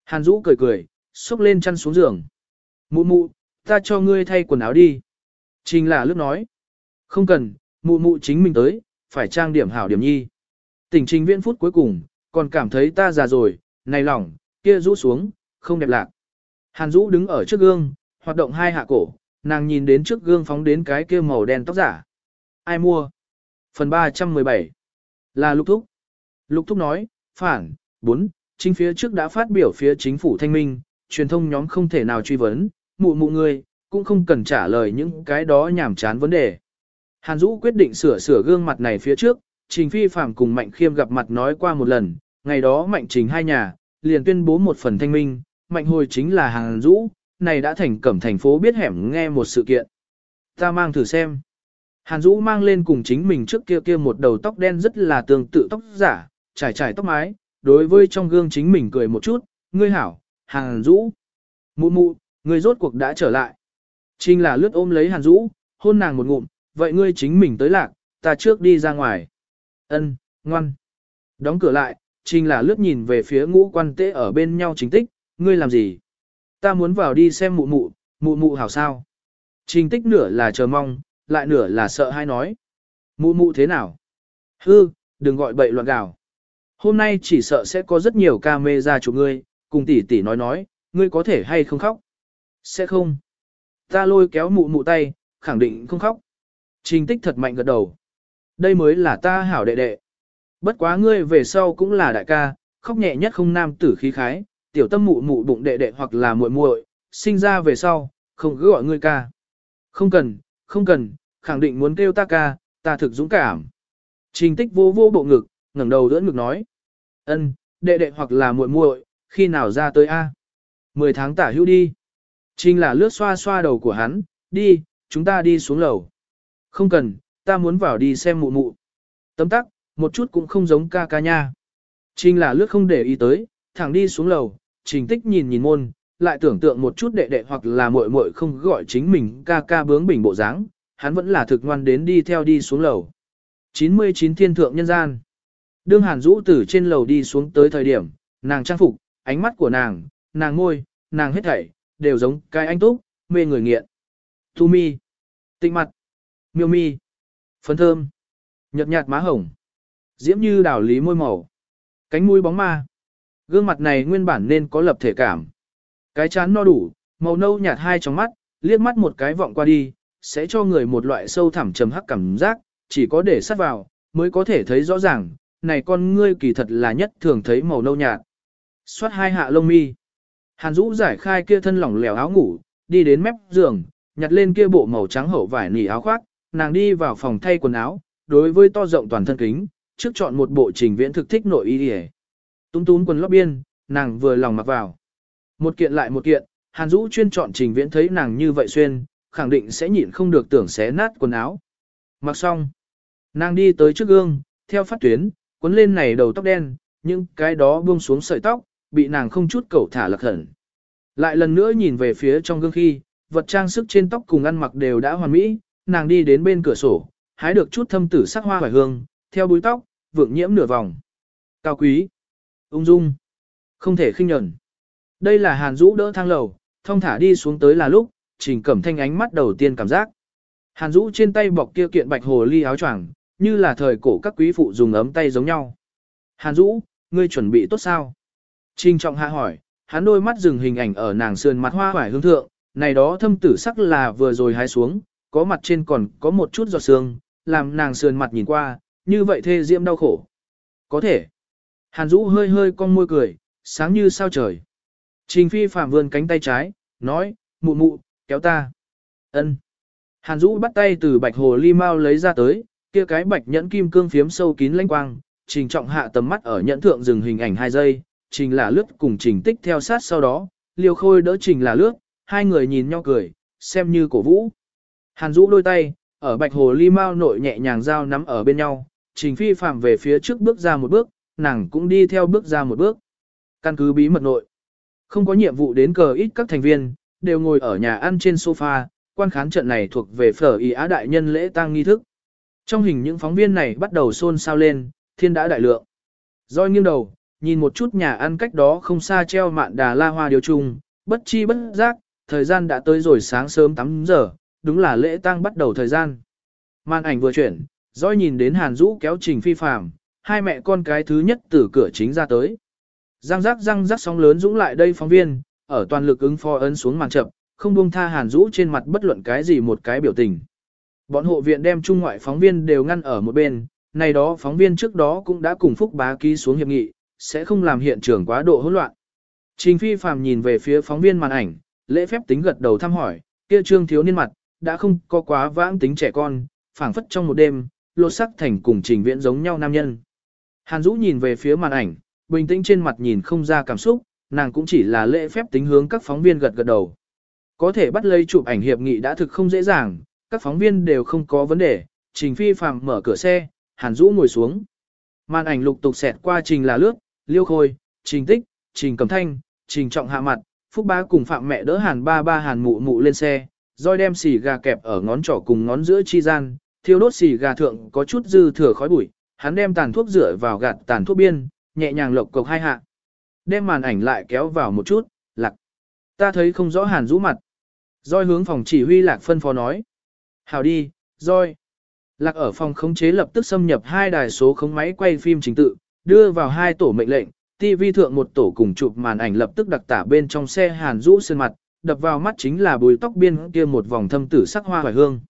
Hàn Dũ cười cười, xúc lên chăn xuống giường. Mụ mụ, ta cho ngươi thay quần áo đi. Trình là lúc nói. Không cần, mụ mụ chính mình tới, phải trang điểm hảo điểm nhi. Tỉnh trình viễn phút cuối cùng, còn cảm thấy ta già rồi, này lỏng, kia rũ xuống, không đẹp lạc. Hàn Dũ đứng ở trước gương, hoạt động hai hạ cổ, nàng nhìn đến trước gương phóng đến cái kia màu đen tóc giả. Ai mua? Phần 317 Là Lục Thúc. Lục Thúc nói, phản, 4, chính phía trước đã phát biểu phía chính phủ thanh minh, truyền thông nhóm không thể nào truy vấn, mụ mụ người, cũng không cần trả lời những cái đó nhảm chán vấn đề. Hàn Dũ quyết định sửa sửa gương mặt này phía trước, Trình Phi Phạm cùng Mạnh Khiêm gặp mặt nói qua một lần, ngày đó Mạnh Trình hai nhà, liền tuyên bố một phần thanh minh, Mạnh hồi chính là Hàn Dũ, này đã thành cẩm thành phố biết hẻm nghe một sự kiện. Ta mang thử xem. Hàn Dũ mang lên cùng chính mình trước kia kia một đầu tóc đen rất là tương tự tóc giả, trải trải tóc mái, đối với trong gương chính mình cười một chút, ngươi hảo, Hàn Dũ. Mụ mụ, ngươi rốt cuộc đã trở lại. Trình là lướt ôm lấy Hàn Dũ, hôn nàng một ngụm, vậy ngươi chính mình tới lạc, ta trước đi ra ngoài. Ân, ngoan. Đóng cửa lại, Trình là lướt nhìn về phía ngũ quan tế ở bên nhau chính tích, ngươi làm gì? Ta muốn vào đi xem mụ mụ, mụ mụ hảo sao? Trình tích nửa là chờ mong, lại nửa là sợ hay nói. Mụ mụ thế nào? Hư, đừng gọi bậy loạn gào. Hôm nay chỉ sợ sẽ có rất nhiều ca mê ra chụp ngươi, cùng tỷ tỷ nói nói, ngươi có thể hay không khóc? Sẽ không. Ta lôi kéo mụ mụ tay, khẳng định không khóc. Trình tích thật mạnh gật đầu. Đây mới là ta hảo đệ đệ. Bất quá ngươi về sau cũng là đại ca, khóc nhẹ nhất không nam tử khí khái, tiểu tâm mụ mụ bụng đệ đệ hoặc là muội muội, sinh ra về sau, không cứ gọi ngươi ca. Không cần, không cần, khẳng định muốn kêu ta ca, ta thực dũng cảm. Trình tích vô vô bộ ngực, ngẩng đầu đỡ ngực nói. ân, đệ đệ hoặc là muội muội, khi nào ra tới a? Mười tháng tả hữu đi. Trình là lướt xoa xoa đầu của hắn, đi, chúng ta đi xuống lầu. Không cần, ta muốn vào đi xem mụ mụ. Tấm tắc, một chút cũng không giống ca ca nha. Trình là lướt không để ý tới, thẳng đi xuống lầu, trình tích nhìn nhìn môn, lại tưởng tượng một chút đệ đệ hoặc là muội muội không gọi chính mình ca ca bướng bỉnh bộ dáng, hắn vẫn là thực ngoan đến đi theo đi xuống lầu. 99 thiên thượng nhân gian. Đương Hàn Dũ từ trên lầu đi xuống tới thời điểm, nàng trang phục, ánh mắt của nàng, nàng ngôi, nàng hết thảy, đều giống cái anh túc, mê người nghiện. Thu mi, tịnh mặt, miêu mi, phấn thơm, nhợt nhạt má hồng, diễm như đảo lý môi màu, cánh mũi bóng ma. Gương mặt này nguyên bản nên có lập thể cảm. Cái chán no đủ, màu nâu nhạt hai trong mắt, liếc mắt một cái vọng qua đi, sẽ cho người một loại sâu thẳm trầm hắc cảm giác, chỉ có để sát vào, mới có thể thấy rõ ràng, này con ngươi kỳ thật là nhất thường thấy màu nâu nhạt. Xoát hai hạ lông mi. Hàn Dũ giải khai kia thân lỏng lẻo áo ngủ, đi đến mép giường, nhặt lên kia bộ màu trắng hậu vải nỉ áo khoác, nàng đi vào phòng thay quần áo, đối với to rộng toàn thân kính, trước chọn một bộ trình viễn thực thích nội y đi túm tún quần lót biên, nàng vừa lòng mặc vào. Một kiện lại một kiện, Hàn Dũ chuyên chọn trình viễn thấy nàng như vậy xuyên, khẳng định sẽ nhịn không được tưởng xé nát quần áo. Mặc xong, nàng đi tới trước gương, theo phát tuyến, cuốn lên này đầu tóc đen, nhưng cái đó buông xuống sợi tóc, bị nàng không chút cẩu thả lạc hẳn. Lại lần nữa nhìn về phía trong gương khi, vật trang sức trên tóc cùng ăn mặc đều đã hoàn mỹ, nàng đi đến bên cửa sổ, hái được chút thâm tử sắc hoa hoài hương, theo búi tóc, vượng nhiễm nửa vòng. Cao quý, ung dung, không thể khinh nhẫn. Đây là Hàn Dũ đỡ thang lầu, thông thả đi xuống tới là lúc, Trình Cẩm Thanh ánh mắt đầu tiên cảm giác. Hàn Dũ trên tay bọc kia kiện bạch hồ ly áo choàng, như là thời cổ các quý phụ dùng ấm tay giống nhau. Hàn Dũ, ngươi chuẩn bị tốt sao? Trình Trọng Hạ hỏi, hắn đôi mắt dừng hình ảnh ở nàng sườn mặt hoa hoài hương thượng, này đó thâm tử sắc là vừa rồi hái xuống, có mặt trên còn có một chút giọt sương, làm nàng sườn mặt nhìn qua, như vậy thê diễm đau khổ. Có thể. Hàn Dũ hơi hơi cong môi cười, sáng như sao trời. Trình Phi phạm vươn cánh tay trái, nói, mụ mụ, kéo ta. Ân. Hàn Dũ bắt tay từ bạch hồ ly mau lấy ra tới, kia cái bạch nhẫn kim cương phiếm sâu kín lanh quang, trình trọng hạ tầm mắt ở nhẫn thượng dừng hình ảnh 2 giây, trình là lướt cùng trình tích theo sát sau đó, liều khôi đỡ trình là lướt, hai người nhìn nhau cười, xem như cổ vũ. Hàn Dũ đôi tay, ở bạch hồ ly mao nội nhẹ nhàng giao nắm ở bên nhau, trình phi phạm về phía trước bước ra một bước, nàng cũng đi theo bước ra một bước. Căn cứ bí mật nội. Không có nhiệm vụ đến cờ ít các thành viên, đều ngồi ở nhà ăn trên sofa, quan khán trận này thuộc về phở y á đại nhân lễ tang nghi thức. Trong hình những phóng viên này bắt đầu xôn xao lên, thiên đã đại lượng. Rồi nghiêng đầu, nhìn một chút nhà ăn cách đó không xa treo mạn đà la hoa điều trùng, bất chi bất giác, thời gian đã tới rồi sáng sớm 8 giờ, đúng là lễ tang bắt đầu thời gian. Màn ảnh vừa chuyển, dõi nhìn đến Hàn Dũ kéo trình phi phàm, hai mẹ con cái thứ nhất từ cửa chính ra tới. Răng rắc răng rắc sóng lớn dũng lại đây phóng viên, ở toàn lực ứng phó ấn xuống màn chậm, không buông tha Hàn Dũ trên mặt bất luận cái gì một cái biểu tình. Bọn hộ viện đem trung ngoại phóng viên đều ngăn ở một bên, này đó phóng viên trước đó cũng đã cùng Phúc Bá ký xuống hiệp nghị, sẽ không làm hiện trường quá độ hỗn loạn. Trình Phi Phàm nhìn về phía phóng viên màn ảnh, lễ phép tính gật đầu thăm hỏi, kia trương thiếu niên mặt, đã không có quá vãng tính trẻ con, phảng phất trong một đêm, lột sắc thành cùng trình viễn giống nhau nam nhân. Hàn Dũ nhìn về phía màn ảnh, bình tĩnh trên mặt nhìn không ra cảm xúc, nàng cũng chỉ là lễ phép tính hướng các phóng viên gật gật đầu. Có thể bắt lấy chụp ảnh hiệp nghị đã thực không dễ dàng, các phóng viên đều không có vấn đề, Trình Phi Phạm mở cửa xe, Hàn Dũ ngồi xuống. Màn ảnh lục tục xẹt qua Trình là lướt, Liêu Khôi, Trình Tích, Trình Cẩm Thanh, Trình Trọng hạ mặt, Phúc Ba cùng Phạm mẹ đỡ Hàn ba ba Hàn mụ mụ lên xe, roi đem xì gà kẹp ở ngón trỏ cùng ngón giữa chi gian, thiêu đốt xì gà thượng có chút dư thừa khói bụi, hắn đem tàn thuốc rửa vào gạt tàn thuốc biên, nhẹ nhàng lộc cộc hai hạ. Đem màn ảnh lại kéo vào một chút, lạc. Ta thấy không rõ hàn rũ mặt. Roi hướng phòng chỉ huy lạc phân phó nói. Hào đi, roi. Lạc ở phòng khống chế lập tức xâm nhập hai đài số khống máy quay phim chính tự, đưa vào hai tổ mệnh lệnh, TV thượng một tổ cùng chụp màn ảnh lập tức đặc tả bên trong xe hàn Dũ sơn mặt, đập vào mắt chính là bùi tóc biên kia một vòng thâm tử sắc hoa hoài hương.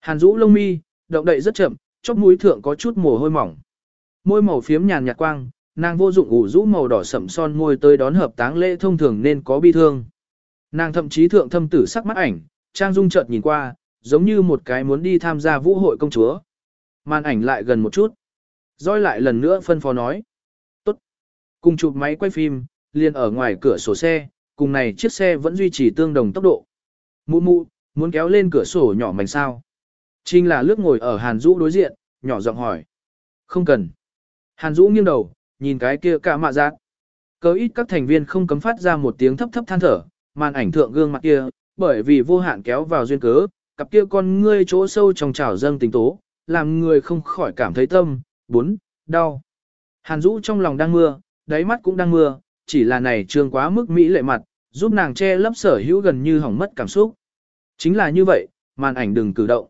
Hàn rũ lông mi, động đậy rất chậm, chóp mũi thượng có chút mồ hôi mỏng. Môi màu phiếm nhàn nhạt quang, nàng vô dụng ủ rũ màu đỏ sậm son môi tới đón hợp táng lễ thông thường nên có bi thương. Nàng thậm chí thượng thâm tử sắc mắt ảnh, trang dung chợt nhìn qua, giống như một cái muốn đi tham gia vũ hội công chúa. Màn ảnh lại gần một chút. Rồi lại lần nữa phân phó nói. Tốt. Cùng chụp máy quay phim, liền ở ngoài cửa sổ xe, cùng này chiếc xe vẫn duy trì tương đồng tốc độ. Mụ mụ, muốn kéo lên cửa sổ nhỏ mảnh sao. Trinh là lướt ngồi ở Hàn Dũ đối diện, nhỏ giọng hỏi. Không cần. Hàn Dũ nghiêng đầu, nhìn cái kia cả mạ giác. cớ ít các thành viên không cấm phát ra một tiếng thấp thấp than thở, màn ảnh thượng gương mặt kia, bởi vì vô hạn kéo vào duyên cớ, cặp kia con ngươi chỗ sâu trong trào dâng tình tố, làm người không khỏi cảm thấy tâm, bốn, đau. Hàn Dũ trong lòng đang mưa, đáy mắt cũng đang mưa, chỉ là này trương quá mức mỹ lệ mặt, giúp nàng che lấp sở hữu gần như hỏng mất cảm xúc. Chính là như vậy, màn ảnh đừng cử động.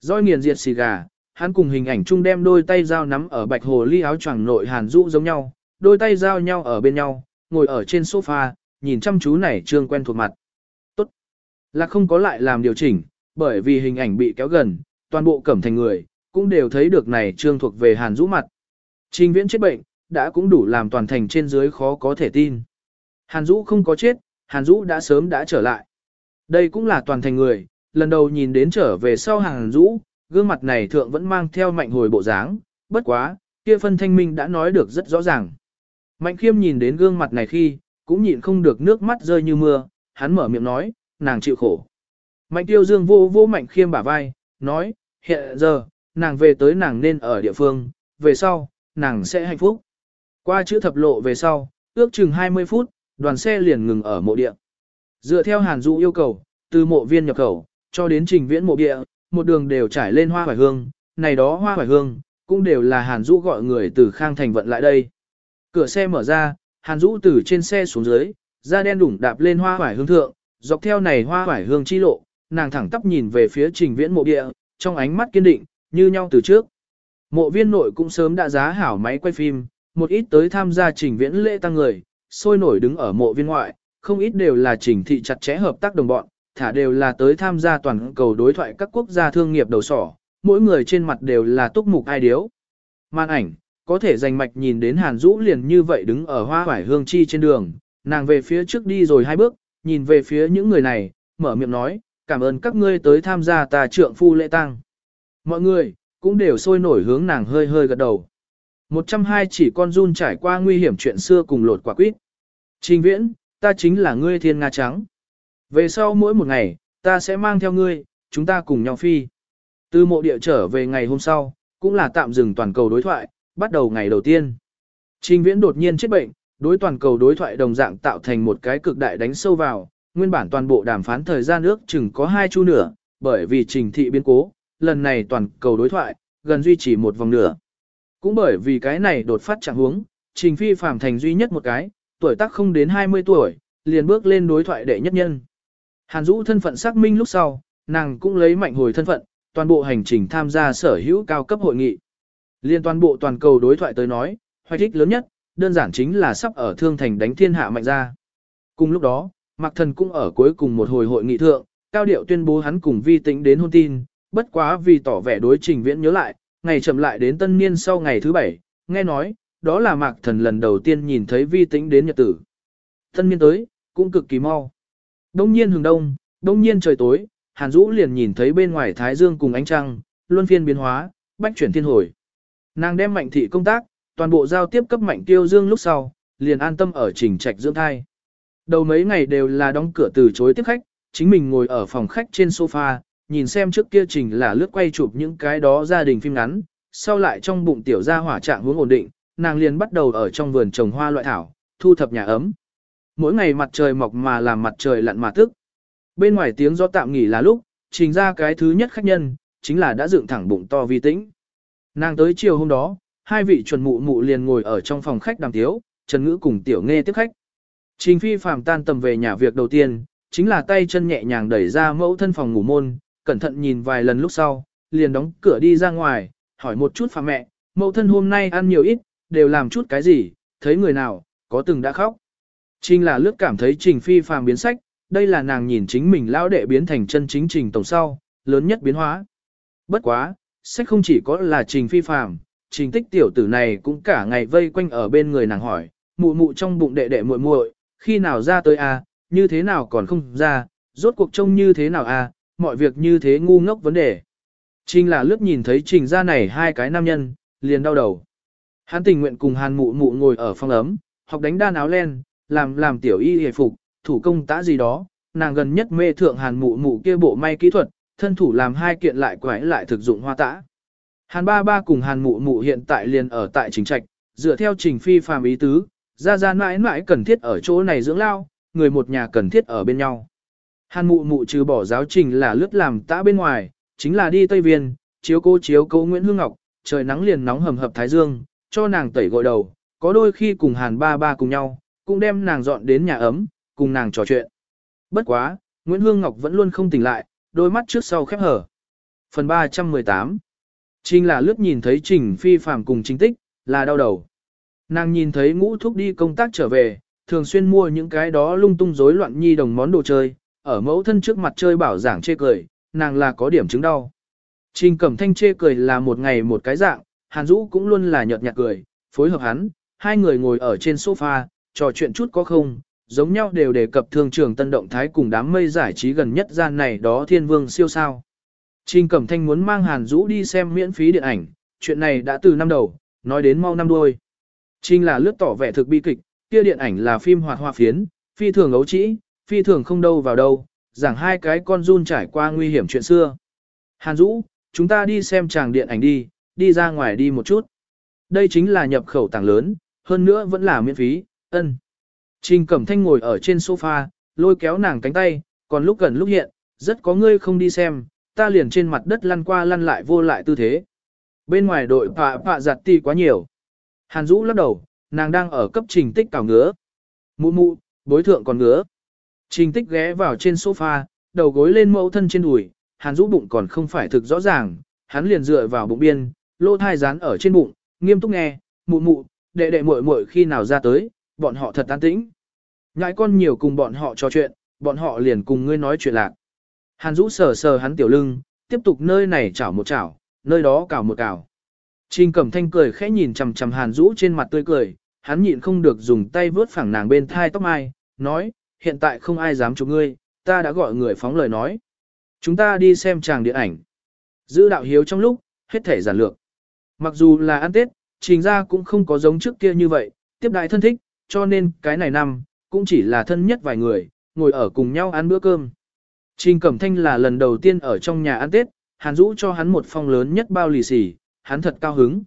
Roi nghiền diệt xì gà, hắn cùng hình ảnh chung đem đôi tay dao nắm ở bạch hồ ly áo choàng nội hàn Dũ giống nhau, đôi tay giao nhau ở bên nhau, ngồi ở trên sofa, nhìn chăm chú này trương quen thuộc mặt. Tốt. Là không có lại làm điều chỉnh, bởi vì hình ảnh bị kéo gần, toàn bộ cẩm thành người, cũng đều thấy được này trương thuộc về hàn Dũ mặt. Trình viễn chết bệnh, đã cũng đủ làm toàn thành trên dưới khó có thể tin. Hàn Dũ không có chết, Hàn Dũ đã sớm đã trở lại. Đây cũng là toàn thành người, lần đầu nhìn đến trở về sau Hàn Dũ, gương mặt này thượng vẫn mang theo mạnh hồi bộ dáng, bất quá, kia phân thanh minh đã nói được rất rõ ràng. Mạnh khiêm nhìn đến gương mặt này khi, cũng nhịn không được nước mắt rơi như mưa, hắn mở miệng nói, nàng chịu khổ. Mạnh tiêu dương vô vô mạnh khiêm bả vai, nói, hiện giờ, nàng về tới nàng nên ở địa phương, về sau, nàng sẽ hạnh phúc. Qua chữ thập lộ về sau, ước chừng 20 phút, đoàn xe liền ngừng ở mộ địa. Dựa theo Hàn Dũ yêu cầu, từ mộ viên nhập khẩu, cho đến trình viễn mộ địa, một đường đều trải lên hoa hoài hương, này đó hoa hoài hương, cũng đều là Hàn Dũ gọi người từ Khang Thành vận lại đây. Cửa xe mở ra, Hàn Dũ từ trên xe xuống dưới, da đen đủng đạp lên hoa hoài hương thượng, dọc theo này hoa hoài hương chi lộ, nàng thẳng tắp nhìn về phía trình viễn mộ địa, trong ánh mắt kiên định, như nhau từ trước. Mộ viên nội cũng sớm đã giá hảo máy quay phim, một ít tới tham gia trình viễn lễ tăng người, sôi nổi đứng ở mộ viên ngoại, không ít đều là trình thị chặt chẽ hợp tác đồng bọn, thả đều là tới tham gia toàn cầu đối thoại các quốc gia thương nghiệp đầu sỏ, mỗi người trên mặt đều là túc mục ai điếu. Màn ảnh, có thể dành mạch nhìn đến Hàn Dũ liền như vậy đứng ở hoa hoải hương chi trên đường, nàng về phía trước đi rồi hai bước, nhìn về phía những người này, mở miệng nói, cảm ơn các ngươi tới tham gia tà trượng phu lễ tăng. Mọi người, cũng đều sôi nổi hướng nàng hơi hơi gật đầu. 102 chỉ con run trải qua nguy hiểm chuyện xưa cùng lột quả quýt. Trình viễn, ta chính là ngươi thiên nga trắng. Về sau mỗi một ngày, ta sẽ mang theo ngươi, chúng ta cùng nhau phi. Từ mộ địa trở về ngày hôm sau, cũng là tạm dừng toàn cầu đối thoại, bắt đầu ngày đầu tiên. Trình viễn đột nhiên chết bệnh, đối toàn cầu đối thoại đồng dạng tạo thành một cái cực đại đánh sâu vào, nguyên bản toàn bộ đàm phán thời gian ước chừng có hai chu nửa, bởi vì trình thị biến cố, lần này toàn cầu đối thoại, gần duy trì một vòng nửa. Cũng bởi vì cái này đột phát trạng huống, trình phi phàm thành duy nhất một cái, tuổi tác không đến 20 tuổi, liền bước lên đối thoại đệ nhất nhân. Hàn Dũ thân phận xác minh lúc sau, nàng cũng lấy mạnh hồi thân phận, toàn bộ hành trình tham gia sở hữu cao cấp hội nghị. Liên toàn bộ toàn cầu đối thoại tới nói, hoạch thích lớn nhất, đơn giản chính là sắp ở thương thành đánh thiên hạ mạnh ra. Cùng lúc đó, Mạc Thần cũng ở cuối cùng một hồi hội nghị thượng, cao điệu tuyên bố hắn cùng vi tĩnh đến hôn tin, bất quá vì tỏ vẻ đối trình viễn nhớ lại, ngày chậm lại đến tân niên sau ngày thứ bảy, nghe nói, đó là Mạc Thần lần đầu tiên nhìn thấy vi tĩnh đến nhật tử. Tân niên tới, cũng cực kỳ mau. Đông nhiên hừng đông, đông nhiên trời tối, Hàn Dũ liền nhìn thấy bên ngoài Thái Dương cùng ánh trăng, luân phiên biến hóa, bách chuyển thiên hồi. Nàng đem mạnh thị công tác, toàn bộ giao tiếp cấp mạnh tiêu dương lúc sau, liền an tâm ở trình trạch dưỡng thai. Đầu mấy ngày đều là đóng cửa từ chối tiếp khách, chính mình ngồi ở phòng khách trên sofa, nhìn xem trước kia trình là lướt quay chụp những cái đó gia đình phim ngắn, sau lại trong bụng tiểu gia hỏa trạng hướng ổn định, nàng liền bắt đầu ở trong vườn trồng hoa loại thảo, thu thập nhà ấm. Mỗi ngày mặt trời mọc mà làm mặt trời lặn mà tức. Bên ngoài tiếng gió tạm nghỉ là lúc, trình ra cái thứ nhất khách nhân, chính là đã dựng thẳng bụng to vi tĩnh. Nàng tới chiều hôm đó, hai vị chuẩn mụ mụ liền ngồi ở trong phòng khách đàm tiếu, Trần Ngữ cùng Tiểu Nghe tiếp khách. Trình Phi phàm tan tầm về nhà việc đầu tiên, chính là tay chân nhẹ nhàng đẩy ra mẫu thân phòng ngủ môn, cẩn thận nhìn vài lần lúc sau, liền đóng cửa đi ra ngoài, hỏi một chút phàm mẹ, mẫu thân hôm nay ăn nhiều ít, đều làm chút cái gì, thấy người nào, có từng đã khóc. Trình là lướt cảm thấy Trình Phi phàm biến sách, đây là nàng nhìn chính mình lão đệ biến thành chân chính Trình tổng sau, lớn nhất biến hóa. Bất quá, sách không chỉ có là Trình Phi phàm, Trình tích tiểu tử này cũng cả ngày vây quanh ở bên người nàng hỏi, mụ mụ trong bụng đệ đệ muội muội, khi nào ra tới a, à, như thế nào còn không ra, rốt cuộc trông như thế nào a, à, mọi việc như thế ngu ngốc vấn đề. Trình là lướt nhìn thấy trình ra này hai cái nam nhân, liền đau đầu. Hắn tình nguyện cùng hàn mụ mụ ngồi ở phòng ấm, học đánh đan áo len, làm làm tiểu y hề phục, thủ công tã gì đó, nàng gần nhất mê thượng hàn mụ mụ kia bộ may kỹ thuật, thân thủ làm hai kiện lại quái lại thực dụng hoa tã. Hàn ba ba cùng hàn mụ mụ hiện tại liền ở tại trình trạch, dựa theo trình phi phàm ý tứ, ra ra mãi mãi cần thiết ở chỗ này dưỡng lao, người một nhà cần thiết ở bên nhau. Hàn mụ mụ trừ bỏ giáo trình là lướt làm tã bên ngoài, chính là đi Tây Viên, chiếu cô chiếu cô Nguyễn Hương Ngọc, trời nắng liền nóng hầm hập Thái Dương, cho nàng tẩy gội đầu, có đôi khi cùng Hàn ba ba cùng nhau, cũng đem nàng dọn đến nhà ấm, cùng nàng trò chuyện. Bất quá, Nguyễn Hương Ngọc vẫn luôn không tỉnh lại, đôi mắt trước sau khép hở. Phần 318 Trình là lướt nhìn thấy Trình Phi Phạm cùng Trình Tích, là đau đầu. Nàng nhìn thấy ngũ thúc đi công tác trở về, thường xuyên mua những cái đó lung tung rối loạn nhi đồng món đồ chơi, ở mẫu thân trước mặt chơi bảo giảng chê cười, nàng là có điểm chứng đau. Trình Cẩm Thanh chê cười là một ngày một cái dạng, Hàn Dũ cũng luôn là nhợt nhạt cười, phối hợp hắn, hai người ngồi ở trên sofa, trò chuyện chút có không, giống nhau đều đề cập thương trường tân động thái cùng đám mây giải trí gần nhất gian này đó thiên vương siêu sao. Trình Cẩm Thanh muốn mang Hàn Dũ đi xem miễn phí điện ảnh, chuyện này đã từ năm đầu, nói đến mau năm đuôi. Trình là lướt tỏ vẻ thực bi kịch, kia điện ảnh là phim hoạt hoa phiến, phi thường ấu trĩ, phi thường không đâu vào đâu, giảng hai cái con run trải qua nguy hiểm chuyện xưa. Hàn Dũ, chúng ta đi xem tràng điện ảnh đi, đi ra ngoài đi một chút. Đây chính là nhập khẩu tàng lớn, hơn nữa vẫn là miễn phí, ân. Trình Cẩm Thanh ngồi ở trên sofa, lôi kéo nàng cánh tay, còn lúc gần lúc hiện, rất có ngươi không đi xem, ta liền trên mặt đất lăn qua lăn lại vô lại tư thế. Bên ngoài đội phạ phạ giặt ti quá nhiều. Hàn Dũ lắc đầu, nàng đang ở cấp trình tích cào ngứa. Mụ mụ, bối thượng còn ngứa. Trình tích ghé vào trên sofa, đầu gối lên mẫu thân trên đùi, Hàn Dũ bụng còn không phải thực rõ ràng, hắn liền dựa vào bụng biên, lô thai dán ở trên bụng, nghiêm túc nghe, mụ mụ, đệ đệ muội muội khi nào ra tới, bọn họ thật an tĩnh. Ngãi con nhiều cùng bọn họ trò chuyện, bọn họ liền cùng ngươi nói chuyện lạc. Hàn Dũ sờ sờ hắn tiểu lưng, tiếp tục nơi này chảo một chảo, nơi đó cào một cào. Trình Cẩm Thanh cười khẽ nhìn chằm chằm Hàn Dũ trên mặt tươi cười, hắn nhịn không được dùng tay vướt phẳng nàng bên thai tóc mai, nói, hiện tại không ai dám chụp ngươi, ta đã gọi người phóng lời nói. Chúng ta đi xem chàng điện ảnh. Giữ đạo hiếu trong lúc, hết thể giản lược. Mặc dù là ăn Tết, trình ra cũng không có giống trước kia như vậy, tiếp đại thân thích, cho nên cái này năm, cũng chỉ là thân nhất vài người, ngồi ở cùng nhau ăn bữa cơm. Trình Cẩm Thanh là lần đầu tiên ở trong nhà ăn Tết, Hàn Dũ cho hắn một phong lớn nhất bao lì xì, hắn thật cao hứng.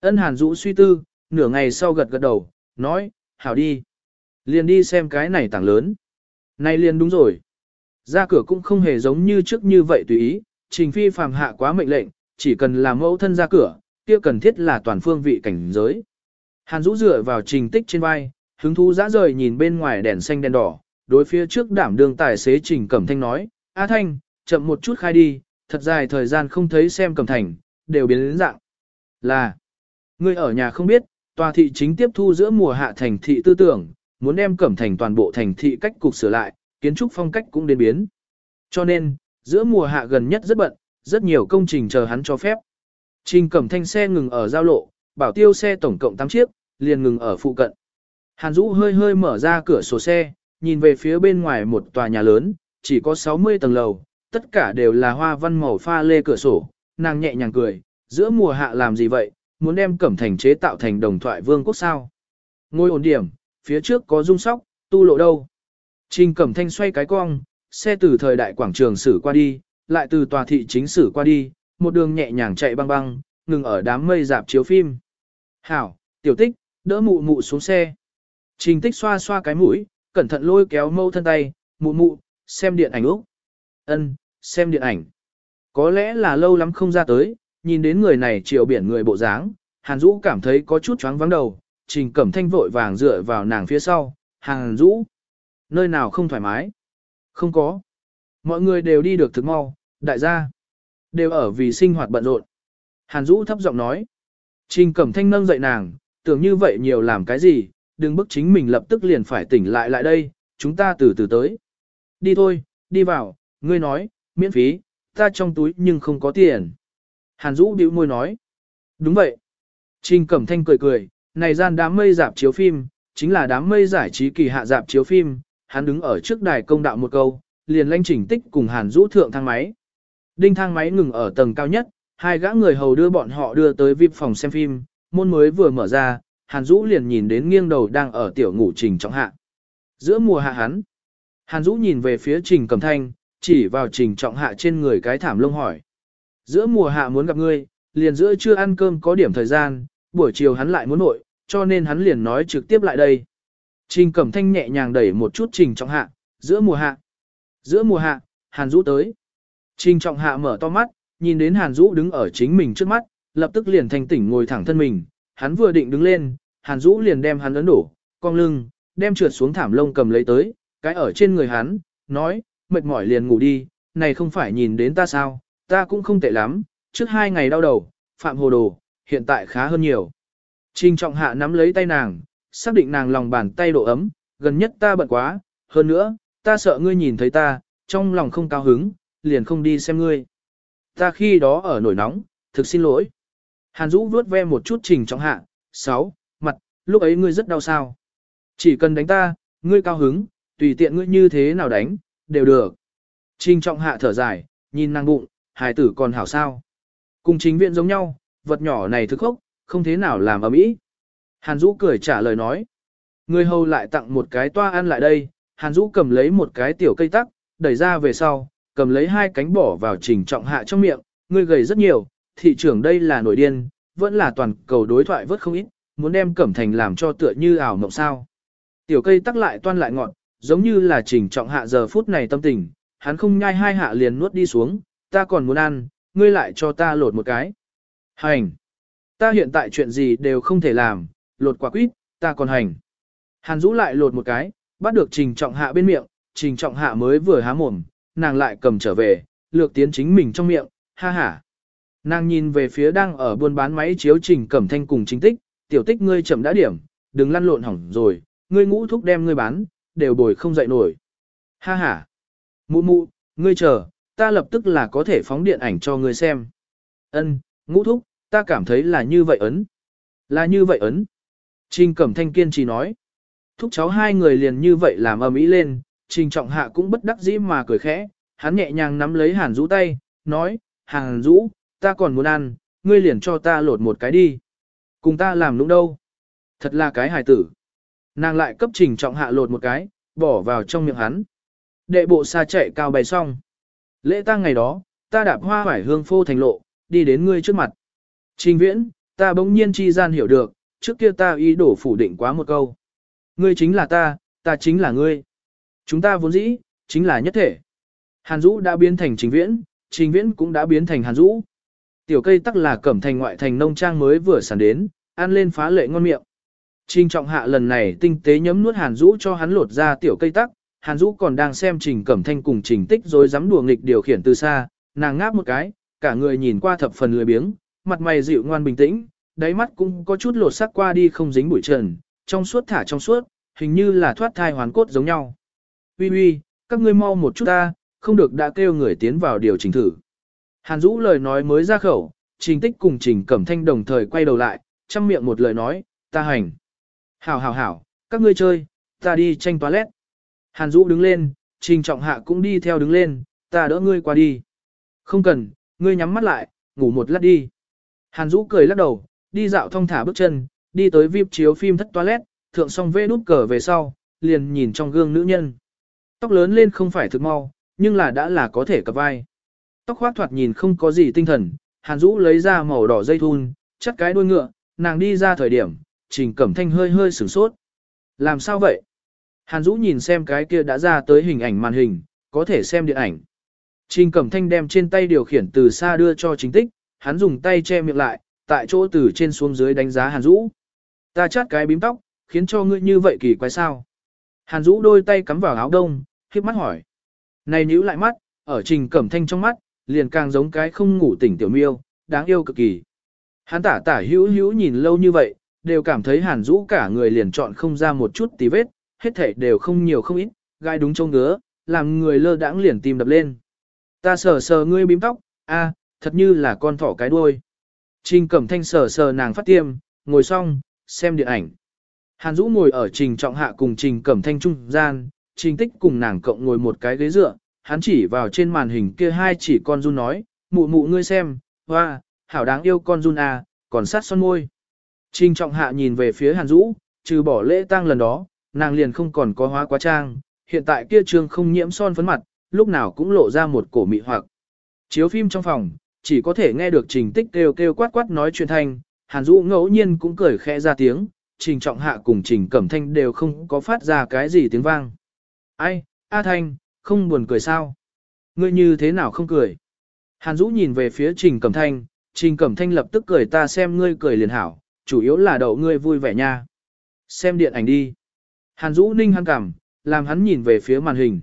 Ân Hàn Dũ suy tư, nửa ngày sau gật gật đầu, nói, hảo đi. Liền đi xem cái này tảng lớn. Này liền đúng rồi. Ra cửa cũng không hề giống như trước như vậy tùy ý, trình phi phàm hạ quá mệnh lệnh, chỉ cần làm mẫu thân ra cửa, kia cần thiết là toàn phương vị cảnh giới. Hàn Dũ dựa vào trình tích trên vai, hứng thú dã rời nhìn bên ngoài đèn xanh đèn đỏ, đối phía trước đảm đương tài xế trình cẩm thanh nói, A Thanh, chậm một chút khai đi, thật dài thời gian không thấy xem cẩm thành, đều biến đến dạng. Là, người ở nhà không biết, tòa thị chính tiếp thu giữa mùa hạ thành thị tư tưởng, muốn đem cẩm thành toàn bộ thành thị cách cục sửa lại, kiến trúc phong cách cũng đến biến. Cho nên, giữa mùa hạ gần nhất rất bận, rất nhiều công trình chờ hắn cho phép. Trình cẩm thanh xe ngừng ở giao lộ, bảo tiêu xe tổng cộng 8 chiếc, liền ngừng ở phụ cận. Hàn Dũ hơi hơi mở ra cửa sổ xe, nhìn về phía bên ngoài một tòa nhà lớn, chỉ có 60 tầng lầu, tất cả đều là hoa văn màu pha lê cửa sổ, nàng nhẹ nhàng cười, giữa mùa hạ làm gì vậy, muốn đem cẩm thành chế tạo thành đồng thoại vương quốc sao. Ngôi ổn điểm, phía trước có dung sóc, tu lộ đâu. Trình cẩm thanh xoay cái cong, xe từ thời đại quảng trường xử qua đi, lại từ tòa thị chính xử qua đi, một đường nhẹ nhàng chạy băng băng, ngừng ở đám mây dạp chiếu phim. Hảo, tiểu tích, đỡ mụ mụ xuống xe. Trình tích xoa xoa cái mũi, cẩn thận lôi kéo mâu thân tay, mụ mụ, xem điện ảnh Úc. Ân, xem điện ảnh. Có lẽ là lâu lắm không ra tới, nhìn đến người này chiều biển người bộ dáng, Hàn Dũ cảm thấy có chút chóng vắng đầu, Trình Cẩm Thanh vội vàng dựa vào nàng phía sau, Hàn Dũ. Nơi nào không thoải mái? Không có. Mọi người đều đi được thực mau, đại gia. Đều ở vì sinh hoạt bận rộn. Hàn Dũ thấp giọng nói. Trình Cẩm Thanh nâng dậy nàng, tưởng như vậy nhiều làm cái gì, đừng bức chính mình lập tức liền phải tỉnh lại lại đây, chúng ta từ từ tới. Đi thôi, đi vào, ngươi nói, miễn phí, ta trong túi nhưng không có tiền. Hàn Dũ bĩu môi nói. Đúng vậy. Trình Cẩm Thanh cười cười, này gian đám mây dạp chiếu phim, chính là đám mây giải trí kỳ hạ dạp chiếu phim, hắn đứng ở trước đài công đạo một câu, liền lanh chỉnh tích cùng Hàn Dũ thượng thang máy. Đinh thang máy ngừng ở tầng cao nhất, hai gã người hầu đưa bọn họ đưa tới VIP phòng xem phim, môn mới vừa mở ra, Hàn Dũ liền nhìn đến nghiêng đầu đang ở tiểu ngủ Trình Trọng Hạ. Giữa mùa hạ hắn, Hàn Dũ nhìn về phía Trình Cẩm Thanh, chỉ vào Trình Trọng Hạ trên người cái thảm lông hỏi. Giữa mùa hạ muốn gặp ngươi, liền giữa chưa ăn cơm có điểm thời gian, buổi chiều hắn lại muốn nội, cho nên hắn liền nói trực tiếp lại đây. Trình Cẩm Thanh nhẹ nhàng đẩy một chút Trình Trọng Hạ, giữa mùa hạ. Giữa mùa hạ, Hàn Dũ tới. Trình Trọng Hạ mở to mắt, nhìn đến Hàn Dũ đứng ở chính mình trước mắt, lập tức liền thành tỉnh ngồi thẳng thân mình, hắn vừa định đứng lên, Hàn Dũ liền đem hắn ấn đổ, cong lưng, đem trượt xuống thảm lông cầm lấy tới, cái ở trên người hắn, nói, mệt mỏi liền ngủ đi, này không phải nhìn đến ta sao, ta cũng không tệ lắm, trước hai ngày đau đầu, phạm hồ đồ, hiện tại khá hơn nhiều. Trình trọng hạ nắm lấy tay nàng, xác định nàng lòng bàn tay độ ấm, gần nhất ta bận quá, hơn nữa, ta sợ ngươi nhìn thấy ta, trong lòng không cao hứng, liền không đi xem ngươi. Ta khi đó ở nổi nóng, thực xin lỗi. Hàn Dũ vuốt ve một chút trình trọng hạ, sáu, mặt, lúc ấy ngươi rất đau sao. Chỉ cần đánh ta, ngươi cao hứng, tùy tiện ngươi như thế nào đánh, đều được. Trình trọng hạ thở dài, nhìn nàng bụng, hài tử còn hảo sao. Cùng chính viện giống nhau, vật nhỏ này thức khốc, không thế nào làm ở Mỹ. Hàn Dũ cười trả lời nói. Người hầu lại tặng một cái toa ăn lại đây, Hàn Dũ cầm lấy một cái tiểu cây tắc, đẩy ra về sau, cầm lấy hai cánh bỏ vào trình trọng hạ trong miệng, người gầy rất nhiều, thị trưởng đây là nổi điên, vẫn là toàn cầu đối thoại vớt không ít, muốn đem cẩm thành làm cho tựa như ảo mộng sao. Tiểu cây tắc lại toan lại ngọn, giống như là trình trọng hạ giờ phút này tâm tình, hắn không nhai hai hạ liền nuốt đi xuống, ta còn muốn ăn, ngươi lại cho ta lột một cái. Hành! Ta hiện tại chuyện gì đều không thể làm, lột quả quýt, ta còn hành. Hàn Dũ lại lột một cái, bắt được trình trọng hạ bên miệng, trình trọng hạ mới vừa há mồm, nàng lại cầm trở về, lược tiến chính mình trong miệng, ha ha. Nàng nhìn về phía đang ở buôn bán máy chiếu trình cẩm thanh cùng chính tích, tiểu tích ngươi chậm đã điểm, đừng lăn lộn hỏng rồi, ngươi ngũ thúc đem ngươi bán, đều bồi không dậy nổi. Ha ha. Mụ mụ, ngươi chờ, ta lập tức là có thể phóng điện ảnh cho ngươi xem. Ân, ngũ thúc, ta cảm thấy là như vậy ấn. Là như vậy ấn. Trình Cẩm Thanh kiên trì nói. Thúc cháu hai người liền như vậy làm ầm ĩ lên, Trình Trọng Hạ cũng bất đắc dĩ mà cười khẽ, hắn nhẹ nhàng nắm lấy Hàn Dũ tay, nói, Hàn Dũ, ta còn muốn ăn, ngươi liền cho ta lột một cái đi. Cùng ta làm nũng đâu. Thật là cái hài tử. Nàng lại cấp Trình Trọng Hạ lột một cái, bỏ vào trong miệng hắn. Đệ bộ xa chạy cao bày xong. Lễ tang ngày đó, ta đạp hoa hoải hương phô thành lộ, đi đến ngươi trước mặt. Trình viễn, ta bỗng nhiên chi gian hiểu được, trước kia ta ý đổ phủ định quá một câu. Ngươi chính là ta, ta chính là ngươi. Chúng ta vốn dĩ, chính là nhất thể. Hàn Dũ đã biến thành trình viễn, trình viễn cũng đã biến thành Hàn Dũ. Tiểu cây tắc là cẩm thành ngoại thành nông trang mới vừa sản đến, ăn lên phá lệ ngon miệng. Trình trọng hạ lần này tinh tế nhấm nuốt Hàn Dũ cho hắn lột ra tiểu cây tắc, Hàn Dũ còn đang xem trình cẩm thanh cùng trình tích rồi dám đùa nghịch điều khiển từ xa, nàng ngáp một cái, cả người nhìn qua thập phần lười biếng, mặt mày dịu ngoan bình tĩnh, đáy mắt cũng có chút lột sắc qua đi không dính bụi trần, trong suốt thả trong suốt, hình như là thoát thai hoàn cốt giống nhau. Uy uy, các ngươi mau một chút ta, không được đã kêu người tiến vào điều chỉnh thử. Hàn Dũ lời nói mới ra khẩu, trình tích cùng trình cẩm thanh đồng thời quay đầu lại, chăm miệng một lời nói, ta hành. Hảo hảo hảo, các ngươi chơi, ta đi tranh toilet. Hàn Dũ đứng lên, trình trọng hạ cũng đi theo đứng lên, ta đỡ ngươi qua đi. Không cần, ngươi nhắm mắt lại, ngủ một lát đi. Hàn Dũ cười lắc đầu, đi dạo thong thả bước chân, đi tới VIP chiếu phim thất toilet, thượng xong vê nút cờ về sau, liền nhìn trong gương nữ nhân. Tóc lớn lên không phải thực mau, nhưng là đã là có thể cặp vai. Tóc khoác thoạt nhìn không có gì tinh thần, Hàn Dũ lấy ra màu đỏ dây thun, chắt cái đuôi ngựa, nàng đi ra thời điểm, Trình Cẩm Thanh hơi hơi sửng sốt. Làm sao vậy? Hàn Dũ nhìn xem cái kia đã ra tới hình ảnh màn hình, có thể xem điện ảnh. Trình Cẩm Thanh đem trên tay điều khiển từ xa đưa cho chính tích, hắn dùng tay che miệng lại, tại chỗ từ trên xuống dưới đánh giá Hàn Dũ. Ta chát cái bím tóc, khiến cho ngươi như vậy kỳ quái sao? Hàn Dũ đôi tay cắm vào áo đông, khiếp mắt hỏi. Này nhíu lại mắt, ở Trình Cẩm Thanh trong mắt, liền càng giống cái không ngủ tỉnh tiểu miêu, đáng yêu cực kỳ. Hắn tả tả hữu hữu nhìn lâu như vậy, đều cảm thấy Hàn Dũ cả người liền chọn không ra một chút tí vết, hết thể đều không nhiều không ít, gai đúng trông ngứa, làm người lơ đãng liền tìm đập lên. Ta sờ sờ ngươi bím tóc, a, thật như là con thỏ cái đuôi. Trình Cẩm Thanh sờ sờ nàng phát tiêm, ngồi xong, xem điện ảnh. Hàn Dũ ngồi ở Trình Trọng Hạ cùng Trình Cẩm Thanh trung gian, Trình Tích cùng nàng cộng ngồi một cái ghế dựa, hắn chỉ vào trên màn hình kia hai chỉ con run nói, mụ mụ ngươi xem, hoa, hảo đáng yêu con run à, còn sát son môi. Trình Trọng Hạ nhìn về phía Hàn Dũ, trừ bỏ lễ tang lần đó, nàng liền không còn có hóa quá trang, hiện tại kia trương không nhiễm son phấn mặt, lúc nào cũng lộ ra một cổ mị hoặc. Chiếu phim trong phòng, chỉ có thể nghe được trình tích kêu kêu quát quát nói chuyện thanh, Hàn Dũ ngẫu nhiên cũng cười khẽ ra tiếng, trình trọng hạ cùng trình cẩm thanh đều không có phát ra cái gì tiếng vang. Ai, A Thanh, không buồn cười sao? Ngươi như thế nào không cười? Hàn Dũ nhìn về phía trình cẩm thanh, trình cẩm thanh lập tức cười ta xem ngươi cười liền hảo, chủ yếu là đậu ngươi vui vẻ nha. Xem điện ảnh đi. Hàn Dũ ninh hăng cảm, làm hắn nhìn về phía màn hình.